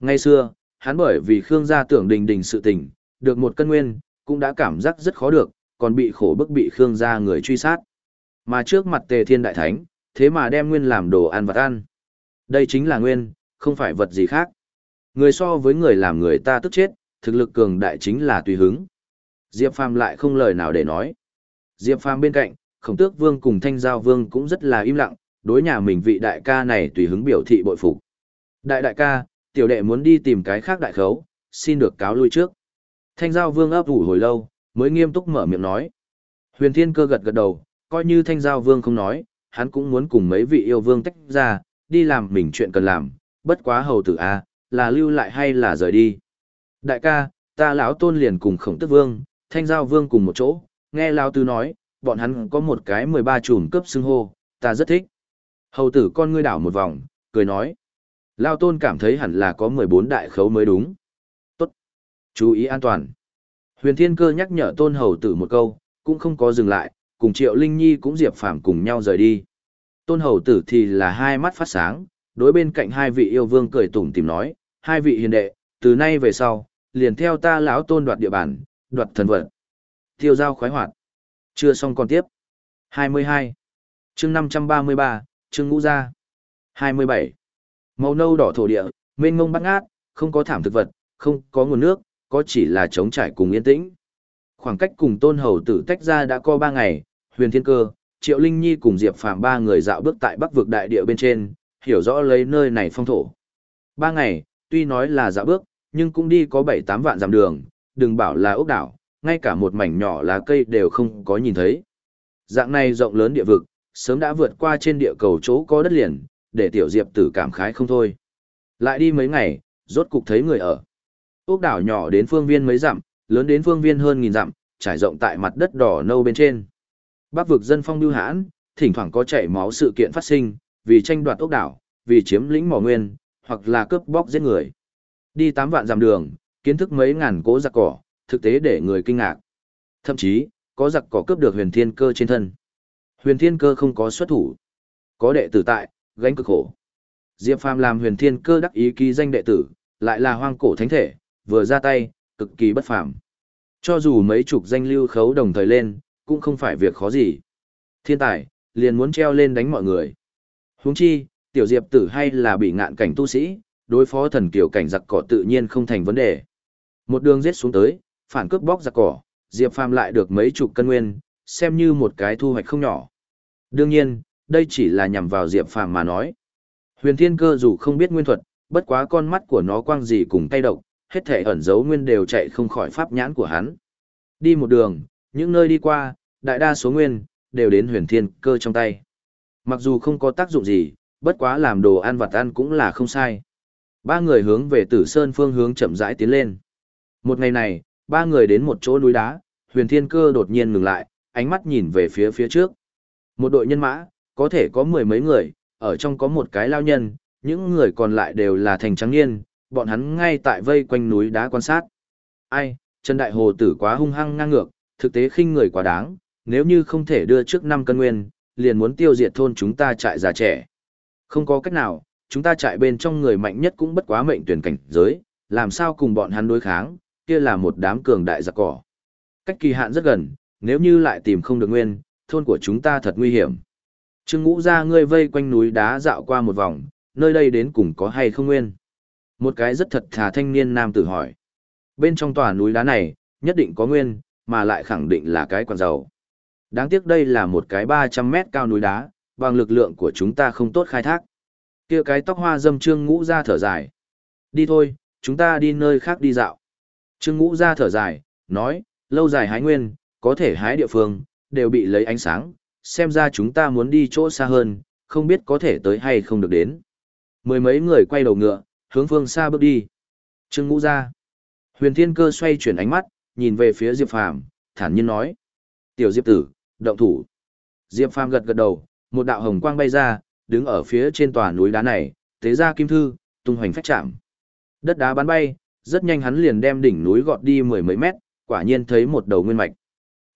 Ngay xưa, hắn bởi vì Khương gia tưởng đình đình sự tình, được một cân nguyên, cũng đã cảm giác rất khó được, còn bị khổ bức bị Khương gia người truy sát. Mà trước mặt Tề Thiên Đại Thánh, thế mà đem nguyên làm đồ ăn vật ăn. Đây chính là nguyên, không phải vật gì khác. Người so với người làm người ta tức chết, thực lực cường đại chính là tùy hứng. Diệp Phàm lại không lời nào để nói. Diệp Phàm bên cạnh, Khổng Tước Vương cùng Thanh Giao Vương cũng rất là im lặng, đối nhà mình vị đại ca này tùy hứng biểu thị bội phục. Đại đại ca, tiểu đệ muốn đi tìm cái khác đại khấu, xin được cáo lui trước. Thanh Giao Vương ấp ủ hồi lâu, mới nghiêm túc mở miệng nói. Huyền Thiên Cơ gật gật đầu, coi như Thanh Giao Vương không nói, hắn cũng muốn cùng mấy vị yêu vương tách ra, đi làm mình chuyện cần làm, bất quá hầu tử a, là lưu lại hay là rời đi. Đại ca, ta lão tôn liền cùng Khổng Tước Vương, Thanh Giao Vương cùng một chỗ, nghe lão tư nói, bọn hắn có một cái 13 chùm cấp xưng hô, ta rất thích. Hầu tử con ngươi đảo một vòng, cười nói. Lao tôn cảm thấy hẳn là có 14 đại khấu mới đúng. Tốt. Chú ý an toàn. Huyền Thiên Cơ nhắc nhở tôn hầu tử một câu, cũng không có dừng lại, cùng Triệu Linh Nhi cũng Diệp Phàm cùng nhau rời đi. Tôn hầu tử thì là hai mắt phát sáng, đối bên cạnh hai vị yêu vương cười tủm tìm nói, hai vị hiền đệ, từ nay về sau, liền theo ta lão tôn đoạt địa bàn, đoạt thần vật. Tiêu giao khoái hoạt. Chưa xong còn tiếp. 22. chương 533, chương ngũ gia. 27. Màu nâu đỏ thổ địa, mênh mông bắt ngát, không có thảm thực vật, không có nguồn nước, có chỉ là trống trải cùng yên tĩnh. Khoảng cách cùng tôn hầu tử tách ra đã có 3 ngày, huyền thiên cơ, triệu linh nhi cùng diệp phàm ba người dạo bước tại bắc vực đại địa bên trên, hiểu rõ lấy nơi này phong thổ. Ba ngày, tuy nói là dạo bước, nhưng cũng đi có 7-8 vạn dặm đường, đừng bảo là ốc đảo, ngay cả một mảnh nhỏ lá cây đều không có nhìn thấy. Dạng này rộng lớn địa vực, sớm đã vượt qua trên địa cầu chỗ có đất liền, để tiểu diệp tử cảm khái không thôi. Lại đi mấy ngày, rốt cục thấy người ở. Ốc đảo nhỏ đến phương viên mấy dặm, lớn đến phương viên hơn nghìn dặm, trải rộng tại mặt đất đỏ nâu bên trên. Bắc vực dân phong lưu hãn, thỉnh thoảng có chảy máu sự kiện phát sinh, vì tranh đoạt ốc đảo, vì chiếm lĩnh mỏ nguyên, hoặc là cướp bóc giết người. Đi tám vạn dặm đường, kiến thức mấy ngàn cố giặc cỏ, thực tế để người kinh ngạc. Thậm chí, có giặc cỏ cướp được huyền thiên cơ trên thân. Huyền thiên cơ không có xuất thủ. Có đệ tử tại, gánh cực khổ. Diệp Phàm làm huyền thiên cơ đắc ý ký danh đệ tử, lại là hoang cổ thánh thể, vừa ra tay, cực kỳ bất phàm. Cho dù mấy chục danh lưu khấu đồng thời lên, cũng không phải việc khó gì. Thiên tài, liền muốn treo lên đánh mọi người. Huống chi, tiểu diệp tử hay là bị ngạn cảnh tu sĩ, đối phó thần kiểu cảnh giặc cỏ tự nhiên không thành vấn đề. Một đường giết xuống tới, phản cướp bóc giặc cỏ, Diệp Phàm lại được mấy chục cân nguyên, xem như một cái thu hoạch không nhỏ. Đương nhiên, đây chỉ là nhằm vào Diệp Phàm mà nói. Huyền Thiên Cơ dù không biết nguyên thuật, bất quá con mắt của nó quang gì cùng tay độc, hết thể ẩn dấu nguyên đều chạy không khỏi pháp nhãn của hắn. Đi một đường, những nơi đi qua, đại đa số nguyên, đều đến huyền thiên cơ trong tay. Mặc dù không có tác dụng gì, bất quá làm đồ ăn vặt ăn cũng là không sai. Ba người hướng về tử sơn phương hướng chậm rãi tiến lên. Một ngày này, ba người đến một chỗ núi đá, huyền thiên cơ đột nhiên ngừng lại, ánh mắt nhìn về phía phía trước. Một đội nhân mã, có thể có mười mấy người, ở trong có một cái lao nhân, những người còn lại đều là thành trắng niên, bọn hắn ngay tại vây quanh núi đá quan sát. Ai, Trần Đại Hồ Tử quá hung hăng ngang ngược, thực tế khinh người quá đáng, nếu như không thể đưa trước năm cân nguyên, liền muốn tiêu diệt thôn chúng ta trại già trẻ. Không có cách nào, chúng ta trại bên trong người mạnh nhất cũng bất quá mệnh tuyển cảnh giới, làm sao cùng bọn hắn đối kháng, kia là một đám cường đại giặc cỏ. Cách kỳ hạn rất gần, nếu như lại tìm không được nguyên, thôn của chúng ta thật nguy hiểm. Trương ngũ ra ngươi vây quanh núi đá dạo qua một vòng, nơi đây đến cùng có hay không nguyên. Một cái rất thật thà thanh niên nam tử hỏi. Bên trong tòa núi đá này, nhất định có nguyên, mà lại khẳng định là cái quản dầu. Đáng tiếc đây là một cái 300 mét cao núi đá, bằng lực lượng của chúng ta không tốt khai thác. kia cái tóc hoa dâm trương ngũ ra thở dài. Đi thôi, chúng ta đi nơi khác đi dạo. Trương ngũ ra thở dài, nói, lâu dài hái nguyên, có thể hái địa phương, đều bị lấy ánh sáng, xem ra chúng ta muốn đi chỗ xa hơn, không biết có thể tới hay không được đến. Mười mấy người quay đầu ngựa, hướng phương xa bước đi. Trương ngũ ra. Huyền thiên cơ xoay chuyển ánh mắt, nhìn về phía Diệp Phàm, thản nhiên nói. Tiểu Diệp tử, động thủ. Diệp Phàm gật gật đầu, một đạo hồng quang bay ra, đứng ở phía trên tòa núi đá này, tế ra kim thư, tung hoành phách chạm. Đất đá bắn bay, rất nhanh hắn liền đem đỉnh núi gọt đi mười mấy mét, quả nhiên thấy một đầu nguyên mạch.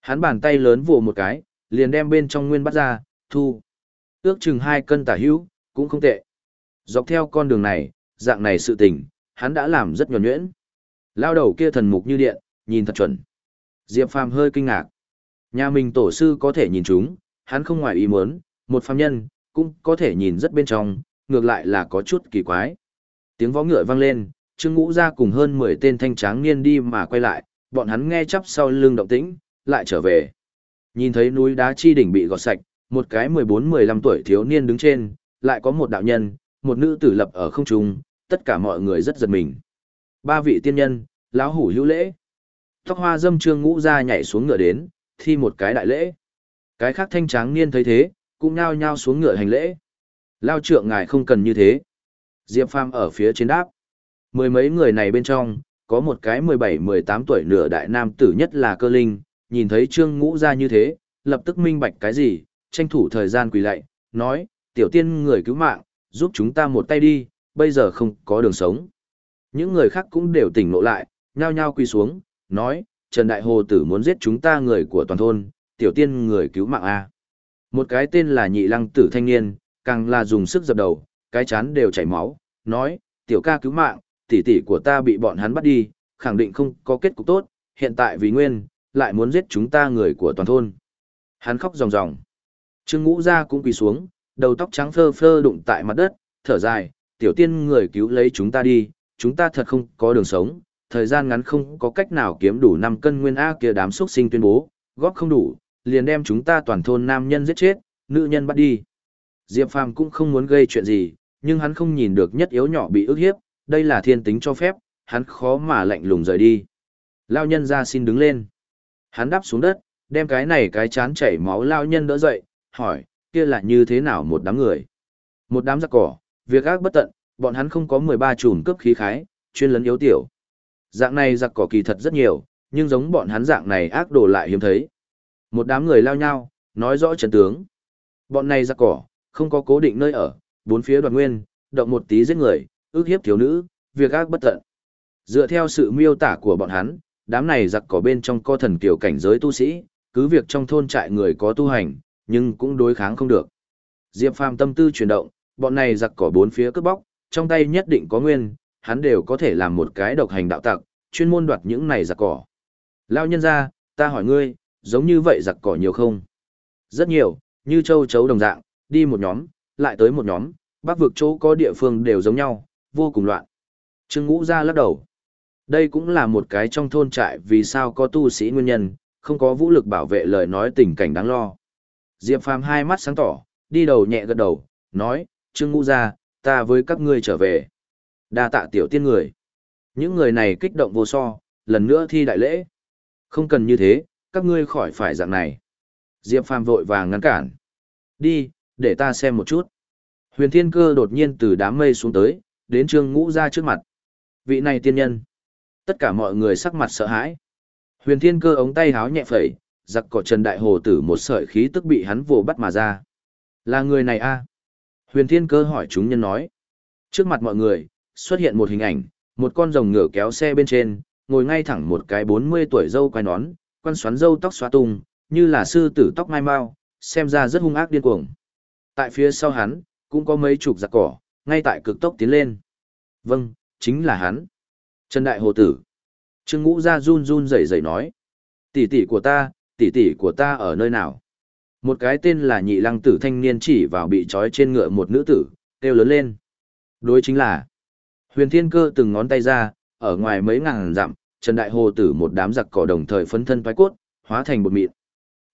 Hắn bàn tay lớn vồ một cái, liền đem bên trong nguyên bắt ra, thu. Ước chừng hai cân tả hữu, cũng không tệ. Dọc theo con đường này, dạng này sự tình, hắn đã làm rất nhuẩn nhuyễn. Lao đầu kia thần mục như điện, nhìn thật chuẩn. Diệp Phàm hơi kinh ngạc. Nhà mình tổ sư có thể nhìn chúng, hắn không ngoài ý muốn, một phàm nhân, cũng có thể nhìn rất bên trong, ngược lại là có chút kỳ quái. Tiếng võ ngựa vang lên, Trương Ngũ ra cùng hơn 10 tên thanh tráng niên đi mà quay lại, bọn hắn nghe chắp sau lưng động tĩnh, lại trở về. Nhìn thấy núi đá chi đỉnh bị gọt sạch, một cái 14-15 tuổi thiếu niên đứng trên, lại có một đạo nhân, một nữ tử lập ở không trung, tất cả mọi người rất giật mình. Ba vị tiên nhân, lão hủ hữu lễ. Tóc hoa dâm trương ngũ ra nhảy xuống ngựa đến, thi một cái đại lễ. Cái khác thanh tráng niên thấy thế, cũng nhao nhao xuống ngựa hành lễ. Lao trượng ngài không cần như thế. Diệp Phàm ở phía trên đáp. Mười mấy người này bên trong, có một cái 17-18 tuổi nửa đại nam tử nhất là cơ linh, nhìn thấy trương ngũ ra như thế, lập tức minh bạch cái gì, tranh thủ thời gian quỳ lạy, nói, tiểu tiên người cứu mạng, giúp chúng ta một tay đi, bây giờ không có đường sống. Những người khác cũng đều tỉnh lộ lại, nhao nhao quỳ xuống, nói, Trần Đại Hồ Tử muốn giết chúng ta người của toàn thôn, tiểu tiên người cứu mạng A. Một cái tên là nhị lăng tử thanh niên, càng là dùng sức dập đầu, cái chán đều chảy máu, nói, tiểu ca cứu mạng, tỷ tỷ của ta bị bọn hắn bắt đi, khẳng định không có kết cục tốt, hiện tại vì nguyên, lại muốn giết chúng ta người của toàn thôn. Hắn khóc ròng ròng. Trương Ngũ Gia cũng quỳ xuống, đầu tóc trắng phơ phơ đụng tại mặt đất, thở dài, tiểu tiên người cứu lấy chúng ta đi, chúng ta thật không có đường sống, thời gian ngắn không có cách nào kiếm đủ 5 cân nguyên A kia đám xuất sinh tuyên bố, góp không đủ, liền đem chúng ta toàn thôn nam nhân giết chết, nữ nhân bắt đi. Diệp Phàm cũng không muốn gây chuyện gì, nhưng hắn không nhìn được nhất yếu nhỏ bị ức hiếp, đây là thiên tính cho phép, hắn khó mà lạnh lùng rời đi. Lao nhân ra xin đứng lên. Hắn đáp xuống đất, đem cái này cái chán chảy máu lao nhân đỡ dậy, hỏi, kia là như thế nào một đám người? Một đám giặc cỏ, việc ác bất tận, bọn hắn không có 13 chùm cướp khí khái, chuyên lấn yếu tiểu. Dạng này giặc cỏ kỳ thật rất nhiều, nhưng giống bọn hắn dạng này ác đồ lại hiếm thấy. Một đám người lao nhau, nói rõ trận tướng. Bọn này giặc cỏ, không có cố định nơi ở, bốn phía đoàn nguyên, động một tí giết người, ước hiếp thiếu nữ, việc ác bất tận. Dựa theo sự miêu tả của bọn hắn, đám này giặc cỏ bên trong co thần kiểu cảnh giới tu sĩ, cứ việc trong thôn trại người có tu hành, nhưng cũng đối kháng không được. Diệp Phàm tâm tư chuyển động, bọn này giặc cỏ bốn phía cướp bóc, trong tay nhất định có nguyên, hắn đều có thể làm một cái độc hành đạo tặc, chuyên môn đoạt những này giặc cỏ. Lao nhân ra, ta hỏi ngươi, giống như vậy giặc cỏ nhiều không? Rất nhiều, như châu chấu đồng dạng, đi một nhóm, lại tới một nhóm, bắc vực chỗ có địa phương đều giống nhau, vô cùng loạn. Trương Ngũ ra lắc đầu. Đây cũng là một cái trong thôn trại vì sao có tu sĩ nguyên nhân, không có vũ lực bảo vệ lời nói tình cảnh đáng lo. Diệp Phàm hai mắt sáng tỏ, đi đầu nhẹ gật đầu, nói, Trương Ngũ ra, ta với các ngươi trở về đa tạ tiểu tiên người. Những người này kích động vô so, lần nữa thi đại lễ. Không cần như thế, các ngươi khỏi phải dạng này. Diệp Phàm vội vàng ngăn cản. Đi, để ta xem một chút. Huyền Thiên Cơ đột nhiên từ đám mây xuống tới, đến Trương Ngũ ra trước mặt. Vị này tiên nhân. Tất cả mọi người sắc mặt sợ hãi. Huyền Thiên Cơ ống tay háo nhẹ phẩy, giặc cỏ Trần Đại Hồ tử một sợi khí tức bị hắn vồ bắt mà ra. Là người này a? Huyền Thiên Cơ hỏi chúng nhân nói. Trước mặt mọi người, xuất hiện một hình ảnh, một con rồng ngựa kéo xe bên trên, ngồi ngay thẳng một cái 40 tuổi dâu quai nón, quan xoắn dâu tóc xóa tung, như là sư tử tóc mai mau, xem ra rất hung ác điên cuồng. Tại phía sau hắn, cũng có mấy chục giặc cỏ, ngay tại cực tốc tiến lên. Vâng, chính là hắn. Trần Đại Hồ Tử. Trương Ngũ ra run run rẩy rẩy nói. Tỷ tỷ của ta, tỷ tỷ của ta ở nơi nào? Một cái tên là nhị lăng tử thanh niên chỉ vào bị trói trên ngựa một nữ tử, kêu lớn lên. Đối chính là. Huyền Thiên Cơ từng ngón tay ra, ở ngoài mấy ngàn dặm, Trần Đại Hồ Tử một đám giặc cỏ đồng thời phấn thân toái cốt, hóa thành bột mịn.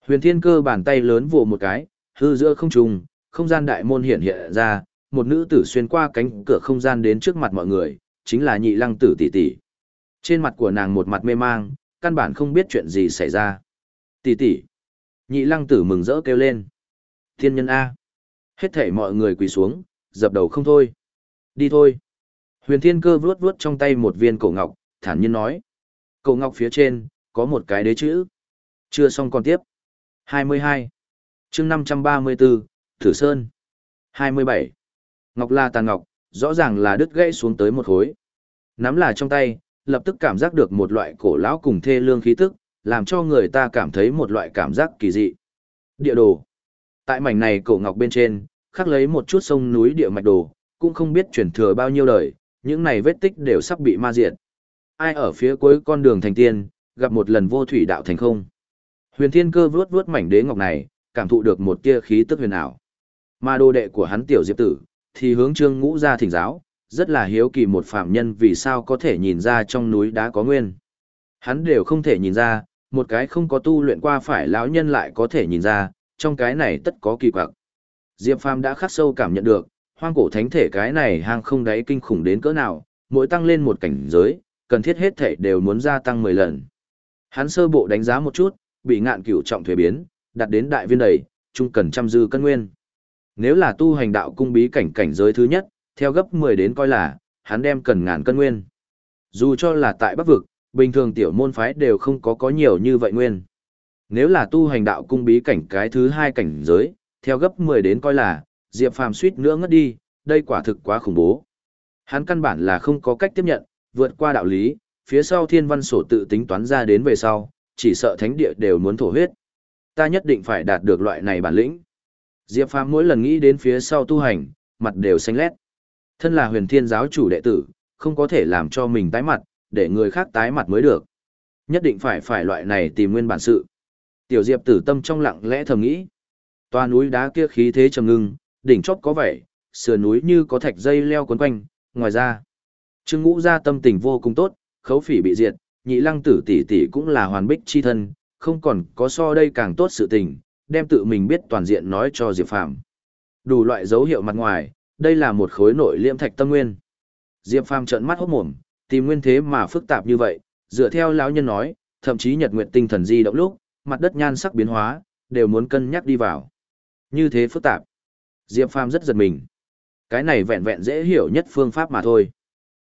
Huyền Thiên Cơ bàn tay lớn vồ một cái, hư giữa không trùng, không gian đại môn hiện hiện ra, một nữ tử xuyên qua cánh cửa không gian đến trước mặt mọi người, chính là nhị lăng tử tỷ tỷ. Trên mặt của nàng một mặt mê mang, căn bản không biết chuyện gì xảy ra. Tỷ tỷ. Nhị lăng tử mừng rỡ kêu lên. Thiên nhân A. Hết thảy mọi người quỳ xuống, dập đầu không thôi. Đi thôi. Huyền thiên cơ vuốt vuốt trong tay một viên cổ ngọc, thản nhiên nói. Cổ ngọc phía trên, có một cái đế chữ. Chưa xong còn tiếp. 22. chương 534, Thử Sơn. 27. Ngọc là tàn ngọc, rõ ràng là đứt gãy xuống tới một khối. Nắm là trong tay, lập tức cảm giác được một loại cổ lão cùng thê lương khí tức, làm cho người ta cảm thấy một loại cảm giác kỳ dị. Địa đồ. Tại mảnh này cổ ngọc bên trên, khắc lấy một chút sông núi địa mạch đồ, cũng không biết chuyển thừa bao nhiêu đời, những này vết tích đều sắp bị ma diệt. Ai ở phía cuối con đường thành tiên, gặp một lần vô thủy đạo thành không. Huyền Thiên Cơ vuốt vuốt mảnh đế ngọc này, cảm thụ được một tia khí tức huyền ảo. Mà đồ đệ của hắn tiểu diệp tử, thì hướng trương ngũ ra thỉnh giáo, rất là hiếu kỳ một phạm nhân vì sao có thể nhìn ra trong núi đá có nguyên. Hắn đều không thể nhìn ra, một cái không có tu luyện qua phải lão nhân lại có thể nhìn ra, trong cái này tất có kỳ quặc. Diệp Phàm đã khắc sâu cảm nhận được, hoang cổ thánh thể cái này hang không đáy kinh khủng đến cỡ nào, mỗi tăng lên một cảnh giới, cần thiết hết thể đều muốn gia tăng 10 lần. Hắn sơ bộ đánh giá một chút, bị ngạn cửu trọng thuế biến, đặt đến đại viên đầy, trung cần trăm dư cân nguyên. Nếu là tu hành đạo cung bí cảnh cảnh giới thứ nhất, theo gấp 10 đến coi là, hắn đem cần ngàn cân nguyên. Dù cho là tại Bắc vực, bình thường tiểu môn phái đều không có có nhiều như vậy nguyên. Nếu là tu hành đạo cung bí cảnh cái thứ hai cảnh giới, theo gấp 10 đến coi là, Diệp Phàm suýt nữa ngất đi, đây quả thực quá khủng bố. Hắn căn bản là không có cách tiếp nhận, vượt qua đạo lý, phía sau thiên văn sổ tự tính toán ra đến về sau, chỉ sợ thánh địa đều muốn thổ huyết. Ta nhất định phải đạt được loại này bản lĩnh. Diệp Phàm mỗi lần nghĩ đến phía sau tu hành, mặt đều xanh lét. Thân là huyền thiên giáo chủ đệ tử, không có thể làm cho mình tái mặt, để người khác tái mặt mới được. Nhất định phải phải loại này tìm nguyên bản sự. Tiểu Diệp tử tâm trong lặng lẽ thầm nghĩ. Toa núi đá kia khí thế trầm ngưng, đỉnh chóp có vẻ, sườn núi như có thạch dây leo quấn quanh, ngoài ra. Trương Ngũ gia tâm tình vô cùng tốt, khấu phỉ bị diệt, nhị lăng tử tỷ tỷ cũng là hoàn bích chi thân, không còn có so đây càng tốt sự tình, đem tự mình biết toàn diện nói cho Diệp Phàm. Đủ loại dấu hiệu mặt ngoài, đây là một khối nội liêm thạch tâm nguyên. Diệp Phàm trợn mắt hốt mồm, tìm nguyên thế mà phức tạp như vậy, dựa theo lão nhân nói, thậm chí nhật nguyệt tinh thần di động lúc, mặt đất nhan sắc biến hóa, đều muốn cân nhắc đi vào. Như thế phức tạp. Diệp Phàm rất giật mình. Cái này vẹn vẹn dễ hiểu nhất phương pháp mà thôi.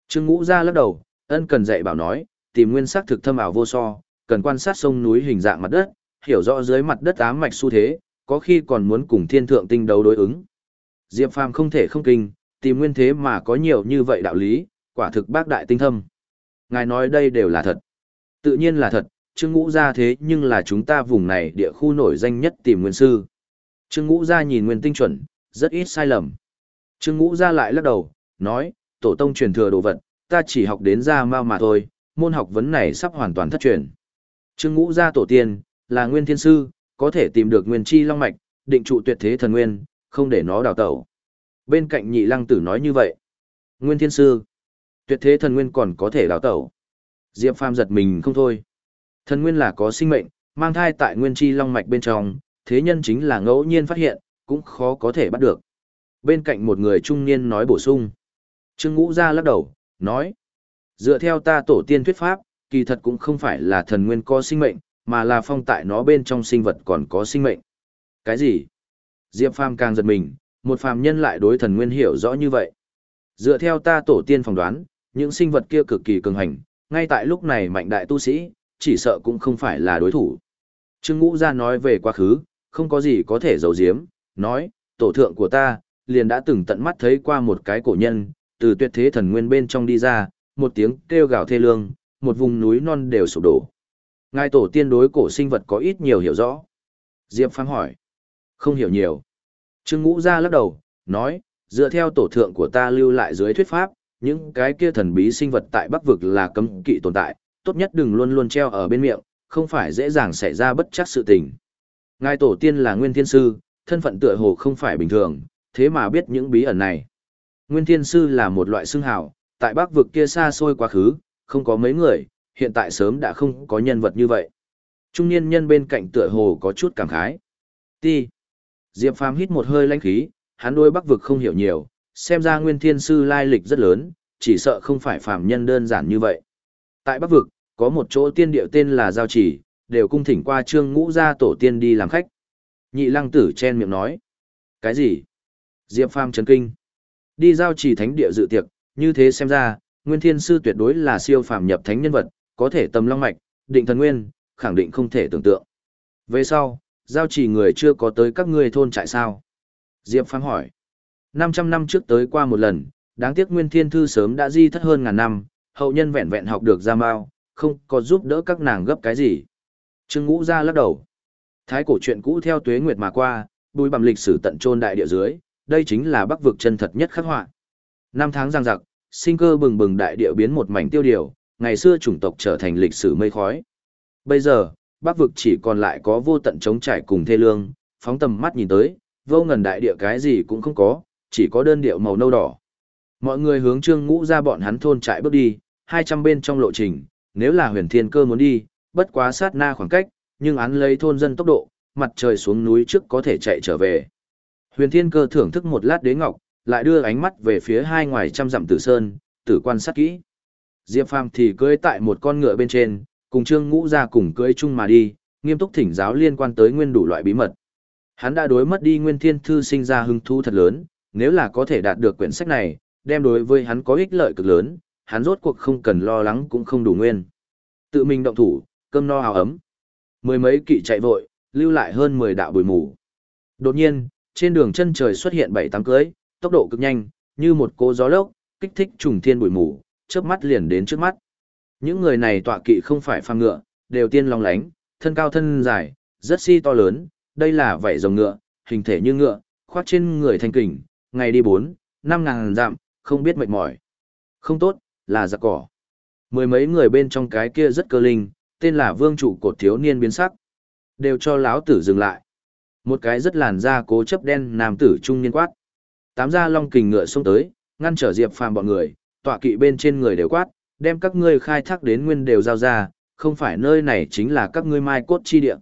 Trương Ngũ ra lắc đầu, ân cần dạy bảo nói, tìm nguyên sắc thực thâm ảo vô so, cần quan sát sông núi hình dạng mặt đất, hiểu rõ dưới mặt đất ám mạch xu thế, có khi còn muốn cùng thiên thượng tinh đấu đối ứng. Diệp Phàm không thể không kinh, tìm nguyên thế mà có nhiều như vậy đạo lý, quả thực bác đại tinh thâm. Ngài nói đây đều là thật. Tự nhiên là thật, Trương Ngũ ra thế nhưng là chúng ta vùng này địa khu nổi danh nhất tìm nguyên sư. Trương Ngũ ra nhìn nguyên tinh chuẩn, rất ít sai lầm. Trương Ngũ ra lại lắc đầu, nói, tổ tông truyền thừa đồ vật, ta chỉ học đến ra mau mà thôi, môn học vấn này sắp hoàn toàn thất truyền. Trương Ngũ ra tổ tiên, là nguyên thiên sư, có thể tìm được nguyên chi long mạch, định trụ tuyệt thế thần nguyên, không để nó đào tẩu. Bên cạnh nhị lăng tử nói như vậy. Nguyên thiên sư, tuyệt thế thần nguyên còn có thể đào tẩu. Diệp Phàm giật mình không thôi. Thần nguyên là có sinh mệnh, mang thai tại nguyên chi long mạch bên trong, thế nhân chính là ngẫu nhiên phát hiện, cũng khó có thể bắt được. Bên cạnh một người trung niên nói bổ sung. Trương Ngũ ra lắc đầu, nói. Dựa theo ta tổ tiên thuyết pháp, kỳ thật cũng không phải là thần nguyên có sinh mệnh, mà là phong tại nó bên trong sinh vật còn có sinh mệnh. Cái gì? Diệp Phàm càng giật mình, một phàm nhân lại đối thần nguyên hiểu rõ như vậy. Dựa theo ta tổ tiên phỏng đoán, những sinh vật kia cực kỳ cường hành, ngay tại lúc này mạnh đại tu sĩ, chỉ sợ cũng không phải là đối thủ. Trương Ngũ ra nói về quá khứ, không có gì có thể giấu giếm, nói, tổ thượng của ta, liền đã từng tận mắt thấy qua một cái cổ nhân, từ tuyệt thế thần nguyên bên trong đi ra, một tiếng kêu gào thê lương, một vùng núi non đều sụp đổ. Ngài tổ tiên đối cổ sinh vật có ít nhiều hiểu rõ. Diệp Phàm hỏi. Không hiểu nhiều. Trương Ngũ ra lắc đầu, nói, dựa theo tổ thượng của ta lưu lại dưới thuyết pháp, những cái kia thần bí sinh vật tại Bắc vực là cấm kỵ tồn tại, tốt nhất đừng luôn luôn treo ở bên miệng, không phải dễ dàng xảy ra bất chắc sự tình. Ngài tổ tiên là Nguyên Thiên Sư, thân phận tựa hồ không phải bình thường, thế mà biết những bí ẩn này. Nguyên Thiên Sư là một loại xưng hào, tại Bắc vực kia xa xôi quá khứ, không có mấy người, hiện tại sớm đã không có nhân vật như vậy. Trung niên nhân bên cạnh tựa hồ có chút cảm khái. Ti. Diệp Phàm hít một hơi lãnh khí, hắn đôi Bắc vực không hiểu nhiều, xem ra Nguyên Thiên Sư lai lịch rất lớn, chỉ sợ không phải phàm nhân đơn giản như vậy. Tại Bắc vực, có một chỗ tiên điệu tên là Giao Chỉ, đều cung thỉnh qua trương ngũ gia tổ tiên đi làm khách. Nhị lăng tử chen miệng nói. Cái gì? Diệp Phàm chấn kinh. Đi giao trì thánh địa dự tiệc, như thế xem ra, Nguyên Thiên Sư tuyệt đối là siêu phàm nhập thánh nhân vật, có thể tầm long mạch, định thần nguyên, khẳng định không thể tưởng tượng. Về sau, giao trì người chưa có tới các ngươi thôn trại sao? Diệp Phàm hỏi. 500 năm trước tới qua một lần, đáng tiếc Nguyên Thiên Thư sớm đã di thất hơn ngàn năm, hậu nhân vẹn vẹn học được ra mao, không có giúp đỡ các nàng gấp cái gì. Trương Ngũ ra lắc đầu. Thái cổ chuyện cũ theo tuế nguyệt mà qua, bùi bằng lịch sử tận trôn đại địa dưới, đây chính là bắc vực chân thật nhất khắc họa. Năm tháng giang giặc, sinh cơ bừng bừng đại địa biến một mảnh tiêu điều, ngày xưa chủng tộc trở thành lịch sử mây khói. Bây giờ, bắc vực chỉ còn lại có vô tận trống trải cùng thê lương, phóng tầm mắt nhìn tới, vô ngần đại địa cái gì cũng không có, chỉ có đơn điệu màu nâu đỏ. Mọi người hướng trương ngũ ra bọn hắn thôn trại bước đi, 200 bên trong lộ trình, nếu là huyền thiên cơ muốn đi, bất quá sát na khoảng cách, nhưng án lấy thôn dân tốc độ, mặt trời xuống núi trước có thể chạy trở về. Huyền thiên cơ thưởng thức một lát đế ngọc, lại đưa ánh mắt về phía hai ngoài trăm dặm tử sơn, tử quan sát kỹ. Diệp Phàm thì cưỡi tại một con ngựa bên trên, cùng Trương Ngũ ra cùng cưỡi chung mà đi, nghiêm túc thỉnh giáo liên quan tới nguyên đủ loại bí mật. Hắn đã đối mất đi Nguyên Thiên Thư sinh ra hứng thú thật lớn, nếu là có thể đạt được quyển sách này, đem đối với hắn có ích lợi cực lớn, hắn rốt cuộc không cần lo lắng cũng không đủ nguyên. Tự mình động thủ, cơm no áo ấm. Mười mấy kỵ chạy vội, lưu lại hơn 10 đạo bụi mù. Đột nhiên, trên đường chân trời xuất hiện bảy tám cưới, tốc độ cực nhanh, như một cô gió lốc, kích thích trùng thiên bụi mù, chớp mắt liền đến trước mắt. Những người này tọa kỵ không phải phàm ngựa, đều tiên long lánh, thân cao thân dài, rất si to lớn, đây là vảy rồng ngựa, hình thể như ngựa, khoác trên người thanh kình, ngày đi bốn, năm ngàn dặm, không biết mệt mỏi. Không tốt, là giặc cỏ. Mười mấy người bên trong cái kia rất cơ linh, tên là vương trụ cột thiếu niên biến sắc. Đều cho lão tử dừng lại. Một cái rất làn da cố chấp đen nam tử trung niên quát. Tám gia long kình ngựa xông tới, ngăn trở Diệp Phàm bọn người, tọa kỵ bên trên người đều quát, đem các ngươi khai thác đến nguyên đều giao ra, không phải nơi này chính là các ngươi mai cốt chi địa.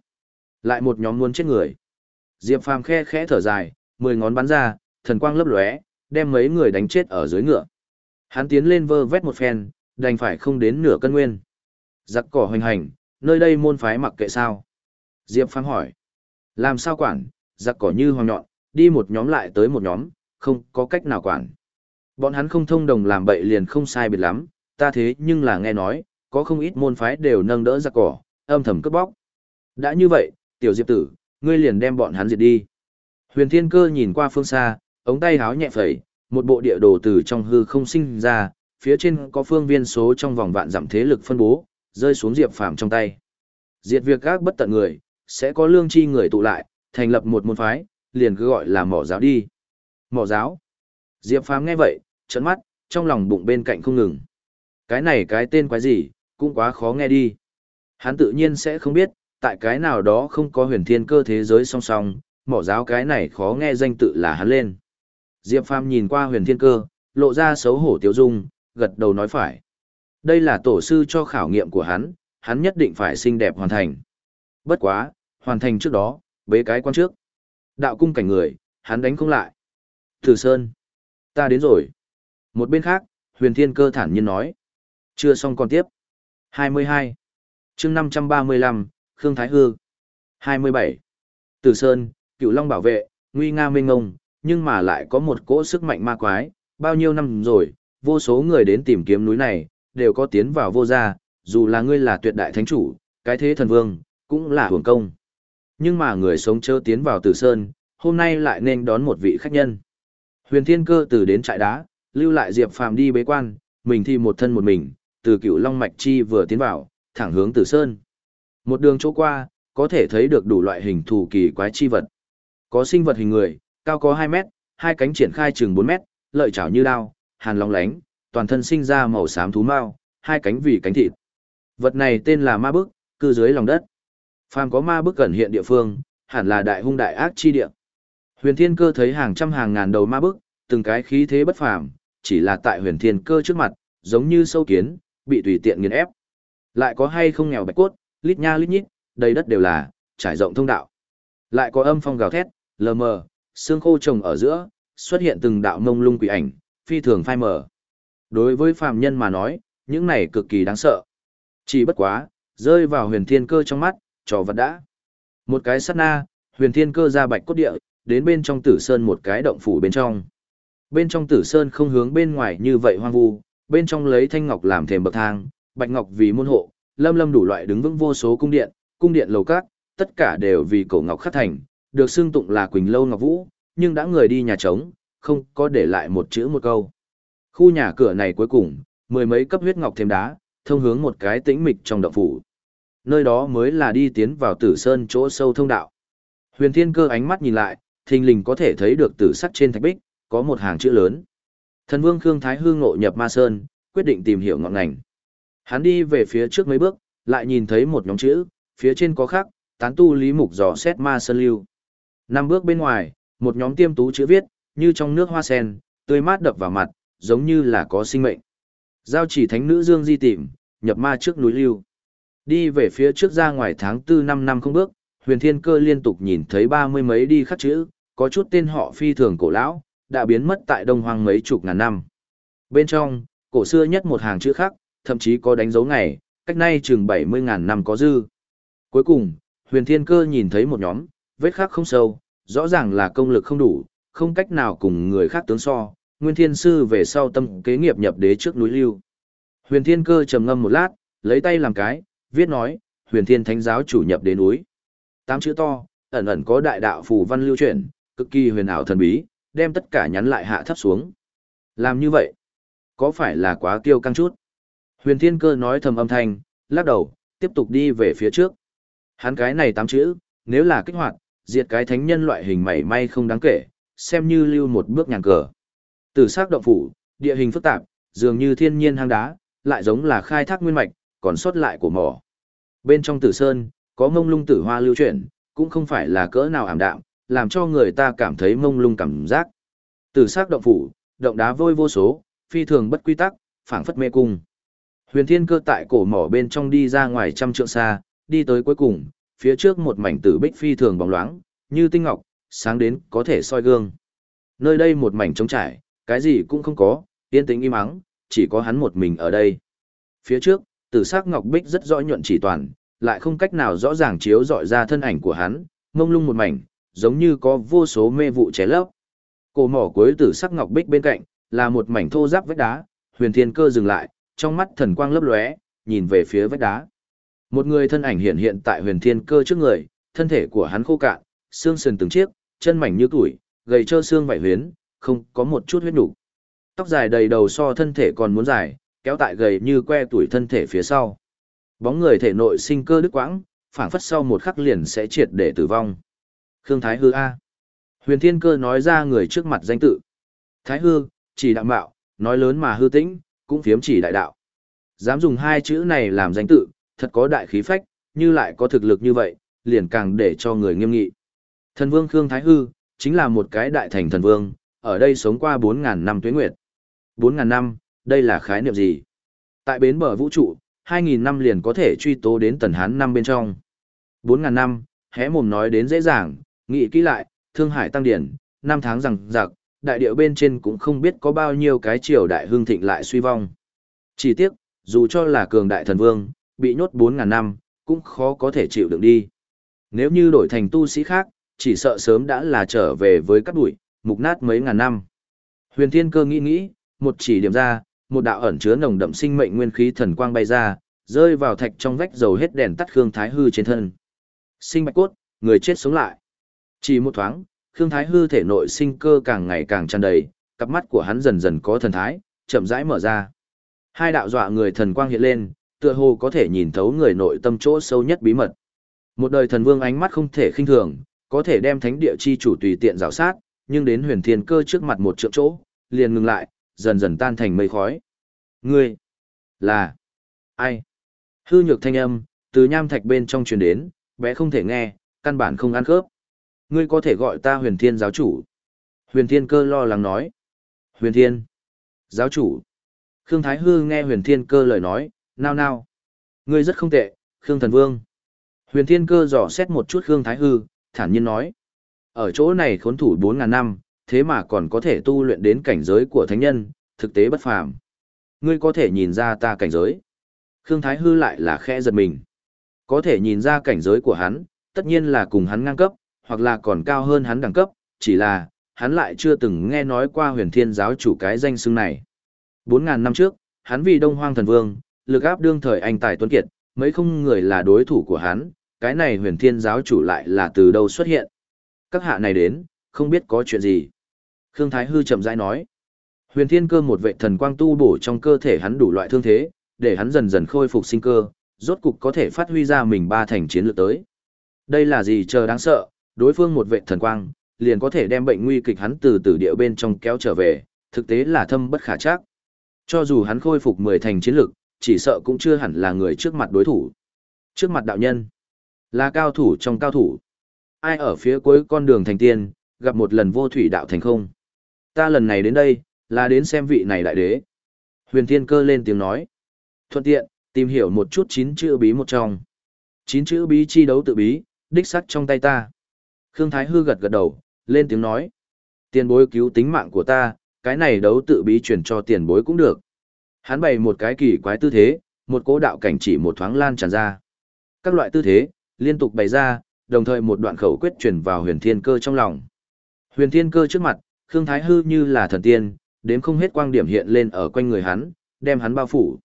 Lại một nhóm muốn chết người. Diệp Phàm khe khẽ thở dài, mười ngón bắn ra, thần quang lấp lóe, đem mấy người đánh chết ở dưới ngựa. Hắn tiến lên vơ vét một phen, đành phải không đến nửa cân nguyên. Giặc cỏ hoành hành, nơi đây môn phái mặc kệ sao? Diệp Phàm hỏi. Làm sao quản, giặc cỏ như hoàng nhọn, đi một nhóm lại tới một nhóm, không có cách nào quản. Bọn hắn không thông đồng làm bậy liền không sai biệt lắm, ta thế nhưng là nghe nói, có không ít môn phái đều nâng đỡ giặc cỏ, âm thầm cướp bóc. Đã như vậy, tiểu diệp tử, ngươi liền đem bọn hắn diệt đi. Huyền Thiên Cơ nhìn qua phương xa, ống tay háo nhẹ phẩy, một bộ địa đồ từ trong hư không sinh ra, phía trên có phương viên số trong vòng vạn dặm thế lực phân bố, rơi xuống Diệp Phàm trong tay. Diệt việc các bất tận người, sẽ có lương chi người tụ lại, thành lập một môn phái, liền cứ gọi là mỏ giáo đi. Mỏ giáo. Diệp Phàm nghe vậy, trợn mắt, trong lòng bụng bên cạnh không ngừng. Cái này cái tên quái gì, cũng quá khó nghe đi. Hắn tự nhiên sẽ không biết, tại cái nào đó không có huyền thiên cơ thế giới song song, mỏ giáo cái này khó nghe danh tự là hắn lên. Diệp Phàm nhìn qua huyền thiên cơ, lộ ra xấu hổ tiêu dung, gật đầu nói phải. Đây là tổ sư cho khảo nghiệm của hắn, hắn nhất định phải xinh đẹp hoàn thành. Bất quá, hoàn thành trước đó, bế cái quan trước. Đạo cung cảnh người, hắn đánh không lại. tử Sơn, ta đến rồi. Một bên khác, huyền thiên cơ thản nhiên nói. Chưa xong còn tiếp. 22. chương 535, Khương Thái Hư. 27. Tử Sơn, cựu long bảo vệ, nguy nga mênh ngông, nhưng mà lại có một cỗ sức mạnh ma quái, bao nhiêu năm rồi, vô số người đến tìm kiếm núi này, đều có tiến vào vô gia, dù là ngươi là tuyệt đại thánh chủ, cái thế thần vương, cũng là hưởng công. Nhưng mà người sống chớ tiến vào Tử Sơn, hôm nay lại nên đón một vị khách nhân. Huyền Thiên Cơ từ đến trại đá, lưu lại Diệp Phàm đi bế quan, mình thì một thân một mình, từ cựu Long Mạch Chi vừa tiến vào, thẳng hướng Tử Sơn. Một đường chỗ qua, có thể thấy được đủ loại hình thù kỳ quái chi vật. Có sinh vật hình người, cao có 2 mét, hai cánh triển khai chừng 4 mét, lợi chảo như đao, hàn long lánh, toàn thân sinh ra màu xám thú mao, hai cánh vì cánh thịt. Vật này tên là ma bức, cư dưới lòng đất. Phàm có ma bức gần hiện địa phương, hẳn là đại hung đại ác chi địa. Huyền Thiên Cơ thấy hàng trăm hàng ngàn đầu ma bức, từng cái khí thế bất phàm, chỉ là tại Huyền Thiên Cơ trước mặt, giống như sâu kiến, bị tùy tiện nghiền ép. Lại có hay không nghèo bạch cốt, lít nha lít nhít, đầy đất đều là, trải rộng thông đạo. Lại có âm phong gào thét, lờ mờ, xương khô trồng ở giữa, xuất hiện từng đạo mông lung quỷ ảnh, phi thường phai mờ. Đối với phàm nhân mà nói, những này cực kỳ đáng sợ. Chỉ bất quá, rơi vào huyền thiên cơ trong mắt, trò vật đã. Một cái sát na, huyền thiên cơ ra bạch cốt địa, đến bên trong tử sơn một cái động phủ bên trong. Bên trong tử sơn không hướng bên ngoài như vậy hoang vu, bên trong lấy thanh ngọc làm thềm bậc thang, bạch ngọc vì môn hộ, lâm lâm đủ loại đứng vững vô số cung điện, cung điện lầu các, tất cả đều vì cổ ngọc khắc thành, được xưng tụng là Quỳnh Lâu Ngọc Vũ, nhưng đã người đi nhà trống, không có để lại một chữ một câu. Khu nhà cửa này cuối cùng, mười mấy cấp huyết ngọc thêm đá, thông hướng một cái tĩnh mịch trong động phủ. Nơi đó mới là đi tiến vào tử sơn chỗ sâu thông đạo. Huyền Thiên Cơ ánh mắt nhìn lại, thình lình có thể thấy được tử sắc trên thạch bích, có một hàng chữ lớn. Thần Vương Khương Thái Hương ngộ nhập Ma Sơn, quyết định tìm hiểu ngọn ngành. Hắn đi về phía trước mấy bước, lại nhìn thấy một nhóm chữ, phía trên có khắc, tán tu lý mục dò xét Ma Sơn lưu. Năm bước bên ngoài, một nhóm tiêm tú chữ viết, như trong nước hoa sen, tươi mát đập vào mặt, giống như là có sinh mệnh. Giao chỉ thánh nữ Dương Di tìm, nhập ma trước núi lưu. Đi về phía trước ra ngoài tháng 4 năm năm không bước, huyền thiên cơ liên tục nhìn thấy ba mươi mấy đi khắc chữ, có chút tên họ phi thường cổ lão, đã biến mất tại đông hoang mấy chục ngàn năm. Bên trong, cổ xưa nhất một hàng chữ khác, thậm chí có đánh dấu ngày, cách nay chừng 70 ngàn năm có dư. Cuối cùng, huyền thiên cơ nhìn thấy một nhóm, vết khắc không sâu, rõ ràng là công lực không đủ, không cách nào cùng người khác tướng so, nguyên thiên sư về sau tâm kế nghiệp nhập đế trước núi lưu. Huyền thiên cơ trầm ngâm một lát, lấy tay làm cái, viết nói, huyền thiên thánh giáo chủ nhập đế núi. Tám chữ to, ẩn ẩn có đại đạo phù văn lưu truyền, cực kỳ huyền ảo thần bí, đem tất cả nhắn lại hạ thấp xuống. Làm như vậy, có phải là quá kiêu căng chút? Huyền thiên cơ nói thầm âm thanh, lắc đầu, tiếp tục đi về phía trước. Hắn cái này tám chữ, nếu là kích hoạt, diệt cái thánh nhân loại hình mảy may không đáng kể, xem như lưu một bước nhàn cờ. Tử sắc động phủ, địa hình phức tạp, dường như thiên nhiên hang đá, lại giống là khai thác nguyên mạch, còn sót lại của mỏ. Bên trong tử sơn, có mông lung tử hoa lưu chuyển, cũng không phải là cỡ nào ảm đạm, làm cho người ta cảm thấy mông lung cảm giác. Tử sắc động phủ, động đá vôi vô số, phi thường bất quy tắc, phảng phất mê cung. Huyền Thiên Cơ tại cổ mỏ bên trong đi ra ngoài trăm trượng xa, đi tới cuối cùng, phía trước một mảnh tử bích phi thường bóng loáng, như tinh ngọc, sáng đến có thể soi gương. Nơi đây một mảnh trống trải, cái gì cũng không có, yên tĩnh im ắng, chỉ có hắn một mình ở đây. Phía trước, tử sắc ngọc bích rất rõ nhuận chỉ toàn, lại không cách nào rõ ràng chiếu dọi ra thân ảnh của hắn, mông lung một mảnh, giống như có vô số mê vụ ché lấp. Cổ mỏ cuối tử sắc ngọc bích bên cạnh, là một mảnh thô ráp vách đá, huyền thiên cơ dừng lại, trong mắt thần quang lấp lóe, nhìn về phía vách đá. Một người thân ảnh hiện hiện tại huyền thiên cơ trước người, thân thể của hắn khô cạn, xương sườn từng chiếc, chân mảnh như tuổi, gầy trơ xương vảy huyến, không có một chút huyết đủ. Tóc dài đầy đầu so thân thể còn muốn dài, kéo tại gầy như que tuổi thân thể phía sau. Bóng người thể nội sinh cơ đứt quãng, phảng phất sau một khắc liền sẽ triệt để tử vong. Khương Thái Hư A. Huyền Thiên Cơ nói ra người trước mặt danh tự. Thái Hư, chỉ đạo mạo, nói lớn mà hư tĩnh, cũng phiếm chỉ đại đạo. Dám dùng hai chữ này làm danh tự, thật có đại khí phách, như lại có thực lực như vậy, liền càng để cho người nghiêm nghị. Thần Vương Khương Thái Hư, chính là một cái đại thành thần vương, ở đây sống qua 4.000 năm tuế nguyệt. 4.000 năm, đây là khái niệm gì? Tại bến bờ vũ trụ, 2.000 năm liền có thể truy tố đến tần hán năm bên trong. 4.000 năm, hé mồm nói đến dễ dàng, nghĩ kỹ lại, Thương Hải tăng điển, năm tháng rằng giặc, đại điệu bên trên cũng không biết có bao nhiêu cái triều đại hương thịnh lại suy vong. Chỉ tiếc, dù cho là cường đại thần vương, bị nhốt 4.000 năm, cũng khó có thể chịu đựng đi. Nếu như đổi thành tu sĩ khác, chỉ sợ sớm đã là trở về với các bụi, mục nát mấy ngàn năm. Huyền Thiên Cơ nghĩ nghĩ, một chỉ điểm ra, một đạo ẩn chứa nồng đậm sinh mệnh nguyên khí thần quang bay ra, rơi vào thạch trong vách dầu hết đèn tắt Khương Thái Hư trên thân. Sinh bạch cốt, người chết sống lại. Chỉ một thoáng, Khương Thái Hư thể nội sinh cơ càng ngày càng tràn đầy, cặp mắt của hắn dần dần có thần thái, chậm rãi mở ra. Hai đạo dọa người thần quang hiện lên, tựa hồ có thể nhìn thấu người nội tâm chỗ sâu nhất bí mật. Một đời thần vương ánh mắt không thể khinh thường, có thể đem thánh địa chi chủ tùy tiện rào sát, nhưng đến huyền thiên cơ trước mặt một trượng chỗ, liền ngừng lại, dần dần tan thành mây khói. Ngươi, là, ai? Hư nhược thanh âm, từ nham thạch bên trong truyền đến, bé không thể nghe, căn bản không ăn khớp. Ngươi có thể gọi ta huyền thiên giáo chủ. Huyền thiên cơ lo lắng nói. Huyền thiên, giáo chủ. Khương Thái Hư nghe huyền thiên cơ lời nói, nao nao. Ngươi rất không tệ, Khương Thần Vương. Huyền thiên cơ dò xét một chút Khương Thái Hư, thản nhiên nói. Ở chỗ này khốn thủ 4.000 năm, thế mà còn có thể tu luyện đến cảnh giới của thánh nhân, thực tế bất phàm. Ngươi có thể nhìn ra ta cảnh giới. Khương Thái Hư lại là khẽ giật mình. Có thể nhìn ra cảnh giới của hắn, tất nhiên là cùng hắn ngang cấp, hoặc là còn cao hơn hắn đẳng cấp, chỉ là, hắn lại chưa từng nghe nói qua huyền thiên giáo chủ cái danh xưng này. 4.000 năm trước, hắn vì Đông Hoang Thần Vương, lực áp đương thời anh tài tuấn kiệt, mấy không người là đối thủ của hắn, cái này huyền thiên giáo chủ lại là từ đâu xuất hiện. Các hạ này đến, không biết có chuyện gì. Khương Thái Hư chậm rãi nói. Huyền thiên cơ một vệ thần quang tu bổ trong cơ thể hắn đủ loại thương thế, để hắn dần dần khôi phục sinh cơ, rốt cục có thể phát huy ra mình ba thành chiến lược tới. Đây là gì chờ đáng sợ, đối phương một vệ thần quang, liền có thể đem bệnh nguy kịch hắn từ từ địa bên trong kéo trở về, thực tế là thâm bất khả chắc. Cho dù hắn khôi phục mười thành chiến lực, chỉ sợ cũng chưa hẳn là người trước mặt đối thủ. Trước mặt đạo nhân, là cao thủ trong cao thủ. Ai ở phía cuối con đường thành tiên, gặp một lần vô thủy đạo thành không. Ta lần này đến đây, là đến xem vị này đại đế. Huyền Thiên Cơ lên tiếng nói. Thuận tiện, tìm hiểu một chút chín chữ bí một trong. Chín chữ bí chi đấu tự bí, đích sắc trong tay ta. Khương Thái Hư gật gật đầu, lên tiếng nói. Tiền bối cứu tính mạng của ta, cái này đấu tự bí chuyển cho tiền bối cũng được. Hắn bày một cái kỳ quái tư thế, một cố đạo cảnh chỉ một thoáng lan tràn ra. Các loại tư thế, liên tục bày ra, đồng thời một đoạn khẩu quyết truyền vào huyền thiên cơ trong lòng. Huyền thiên cơ trước mặt, Khương Thái Hư như là thần tiên, đếm không hết quang điểm hiện lên ở quanh người hắn, đem hắn bao phủ.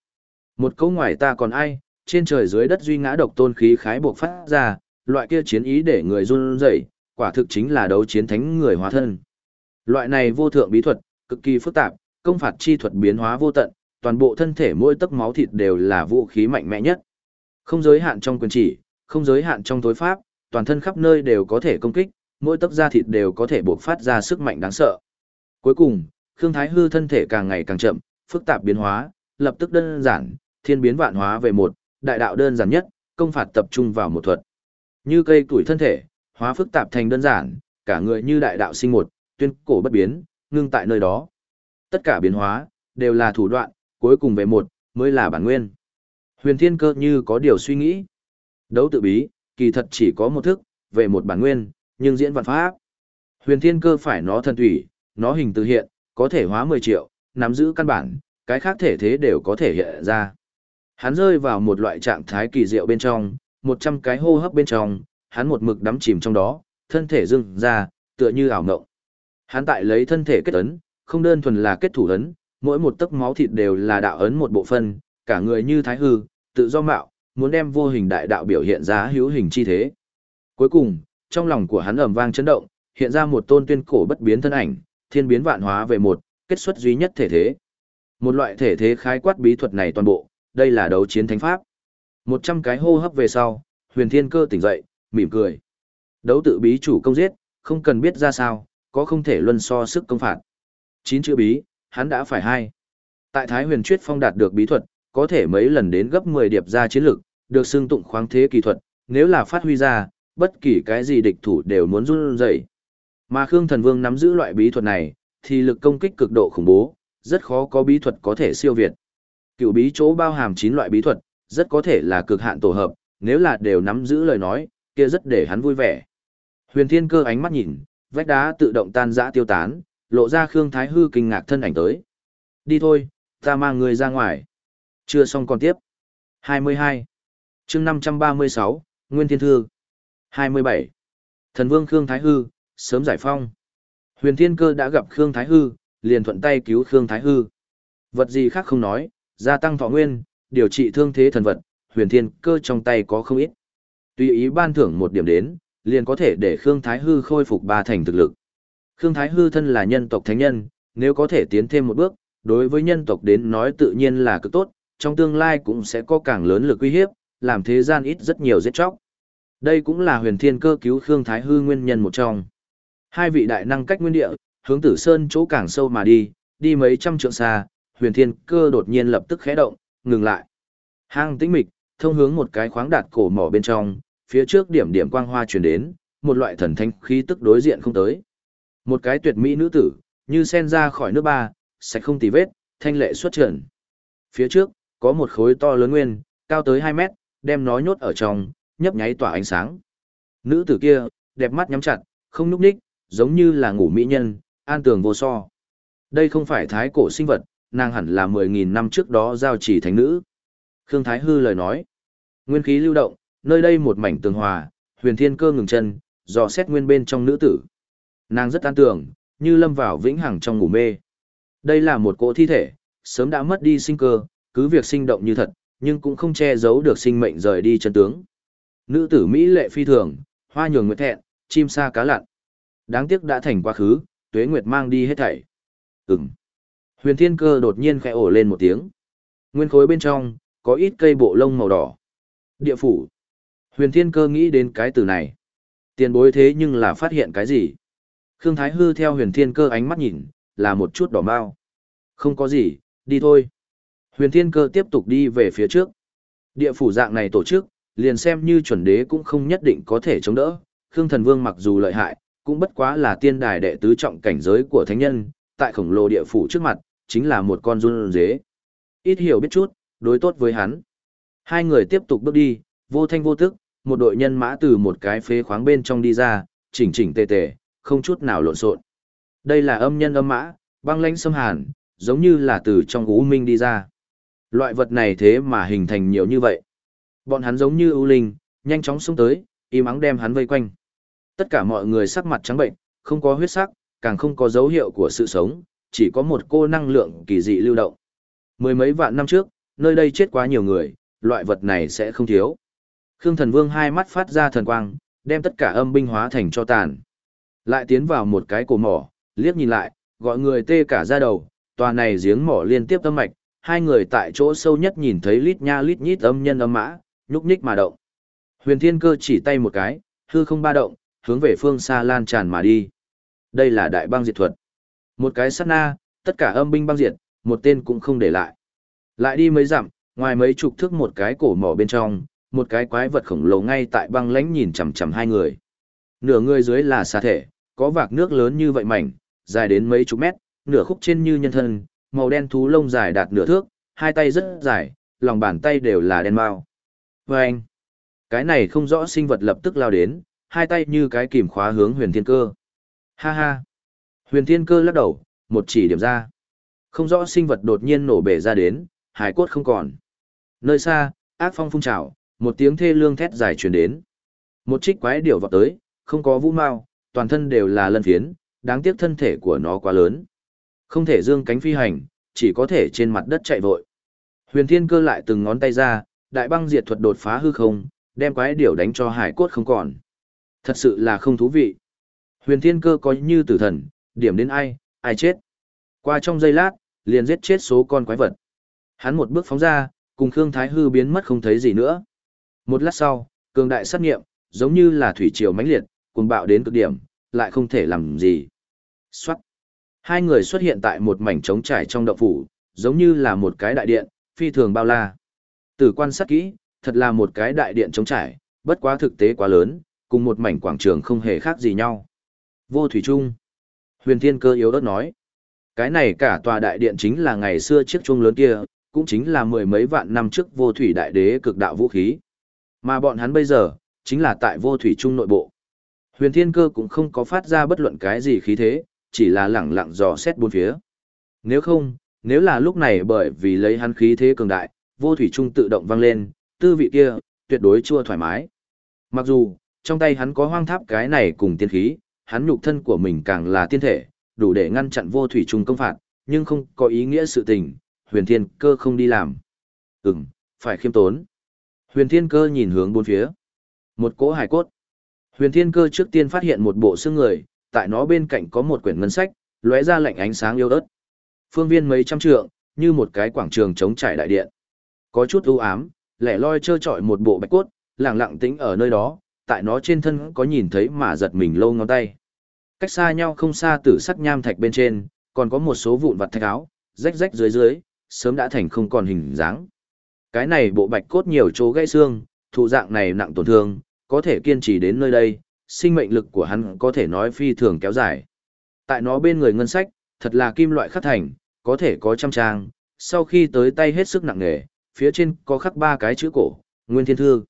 Một câu ngoài ta còn ai, trên trời dưới đất duy ngã độc tôn khí khái buộc phát ra, loại kia chiến ý để người run rẩy, quả thực chính là đấu chiến thánh người hóa thân. Loại này vô thượng bí thuật, cực kỳ phức tạp, công phạt chi thuật biến hóa vô tận, toàn bộ thân thể mỗi tấc máu thịt đều là vũ khí mạnh mẽ nhất. Không giới hạn trong quyền chỉ, không giới hạn trong tối pháp, toàn thân khắp nơi đều có thể công kích, mỗi tấc da thịt đều có thể bộc phát ra sức mạnh đáng sợ. Cuối cùng, Khương Thái Hư thân thể càng ngày càng chậm, phức tạp biến hóa, lập tức đơn giản, thiên biến vạn hóa về một, đại đạo đơn giản nhất, công phạt tập trung vào một thuật. Như cây tuổi thân thể, hóa phức tạp thành đơn giản, cả người như đại đạo sinh một, tuyên cổ bất biến, ngưng tại nơi đó. Tất cả biến hóa, đều là thủ đoạn, cuối cùng về một, mới là bản nguyên. Huyền Thiên Cơ như có điều suy nghĩ. Đấu tự bí, kỳ thật chỉ có một thức, về một bản nguyên, nhưng diễn vạn pháp. Huyền Thiên Cơ phải nó thần thủy, nó hình từ hiện, có thể hóa 10 triệu, nắm giữ căn bản, cái khác thể thế đều có thể hiện ra. Hắn rơi vào một loại trạng thái kỳ diệu bên trong, 100 cái hô hấp bên trong, hắn một mực đắm chìm trong đó, thân thể dưng ra, tựa như ảo ngộng. Hắn tại lấy thân thể kết ấn, không đơn thuần là kết thủ ấn, mỗi một tấc máu thịt đều là đạo ấn một bộ phân, cả người như thái hư, tự do mạo, muốn đem vô hình đại đạo biểu hiện ra hữu hình chi thế. Cuối cùng, trong lòng của hắn ầm vang chấn động, hiện ra một tôn tuyên cổ bất biến thân ảnh, thiên biến vạn hóa về một, kết xuất duy nhất thể thế. Một loại thể thế khái quát bí thuật này toàn bộ, đây là đấu chiến thánh pháp. Một trăm cái hô hấp về sau, huyền thiên cơ tỉnh dậy, mỉm cười. Đấu tự bí chủ công giết, không cần biết ra sao, có không thể luân so sức công phạt. Chín chữ bí, hắn đã phải hai. Tại Thái huyền chuyết phong đạt được bí thuật, có thể mấy lần đến gấp 10 điệp ra chiến lực, được xưng tụng khoáng thế kỳ thuật, nếu là phát huy ra, bất kỳ cái gì địch thủ đều muốn run rẩy. Mà Khương Thần Vương nắm giữ loại bí thuật này, thì lực công kích cực độ khủng bố, rất khó có bí thuật có thể siêu việt. Cựu bí chỗ bao hàm 9 loại bí thuật, rất có thể là cực hạn tổ hợp, nếu là đều nắm giữ lời nói, kia rất để hắn vui vẻ. Huyền Thiên Cơ ánh mắt nhìn, vách đá tự động tan rã tiêu tán, lộ ra Khương Thái Hư kinh ngạc thân ảnh tới. Đi thôi, ta mang người ra ngoài. Chưa xong còn tiếp. 22 chương 536, Nguyên Thiên Thư. 27. Thần Vương Khương Thái Hư, sớm giải phong. Huyền Thiên Cơ đã gặp Khương Thái Hư, liền thuận tay cứu Khương Thái Hư. Vật gì khác không nói, gia tăng thọ nguyên, điều trị thương thế thần vật, Huyền Thiên Cơ trong tay có không ít. Tùy ý ban thưởng một điểm đến, liền có thể để Khương Thái Hư khôi phục ba thành thực lực. Khương Thái Hư thân là nhân tộc thánh nhân, nếu có thể tiến thêm một bước, đối với nhân tộc đến nói tự nhiên là cực tốt, trong tương lai cũng sẽ có càng lớn lực uy hiếp, làm thế gian ít rất nhiều giết chóc. Đây cũng là huyền thiên cơ cứu Khương Thái Hư nguyên nhân một trong. Hai vị đại năng cách nguyên địa, hướng tử sơn chỗ càng sâu mà đi, đi mấy trăm trượng xa, huyền thiên cơ đột nhiên lập tức khẽ động, ngừng lại. Hang tĩnh mịch, thông hướng một cái khoáng đạt cổ mỏ bên trong, phía trước điểm điểm quang hoa truyền đến, một loại thần thánh khí tức đối diện không tới. Một cái tuyệt mỹ nữ tử, như sen ra khỏi nước ba, sạch không tì vết, thanh lệ xuất trần. Phía trước, có một khối to lớn nguyên, cao tới 2 mét, đem nó nhốt ở trong, nhấp nháy tỏa ánh sáng. Nữ tử kia, đẹp mắt nhắm chặt, không núp đích, giống như là ngủ mỹ nhân, an tường vô so. Đây không phải thái cổ sinh vật, nàng hẳn là 10.000 năm trước đó giao chỉ thánh nữ. Khương Thái Hư lời nói. Nguyên khí lưu động, nơi đây một mảnh tường hòa, huyền thiên cơ ngừng chân, dò xét nguyên bên trong nữ tử. Nàng rất an tường, như lâm vào vĩnh hằng trong ngủ mê. Đây là một cỗ thi thể, sớm đã mất đi sinh cơ, cứ việc sinh động như thật, nhưng cũng không che giấu được sinh mệnh rời đi chân tướng. Nữ tử Mỹ lệ phi thường, hoa nhường nguyệt thẹn, chim sa cá lặn. Đáng tiếc đã thành quá khứ, tuế nguyệt mang đi hết thảy. Ừm. Huyền thiên cơ đột nhiên khẽ ổ lên một tiếng. Nguyên khối bên trong, có ít cây bộ lông màu đỏ. Địa phủ. Huyền thiên cơ nghĩ đến cái từ này. Tiền bối thế nhưng là phát hiện cái gì? Khương Thái Hư theo huyền thiên cơ ánh mắt nhìn, là một chút đỏ mau. Không có gì, đi thôi. Huyền thiên cơ tiếp tục đi về phía trước. Địa phủ dạng này tổ chức, liền xem như chuẩn đế cũng không nhất định có thể chống đỡ. Khương thần vương mặc dù lợi hại, cũng bất quá là tiên đài đệ tứ trọng cảnh giới của thánh nhân, tại khổng lồ địa phủ trước mặt, chính là một con run dế. Ít hiểu biết chút, đối tốt với hắn. Hai người tiếp tục bước đi, vô thanh vô tức, một đội nhân mã từ một cái phế khoáng bên trong đi ra, chỉnh chỉnh tề tề, không chút nào lộn xộn. Đây là âm nhân âm mã, băng lãnh xâm hàn, giống như là từ trong u minh đi ra. Loại vật này thế mà hình thành nhiều như vậy. Bọn hắn giống như ưu linh, nhanh chóng xông tới, im ắng đem hắn vây quanh. Tất cả mọi người sắc mặt trắng bệnh, không có huyết sắc, càng không có dấu hiệu của sự sống, chỉ có một cô năng lượng kỳ dị lưu động. Mười mấy vạn năm trước, nơi đây chết quá nhiều người, loại vật này sẽ không thiếu. Khương Thần Vương hai mắt phát ra thần quang, đem tất cả âm binh hóa thành cho tàn. Lại tiến vào một cái cổ mỏ, liếc nhìn lại, gọi người tê cả ra đầu, tòa này giếng mỏ liên tiếp âm mạch, hai người tại chỗ sâu nhất nhìn thấy lít nha lít nhít âm nhân âm mã, nhúc nhích mà động. Huyền Thiên Cơ chỉ tay một cái, hư không ba động, hướng về phương xa lan tràn mà đi. Đây là đại băng diệt thuật. Một cái sát na, tất cả âm binh băng diệt, một tên cũng không để lại. Lại đi mấy dặm, ngoài mấy chục thước một cái cổ mỏ bên trong, một cái quái vật khổng lồ ngay tại băng lãnh nhìn chằm chằm hai người. Nửa người dưới là xa thể, có vạc nước lớn như vậy mảnh, dài đến mấy chục mét, nửa khúc trên như nhân thân, màu đen thú lông dài đạt nửa thước, hai tay rất dài, lòng bàn tay đều là đen bao. Và anh, cái này không rõ sinh vật lập tức lao đến, hai tay như cái kìm khóa hướng huyền thiên cơ. Ha ha. Huyền thiên cơ lắc đầu, một chỉ điểm ra. Không rõ sinh vật đột nhiên nổ bể ra đến, hải cốt không còn. Nơi xa, ác phong phun trào, một tiếng thê lương thét dài truyền đến. Một trích quái điểu vọt tới, không có vũ mao, toàn thân đều là lân phiến, đáng tiếc thân thể của nó quá lớn. Không thể dương cánh phi hành, chỉ có thể trên mặt đất chạy vội. Huyền Thiên Cơ lại từng ngón tay ra, đại băng diệt thuật đột phá hư không, đem quái điểu đánh cho hải cốt không còn. Thật sự là không thú vị. Huyền Thiên Cơ có như tử thần, điểm đến ai, ai chết. Qua trong giây lát, liền giết chết số con quái vật. Hắn một bước phóng ra, cùng Khương Thái Hư biến mất không thấy gì nữa. Một lát sau, cường đại sát nghiệm, giống như là thủy triều mãnh liệt, cuồng bạo đến cực điểm, lại không thể làm gì. Xoát. Hai người xuất hiện tại một mảnh trống trải trong động phủ, giống như là một cái đại điện, phi thường bao la. Từ quan sát kỹ, thật là một cái đại điện trống trải, bất quá thực tế quá lớn, cùng một mảnh quảng trường không hề khác gì nhau. Vô thủy trung. Huyền Thiên Cơ yếu đất nói. Cái này cả tòa đại điện chính là ngày xưa chiếc chuông lớn kia, cũng chính là mười mấy vạn năm trước vô thủy đại đế cực đạo vũ khí. Mà bọn hắn bây giờ, chính là tại vô thủy trung nội bộ. Huyền Thiên Cơ cũng không có phát ra bất luận cái gì khí thế, chỉ là lẳng lặng dò xét bốn phía. Nếu không, nếu là lúc này bởi vì lấy hắn khí thế cường đại, vô thủy trung tự động vang lên, tư vị kia, tuyệt đối chưa thoải mái. Mặc dù, trong tay hắn có hoang tháp cái này cùng tiên khí, hắn nhục thân của mình càng là tiên thể, đủ để ngăn chặn vô thủy trung công phạt, nhưng không có ý nghĩa sự tình, huyền thiên cơ không đi làm. Ừm, phải khiêm tốn. Huyền thiên cơ nhìn hướng bốn phía. Một cỗ hải cốt. Huyền thiên cơ trước tiên phát hiện một bộ xương người, tại nó bên cạnh có một quyển ngân sách, lóe ra lạnh ánh sáng yêu ớt. Phương viên mấy trăm trượng, như một cái quảng trường trống trải đại điện. Có chút u ám, lẻ loi trơ trọi một bộ bạch cốt, lặng lặng tĩnh ở nơi đó, tại nó trên thân có nhìn thấy mà giật mình lâu ngón tay. Cách xa nhau không xa tử sắc nham thạch bên trên, còn có một số vụn vặt thạch áo, rách rách dưới dưới, sớm đã thành không còn hình dáng. Cái này bộ bạch cốt nhiều chỗ gãy xương, thụ dạng này nặng tổn thương, có thể kiên trì đến nơi đây, sinh mệnh lực của hắn có thể nói phi thường kéo dài. Tại nó bên người ngân sách, thật là kim loại khắc thành, có thể có trăm trang, sau khi tới tay hết sức nặng nề, phía trên có khắc ba cái chữ cổ, Nguyên Thiên Thư.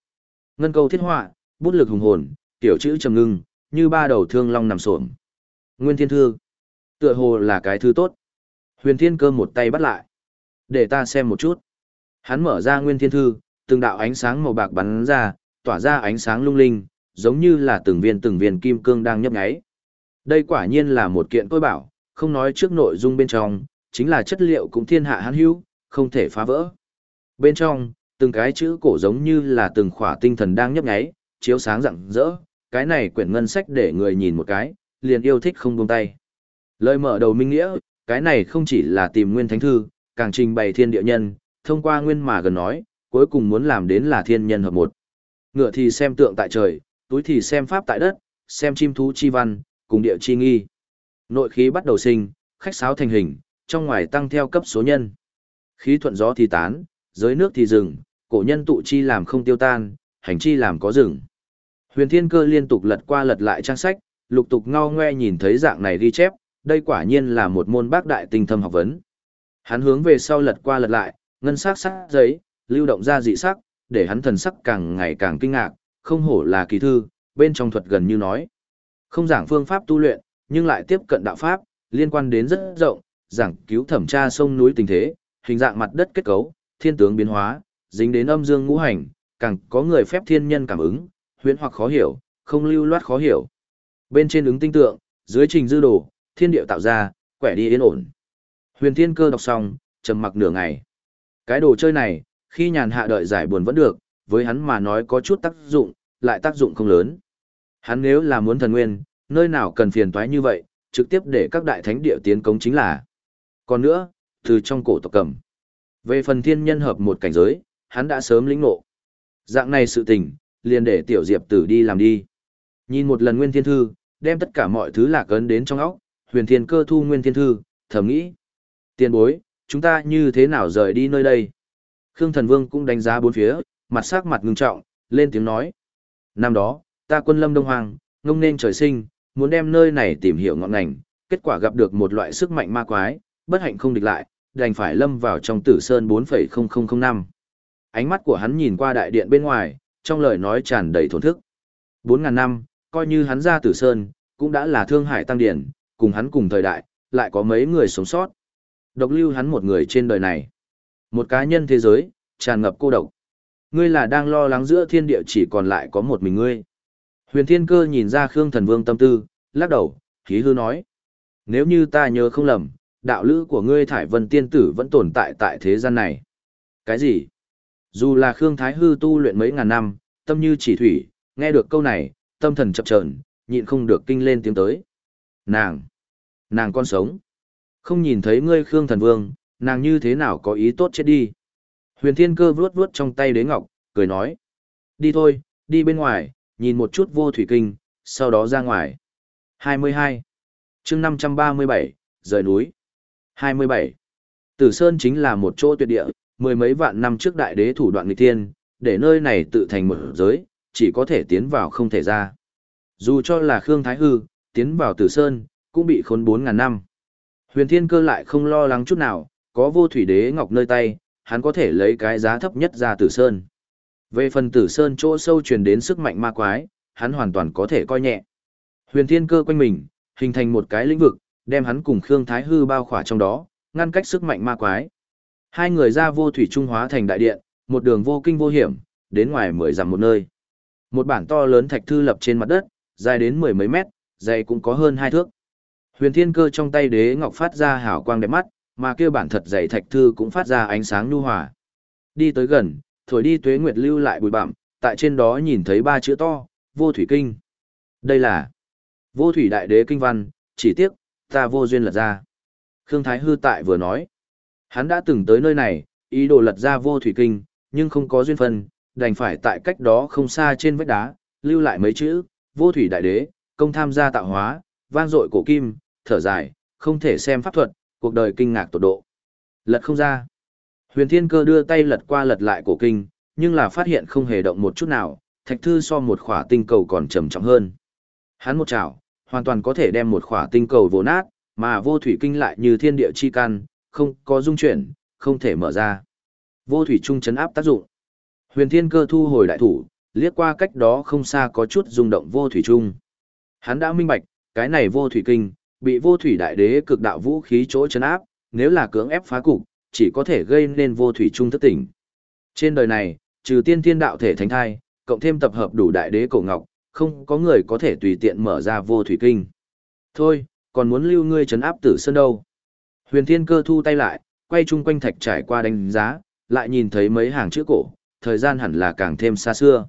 Ngân câu thiết họa, bút lực hùng hồn, tiểu chữ trầm ngưng, như ba đầu thương long nằm xổm. Nguyên Thiên Thư. Tựa hồ là cái thư tốt. Huyền Thiên Cơ một tay bắt lại. Để ta xem một chút. Hắn mở ra Nguyên Thiên Thư, từng đạo ánh sáng màu bạc bắn ra, tỏa ra ánh sáng lung linh, giống như là từng viên từng viên kim cương đang nhấp nháy. Đây quả nhiên là một kiện tôi bảo, không nói trước nội dung bên trong, chính là chất liệu cũng thiên hạ hắn hữu, không thể phá vỡ. Bên trong, từng cái chữ cổ giống như là từng khỏa tinh thần đang nhấp nháy, chiếu sáng rạng rỡ, cái này quyển ngân sách để người nhìn một cái, liền yêu thích không buông tay. Lời mở đầu minh nghĩa, cái này không chỉ là tìm nguyên thánh thư, càng trình bày thiên địa nhân, thông qua nguyên mà gần nói, cuối cùng muốn làm đến là thiên nhân hợp một. Ngựa thì xem tượng tại trời, túi thì xem pháp tại đất, xem chim thú chi văn, cùng địa chi nghi. Nội khí bắt đầu sinh, khách sáo thành hình, trong ngoài tăng theo cấp số nhân. Khí thuận gió thì tán, giới nước thì dừng, cổ nhân tụ chi làm không tiêu tan, hành chi làm có dừng. Huyền Thiên Cơ liên tục lật qua lật lại trang sách, lục tục ngao ngoe nhìn thấy dạng này ghi chép, đây quả nhiên là một môn bác đại tinh thâm học vấn. Hắn hướng về sau lật qua lật lại, ngân sắc sắc giấy, lưu động ra dị sắc, để hắn thần sắc càng ngày càng kinh ngạc, không hổ là kỳ thư, bên trong thuật gần như nói. Không giảng phương pháp tu luyện, nhưng lại tiếp cận đạo pháp, liên quan đến rất rộng, giảng cứu thẩm tra sông núi tình thế, hình dạng mặt đất kết cấu, thiên tướng biến hóa, dính đến âm dương ngũ hành, càng có người phép thiên nhân cảm ứng, huyễn hoặc khó hiểu, không lưu loát khó hiểu. Bên trên ứng tinh tượng, dưới trình dư đồ, thiên điệu tạo ra, quẻ đi yên ổn. Huyền Thiên Cơ đọc xong, trầm mặc nửa ngày. Cái đồ chơi này, khi nhàn hạ đợi giải buồn vẫn được, với hắn mà nói có chút tác dụng, lại tác dụng không lớn. Hắn nếu là muốn thần nguyên, nơi nào cần phiền toái như vậy, trực tiếp để các đại thánh địa tiến công chính là. Còn nữa, từ trong cổ tộc cầm. Về phần thiên nhân hợp một cảnh giới, hắn đã sớm lĩnh ngộ. Dạng này sự tình, liền để tiểu diệp tử đi làm đi. Nhìn một lần nguyên thiên thư, đem tất cả mọi thứ lạc ấn đến trong óc, huyền thiên cơ thu nguyên thiên thư, thầm nghĩ. Tiền bối, chúng ta như thế nào rời đi nơi đây? Khương thần vương cũng đánh giá bốn phía, mặt sắc mặt ngưng trọng, lên tiếng nói. Năm đó, ta quân lâm đông hoàng, ngông nên trời sinh, muốn đem nơi này tìm hiểu ngọn ngành, kết quả gặp được một loại sức mạnh ma quái, bất hạnh không địch lại, đành phải lâm vào trong tử sơn 4,0005. Ánh mắt của hắn nhìn qua đại điện bên ngoài, trong lời nói tràn đầy thổn thức. 4.000 năm, coi như hắn ra tử sơn, cũng đã là thương hải tăng điển, cùng hắn cùng thời đại, lại có mấy người sống sót. Độc lưu hắn một người trên đời này. Một cá nhân thế giới, tràn ngập cô độc. Ngươi là đang lo lắng giữa thiên địa chỉ còn lại có một mình ngươi. Huyền Thiên Cơ nhìn ra Khương Thần Vương tâm tư, lắc đầu, khí hư nói. Nếu như ta nhớ không lầm, đạo lữ của ngươi Thải Vân Tiên Tử vẫn tồn tại tại thế gian này. Cái gì? Dù là Khương Thái Hư tu luyện mấy ngàn năm, tâm như chỉ thủy, nghe được câu này, tâm thần chập chờn, nhịn không được kinh lên tiếng tới. Nàng! Nàng con sống! Không nhìn thấy ngươi Khương Thần Vương, nàng như thế nào có ý tốt chết đi. Huyền Thiên Cơ vuốt vuốt trong tay đế ngọc, cười nói. Đi thôi, đi bên ngoài, nhìn một chút vô thủy kinh, sau đó ra ngoài. 22. chương 537, rời núi. 27. Tử Sơn chính là một chỗ tuyệt địa, mười mấy vạn năm trước đại đế thủ đoạn nghịch tiên, để nơi này tự thành một giới, chỉ có thể tiến vào không thể ra. Dù cho là Khương Thái Hư, tiến vào Tử Sơn, cũng bị khốn 4.000 năm. Huyền Thiên Cơ lại không lo lắng chút nào, có vô thủy đế ngọc nơi tay, hắn có thể lấy cái giá thấp nhất ra Tử Sơn. Về phần Tử Sơn chỗ sâu truyền đến sức mạnh ma quái, hắn hoàn toàn có thể coi nhẹ. Huyền Thiên Cơ quanh mình, hình thành một cái lĩnh vực, đem hắn cùng Khương Thái Hư bao khỏa trong đó, ngăn cách sức mạnh ma quái. Hai người ra vô thủy trung hóa thành đại điện, một đường vô kinh vô hiểm, đến ngoài mười dặm một nơi. Một bản to lớn thạch thư lập trên mặt đất, dài đến mười mấy mét, dày cũng có hơn hai thước. Huyền Thiên Cơ trong tay đế ngọc phát ra hào quang đẹp mắt, mà kia bản thật dày thạch thư cũng phát ra ánh sáng nhu hòa. Đi tới gần, thổi đi tuế nguyệt lưu lại bụi bặm, tại trên đó nhìn thấy ba chữ to, vô thủy kinh. Đây là vô thủy đại đế kinh văn, chỉ tiếc, ta vô duyên lật ra. Khương Thái Hư tại vừa nói, hắn đã từng tới nơi này, ý đồ lật ra vô thủy kinh, nhưng không có duyên phân, đành phải tại cách đó không xa trên vách đá, lưu lại mấy chữ, vô thủy đại đế, công tham gia tạo hóa, vang dội cổ kim, thở dài, không thể xem pháp thuật, cuộc đời kinh ngạc tột độ. Lật không ra. Huyền Thiên Cơ đưa tay lật qua lật lại cổ kinh, nhưng là phát hiện không hề động một chút nào, thạch thư so một khỏa tinh cầu còn trầm trọng hơn. Hắn một chảo, hoàn toàn có thể đem một khỏa tinh cầu vồ nát, mà vô thủy kinh lại như thiên địa chi căn, không có dung chuyển, không thể mở ra. Vô thủy trung chấn áp tác dụng. Huyền Thiên Cơ thu hồi đại thủ, liếc qua cách đó không xa có chút rung động vô thủy trung. Hắn đã minh bạch, cái này vô thủy kinh, bị vô thủy đại đế cực đạo vũ khí chỗ chấn áp, nếu là cưỡng ép phá cục, chỉ có thể gây nên vô thủy trung thất tỉnh. Trên đời này, trừ tiên thiên đạo thể thánh thai, cộng thêm tập hợp đủ đại đế cổ ngọc, không có người có thể tùy tiện mở ra vô thủy kinh. Thôi, còn muốn lưu ngươi chấn áp tử sơn đâu. Huyền thiên cơ thu tay lại, quay chung quanh thạch trải qua đánh giá, lại nhìn thấy mấy hàng chữ cổ, thời gian hẳn là càng thêm xa xưa.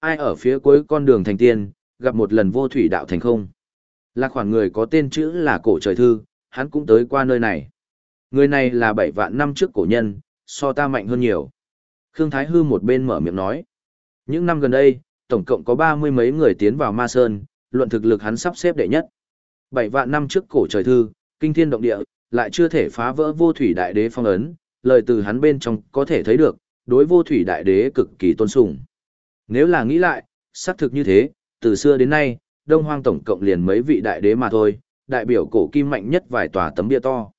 Ai ở phía cuối con đường thành tiên, gặp một lần vô thủy đạo thành không? Là khoản người có tên chữ là cổ trời thư, hắn cũng tới qua nơi này. Người này là bảy vạn năm trước cổ nhân, so ta mạnh hơn nhiều. Khương Thái Hư một bên mở miệng nói. Những năm gần đây, tổng cộng có ba mươi mấy người tiến vào Ma Sơn, luận thực lực hắn sắp xếp đệ nhất. Bảy vạn năm trước cổ trời thư, kinh thiên động địa, lại chưa thể phá vỡ vô thủy đại đế phong ấn, lời từ hắn bên trong có thể thấy được, đối vô thủy đại đế cực kỳ tôn sùng. Nếu là nghĩ lại, xác thực như thế, từ xưa đến nay, đông hoang tổng cộng liền mấy vị đại đế mà thôi, đại biểu cổ kim mạnh nhất vài tòa tấm bia to.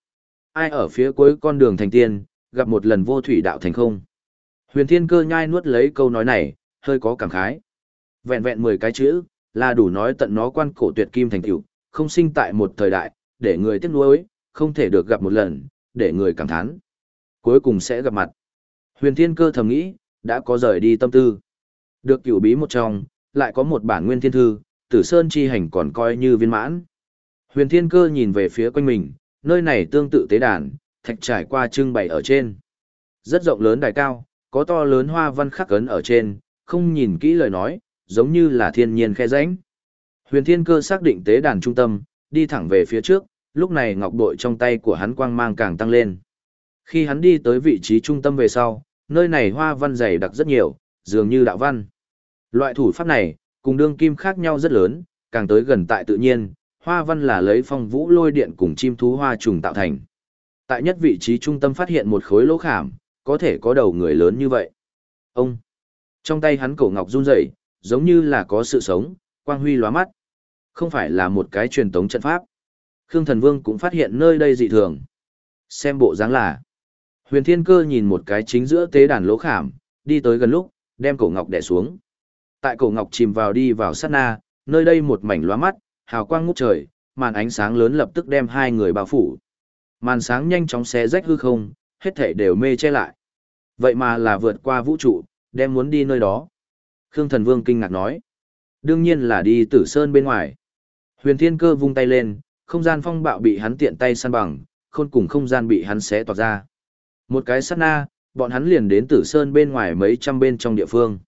Ai ở phía cuối con đường thành tiên, gặp một lần vô thủy đạo thành không. Huyền Thiên Cơ nhai nuốt lấy câu nói này, hơi có cảm khái. Vẹn vẹn 10 cái chữ, là đủ nói tận nó quan cổ tuyệt kim thành tựu, không sinh tại một thời đại, để người tiếc nuối, không thể được gặp một lần, để người cảm thán. Cuối cùng sẽ gặp mặt. Huyền Thiên Cơ thầm nghĩ, đã có rời đi tâm tư. Được cửu bí một trong, lại có một bản nguyên thiên thư, tử sơn chi hành còn coi như viên mãn. Huyền Thiên Cơ nhìn về phía quanh mình, nơi này tương tự tế đàn, thạch trải qua trưng bày ở trên. Rất rộng lớn đài cao, có to lớn hoa văn khắc cấn ở trên, không nhìn kỹ lời nói, giống như là thiên nhiên khe rãnh. Huyền Thiên Cơ xác định tế đàn trung tâm, đi thẳng về phía trước, lúc này ngọc bội trong tay của hắn quang mang càng tăng lên. Khi hắn đi tới vị trí trung tâm về sau, nơi này hoa văn dày đặc rất nhiều, dường như đạo văn. Loại thủ pháp này, cùng đương kim khác nhau rất lớn, càng tới gần tại tự nhiên, hoa văn là lấy phong vũ lôi điện cùng chim thú hoa trùng tạo thành. Tại nhất vị trí trung tâm phát hiện một khối lỗ khảm, có thể có đầu người lớn như vậy. Ông! Trong tay hắn cổ ngọc run rẩy, giống như là có sự sống, quang huy lóa mắt. Không phải là một cái truyền tống trận pháp. Khương Thần Vương cũng phát hiện nơi đây dị thường. Xem bộ dáng là. Huyền Thiên Cơ nhìn một cái chính giữa tế đàn lỗ khảm, đi tới gần lúc, đem cổ ngọc đè xuống. Tại cổ ngọc chìm vào đi vào sát na, nơi đây một mảnh lóa mắt, hào quang ngút trời, màn ánh sáng lớn lập tức đem hai người bao phủ. Màn sáng nhanh chóng xé rách hư không, hết thảy đều mê che lại. Vậy mà là vượt qua vũ trụ, đem muốn đi nơi đó. Khương Thần Vương kinh ngạc nói. Đương nhiên là đi tử sơn bên ngoài. Huyền Thiên Cơ vung tay lên, không gian phong bạo bị hắn tiện tay săn bằng, khôn cùng không gian bị hắn xé toạc ra. Một cái sát na, bọn hắn liền đến tử sơn bên ngoài mấy trăm bên trong địa phương.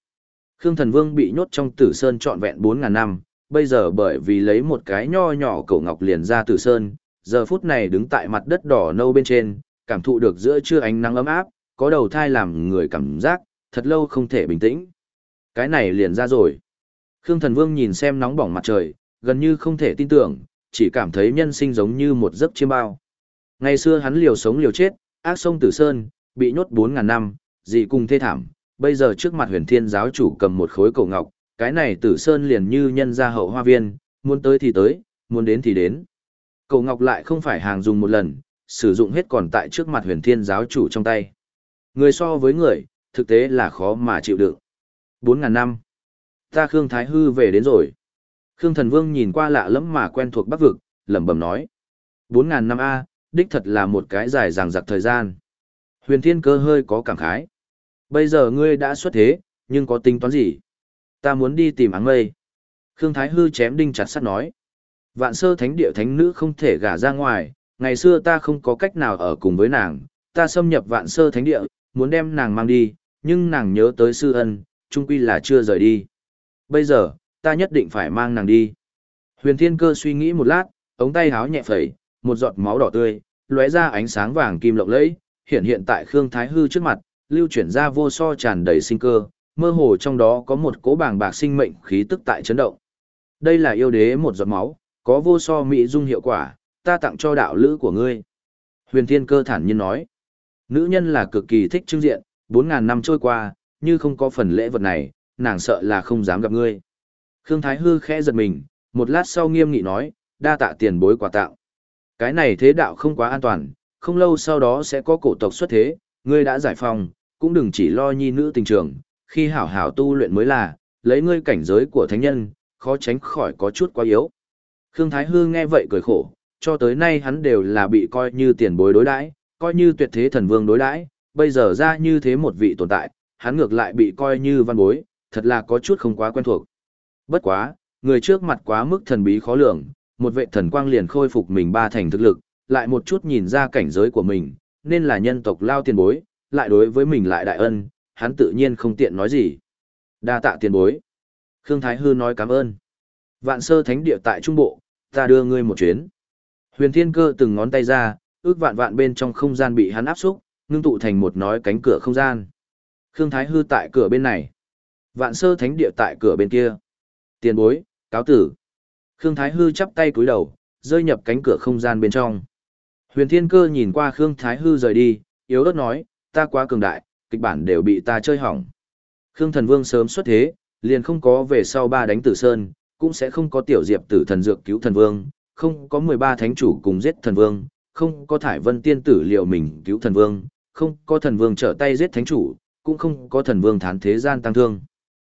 Khương Thần Vương bị nhốt trong tử sơn trọn vẹn 4000 năm, bây giờ bởi vì lấy một cái nho nhỏ cổ ngọc liền ra tử sơn, giờ phút này đứng tại mặt đất đỏ nâu bên trên, cảm thụ được giữa trưa ánh nắng ấm áp, có đầu thai làm người cảm giác, thật lâu không thể bình tĩnh. Cái này liền ra rồi. Khương Thần Vương nhìn xem nóng bỏng mặt trời, gần như không thể tin tưởng, chỉ cảm thấy nhân sinh giống như một giấc chiêm bao. Ngày xưa hắn liều sống liều chết, ác sông Tử Sơn, bị nhốt 4000 năm, dị cùng thê thảm, bây giờ trước mặt huyền thiên giáo chủ cầm một khối cổ ngọc, cái này Tử Sơn liền như nhân gia hậu hoa viên, muốn tới thì tới, muốn đến thì đến. Cổ ngọc lại không phải hàng dùng một lần, sử dụng hết còn tại trước mặt huyền thiên giáo chủ trong tay. Người so với người, thực tế là khó mà chịu đựng. 4.000 năm. Ta Khương Thái Hư về đến rồi. Khương Thần Vương nhìn qua lạ lẫm mà quen thuộc bắc vực, lẩm bẩm nói. 4.000 năm A, đích thật là một cái dài dằng dặc thời gian. Huyền Thiên Cơ hơi có cảm khái. Bây giờ ngươi đã xuất thế, nhưng có tính toán gì? Ta muốn đi tìm áng mây. Khương Thái Hư chém đinh chặt sắt nói. Vạn sơ thánh địa thánh nữ không thể gả ra ngoài, ngày xưa ta không có cách nào ở cùng với nàng, ta xâm nhập vạn sơ thánh địa, muốn đem nàng mang đi, nhưng nàng nhớ tới sư ân, trung quy là chưa rời đi. Bây giờ, ta nhất định phải mang nàng đi. Huyền Thiên Cơ suy nghĩ một lát, ống tay háo nhẹ phẩy, một giọt máu đỏ tươi, lóe ra ánh sáng vàng kim lộng lẫy, hiện hiện tại Khương Thái Hư trước mặt, lưu chuyển ra vô so tràn đầy sinh cơ, mơ hồ trong đó có một cỗ bàng bạc sinh mệnh khí tức tại chấn động. Đây là yêu đế một giọt máu, có vô so mỹ dung hiệu quả, ta tặng cho đạo lữ của ngươi. Huyền Thiên Cơ thản nhiên nói, nữ nhân là cực kỳ thích trưng diện, 4.000 năm trôi qua, như không có phần lễ vật này, nàng sợ là không dám gặp ngươi. Khương Thái Hư khẽ giật mình, một lát sau nghiêm nghị nói, đa tạ tiền bối quà tặng. Cái này thế đạo không quá an toàn, không lâu sau đó sẽ có cổ tộc xuất thế, ngươi đã giải phong, cũng đừng chỉ lo nhi nữ tình trường, khi hảo hảo tu luyện mới là, lấy ngươi cảnh giới của thánh nhân, khó tránh khỏi có chút quá yếu. Khương Thái Hư nghe vậy cười khổ, cho tới nay hắn đều là bị coi như tiền bối đối đãi, coi như tuyệt thế thần vương đối đãi, bây giờ ra như thế một vị tồn tại, hắn ngược lại bị coi như văn bối, thật là có chút không quá quen thuộc. Bất quá, người trước mặt quá mức thần bí khó lường, một vệ thần quang liền khôi phục mình ba thành thực lực, lại một chút nhìn ra cảnh giới của mình, nên là nhân tộc lao tiền bối, lại đối với mình lại đại ân, hắn tự nhiên không tiện nói gì. Đa tạ tiền bối. Khương Thái Hư nói cảm ơn. Vạn sơ thánh địa tại Trung Bộ, ta đưa ngươi một chuyến. Huyền Thiên Cơ từng ngón tay ra, ước vạn vạn bên trong không gian bị hắn áp xúc, ngưng tụ thành một nói cánh cửa không gian. Khương Thái Hư tại cửa bên này. Vạn sơ thánh địa tại cửa bên kia. Tiền bối, cáo tử. Khương Thái Hư chắp tay cúi đầu, rơi nhập cánh cửa không gian bên trong. Huyền Thiên Cơ nhìn qua Khương Thái Hư rời đi, yếu ớt nói, ta quá cường đại, kịch bản đều bị ta chơi hỏng. Khương Thần Vương sớm xuất thế, liền không có về sau ba đánh tử sơn, cũng sẽ không có tiểu diệp tử thần dược cứu thần vương, không có 13 thánh chủ cùng giết thần vương, không có thải vân tiên tử liệu mình cứu thần vương, không có thần vương trở tay giết thánh chủ, cũng không có thần vương thán thế gian tăng thương.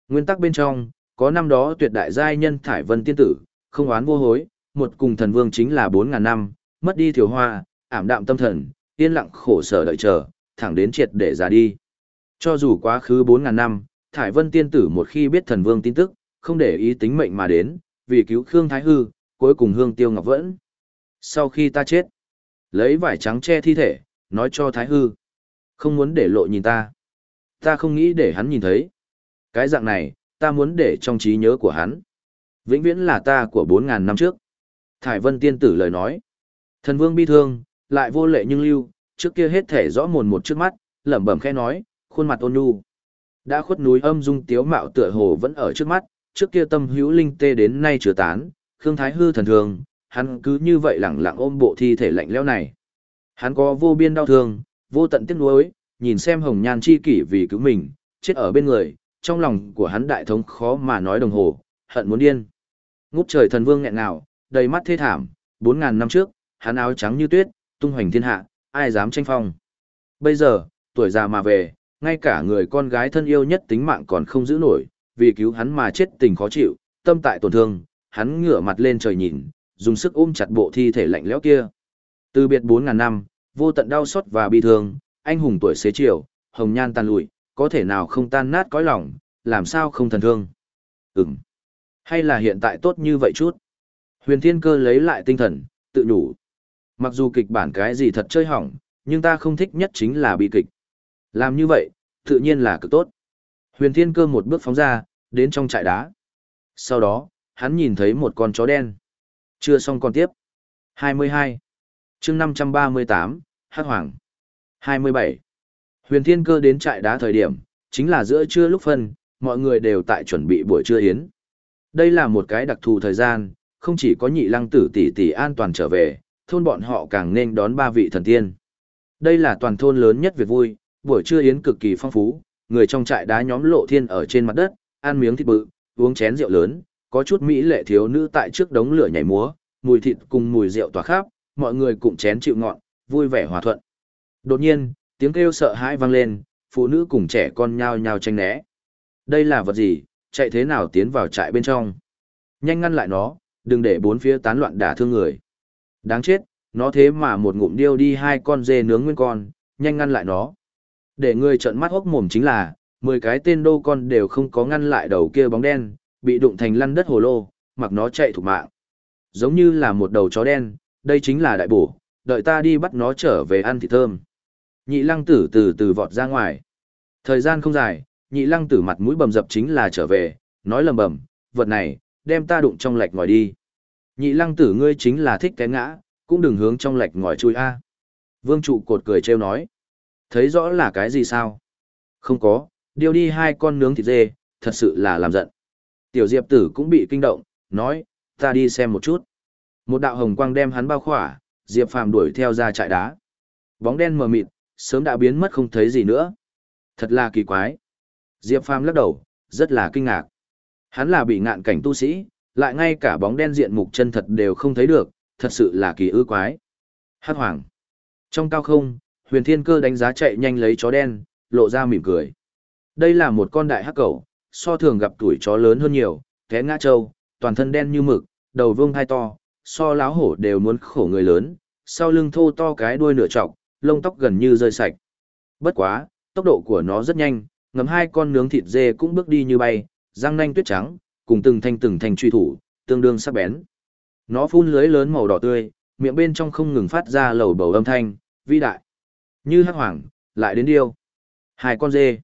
Nguyên tắc bên trong, có năm đó tuyệt đại giai nhân thải vân tiên tử, không oán vô hối, một cùng thần vương chính là 4.000 năm, mất đi thiểu hoa, ảm đạm tâm thần, yên lặng khổ sở đợi chờ, thẳng đến triệt để ra đi. Cho dù quá khứ 4.000 năm, Thải Vân tiên tử một khi biết thần vương tin tức, không để ý tính mệnh mà đến, vì cứu Khương Thái Hư, cuối cùng hương tiêu ngọc vẫn. Sau khi ta chết, lấy vải trắng che thi thể, nói cho Thái Hư, không muốn để lộ nhìn ta. Ta không nghĩ để hắn nhìn thấy. Cái dạng này, ta muốn để trong trí nhớ của hắn. Vĩnh viễn là ta của 4.000 năm trước. Thải Vân tiên tử lời nói. Thần vương bi thương, lại vô lệ nhưng lưu, trước kia hết thể rõ mồn một trước mắt, lẩm bẩm khẽ nói, khuôn mặt ôn nhu. Đã khuất núi âm dung tiếu mạo tựa hồ vẫn ở trước mắt, trước kia tâm hữu linh tê đến nay chưa tán, Khương Thái hư thần thường, hắn cứ như vậy lẳng lặng ôm bộ thi thể lạnh lẽo này. Hắn có vô biên đau thương, vô tận tiếc nuối, nhìn xem hồng nhan chi kỷ vì cứu mình, chết ở bên người, trong lòng của hắn đại thống khó mà nói đồng hồ, hận muốn điên. Ngút trời thần vương nghẹn ngào, đầy mắt thê thảm, bốn ngàn năm trước, hắn áo trắng như tuyết, tung hoành thiên hạ, ai dám tranh phong. Bây giờ, tuổi già mà về, ngay cả người con gái thân yêu nhất tính mạng còn không giữ nổi, vì cứu hắn mà chết tình khó chịu, tâm tại tổn thương, hắn ngửa mặt lên trời nhìn, dùng sức ôm chặt bộ thi thể lạnh lẽo kia. Từ biệt 4000 năm, vô tận đau xót và bi thương, anh hùng tuổi xế chiều, hồng nhan tan lụi, có thể nào không tan nát cõi lòng, làm sao không thần thương. Ừm. Hay là hiện tại tốt như vậy chút. Huyền Thiên Cơ lấy lại tinh thần, tự nhủ. Mặc dù kịch bản cái gì thật chơi hỏng, nhưng ta không thích nhất chính là bi kịch. Làm như vậy, tự nhiên là cực tốt. Huyền Thiên Cơ một bước phóng ra, đến trong trại đá. Sau đó, hắn nhìn thấy một con chó đen. Chưa xong con tiếp. 22. chương 538, Hát Hoàng. 27. Huyền Thiên Cơ đến trại đá thời điểm, chính là giữa trưa lúc phân, mọi người đều tại chuẩn bị buổi trưa yến. Đây là một cái đặc thù thời gian, không chỉ có nhị lăng tử tỷ tỷ an toàn trở về, thôn bọn họ càng nên đón ba vị thần tiên. Đây là toàn thôn lớn nhất việc vui, buổi trưa yến cực kỳ phong phú, người trong trại đá nhóm lộ thiên ở trên mặt đất, ăn miếng thịt bự, uống chén rượu lớn, có chút mỹ lệ thiếu nữ tại trước đống lửa nhảy múa, mùi thịt cùng mùi rượu tỏa khắp, mọi người cùng chén chịu ngọn, vui vẻ hòa thuận. Đột nhiên, tiếng kêu sợ hãi vang lên, phụ nữ cùng trẻ con nhao nhao tranh né. Đây là vật gì, chạy thế nào tiến vào trại bên trong? Nhanh ngăn lại nó, đừng để bốn phía tán loạn đả thương người. Đáng chết, nó thế mà một ngụm điêu đi hai con dê nướng nguyên con, nhanh ngăn lại nó. Để người trợn mắt hốc mồm chính là, 10 cái tên đô con đều không có ngăn lại đầu kia bóng đen, bị đụng thành lăn đất hồ lô, mặc nó chạy thủ mạng. Giống như là một đầu chó đen, đây chính là đại bổ, đợi ta đi bắt nó trở về ăn thịt thơm. Nhị lăng tử từ từ vọt ra ngoài. Thời gian không dài, nhị lăng tử mặt mũi bầm dập chính là trở về, nói lầm bầm, vật này, đem ta đụng trong lạch ngoài đi. Nhị lăng tử ngươi chính là thích cái ngã, cũng đừng hướng trong lạch ngòi chui a. Vương trụ cột cười trêu nói. Thấy rõ là cái gì sao? Không có, điêu đi hai con nướng thịt dê, thật sự là làm giận. Tiểu diệp tử cũng bị kinh động, nói, ta đi xem một chút. Một đạo hồng quang đem hắn bao khỏa, diệp phàm đuổi theo ra trại đá. Bóng đen mờ mịt, sớm đã biến mất không thấy gì nữa. Thật là kỳ quái. Diệp phàm lắc đầu, rất là kinh ngạc. Hắn là bị ngạn cảnh tu sĩ, lại ngay cả bóng đen diện mục chân thật đều không thấy được, thật sự là kỳ ư quái. Hát hoàng. Trong cao không, huyền thiên cơ đánh giá chạy nhanh lấy chó đen, lộ ra mỉm cười. Đây là một con đại hắc cẩu, so thường gặp tuổi chó lớn hơn nhiều, té ngã trâu, toàn thân đen như mực, đầu vương hai to, so láo hổ đều muốn khổ người lớn, sau lưng thô to cái đuôi nửa trọc, lông tóc gần như rơi sạch. Bất quá, tốc độ của nó rất nhanh, ngầm hai con nướng thịt dê cũng bước đi như bay, răng nanh tuyết trắng, cùng từng thanh từng thanh truy thủ, tương đương sắc bén. Nó phun lưới lớn màu đỏ tươi, miệng bên trong không ngừng phát ra lầu bầu âm thanh, vĩ đại. Như hắc hoàng, lại đến điêu. Hai con dê.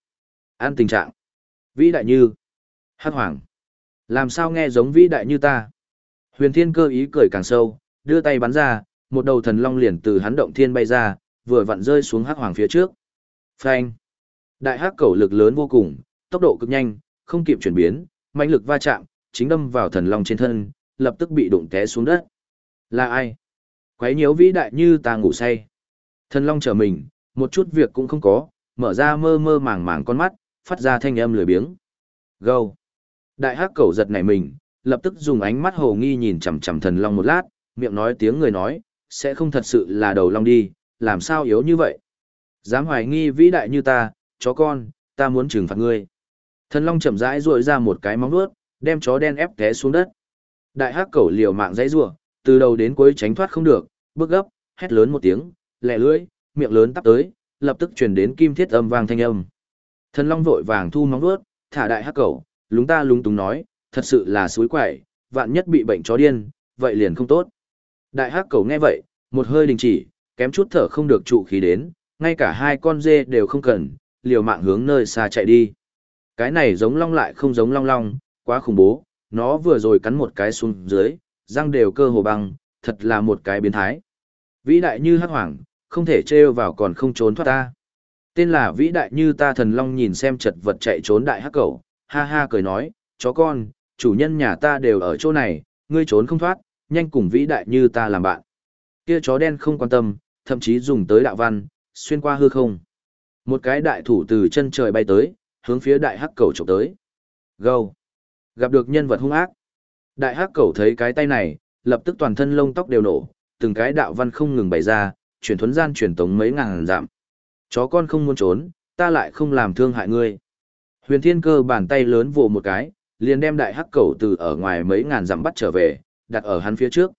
an tình trạng. Vĩ đại như. Hắc hoàng. Làm sao nghe giống vĩ đại như ta. Huyền thiên cơ ý cười càng sâu, đưa tay bắn ra, một đầu thần long liền từ hắn động thiên bay ra, vừa vặn rơi xuống hắc hoàng phía trước. Phanh. Đại hắc cầu lực lớn vô cùng, tốc độ cực nhanh, không kịp chuyển biến, mạnh lực va chạm, chính đâm vào thần long trên thân, lập tức bị đụng té xuống đất. Là ai? Quấy nhiễu vĩ đại như ta ngủ say. Thần long trở mình, một chút việc cũng không có, mở ra mơ mơ màng màng con mắt, phát ra thanh âm lười biếng. Gâu. Đại hắc cẩu giật nảy mình, lập tức dùng ánh mắt hồ nghi nhìn chằm chằm thần long một lát, miệng nói tiếng người nói, sẽ không thật sự là đầu long đi, làm sao yếu như vậy. Dám hoài nghi vĩ đại như ta, chó con, ta muốn trừng phạt ngươi. Thần long chậm rãi duỗi ra một cái móng vuốt, đem chó đen ép té xuống đất. Đại hắc cẩu liều mạng dãy rủa, từ đầu đến cuối tránh thoát không được, bước gấp, hét lớn một tiếng, lẻ lưỡi, miệng lớn tắp tới, lập tức truyền đến kim thiết âm vang thanh âm. Thần long vội vàng thu móng vuốt, thả đại hắc cẩu, lúng ta lúng túng nói, thật sự là suối quẩy, vạn nhất bị bệnh chó điên, vậy liền không tốt. Đại hắc cẩu nghe vậy, một hơi đình chỉ, kém chút thở không được trụ khí đến, ngay cả hai con dê đều không cần, liều mạng hướng nơi xa chạy đi. Cái này giống long lại không giống long long, quá khủng bố, nó vừa rồi cắn một cái xuống dưới, răng đều cơ hồ băng, thật là một cái biến thái. Vĩ đại như hắc hoàng, không thể trêu vào còn không trốn thoát ta. Tên là vĩ đại như ta thần long nhìn xem chật vật chạy trốn đại hắc cẩu, ha ha cười nói, chó con, chủ nhân nhà ta đều ở chỗ này, ngươi trốn không thoát, nhanh cùng vĩ đại như ta làm bạn. Kia chó đen không quan tâm, thậm chí dùng tới đạo văn, xuyên qua hư không. Một cái đại thủ từ chân trời bay tới, hướng phía đại hắc cầu chụp tới. Gâu! Gặp được nhân vật hung ác. Đại hắc cầu thấy cái tay này, lập tức toàn thân lông tóc đều nổ, từng cái đạo văn không ngừng bày ra, chuyển thuấn gian chuyển tống mấy ngàn giảm. Chó con không muốn trốn, ta lại không làm thương hại ngươi. Huyền thiên cơ bàn tay lớn vồ một cái, liền đem đại hắc cầu từ ở ngoài mấy ngàn dặm bắt trở về, đặt ở hắn phía trước.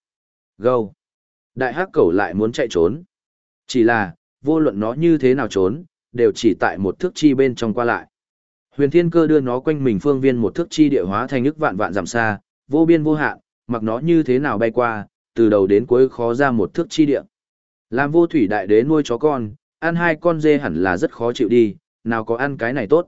Gâu! Đại hắc cầu lại muốn chạy trốn. Chỉ là, vô luận nó như thế nào trốn, đều chỉ tại một thước chi bên trong qua lại. Huyền Thiên Cơ đưa nó quanh mình phương viên một thước chi địa hóa thành ức vạn vạn giảm xa, vô biên vô hạn, mặc nó như thế nào bay qua, từ đầu đến cuối khó ra một thước chi địa. Làm vô thủy đại đế nuôi chó con, ăn hai con dê hẳn là rất khó chịu đi, nào có ăn cái này tốt.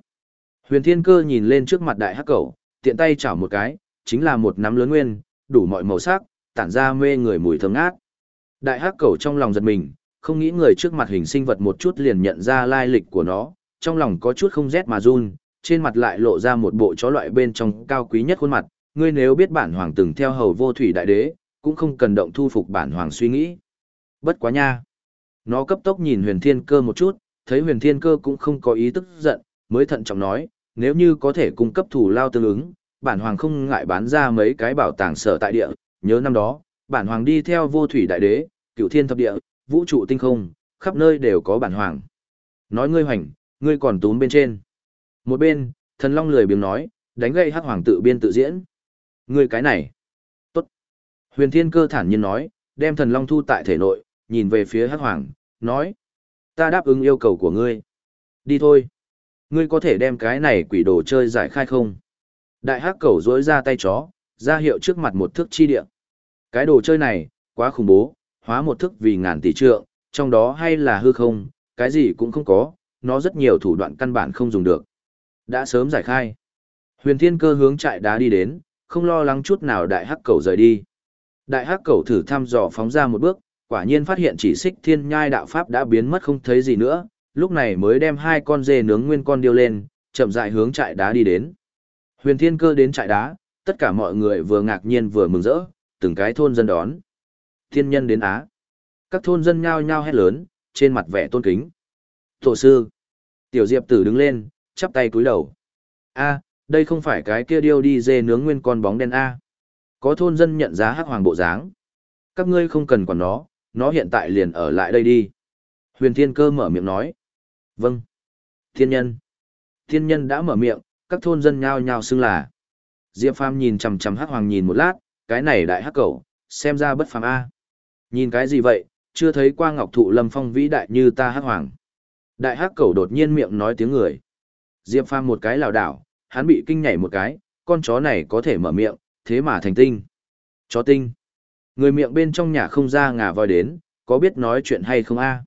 Huyền Thiên Cơ nhìn lên trước mặt đại hắc cẩu, tiện tay chảo một cái, chính là một nắm lớn nguyên, đủ mọi màu sắc, tản ra mê người mùi thơm ngát. Đại hắc cẩu trong lòng giật mình, không nghĩ người trước mặt hình sinh vật một chút liền nhận ra lai lịch của nó, trong lòng có chút không rét mà run, trên mặt lại lộ ra một bộ chó loại bên trong cao quý nhất khuôn mặt, ngươi nếu biết bản hoàng từng theo hầu vô thủy đại đế, cũng không cần động thu phục bản hoàng suy nghĩ. Bất quá nha. Nó cấp tốc nhìn huyền thiên cơ một chút, thấy huyền thiên cơ cũng không có ý tức giận, mới thận trọng nói, nếu như có thể cung cấp thủ lao tương ứng, bản hoàng không ngại bán ra mấy cái bảo tàng sở tại địa, nhớ năm đó, bản hoàng đi theo vô thủy đại đế, cựu thiên thập địa, vũ trụ tinh không, khắp nơi đều có bản hoàng. Nói ngươi hoành, ngươi còn túm bên trên. Một bên, thần long lười biếng nói, đánh gây hắc hoàng tự biên tự diễn. người cái này. Tốt. Huyền thiên cơ thản nhiên nói, đem thần long thu tại thể nội, nhìn về phía hắc hoàng, nói. Ta đáp ứng yêu cầu của ngươi. Đi thôi. Ngươi có thể đem cái này quỷ đồ chơi giải khai không? Đại hắc cẩu dối ra tay chó, ra hiệu trước mặt một thước chi địa. Cái đồ chơi này, quá khủng bố, hóa một thức vì ngàn tỷ trượng, trong đó hay là hư không, cái gì cũng không có, nó rất nhiều thủ đoạn căn bản không dùng được. Đã sớm giải khai. Huyền Thiên Cơ hướng trại đá đi đến, không lo lắng chút nào đại hắc cầu rời đi. Đại hắc cầu thử thăm dò phóng ra một bước, quả nhiên phát hiện chỉ xích thiên nhai đạo pháp đã biến mất không thấy gì nữa, lúc này mới đem hai con dê nướng nguyên con điêu lên, chậm rãi hướng trại đá đi đến. Huyền Thiên Cơ đến trại đá, tất cả mọi người vừa ngạc nhiên vừa mừng rỡ, từng cái thôn dân đón thiên nhân đến Á. Các thôn dân nhao nhao hét lớn, trên mặt vẻ tôn kính. Tổ sư. Tiểu Diệp tử đứng lên, chắp tay cúi đầu. a đây không phải cái kia điêu đi dê nướng nguyên con bóng đen A. Có thôn dân nhận giá hắc hoàng bộ dáng. Các ngươi không cần quản nó, nó hiện tại liền ở lại đây đi. Huyền Thiên Cơ mở miệng nói. Vâng. Thiên nhân. Thiên nhân đã mở miệng, các thôn dân nhao nhao xưng là. Diệp Phàm nhìn chằm chằm hắc hoàng nhìn một lát, cái này đại hắc cẩu, xem ra bất phàm A. Nhìn cái gì vậy, chưa thấy qua ngọc thụ lâm phong vĩ đại như ta hắc hoàng. Đại hắc cẩu đột nhiên miệng nói tiếng người. Diệp Phàm một cái lảo đảo, hắn bị kinh nhảy một cái, con chó này có thể mở miệng, thế mà thành tinh. Chó tinh. Người miệng bên trong nhà không ra ngà voi đến, có biết nói chuyện hay không a?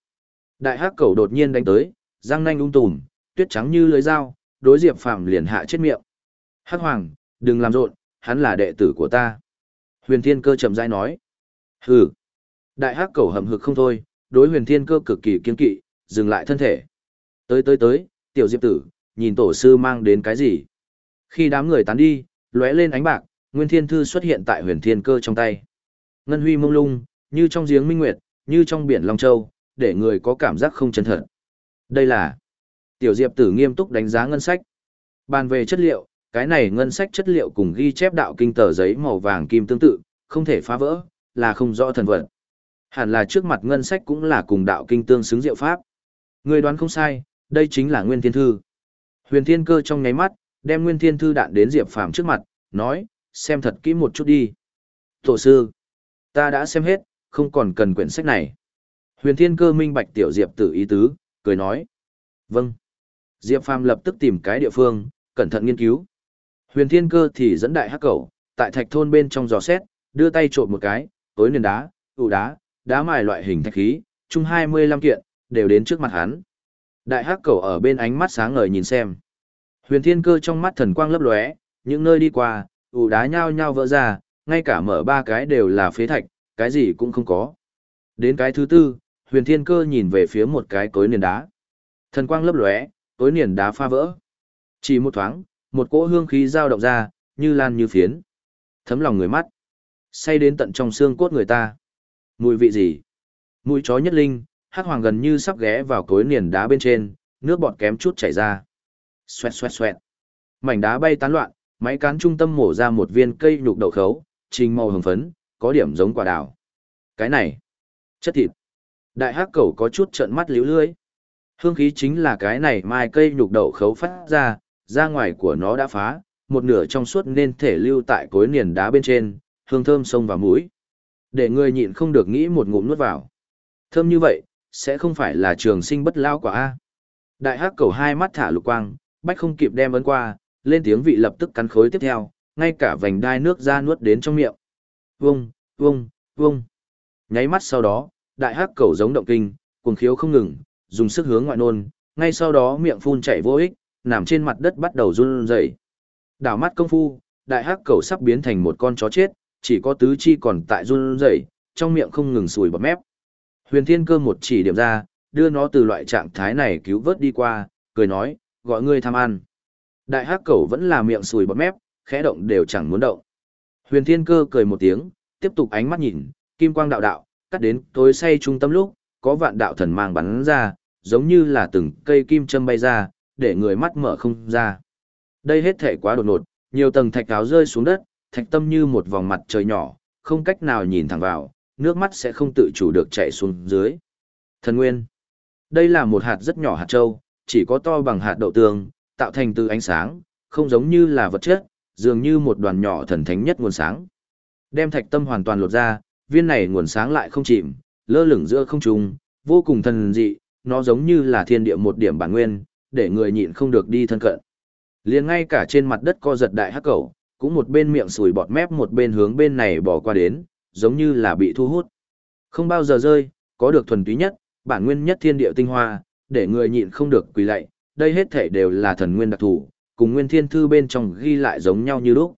Đại hắc cẩu đột nhiên đánh tới, răng nanh ung tùm, tuyết trắng như lưới dao, đối Diệp Phàm liền hạ chết miệng. Hắc hoàng, đừng làm rộn, hắn là đệ tử của ta. Huyền Thiên Cơ chậm rãi nói. Hừ. Đại hắc cầu hầm hực không thôi, đối huyền thiên cơ cực kỳ kiên kỵ, dừng lại thân thể. Tới tới tới, tiểu diệp tử, nhìn tổ sư mang đến cái gì. Khi đám người tán đi, lóe lên ánh bạc, nguyên thiên thư xuất hiện tại huyền thiên cơ trong tay. Ngân huy mông lung, như trong giếng minh nguyệt, như trong biển Long Châu, để người có cảm giác không chân thật. Đây là tiểu diệp tử nghiêm túc đánh giá ngân sách. Bàn về chất liệu, Cái này ngân sách chất liệu cùng ghi chép đạo kinh tờ giấy màu vàng kim tương tự, không thể phá vỡ, là không rõ thần vật. Hẳn là trước mặt ngân sách cũng là cùng đạo kinh tương xứng diệu pháp. Người đoán không sai, đây chính là Nguyên Thiên Thư. Huyền Thiên Cơ trong nháy mắt, đem Nguyên Thiên Thư đạn đến Diệp Phàm trước mặt, nói, xem thật kỹ một chút đi. Tổ sư, ta đã xem hết, không còn cần quyển sách này. Huyền Thiên Cơ minh bạch tiểu Diệp tử ý tứ, cười nói. Vâng. Diệp Phàm lập tức tìm cái địa phương, cẩn thận nghiên cứu. Huyền Thiên Cơ thì dẫn đại hắc cẩu, tại thạch thôn bên trong giò xét, đưa tay trộn một cái, tối nền đá, ủ đá, đá mài loại hình thạch khí, chung 25 kiện, đều đến trước mặt hắn. Đại hắc cầu ở bên ánh mắt sáng ngời nhìn xem. Huyền Thiên Cơ trong mắt thần quang lấp lóe, những nơi đi qua, ủ đá nhao nhao vỡ ra, ngay cả mở ba cái đều là phế thạch, cái gì cũng không có. Đến cái thứ tư, Huyền Thiên Cơ nhìn về phía một cái cối nền đá. Thần quang lấp lóe, cối nền đá pha vỡ. Chỉ một thoáng, một cỗ hương khí dao động ra, như lan như phiến. Thấm lòng người mắt. Say đến tận trong xương cốt người ta. Mùi vị gì? Mùi chó nhất linh, hắc hoàng gần như sắp ghé vào cối niền đá bên trên, nước bọt kém chút chảy ra. Xoẹt xoẹt xoẹt. Mảnh đá bay tán loạn, máy cán trung tâm mổ ra một viên cây nhục đậu khấu, trình màu hồng phấn, có điểm giống quả đào. Cái này, chất thịt. Đại hắc cẩu có chút trợn mắt liễu lưới. Hương khí chính là cái này mai cây nhục đậu khấu phát ra, ra ngoài của nó đã phá, một nửa trong suốt nên thể lưu tại cối niền đá bên trên, hương thơm sông vào mũi. Để người nhịn không được nghĩ một ngụm nuốt vào. Thơm như vậy, sẽ không phải là trường sinh bất lao quả A. Đại hắc cầu hai mắt thả lục quang, bách không kịp đem ấn qua, lên tiếng vị lập tức cắn khối tiếp theo, ngay cả vành đai nước ra nuốt đến trong miệng. Vung, vung, vung. Nháy mắt sau đó, đại hắc cầu giống động kinh, cuồng khiếu không ngừng, dùng sức hướng ngoại nôn, ngay sau đó miệng phun chảy vô ích, nằm trên mặt đất bắt đầu run rẩy. Đảo mắt công phu, đại hắc cầu sắp biến thành một con chó chết, chỉ có tứ chi còn tại run rẩy, trong miệng không ngừng sùi bọt mép. Huyền Thiên Cơ một chỉ điểm ra, đưa nó từ loại trạng thái này cứu vớt đi qua, cười nói, gọi ngươi tham ăn. Đại hắc Cẩu vẫn là miệng sùi bọt mép, khẽ động đều chẳng muốn động. Huyền Thiên Cơ cười một tiếng, tiếp tục ánh mắt nhìn, kim quang đạo đạo, cắt đến tối say trung tâm lúc, có vạn đạo thần mang bắn ra, giống như là từng cây kim châm bay ra, để người mắt mở không ra. Đây hết thể quá đột ngột, nhiều tầng thạch áo rơi xuống đất, thạch tâm như một vòng mặt trời nhỏ, không cách nào nhìn thẳng vào, nước mắt sẽ không tự chủ được chảy xuống dưới. Thần Nguyên Đây là một hạt rất nhỏ hạt châu, chỉ có to bằng hạt đậu tương, tạo thành từ ánh sáng, không giống như là vật chất, dường như một đoàn nhỏ thần thánh nhất nguồn sáng. Đem thạch tâm hoàn toàn lột ra, viên này nguồn sáng lại không chìm, lơ lửng giữa không trung, vô cùng thần dị, nó giống như là thiên địa một điểm bản nguyên, để người nhịn không được đi thân cận. Liền ngay cả trên mặt đất co giật đại hắc cầu, cũng một bên miệng sùi bọt mép một bên hướng bên này bỏ qua đến, giống như là bị thu hút. Không bao giờ rơi, có được thuần túy nhất, bản nguyên nhất thiên địa tinh hoa, để người nhịn không được quỳ lạy, đây hết thể đều là thần nguyên đặc thủ, cùng nguyên thiên thư bên trong ghi lại giống nhau như lúc.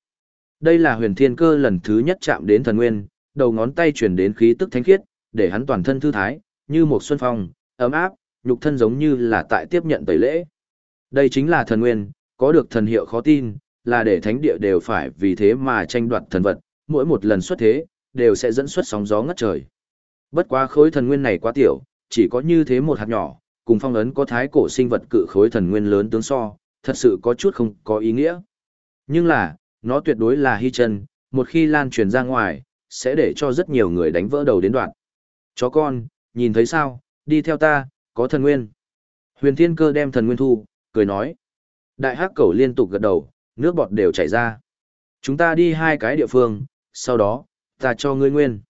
Đây là huyền thiên cơ lần thứ nhất chạm đến thần nguyên, đầu ngón tay chuyển đến khí tức thánh khiết, để hắn toàn thân thư thái, như một xuân phong, ấm áp, nhục thân giống như là tại tiếp nhận tẩy lễ. Đây chính là thần nguyên, có được thần hiệu khó tin, là để thánh địa đều phải vì thế mà tranh đoạt thần vật, mỗi một lần xuất thế, đều sẽ dẫn xuất sóng gió ngất trời. Bất quá khối thần nguyên này quá tiểu, chỉ có như thế một hạt nhỏ, cùng phong ấn có thái cổ sinh vật cự khối thần nguyên lớn tướng so, thật sự có chút không có ý nghĩa. Nhưng là, nó tuyệt đối là hy chân, một khi lan truyền ra ngoài, sẽ để cho rất nhiều người đánh vỡ đầu đến đoạn. Chó con, nhìn thấy sao, đi theo ta, có thần nguyên. Huyền Thiên Cơ đem thần nguyên thu, cười nói. Đại hắc cẩu liên tục gật đầu, nước bọt đều chảy ra. Chúng ta đi hai cái địa phương, sau đó, ta cho ngươi nguyên.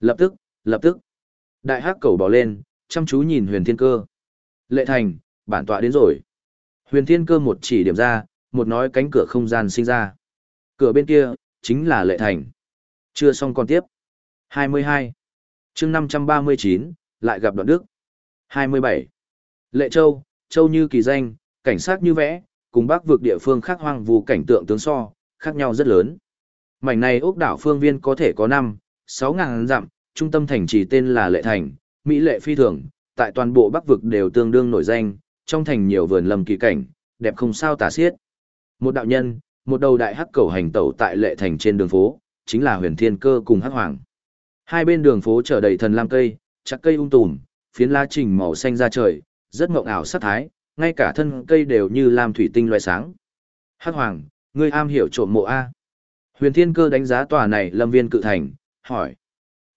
Lập tức, lập tức. Đại hắc cầu bỏ lên, chăm chú nhìn huyền thiên cơ. Lệ thành, bản tọa đến rồi. Huyền thiên cơ một chỉ điểm ra, một nói cánh cửa không gian sinh ra. Cửa bên kia, chính là lệ thành. Chưa xong còn tiếp. 22. chương 539, lại gặp đoạn đức. 27. Lệ Châu, Châu như kỳ danh, cảnh sát như vẽ, cùng bác vực địa phương khác hoang vu cảnh tượng tướng so, khác nhau rất lớn. Mảnh này ốc đảo phương viên có thể có 5, 6 ngàn dặm, trung tâm thành chỉ tên là Lệ Thành, Mỹ lệ phi thường, tại toàn bộ bắc vực đều tương đương nổi danh, trong thành nhiều vườn lầm kỳ cảnh, đẹp không sao tả xiết. Một đạo nhân, một đầu đại hắc cầu hành tẩu tại Lệ Thành trên đường phố, chính là huyền thiên cơ cùng hắc hoàng. Hai bên đường phố chở đầy thần lam cây, chắc cây ung tùm, phiến lá trình màu xanh ra trời, rất mộng ảo sát thái, ngay cả thân cây đều như lam thủy tinh loài sáng. Hắc hoàng, Ngươi am hiểu trộm mộ A. Huyền Thiên Cơ đánh giá tòa này lâm viên cự thành, hỏi.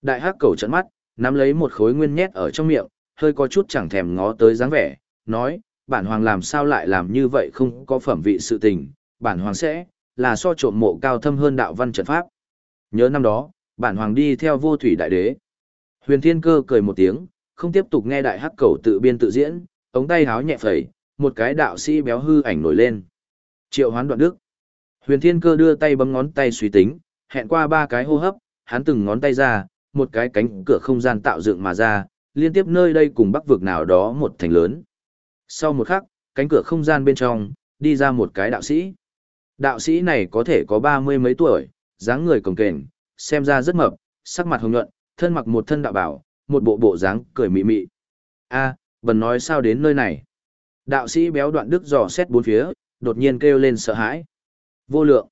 Đại hắc cầu trợn mắt, nắm lấy một khối nguyên nhét ở trong miệng, hơi có chút chẳng thèm ngó tới dáng vẻ, nói, bản hoàng làm sao lại làm như vậy không có phẩm vị sự tình, bản hoàng sẽ, là so trộm mộ cao thâm hơn đạo văn trận pháp. Nhớ năm đó, bản hoàng đi theo vô thủy đại đế. Huyền Thiên Cơ cười một tiếng, không tiếp tục nghe đại hắc cầu tự biên tự diễn, ống tay háo nhẹ phẩy, một cái đạo sĩ béo hư ảnh nổi lên. Triệu hoán đoạn đức. Huyền Thiên Cơ đưa tay bấm ngón tay suy tính, hẹn qua ba cái hô hấp, hắn từng ngón tay ra, một cái cánh cửa không gian tạo dựng mà ra, liên tiếp nơi đây cùng bắc vực nào đó một thành lớn. Sau một khắc, cánh cửa không gian bên trong, đi ra một cái đạo sĩ. Đạo sĩ này có thể có ba mươi mấy tuổi, dáng người cồng kềnh, xem ra rất mập, sắc mặt hồng nhuận, thân mặc một thân đạo bảo, một bộ bộ dáng cười mị mị. A, bần nói sao đến nơi này? Đạo sĩ béo đoạn đức dò xét bốn phía, đột nhiên kêu lên sợ hãi. Vô lượng.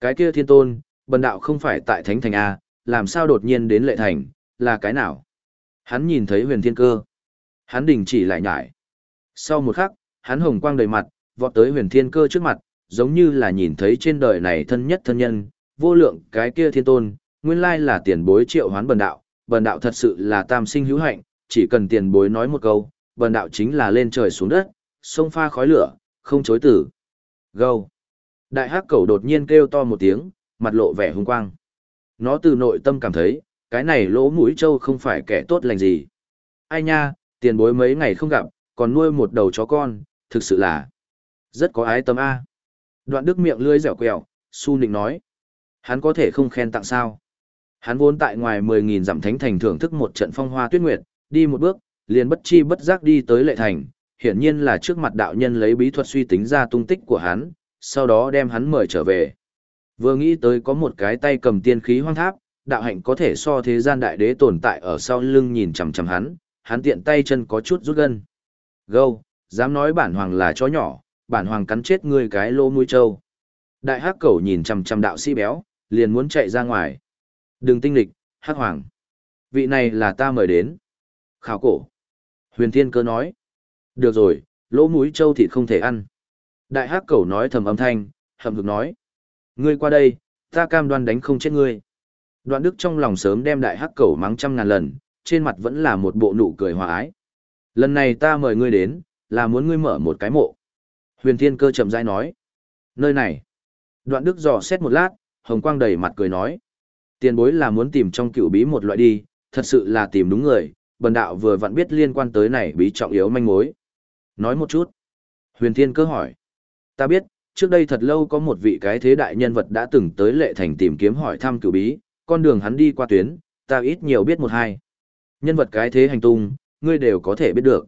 Cái kia thiên tôn, bần đạo không phải tại thánh thành A, làm sao đột nhiên đến lệ thành, là cái nào? Hắn nhìn thấy huyền thiên cơ. Hắn đình chỉ lại nhải. Sau một khắc, hắn hồng quang đầy mặt, vọt tới huyền thiên cơ trước mặt, giống như là nhìn thấy trên đời này thân nhất thân nhân, vô lượng cái kia thiên tôn, nguyên lai là tiền bối triệu hoán bần đạo, bần đạo thật sự là tam sinh hữu hạnh, chỉ cần tiền bối nói một câu, bần đạo chính là lên trời xuống đất, sông pha khói lửa, không chối tử. Gâu. Đại hắc cẩu đột nhiên kêu to một tiếng, mặt lộ vẻ hung quang. Nó từ nội tâm cảm thấy, cái này lỗ mũi trâu không phải kẻ tốt lành gì. Ai nha, tiền bối mấy ngày không gặp, còn nuôi một đầu chó con, thực sự là rất có ái tâm A. Đoạn đức miệng lưỡi dẻo quẹo, su nịnh nói. Hắn có thể không khen tặng sao. Hắn vốn tại ngoài 10.000 dặm thánh thành thưởng thức một trận phong hoa tuyết nguyệt, đi một bước, liền bất chi bất giác đi tới lệ thành, hiển nhiên là trước mặt đạo nhân lấy bí thuật suy tính ra tung tích của hắn, sau đó đem hắn mời trở về. Vừa nghĩ tới có một cái tay cầm tiên khí hoang tháp, đạo hạnh có thể so thế gian đại đế tồn tại ở sau lưng nhìn chằm chằm hắn, hắn tiện tay chân có chút rút gân. Gâu, dám nói bản hoàng là chó nhỏ, bản hoàng cắn chết ngươi cái lô mũi trâu. Đại hắc cẩu nhìn chằm chằm đạo sĩ béo, liền muốn chạy ra ngoài. Đừng tinh lịch, hắc hoàng. Vị này là ta mời đến. Khảo cổ. Huyền Thiên Cơ nói. Được rồi, lỗ mũi trâu thịt không thể ăn. Đại hắc cẩu nói thầm âm thanh, hậm hực nói. Ngươi qua đây, ta cam đoan đánh không chết ngươi. Đoạn đức trong lòng sớm đem đại hắc cẩu mắng trăm ngàn lần, trên mặt vẫn là một bộ nụ cười hòa ái. Lần này ta mời ngươi đến, là muốn ngươi mở một cái mộ. Huyền Thiên Cơ chậm rãi nói. Nơi này. Đoạn đức dò xét một lát, hồng quang đầy mặt cười nói. Tiền bối là muốn tìm trong cựu bí một loại đi, thật sự là tìm đúng người, bần đạo vừa vặn biết liên quan tới này bí trọng yếu manh mối. Nói một chút. Huyền Thiên Cơ hỏi. Ta biết, trước đây thật lâu có một vị cái thế đại nhân vật đã từng tới lệ thành tìm kiếm hỏi thăm cửu bí, con đường hắn đi qua tuyến, ta ít nhiều biết một hai. Nhân vật cái thế hành tung, ngươi đều có thể biết được.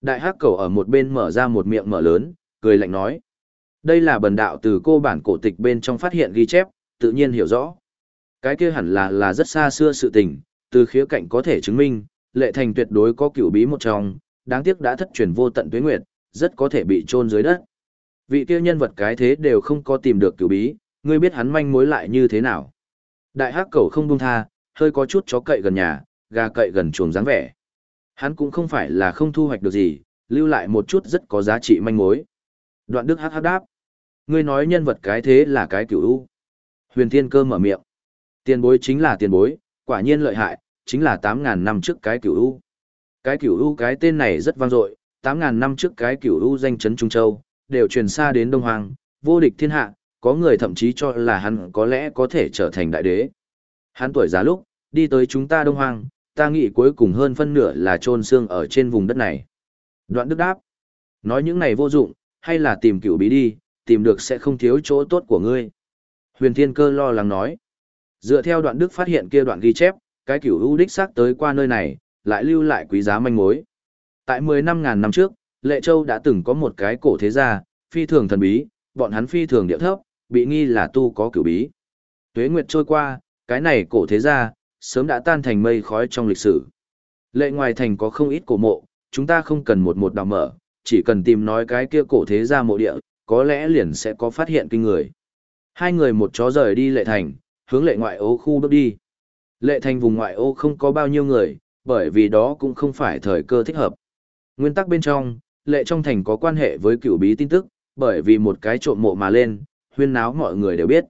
Đại hắc cầu ở một bên mở ra một miệng mở lớn, cười lạnh nói. Đây là bần đạo từ cô bản cổ tịch bên trong phát hiện ghi chép, tự nhiên hiểu rõ. Cái kia hẳn là là rất xa xưa sự tình, từ khía cạnh có thể chứng minh, lệ thành tuyệt đối có cửu bí một trong, đáng tiếc đã thất truyền vô tận tuế nguyệt, rất có thể bị chôn dưới đất. Vị kia nhân vật cái thế đều không có tìm được cửu bí, ngươi biết hắn manh mối lại như thế nào. Đại hắc cầu không buông tha, hơi có chút chó cậy gần nhà, gà cậy gần chuồng dáng vẻ. Hắn cũng không phải là không thu hoạch được gì, lưu lại một chút rất có giá trị manh mối. Đoạn đức hắc hắc đáp. Ngươi nói nhân vật cái thế là cái cửu u. Huyền thiên cơ mở miệng. Tiền bối chính là tiền bối, quả nhiên lợi hại, chính là 8.000 năm trước cái cửu u. Cái cửu u cái tên này rất vang dội, 8.000 năm trước cái cửu u danh chấn Trung Châu, đều truyền xa đến Đông Hoàng, vô địch thiên hạ, có người thậm chí cho là hắn có lẽ có thể trở thành đại đế. Hắn tuổi già lúc, đi tới chúng ta Đông Hoàng, ta nghĩ cuối cùng hơn phân nửa là trôn xương ở trên vùng đất này. Đoạn đức đáp, nói những này vô dụng, hay là tìm cửu bí đi, tìm được sẽ không thiếu chỗ tốt của ngươi. Huyền Thiên Cơ lo lắng nói, dựa theo đoạn đức phát hiện kia đoạn ghi chép, cái cửu u đích xác tới qua nơi này, lại lưu lại quý giá manh mối. Tại 10 năm ngàn năm trước, Lệ Châu đã từng có một cái cổ thế gia, phi thường thần bí, bọn hắn phi thường địa thấp, bị nghi là tu có cửu bí. Tuế nguyệt trôi qua, cái này cổ thế gia, sớm đã tan thành mây khói trong lịch sử. Lệ ngoài thành có không ít cổ mộ, chúng ta không cần một một đào mở, chỉ cần tìm nói cái kia cổ thế gia mộ địa, có lẽ liền sẽ có phát hiện kinh người. Hai người một chó rời đi lệ thành, hướng lệ ngoại ô khu bước đi. Lệ thành vùng ngoại ô không có bao nhiêu người, bởi vì đó cũng không phải thời cơ thích hợp. Nguyên tắc bên trong, lệ trong thành có quan hệ với cựu bí tin tức, bởi vì một cái trộm mộ mà lên, huyên náo mọi người đều biết.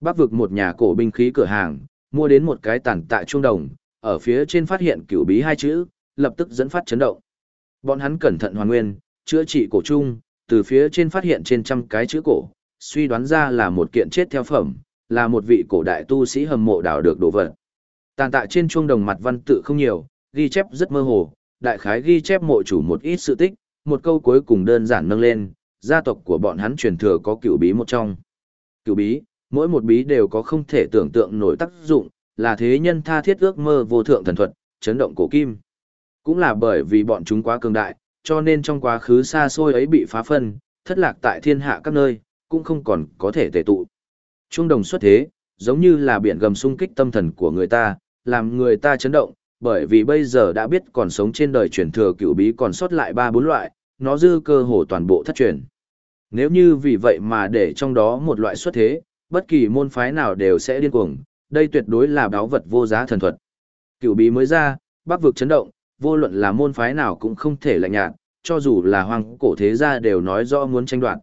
Bắc vực một nhà cổ binh khí cửa hàng, mua đến một cái tản tạ trung đồng, ở phía trên phát hiện cựu bí hai chữ, lập tức dẫn phát chấn động. Bọn hắn cẩn thận hoàn nguyên, chữa trị cổ trung, từ phía trên phát hiện trên trăm cái chữ cổ, suy đoán ra là một kiện chết theo phẩm, là một vị cổ đại tu sĩ hầm mộ đào được đồ vật. Tàn tạ trên chuông đồng mặt văn tự không nhiều, ghi chép rất mơ hồ, đại khái ghi chép mộ chủ một ít sự tích, một câu cuối cùng đơn giản nâng lên, gia tộc của bọn hắn truyền thừa có cựu bí một trong. cựu bí, mỗi một bí đều có không thể tưởng tượng nổi tác dụng, là thế nhân tha thiết ước mơ vô thượng thần thuật, chấn động cổ kim. Cũng là bởi vì bọn chúng quá cường đại, cho nên trong quá khứ xa xôi ấy bị phá phân, thất lạc tại thiên hạ các nơi, cũng không còn có thể tề tụ. Trung đồng xuất thế, giống như là biển gầm xung kích tâm thần của người ta, làm người ta chấn động, bởi vì bây giờ đã biết còn sống trên đời truyền thừa cựu bí còn sót lại ba bốn loại, nó dư cơ hồ toàn bộ thất truyền. Nếu như vì vậy mà để trong đó một loại xuất thế, bất kỳ môn phái nào đều sẽ điên cuồng, đây tuyệt đối là báo vật vô giá thần thuật. Cựu bí mới ra, bắc vực chấn động, vô luận là môn phái nào cũng không thể lạnh nhạt, cho dù là hoàng cổ thế gia đều nói rõ muốn tranh đoạt.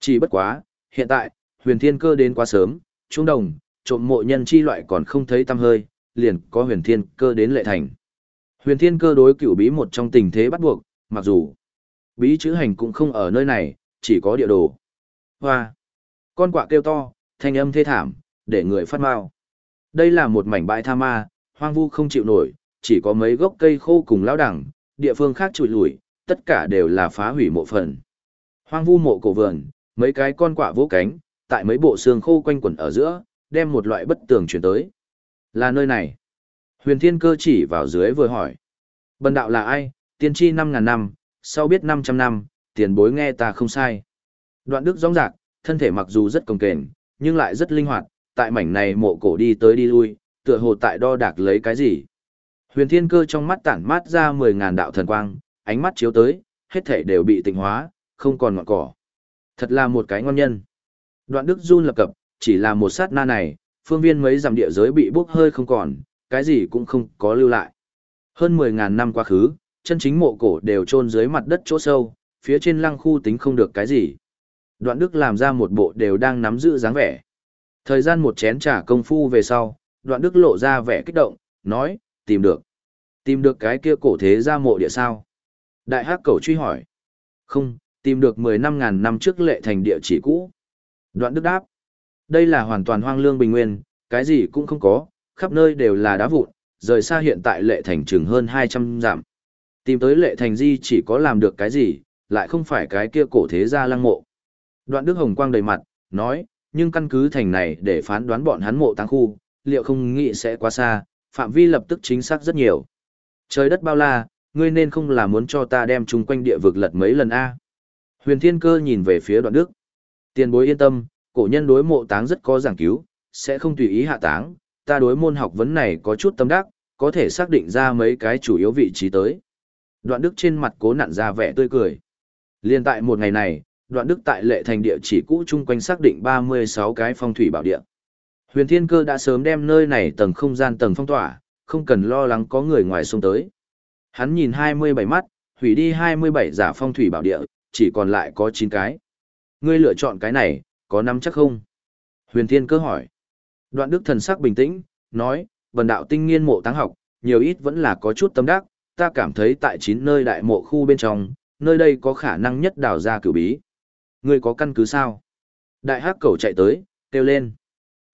Chỉ bất quá, hiện tại, huyền thiên cơ đến quá sớm, trung đồng, trộm mộ nhân chi loại còn không thấy tâm hơi, liền có huyền thiên cơ đến lệ thành. Huyền thiên cơ đối cửu bí một trong tình thế bắt buộc, mặc dù bí chữ hành cũng không ở nơi này, chỉ có địa đồ. Hoa! Con quạ kêu to, thanh âm thê thảm, để người phát mau. Đây là một mảnh bãi tha ma, hoang vu không chịu nổi, chỉ có mấy gốc cây khô cùng lão đẳng, địa phương khác trụi lủi, tất cả đều là phá hủy mộ phần. Hoang vu mộ cổ vườn, mấy cái con quạ vỗ cánh, tại mấy bộ xương khô quanh quẩn ở giữa, đem một loại bất tường chuyển tới. Là nơi này. Huyền Thiên Cơ chỉ vào dưới vừa hỏi. Bần đạo là ai, tiên tri năm ngàn năm, sau biết năm trăm năm, tiền bối nghe ta không sai. Đoạn đức rõ rạc, thân thể mặc dù rất cồng kềnh, nhưng lại rất linh hoạt, tại mảnh này mộ cổ đi tới đi lui, tựa hồ tại đo đạc lấy cái gì. Huyền Thiên Cơ trong mắt tản mát ra mười ngàn đạo thần quang, ánh mắt chiếu tới, hết thể đều bị tịnh hóa, không còn ngọn cỏ. Thật là một cái ngon nhân. Đoạn Đức run lập cập, chỉ là một sát na này, phương viên mấy dặm địa giới bị bốc hơi không còn, cái gì cũng không có lưu lại. Hơn 10.000 năm quá khứ, chân chính mộ cổ đều chôn dưới mặt đất chỗ sâu, phía trên lăng khu tính không được cái gì. Đoạn Đức làm ra một bộ đều đang nắm giữ dáng vẻ. Thời gian một chén trà công phu về sau, Đoạn Đức lộ ra vẻ kích động, nói, tìm được. Tìm được cái kia cổ thế ra mộ địa sao? Đại hắc cầu truy hỏi. Không, tìm được 10 năm ngàn năm trước lệ thành địa chỉ cũ. Đoạn Đức đáp. Đây là hoàn toàn hoang lương bình nguyên, cái gì cũng không có, khắp nơi đều là đá vụn, rời xa hiện tại lệ thành chừng hơn 200 dặm. Tìm tới lệ thành di chỉ có làm được cái gì, lại không phải cái kia cổ thế gia lăng mộ. Đoạn Đức Hồng quang đầy mặt, nói, nhưng căn cứ thành này để phán đoán bọn hắn mộ tăng khu, liệu không nghĩ sẽ quá xa, phạm vi lập tức chính xác rất nhiều. Trời đất bao la, ngươi nên không là muốn cho ta đem chung quanh địa vực lật mấy lần a Huyền Thiên Cơ nhìn về phía đoạn đức. Tiền bối yên tâm, cổ nhân đối mộ táng rất có giảng cứu, sẽ không tùy ý hạ táng, ta đối môn học vấn này có chút tâm đắc, có thể xác định ra mấy cái chủ yếu vị trí tới. Đoạn đức trên mặt cố nặn ra vẻ tươi cười. Liên tại một ngày này, đoạn đức tại lệ thành địa chỉ cũ chung quanh xác định 36 cái phong thủy bảo địa. Huyền Thiên Cơ đã sớm đem nơi này tầng không gian tầng phong tỏa, không cần lo lắng có người ngoài xông tới. Hắn nhìn 27 mắt, hủy đi 27 giả phong thủy bảo địa, chỉ còn lại có 9 cái. Ngươi lựa chọn cái này, có nắm chắc không? Huyền Thiên Cơ hỏi. Đoạn Đức thần sắc bình tĩnh, nói, vần đạo tinh nghiên mộ táng học, nhiều ít vẫn là có chút tâm đắc, ta cảm thấy tại chín nơi đại mộ khu bên trong, nơi đây có khả năng nhất đào ra cửu bí. Ngươi có căn cứ sao? Đại hắc cầu chạy tới, kêu lên.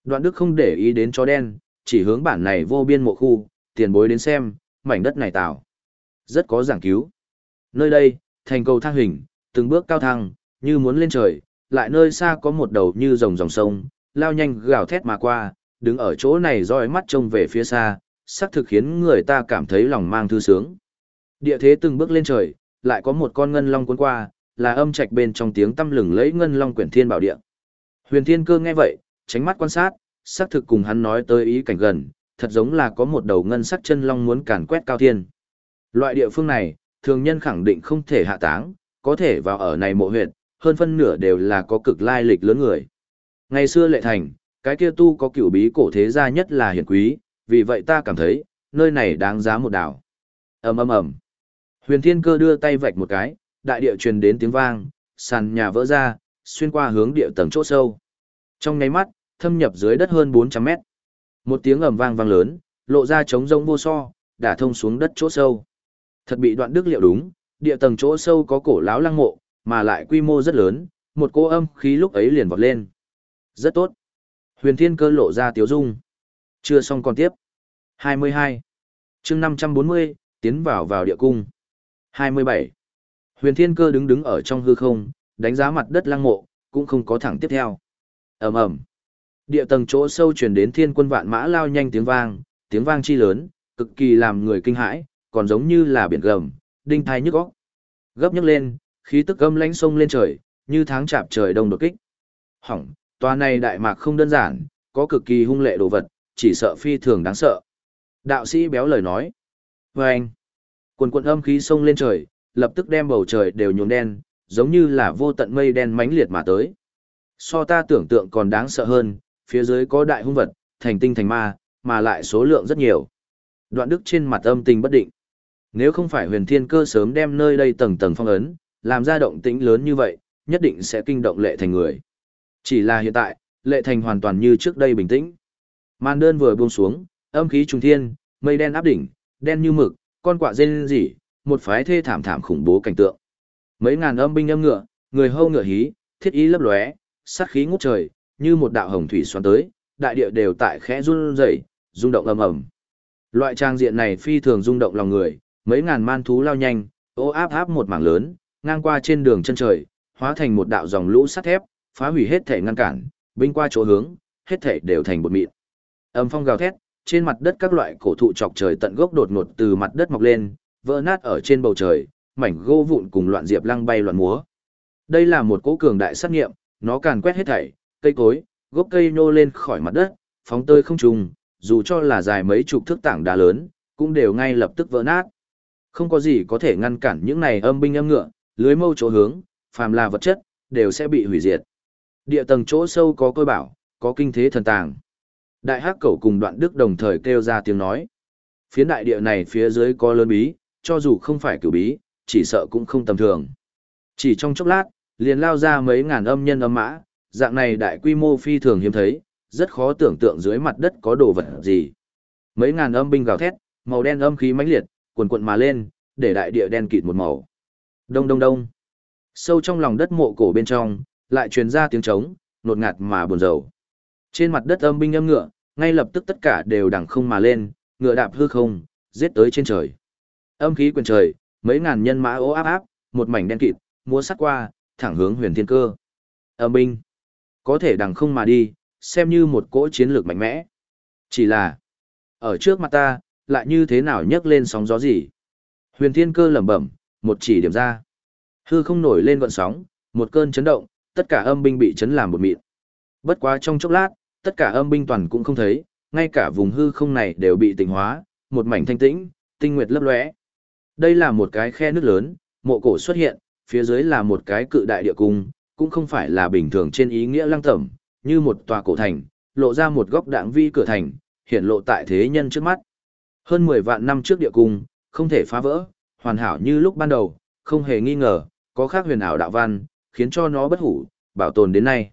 Đoạn Đức không để ý đến chó đen, chỉ hướng bản này vô biên mộ khu, tiền bối đến xem, mảnh đất này tạo. Rất có giảng cứu. Nơi đây, thành cầu thang hình, từng bước cao thăng, như muốn lên trời, lại nơi xa có một đầu như rồng dòng sông, lao nhanh gào thét mà qua, đứng ở chỗ này roi mắt trông về phía xa, xác thực khiến người ta cảm thấy lòng mang thư sướng. Địa thế từng bước lên trời, lại có một con ngân long cuốn qua, là âm trạch bên trong tiếng tâm lừng lấy ngân long quyển thiên bảo địa. Huyền Thiên Cơ nghe vậy, tránh mắt quan sát, xác thực cùng hắn nói tới ý cảnh gần, thật giống là có một đầu ngân sắc chân long muốn càn quét cao thiên. Loại địa phương này, thường nhân khẳng định không thể hạ táng, có thể vào ở này mộ huyệt, hơn phân nửa đều là có cực lai lịch lớn người. Ngày xưa lệ thành, cái kia tu có cửu bí cổ thế gia nhất là hiển quý, vì vậy ta cảm thấy, nơi này đáng giá một đảo. ầm ầm ầm. Huyền Thiên Cơ đưa tay vạch một cái, đại địa truyền đến tiếng vang, sàn nhà vỡ ra, xuyên qua hướng địa tầng chỗ sâu. Trong nháy mắt, thâm nhập dưới đất hơn 400 mét. Một tiếng ầm vang vang lớn, lộ ra trống rông vô so, đả thông xuống đất chỗ sâu. Thật bị đoạn đức liệu đúng, địa tầng chỗ sâu có cổ lão lăng mộ, mà lại quy mô rất lớn, một cô âm khí lúc ấy liền vọt lên. Rất tốt. Huyền Thiên Cơ lộ ra tiếu dung. Chưa xong còn tiếp. 22. chương 540, tiến vào vào địa cung. 27. Huyền Thiên Cơ đứng đứng ở trong hư không, đánh giá mặt đất lăng mộ, cũng không có thẳng tiếp theo. ầm ầm Địa tầng chỗ sâu truyền đến thiên quân vạn mã lao nhanh tiếng vang, tiếng vang chi lớn, cực kỳ làm người kinh hãi, còn giống như là biển gầm, đinh thai nhức óc. Gấp nhấc lên, khí tức gâm lánh sông lên trời, như tháng chạp trời đông đột kích. Hỏng, tòa này đại mạc không đơn giản, có cực kỳ hung lệ đồ vật, chỉ sợ phi thường đáng sợ. Đạo sĩ béo lời nói. Và anh, quần quần âm khí sông lên trời, lập tức đem bầu trời đều nhuộm đen, giống như là vô tận mây đen mãnh liệt mà tới. So ta tưởng tượng còn đáng sợ hơn, phía dưới có đại hung vật, thành tinh thành ma, mà lại số lượng rất nhiều. Đoạn đức trên mặt âm tình bất định. Nếu không phải huyền thiên cơ sớm đem nơi đây tầng tầng phong ấn, làm ra động tĩnh lớn như vậy, nhất định sẽ kinh động lệ thành người. Chỉ là hiện tại, lệ thành hoàn toàn như trước đây bình tĩnh. Màn đơn vừa buông xuống, âm khí trùng thiên, mây đen áp đỉnh, đen như mực, con quạ rên rỉ, một phái thê thảm thảm khủng bố cảnh tượng. Mấy ngàn âm binh âm ngựa, người hâu ngựa hí, thiết ý lấp lóe, sát khí ngút trời, như một đạo hồng thủy xoắn tới, đại địa đều tại khẽ run rẩy, rung động ầm ầm. Loại trang diện này phi thường rung động lòng người, mấy ngàn man thú lao nhanh, ô áp áp một mảng lớn, ngang qua trên đường chân trời, hóa thành một đạo dòng lũ sắt thép, phá hủy hết thể ngăn cản, binh qua chỗ hướng, hết thể đều thành bột mịn. Âm phong gào thét, trên mặt đất các loại cổ thụ chọc trời tận gốc đột ngột từ mặt đất mọc lên, vỡ nát ở trên bầu trời, mảnh gỗ vụn cùng loạn diệp lăng bay loạn múa. Đây là một cỗ cường đại sát nghiệm, nó càn quét hết thảy, cây cối, gốc cây nhô lên khỏi mặt đất, phóng tơi không trùng, dù cho là dài mấy chục thước tảng đá lớn, cũng đều ngay lập tức vỡ nát. Không có gì có thể ngăn cản những này âm binh âm ngựa, lưới mâu chỗ hướng, phàm là vật chất, đều sẽ bị hủy diệt. Địa tầng chỗ sâu có côi bảo, có kinh thế thần tàng. Đại hắc cẩu cùng đoạn đức đồng thời kêu ra tiếng nói. Phiến đại địa này phía dưới có lớn bí, cho dù không phải cửu bí, chỉ sợ cũng không tầm thường. Chỉ trong chốc lát, liền lao ra mấy ngàn âm nhân âm mã, dạng này đại quy mô phi thường hiếm thấy, rất khó tưởng tượng dưới mặt đất có đồ vật gì. Mấy ngàn âm binh gào thét, màu đen âm khí mãnh liệt, cuồn cuộn mà lên, để đại địa đen kịt một màu. Đông đông đông. Sâu trong lòng đất mộ cổ bên trong, lại truyền ra tiếng trống, nột ngạt mà buồn rầu. Trên mặt đất âm binh âm ngựa, ngay lập tức tất cả đều đằng không mà lên, ngựa đạp hư không, giết tới trên trời. Âm khí quyền trời, mấy ngàn nhân mã ố áp áp, một mảnh đen kịt, múa sắt qua, thẳng hướng huyền thiên cơ. Âm binh, có thể đằng không mà đi, xem như một cỗ chiến lược mạnh mẽ. Chỉ là, ở trước mặt ta, lại như thế nào nhấc lên sóng gió gì. Huyền thiên cơ lẩm bẩm, một chỉ điểm ra. Hư không nổi lên gọn sóng, một cơn chấn động, tất cả âm binh bị chấn làm một mịn. Bất quá trong chốc lát, tất cả âm binh toàn cũng không thấy, ngay cả vùng hư không này đều bị tỉnh hóa, một mảnh thanh tĩnh, tinh nguyệt lấp lóe. Đây là một cái khe nước lớn, mộ cổ xuất hiện, phía dưới là một cái cự đại địa cung, cũng không phải là bình thường trên ý nghĩa lăng tẩm, như một tòa cổ thành, lộ ra một góc đạng vi cửa thành, hiện lộ tại thế nhân trước mắt. Hơn 10 vạn năm trước địa cung, không thể phá vỡ, hoàn hảo như lúc ban đầu, không hề nghi ngờ, có khác huyền ảo đạo văn, khiến cho nó bất hủ, bảo tồn đến nay.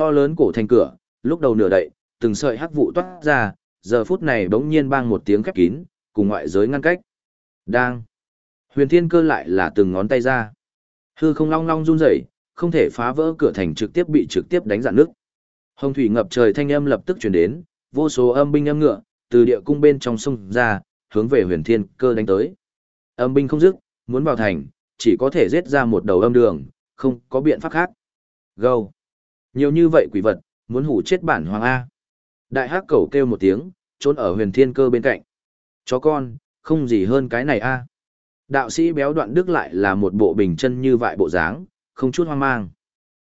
To lớn cổ thành cửa, lúc đầu nửa đậy, từng sợi hắc vụ toát ra, giờ phút này bỗng nhiên bang một tiếng khép kín, cùng ngoại giới ngăn cách. Đang. Huyền Thiên Cơ lại là từng ngón tay ra. Hư không long long run rẩy, không thể phá vỡ cửa thành trực tiếp bị trực tiếp đánh dạn nước. Hồng thủy ngập trời thanh âm lập tức truyền đến, vô số âm binh âm ngựa từ địa cung bên trong sông ra, hướng về Huyền Thiên Cơ đánh tới. Âm binh không dứt, muốn vào thành, chỉ có thể giết ra một đầu âm đường, không có biện pháp khác. Gâu. Nhiều như vậy quỷ vật, muốn hủ chết bản hoàng A. Đại hắc cẩu kêu một tiếng, trốn ở huyền thiên cơ bên cạnh. Chó con, không gì hơn cái này A. Đạo sĩ béo đoạn đức lại là một bộ bình chân như vại bộ dáng, không chút hoang mang.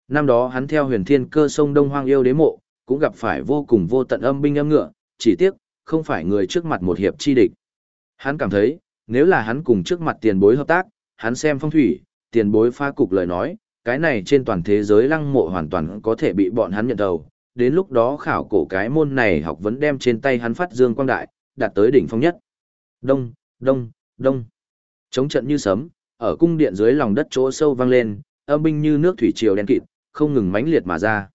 Năm đó hắn theo huyền thiên cơ sông Đông Hoang yêu đế mộ, cũng gặp phải vô cùng vô tận âm binh âm ngựa, chỉ tiếc, không phải người trước mặt một hiệp chi địch. Hắn cảm thấy, nếu là hắn cùng trước mặt tiền bối hợp tác, hắn xem phong thủy, tiền bối pha cục lời nói, cái này trên toàn thế giới lăng mộ hoàn toàn có thể bị bọn hắn nhận đầu. Đến lúc đó khảo cổ cái môn này học vấn đem trên tay hắn phát dương quang đại, đạt tới đỉnh phong nhất. Đông, đông, đông. Chống trận như sấm, ở cung điện dưới lòng đất chỗ sâu vang lên, âm binh như nước thủy triều đen kịt, không ngừng mãnh liệt mà ra.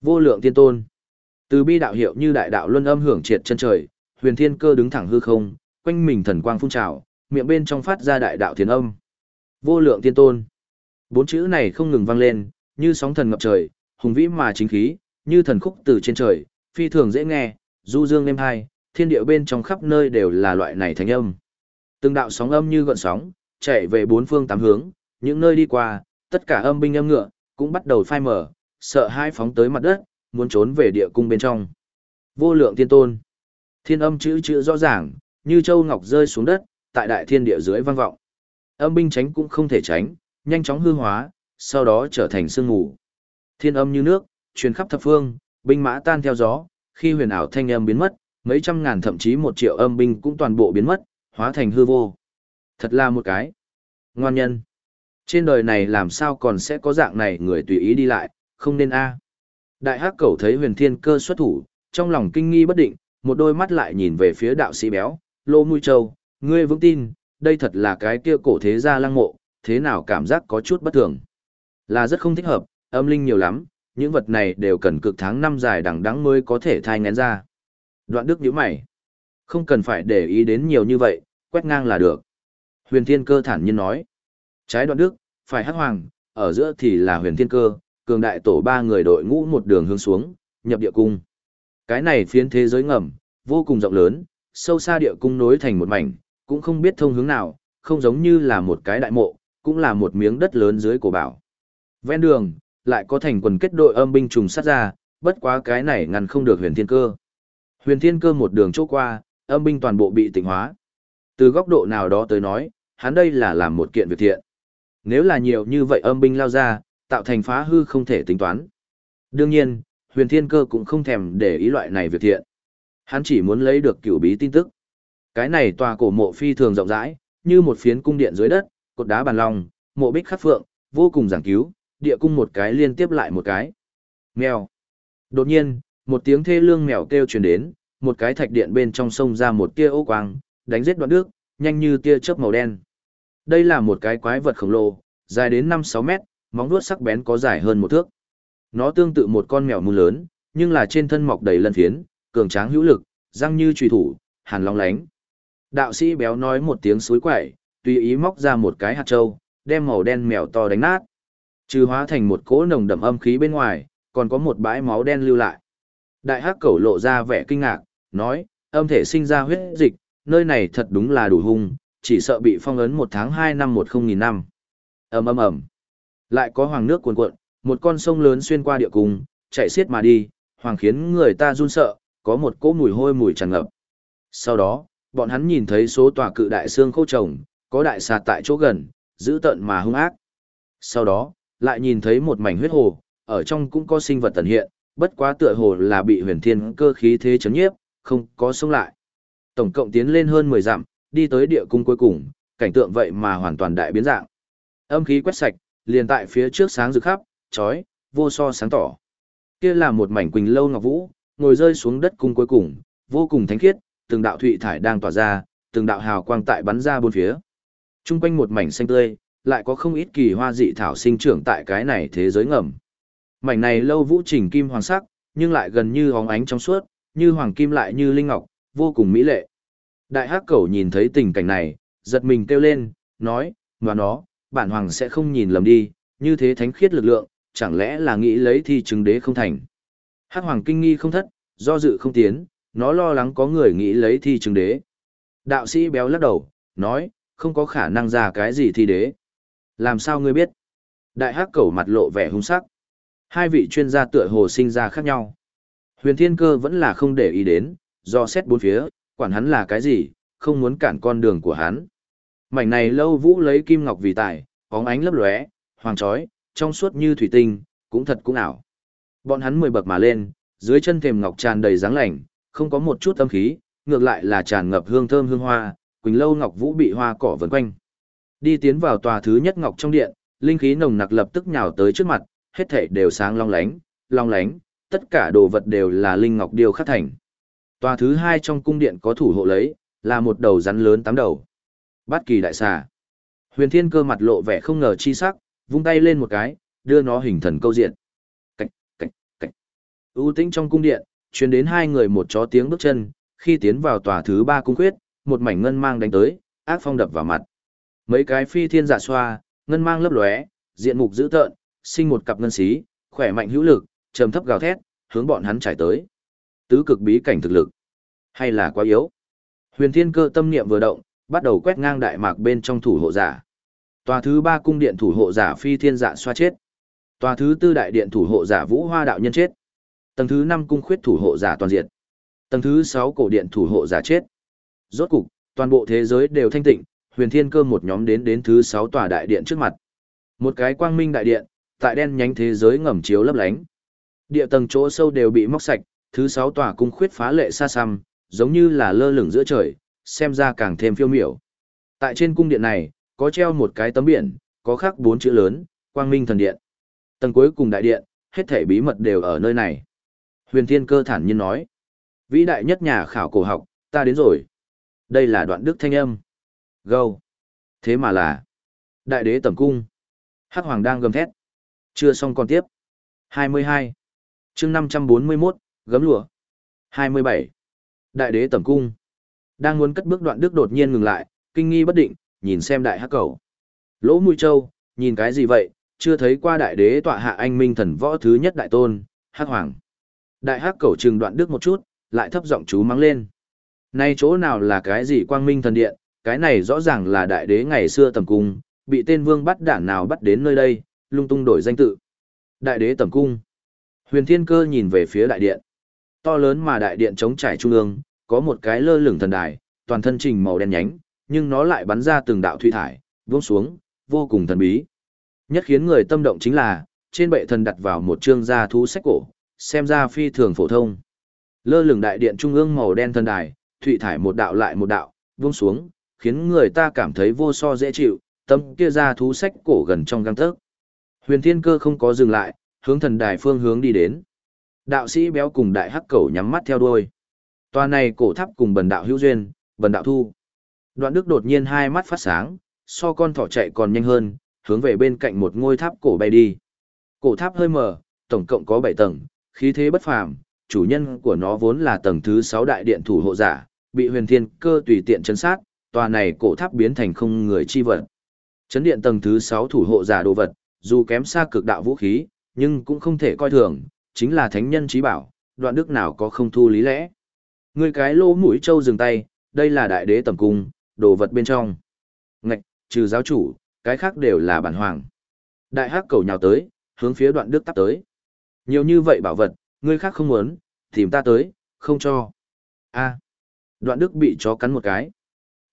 Vô lượng tiên tôn. Từ bi đạo hiệu như đại đạo luân âm hưởng triệt chân trời, huyền thiên cơ đứng thẳng hư không, quanh mình thần quang phun trào, miệng bên trong phát ra đại đạo thiên âm. Vô lượng tiên tôn. Bốn chữ này không ngừng vang lên, như sóng thần ngập trời, hùng vĩ mà chính khí, như thần khúc từ trên trời, phi thường dễ nghe, du dương êm hai, thiên địa bên trong khắp nơi đều là loại này thánh âm. Từng đạo sóng âm như gợn sóng, chạy về bốn phương tám hướng, những nơi đi qua, tất cả âm binh âm ngựa, cũng bắt đầu phai mở, sợ hai phóng tới mặt đất, muốn trốn về địa cung bên trong. Vô lượng tiên tôn. Thiên âm chữ chữ rõ ràng, như châu ngọc rơi xuống đất, tại đại thiên địa dưới vang vọng. Âm binh tránh cũng không thể tránh, nhanh chóng hư hóa, sau đó trở thành sương mù. Thiên âm như nước, truyền khắp thập phương, binh mã tan theo gió, khi huyền ảo thanh âm biến mất, mấy trăm ngàn thậm chí một triệu âm binh cũng toàn bộ biến mất, hóa thành hư vô. Thật là một cái. Ngoan nhân. Trên đời này làm sao còn sẽ có dạng này người tùy ý đi lại, không nên a. Đại hắc cẩu thấy huyền thiên cơ xuất thủ, trong lòng kinh nghi bất định, một đôi mắt lại nhìn về phía đạo sĩ béo, lô mũi châu, ngươi vững tin, đây thật là cái kia cổ thế gia lăng mộ, thế nào cảm giác có chút bất thường. Là rất không thích hợp, âm linh nhiều lắm, những vật này đều cần cực tháng năm dài đằng đẵng mới có thể thai ngén ra. Đoạn đức nhíu mày. Không cần phải để ý đến nhiều như vậy, quét ngang là được. Huyền Thiên Cơ thản nhiên nói. Trái đoạn đức, phải hắc hoàng, ở giữa thì là huyền thiên cơ, cường đại tổ ba người đội ngũ một đường hướng xuống, nhập địa cung. Cái này phiến thế giới ngầm, vô cùng rộng lớn, sâu xa địa cung nối thành một mảnh, cũng không biết thông hướng nào, không giống như là một cái đại mộ, cũng là một miếng đất lớn dưới cổ bảo. Ven đường, lại có thành quần kết đội âm binh trùng sát ra, bất quá cái này ngăn không được huyền thiên cơ. Huyền thiên cơ một đường chỗ qua, âm binh toàn bộ bị tỉnh hóa. Từ góc độ nào đó tới nói, hắn đây là làm một kiện việc thiện. Nếu là nhiều như vậy âm binh lao ra, tạo thành phá hư không thể tính toán. Đương nhiên, huyền thiên cơ cũng không thèm để ý loại này việc thiện. Hắn chỉ muốn lấy được cửu bí tin tức. Cái này tòa cổ mộ phi thường rộng rãi, như một phiến cung điện dưới đất, cột đá bàn long, mộ bích khắc phượng, vô cùng giảng cứu, địa cung một cái liên tiếp lại một cái. Mèo. Đột nhiên, một tiếng thê lương mèo kêu truyền đến, một cái thạch điện bên trong sông ra một tia ô quang, đánh giết đoạn nước, nhanh như tia chớp màu đen. Đây là một cái quái vật khổng lồ, dài đến 5-6 mét, móng vuốt sắc bén có dài hơn một thước. Nó tương tự một con mèo mu lớn, nhưng là trên thân mọc đầy lân phiến, cường tráng hữu lực, răng như trùy thủ, hàn long lánh. Đạo sĩ béo nói một tiếng suối quẩy, tùy ý móc ra một cái hạt trâu, đem màu đen mèo to đánh nát. Trừ hóa thành một cỗ nồng đậm âm khí bên ngoài, còn có một bãi máu đen lưu lại. Đại hắc cẩu lộ ra vẻ kinh ngạc, nói, âm thể sinh ra huyết dịch, nơi này thật đúng là đủ hung, chỉ sợ bị phong ấn một tháng hai năm một không nghìn năm. ầm ầm ầm, lại có hoàng nước cuồn cuộn, một con sông lớn xuyên qua địa cung, chạy xiết mà đi, hoàng khiến người ta run sợ, có một cỗ mùi hôi mùi tràn ngập. Sau đó, bọn hắn nhìn thấy số tòa cự đại xương khô trồng, có đại xà tại chỗ gần, giữ tận mà hung ác. Sau đó, lại nhìn thấy một mảnh huyết hồ, ở trong cũng có sinh vật tần hiện, bất quá tựa hồ là bị huyền thiên cơ khí thế chấn nhiếp, không có sống lại. Tổng cộng tiến lên hơn 10 dặm, đi tới địa cung cuối cùng, cảnh tượng vậy mà hoàn toàn đại biến dạng. Âm khí quét sạch, liền tại phía trước sáng rực khắp, chói, vô so sáng tỏ. Kia là một mảnh quỳnh lâu ngọc vũ, ngồi rơi xuống đất cung cuối cùng, vô cùng thánh khiết, từng đạo thụy thải đang tỏa ra, từng đạo hào quang tại bắn ra bốn phía. Trung quanh một mảnh xanh tươi, lại có không ít kỳ hoa dị thảo sinh trưởng tại cái này thế giới ngầm. Mảnh này lâu vũ trình kim hoàng sắc, nhưng lại gần như hóng ánh trong suốt, như hoàng kim lại như linh ngọc, vô cùng mỹ lệ. Đại hắc cẩu nhìn thấy tình cảnh này, giật mình kêu lên, nói, mà nó, bản hoàng sẽ không nhìn lầm đi, như thế thánh khiết lực lượng, chẳng lẽ là nghĩ lấy thi chứng đế không thành. Hắc hoàng kinh nghi không thất, do dự không tiến, nó lo lắng có người nghĩ lấy thi chứng đế. Đạo sĩ béo lắc đầu, nói, không có khả năng ra cái gì thi đế. Làm sao ngươi biết? Đại hắc cẩu mặt lộ vẻ hung sắc. Hai vị chuyên gia tựa hồ sinh ra khác nhau. Huyền thiên cơ vẫn là không để ý đến, do xét bốn phía, quản hắn là cái gì, không muốn cản con đường của hắn. Mảnh này lâu vũ lấy kim ngọc vì tài, bóng ánh lấp lóe, hoàng trói, trong suốt như thủy tinh, cũng thật cũng ảo. Bọn hắn mười bậc mà lên, dưới chân thềm ngọc tràn đầy dáng lành, không có một chút âm khí, ngược lại là tràn ngập hương thơm hương hoa, quỳnh lâu ngọc vũ bị hoa cỏ vần quanh. Đi tiến vào tòa thứ nhất ngọc trong điện, linh khí nồng nặc lập tức nhào tới trước mặt, hết thảy đều sáng long lánh, long lánh, tất cả đồ vật đều là linh ngọc điêu khắc thành. Tòa thứ hai trong cung điện có thủ hộ lấy, là một đầu rắn lớn tám đầu. Bát kỳ đại xà. Huyền thiên cơ mặt lộ vẻ không ngờ chi sắc, vung tay lên một cái, đưa nó hình thần câu diện. Cạch, cạch, cạch. ưu tĩnh trong cung điện, truyền đến hai người một chó tiếng bước chân, khi tiến vào tòa thứ ba cung khuyết, một mảnh ngân mang đánh tới, ác phong đập vào mặt. Mấy cái phi thiên dạ xoa, ngân mang lấp lóe, diện mục dữ tợn, sinh một cặp ngân xí, khỏe mạnh hữu lực, trầm thấp gào thét, hướng bọn hắn trải tới. Tứ cực bí cảnh thực lực, hay là quá yếu. Huyền Thiên Cơ tâm niệm vừa động, bắt đầu quét ngang đại mạc bên trong thủ hộ giả. Tòa thứ ba cung điện thủ hộ giả phi thiên dạ xoa chết. Tòa thứ tư đại điện thủ hộ giả vũ hoa đạo nhân chết. Tầng thứ năm cung khuyết thủ hộ giả toàn diện. Tầng thứ sáu cổ điện thủ hộ giả chết. Rốt cục, toàn bộ thế giới đều thanh tịnh, huyền thiên cơ một nhóm đến đến thứ sáu tòa đại điện trước mặt. Một cái quang minh đại điện, tại đen nhánh thế giới ngầm chiếu lấp lánh. Địa tầng chỗ sâu đều bị móc sạch, thứ sáu tòa cung khuyết phá lệ xa xăm, giống như là lơ lửng giữa trời, xem ra càng thêm phiêu miểu. Tại trên cung điện này, có treo một cái tấm biển, có khắc bốn chữ lớn, Quang Minh Thần Điện. Tầng cuối cùng đại điện, hết thảy bí mật đều ở nơi này. Huyền Thiên Cơ thản nhiên nói, vĩ đại nhất nhà khảo cổ học, ta đến rồi. Đây là đoạn đức thanh âm. Gâu. Thế mà là, đại đế tẩm cung. Hắc Hoàng đang gầm thét. Chưa xong còn tiếp. 22. chương 541, gấm lụa. 27. Đại đế tẩm cung. Đang muốn cất bước đoạn đức đột nhiên ngừng lại, kinh nghi bất định, nhìn xem đại hắc cầu. Lỗ mũi châu, nhìn cái gì vậy, chưa thấy qua đại đế tọa hạ anh minh thần võ thứ nhất đại tôn, hắc hoàng. Đại hắc cầu trừng đoạn đức một chút, lại thấp giọng chú mắng lên. Nay chỗ nào là cái gì quang minh thần điện, cái này rõ ràng là đại đế ngày xưa tầm cung, bị tên vương bắt đảng nào bắt đến nơi đây, lung tung đổi danh tự. Đại đế tầm cung. Huyền thiên cơ nhìn về phía đại điện. To lớn mà đại điện chống trải trung ương, có một cái lơ lửng thần đài, toàn thân trình màu đen nhánh, nhưng nó lại bắn ra từng đạo thủy thải, vuông xuống, vô cùng thần bí. Nhất khiến người tâm động chính là, trên bệ thần đặt vào một chương gia thú sách cổ, xem ra phi thường phổ thông. Lơ lửng đại điện trung ương màu đen thần đài, thủy thải một đạo lại một đạo, vung xuống, khiến người ta cảm thấy vô so dễ chịu, tâm kia ra thú sách cổ gần trong găng tấc. Huyền Thiên Cơ không có dừng lại, hướng thần đài phương hướng đi đến. Đạo sĩ béo cùng đại hắc cẩu nhắm mắt theo đuôi. Tòa này cổ tháp cùng bần đạo hữu duyên, bần đạo thu. Đoạn đức đột nhiên hai mắt phát sáng, so con thỏ chạy còn nhanh hơn, hướng về bên cạnh một ngôi tháp cổ bay đi. Cổ tháp hơi mờ, tổng cộng có 7 tầng, khí thế bất phàm, chủ nhân của nó vốn là tầng thứ 6 đại điện thủ hộ giả, bị huyền thiên cơ tùy tiện chấn sát, tòa này cổ tháp biến thành không người chi vật. Chấn điện tầng thứ 6 thủ hộ giả đồ vật, dù kém xa cực đạo vũ khí, nhưng cũng không thể coi thường, chính là thánh nhân trí bảo, đoạn đức nào có không thu lý lẽ. Người cái lỗ mũi trâu dừng tay, đây là đại đế tầm cung, đồ vật bên trong. Ngạch, trừ giáo chủ, cái khác đều là bản hoàng. Đại hắc cầu nhào tới, hướng phía đoạn đức tắp tới. Nhiều như vậy bảo vật, ngươi khác không muốn, tìm ta tới, không cho. a đoạn đức bị chó cắn một cái.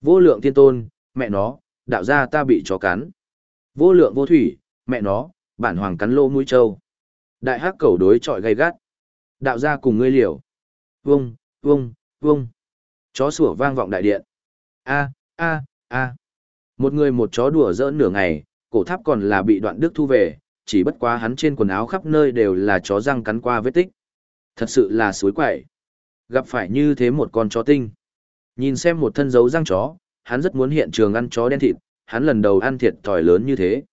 Vô lượng thiên tôn, mẹ nó, đạo gia ta bị chó cắn. Vô lượng vô thủy, mẹ nó, bản hoàng cắn lô mũi trâu. Đại hắc cầu đối chọi gay gắt. Đạo gia cùng ngươi liều. Vung vung vung, Chó sủa vang vọng đại điện. A, a, a. Một người một chó đùa giỡn nửa ngày, cổ tháp còn là bị đoạn đức thu về, chỉ bất quá hắn trên quần áo khắp nơi đều là chó răng cắn qua vết tích. Thật sự là suối quậy. Gặp phải như thế một con chó tinh. Nhìn xem một thân dấu răng chó, hắn rất muốn hiện trường ăn chó đen thịt, hắn lần đầu ăn thiệt thòi lớn như thế.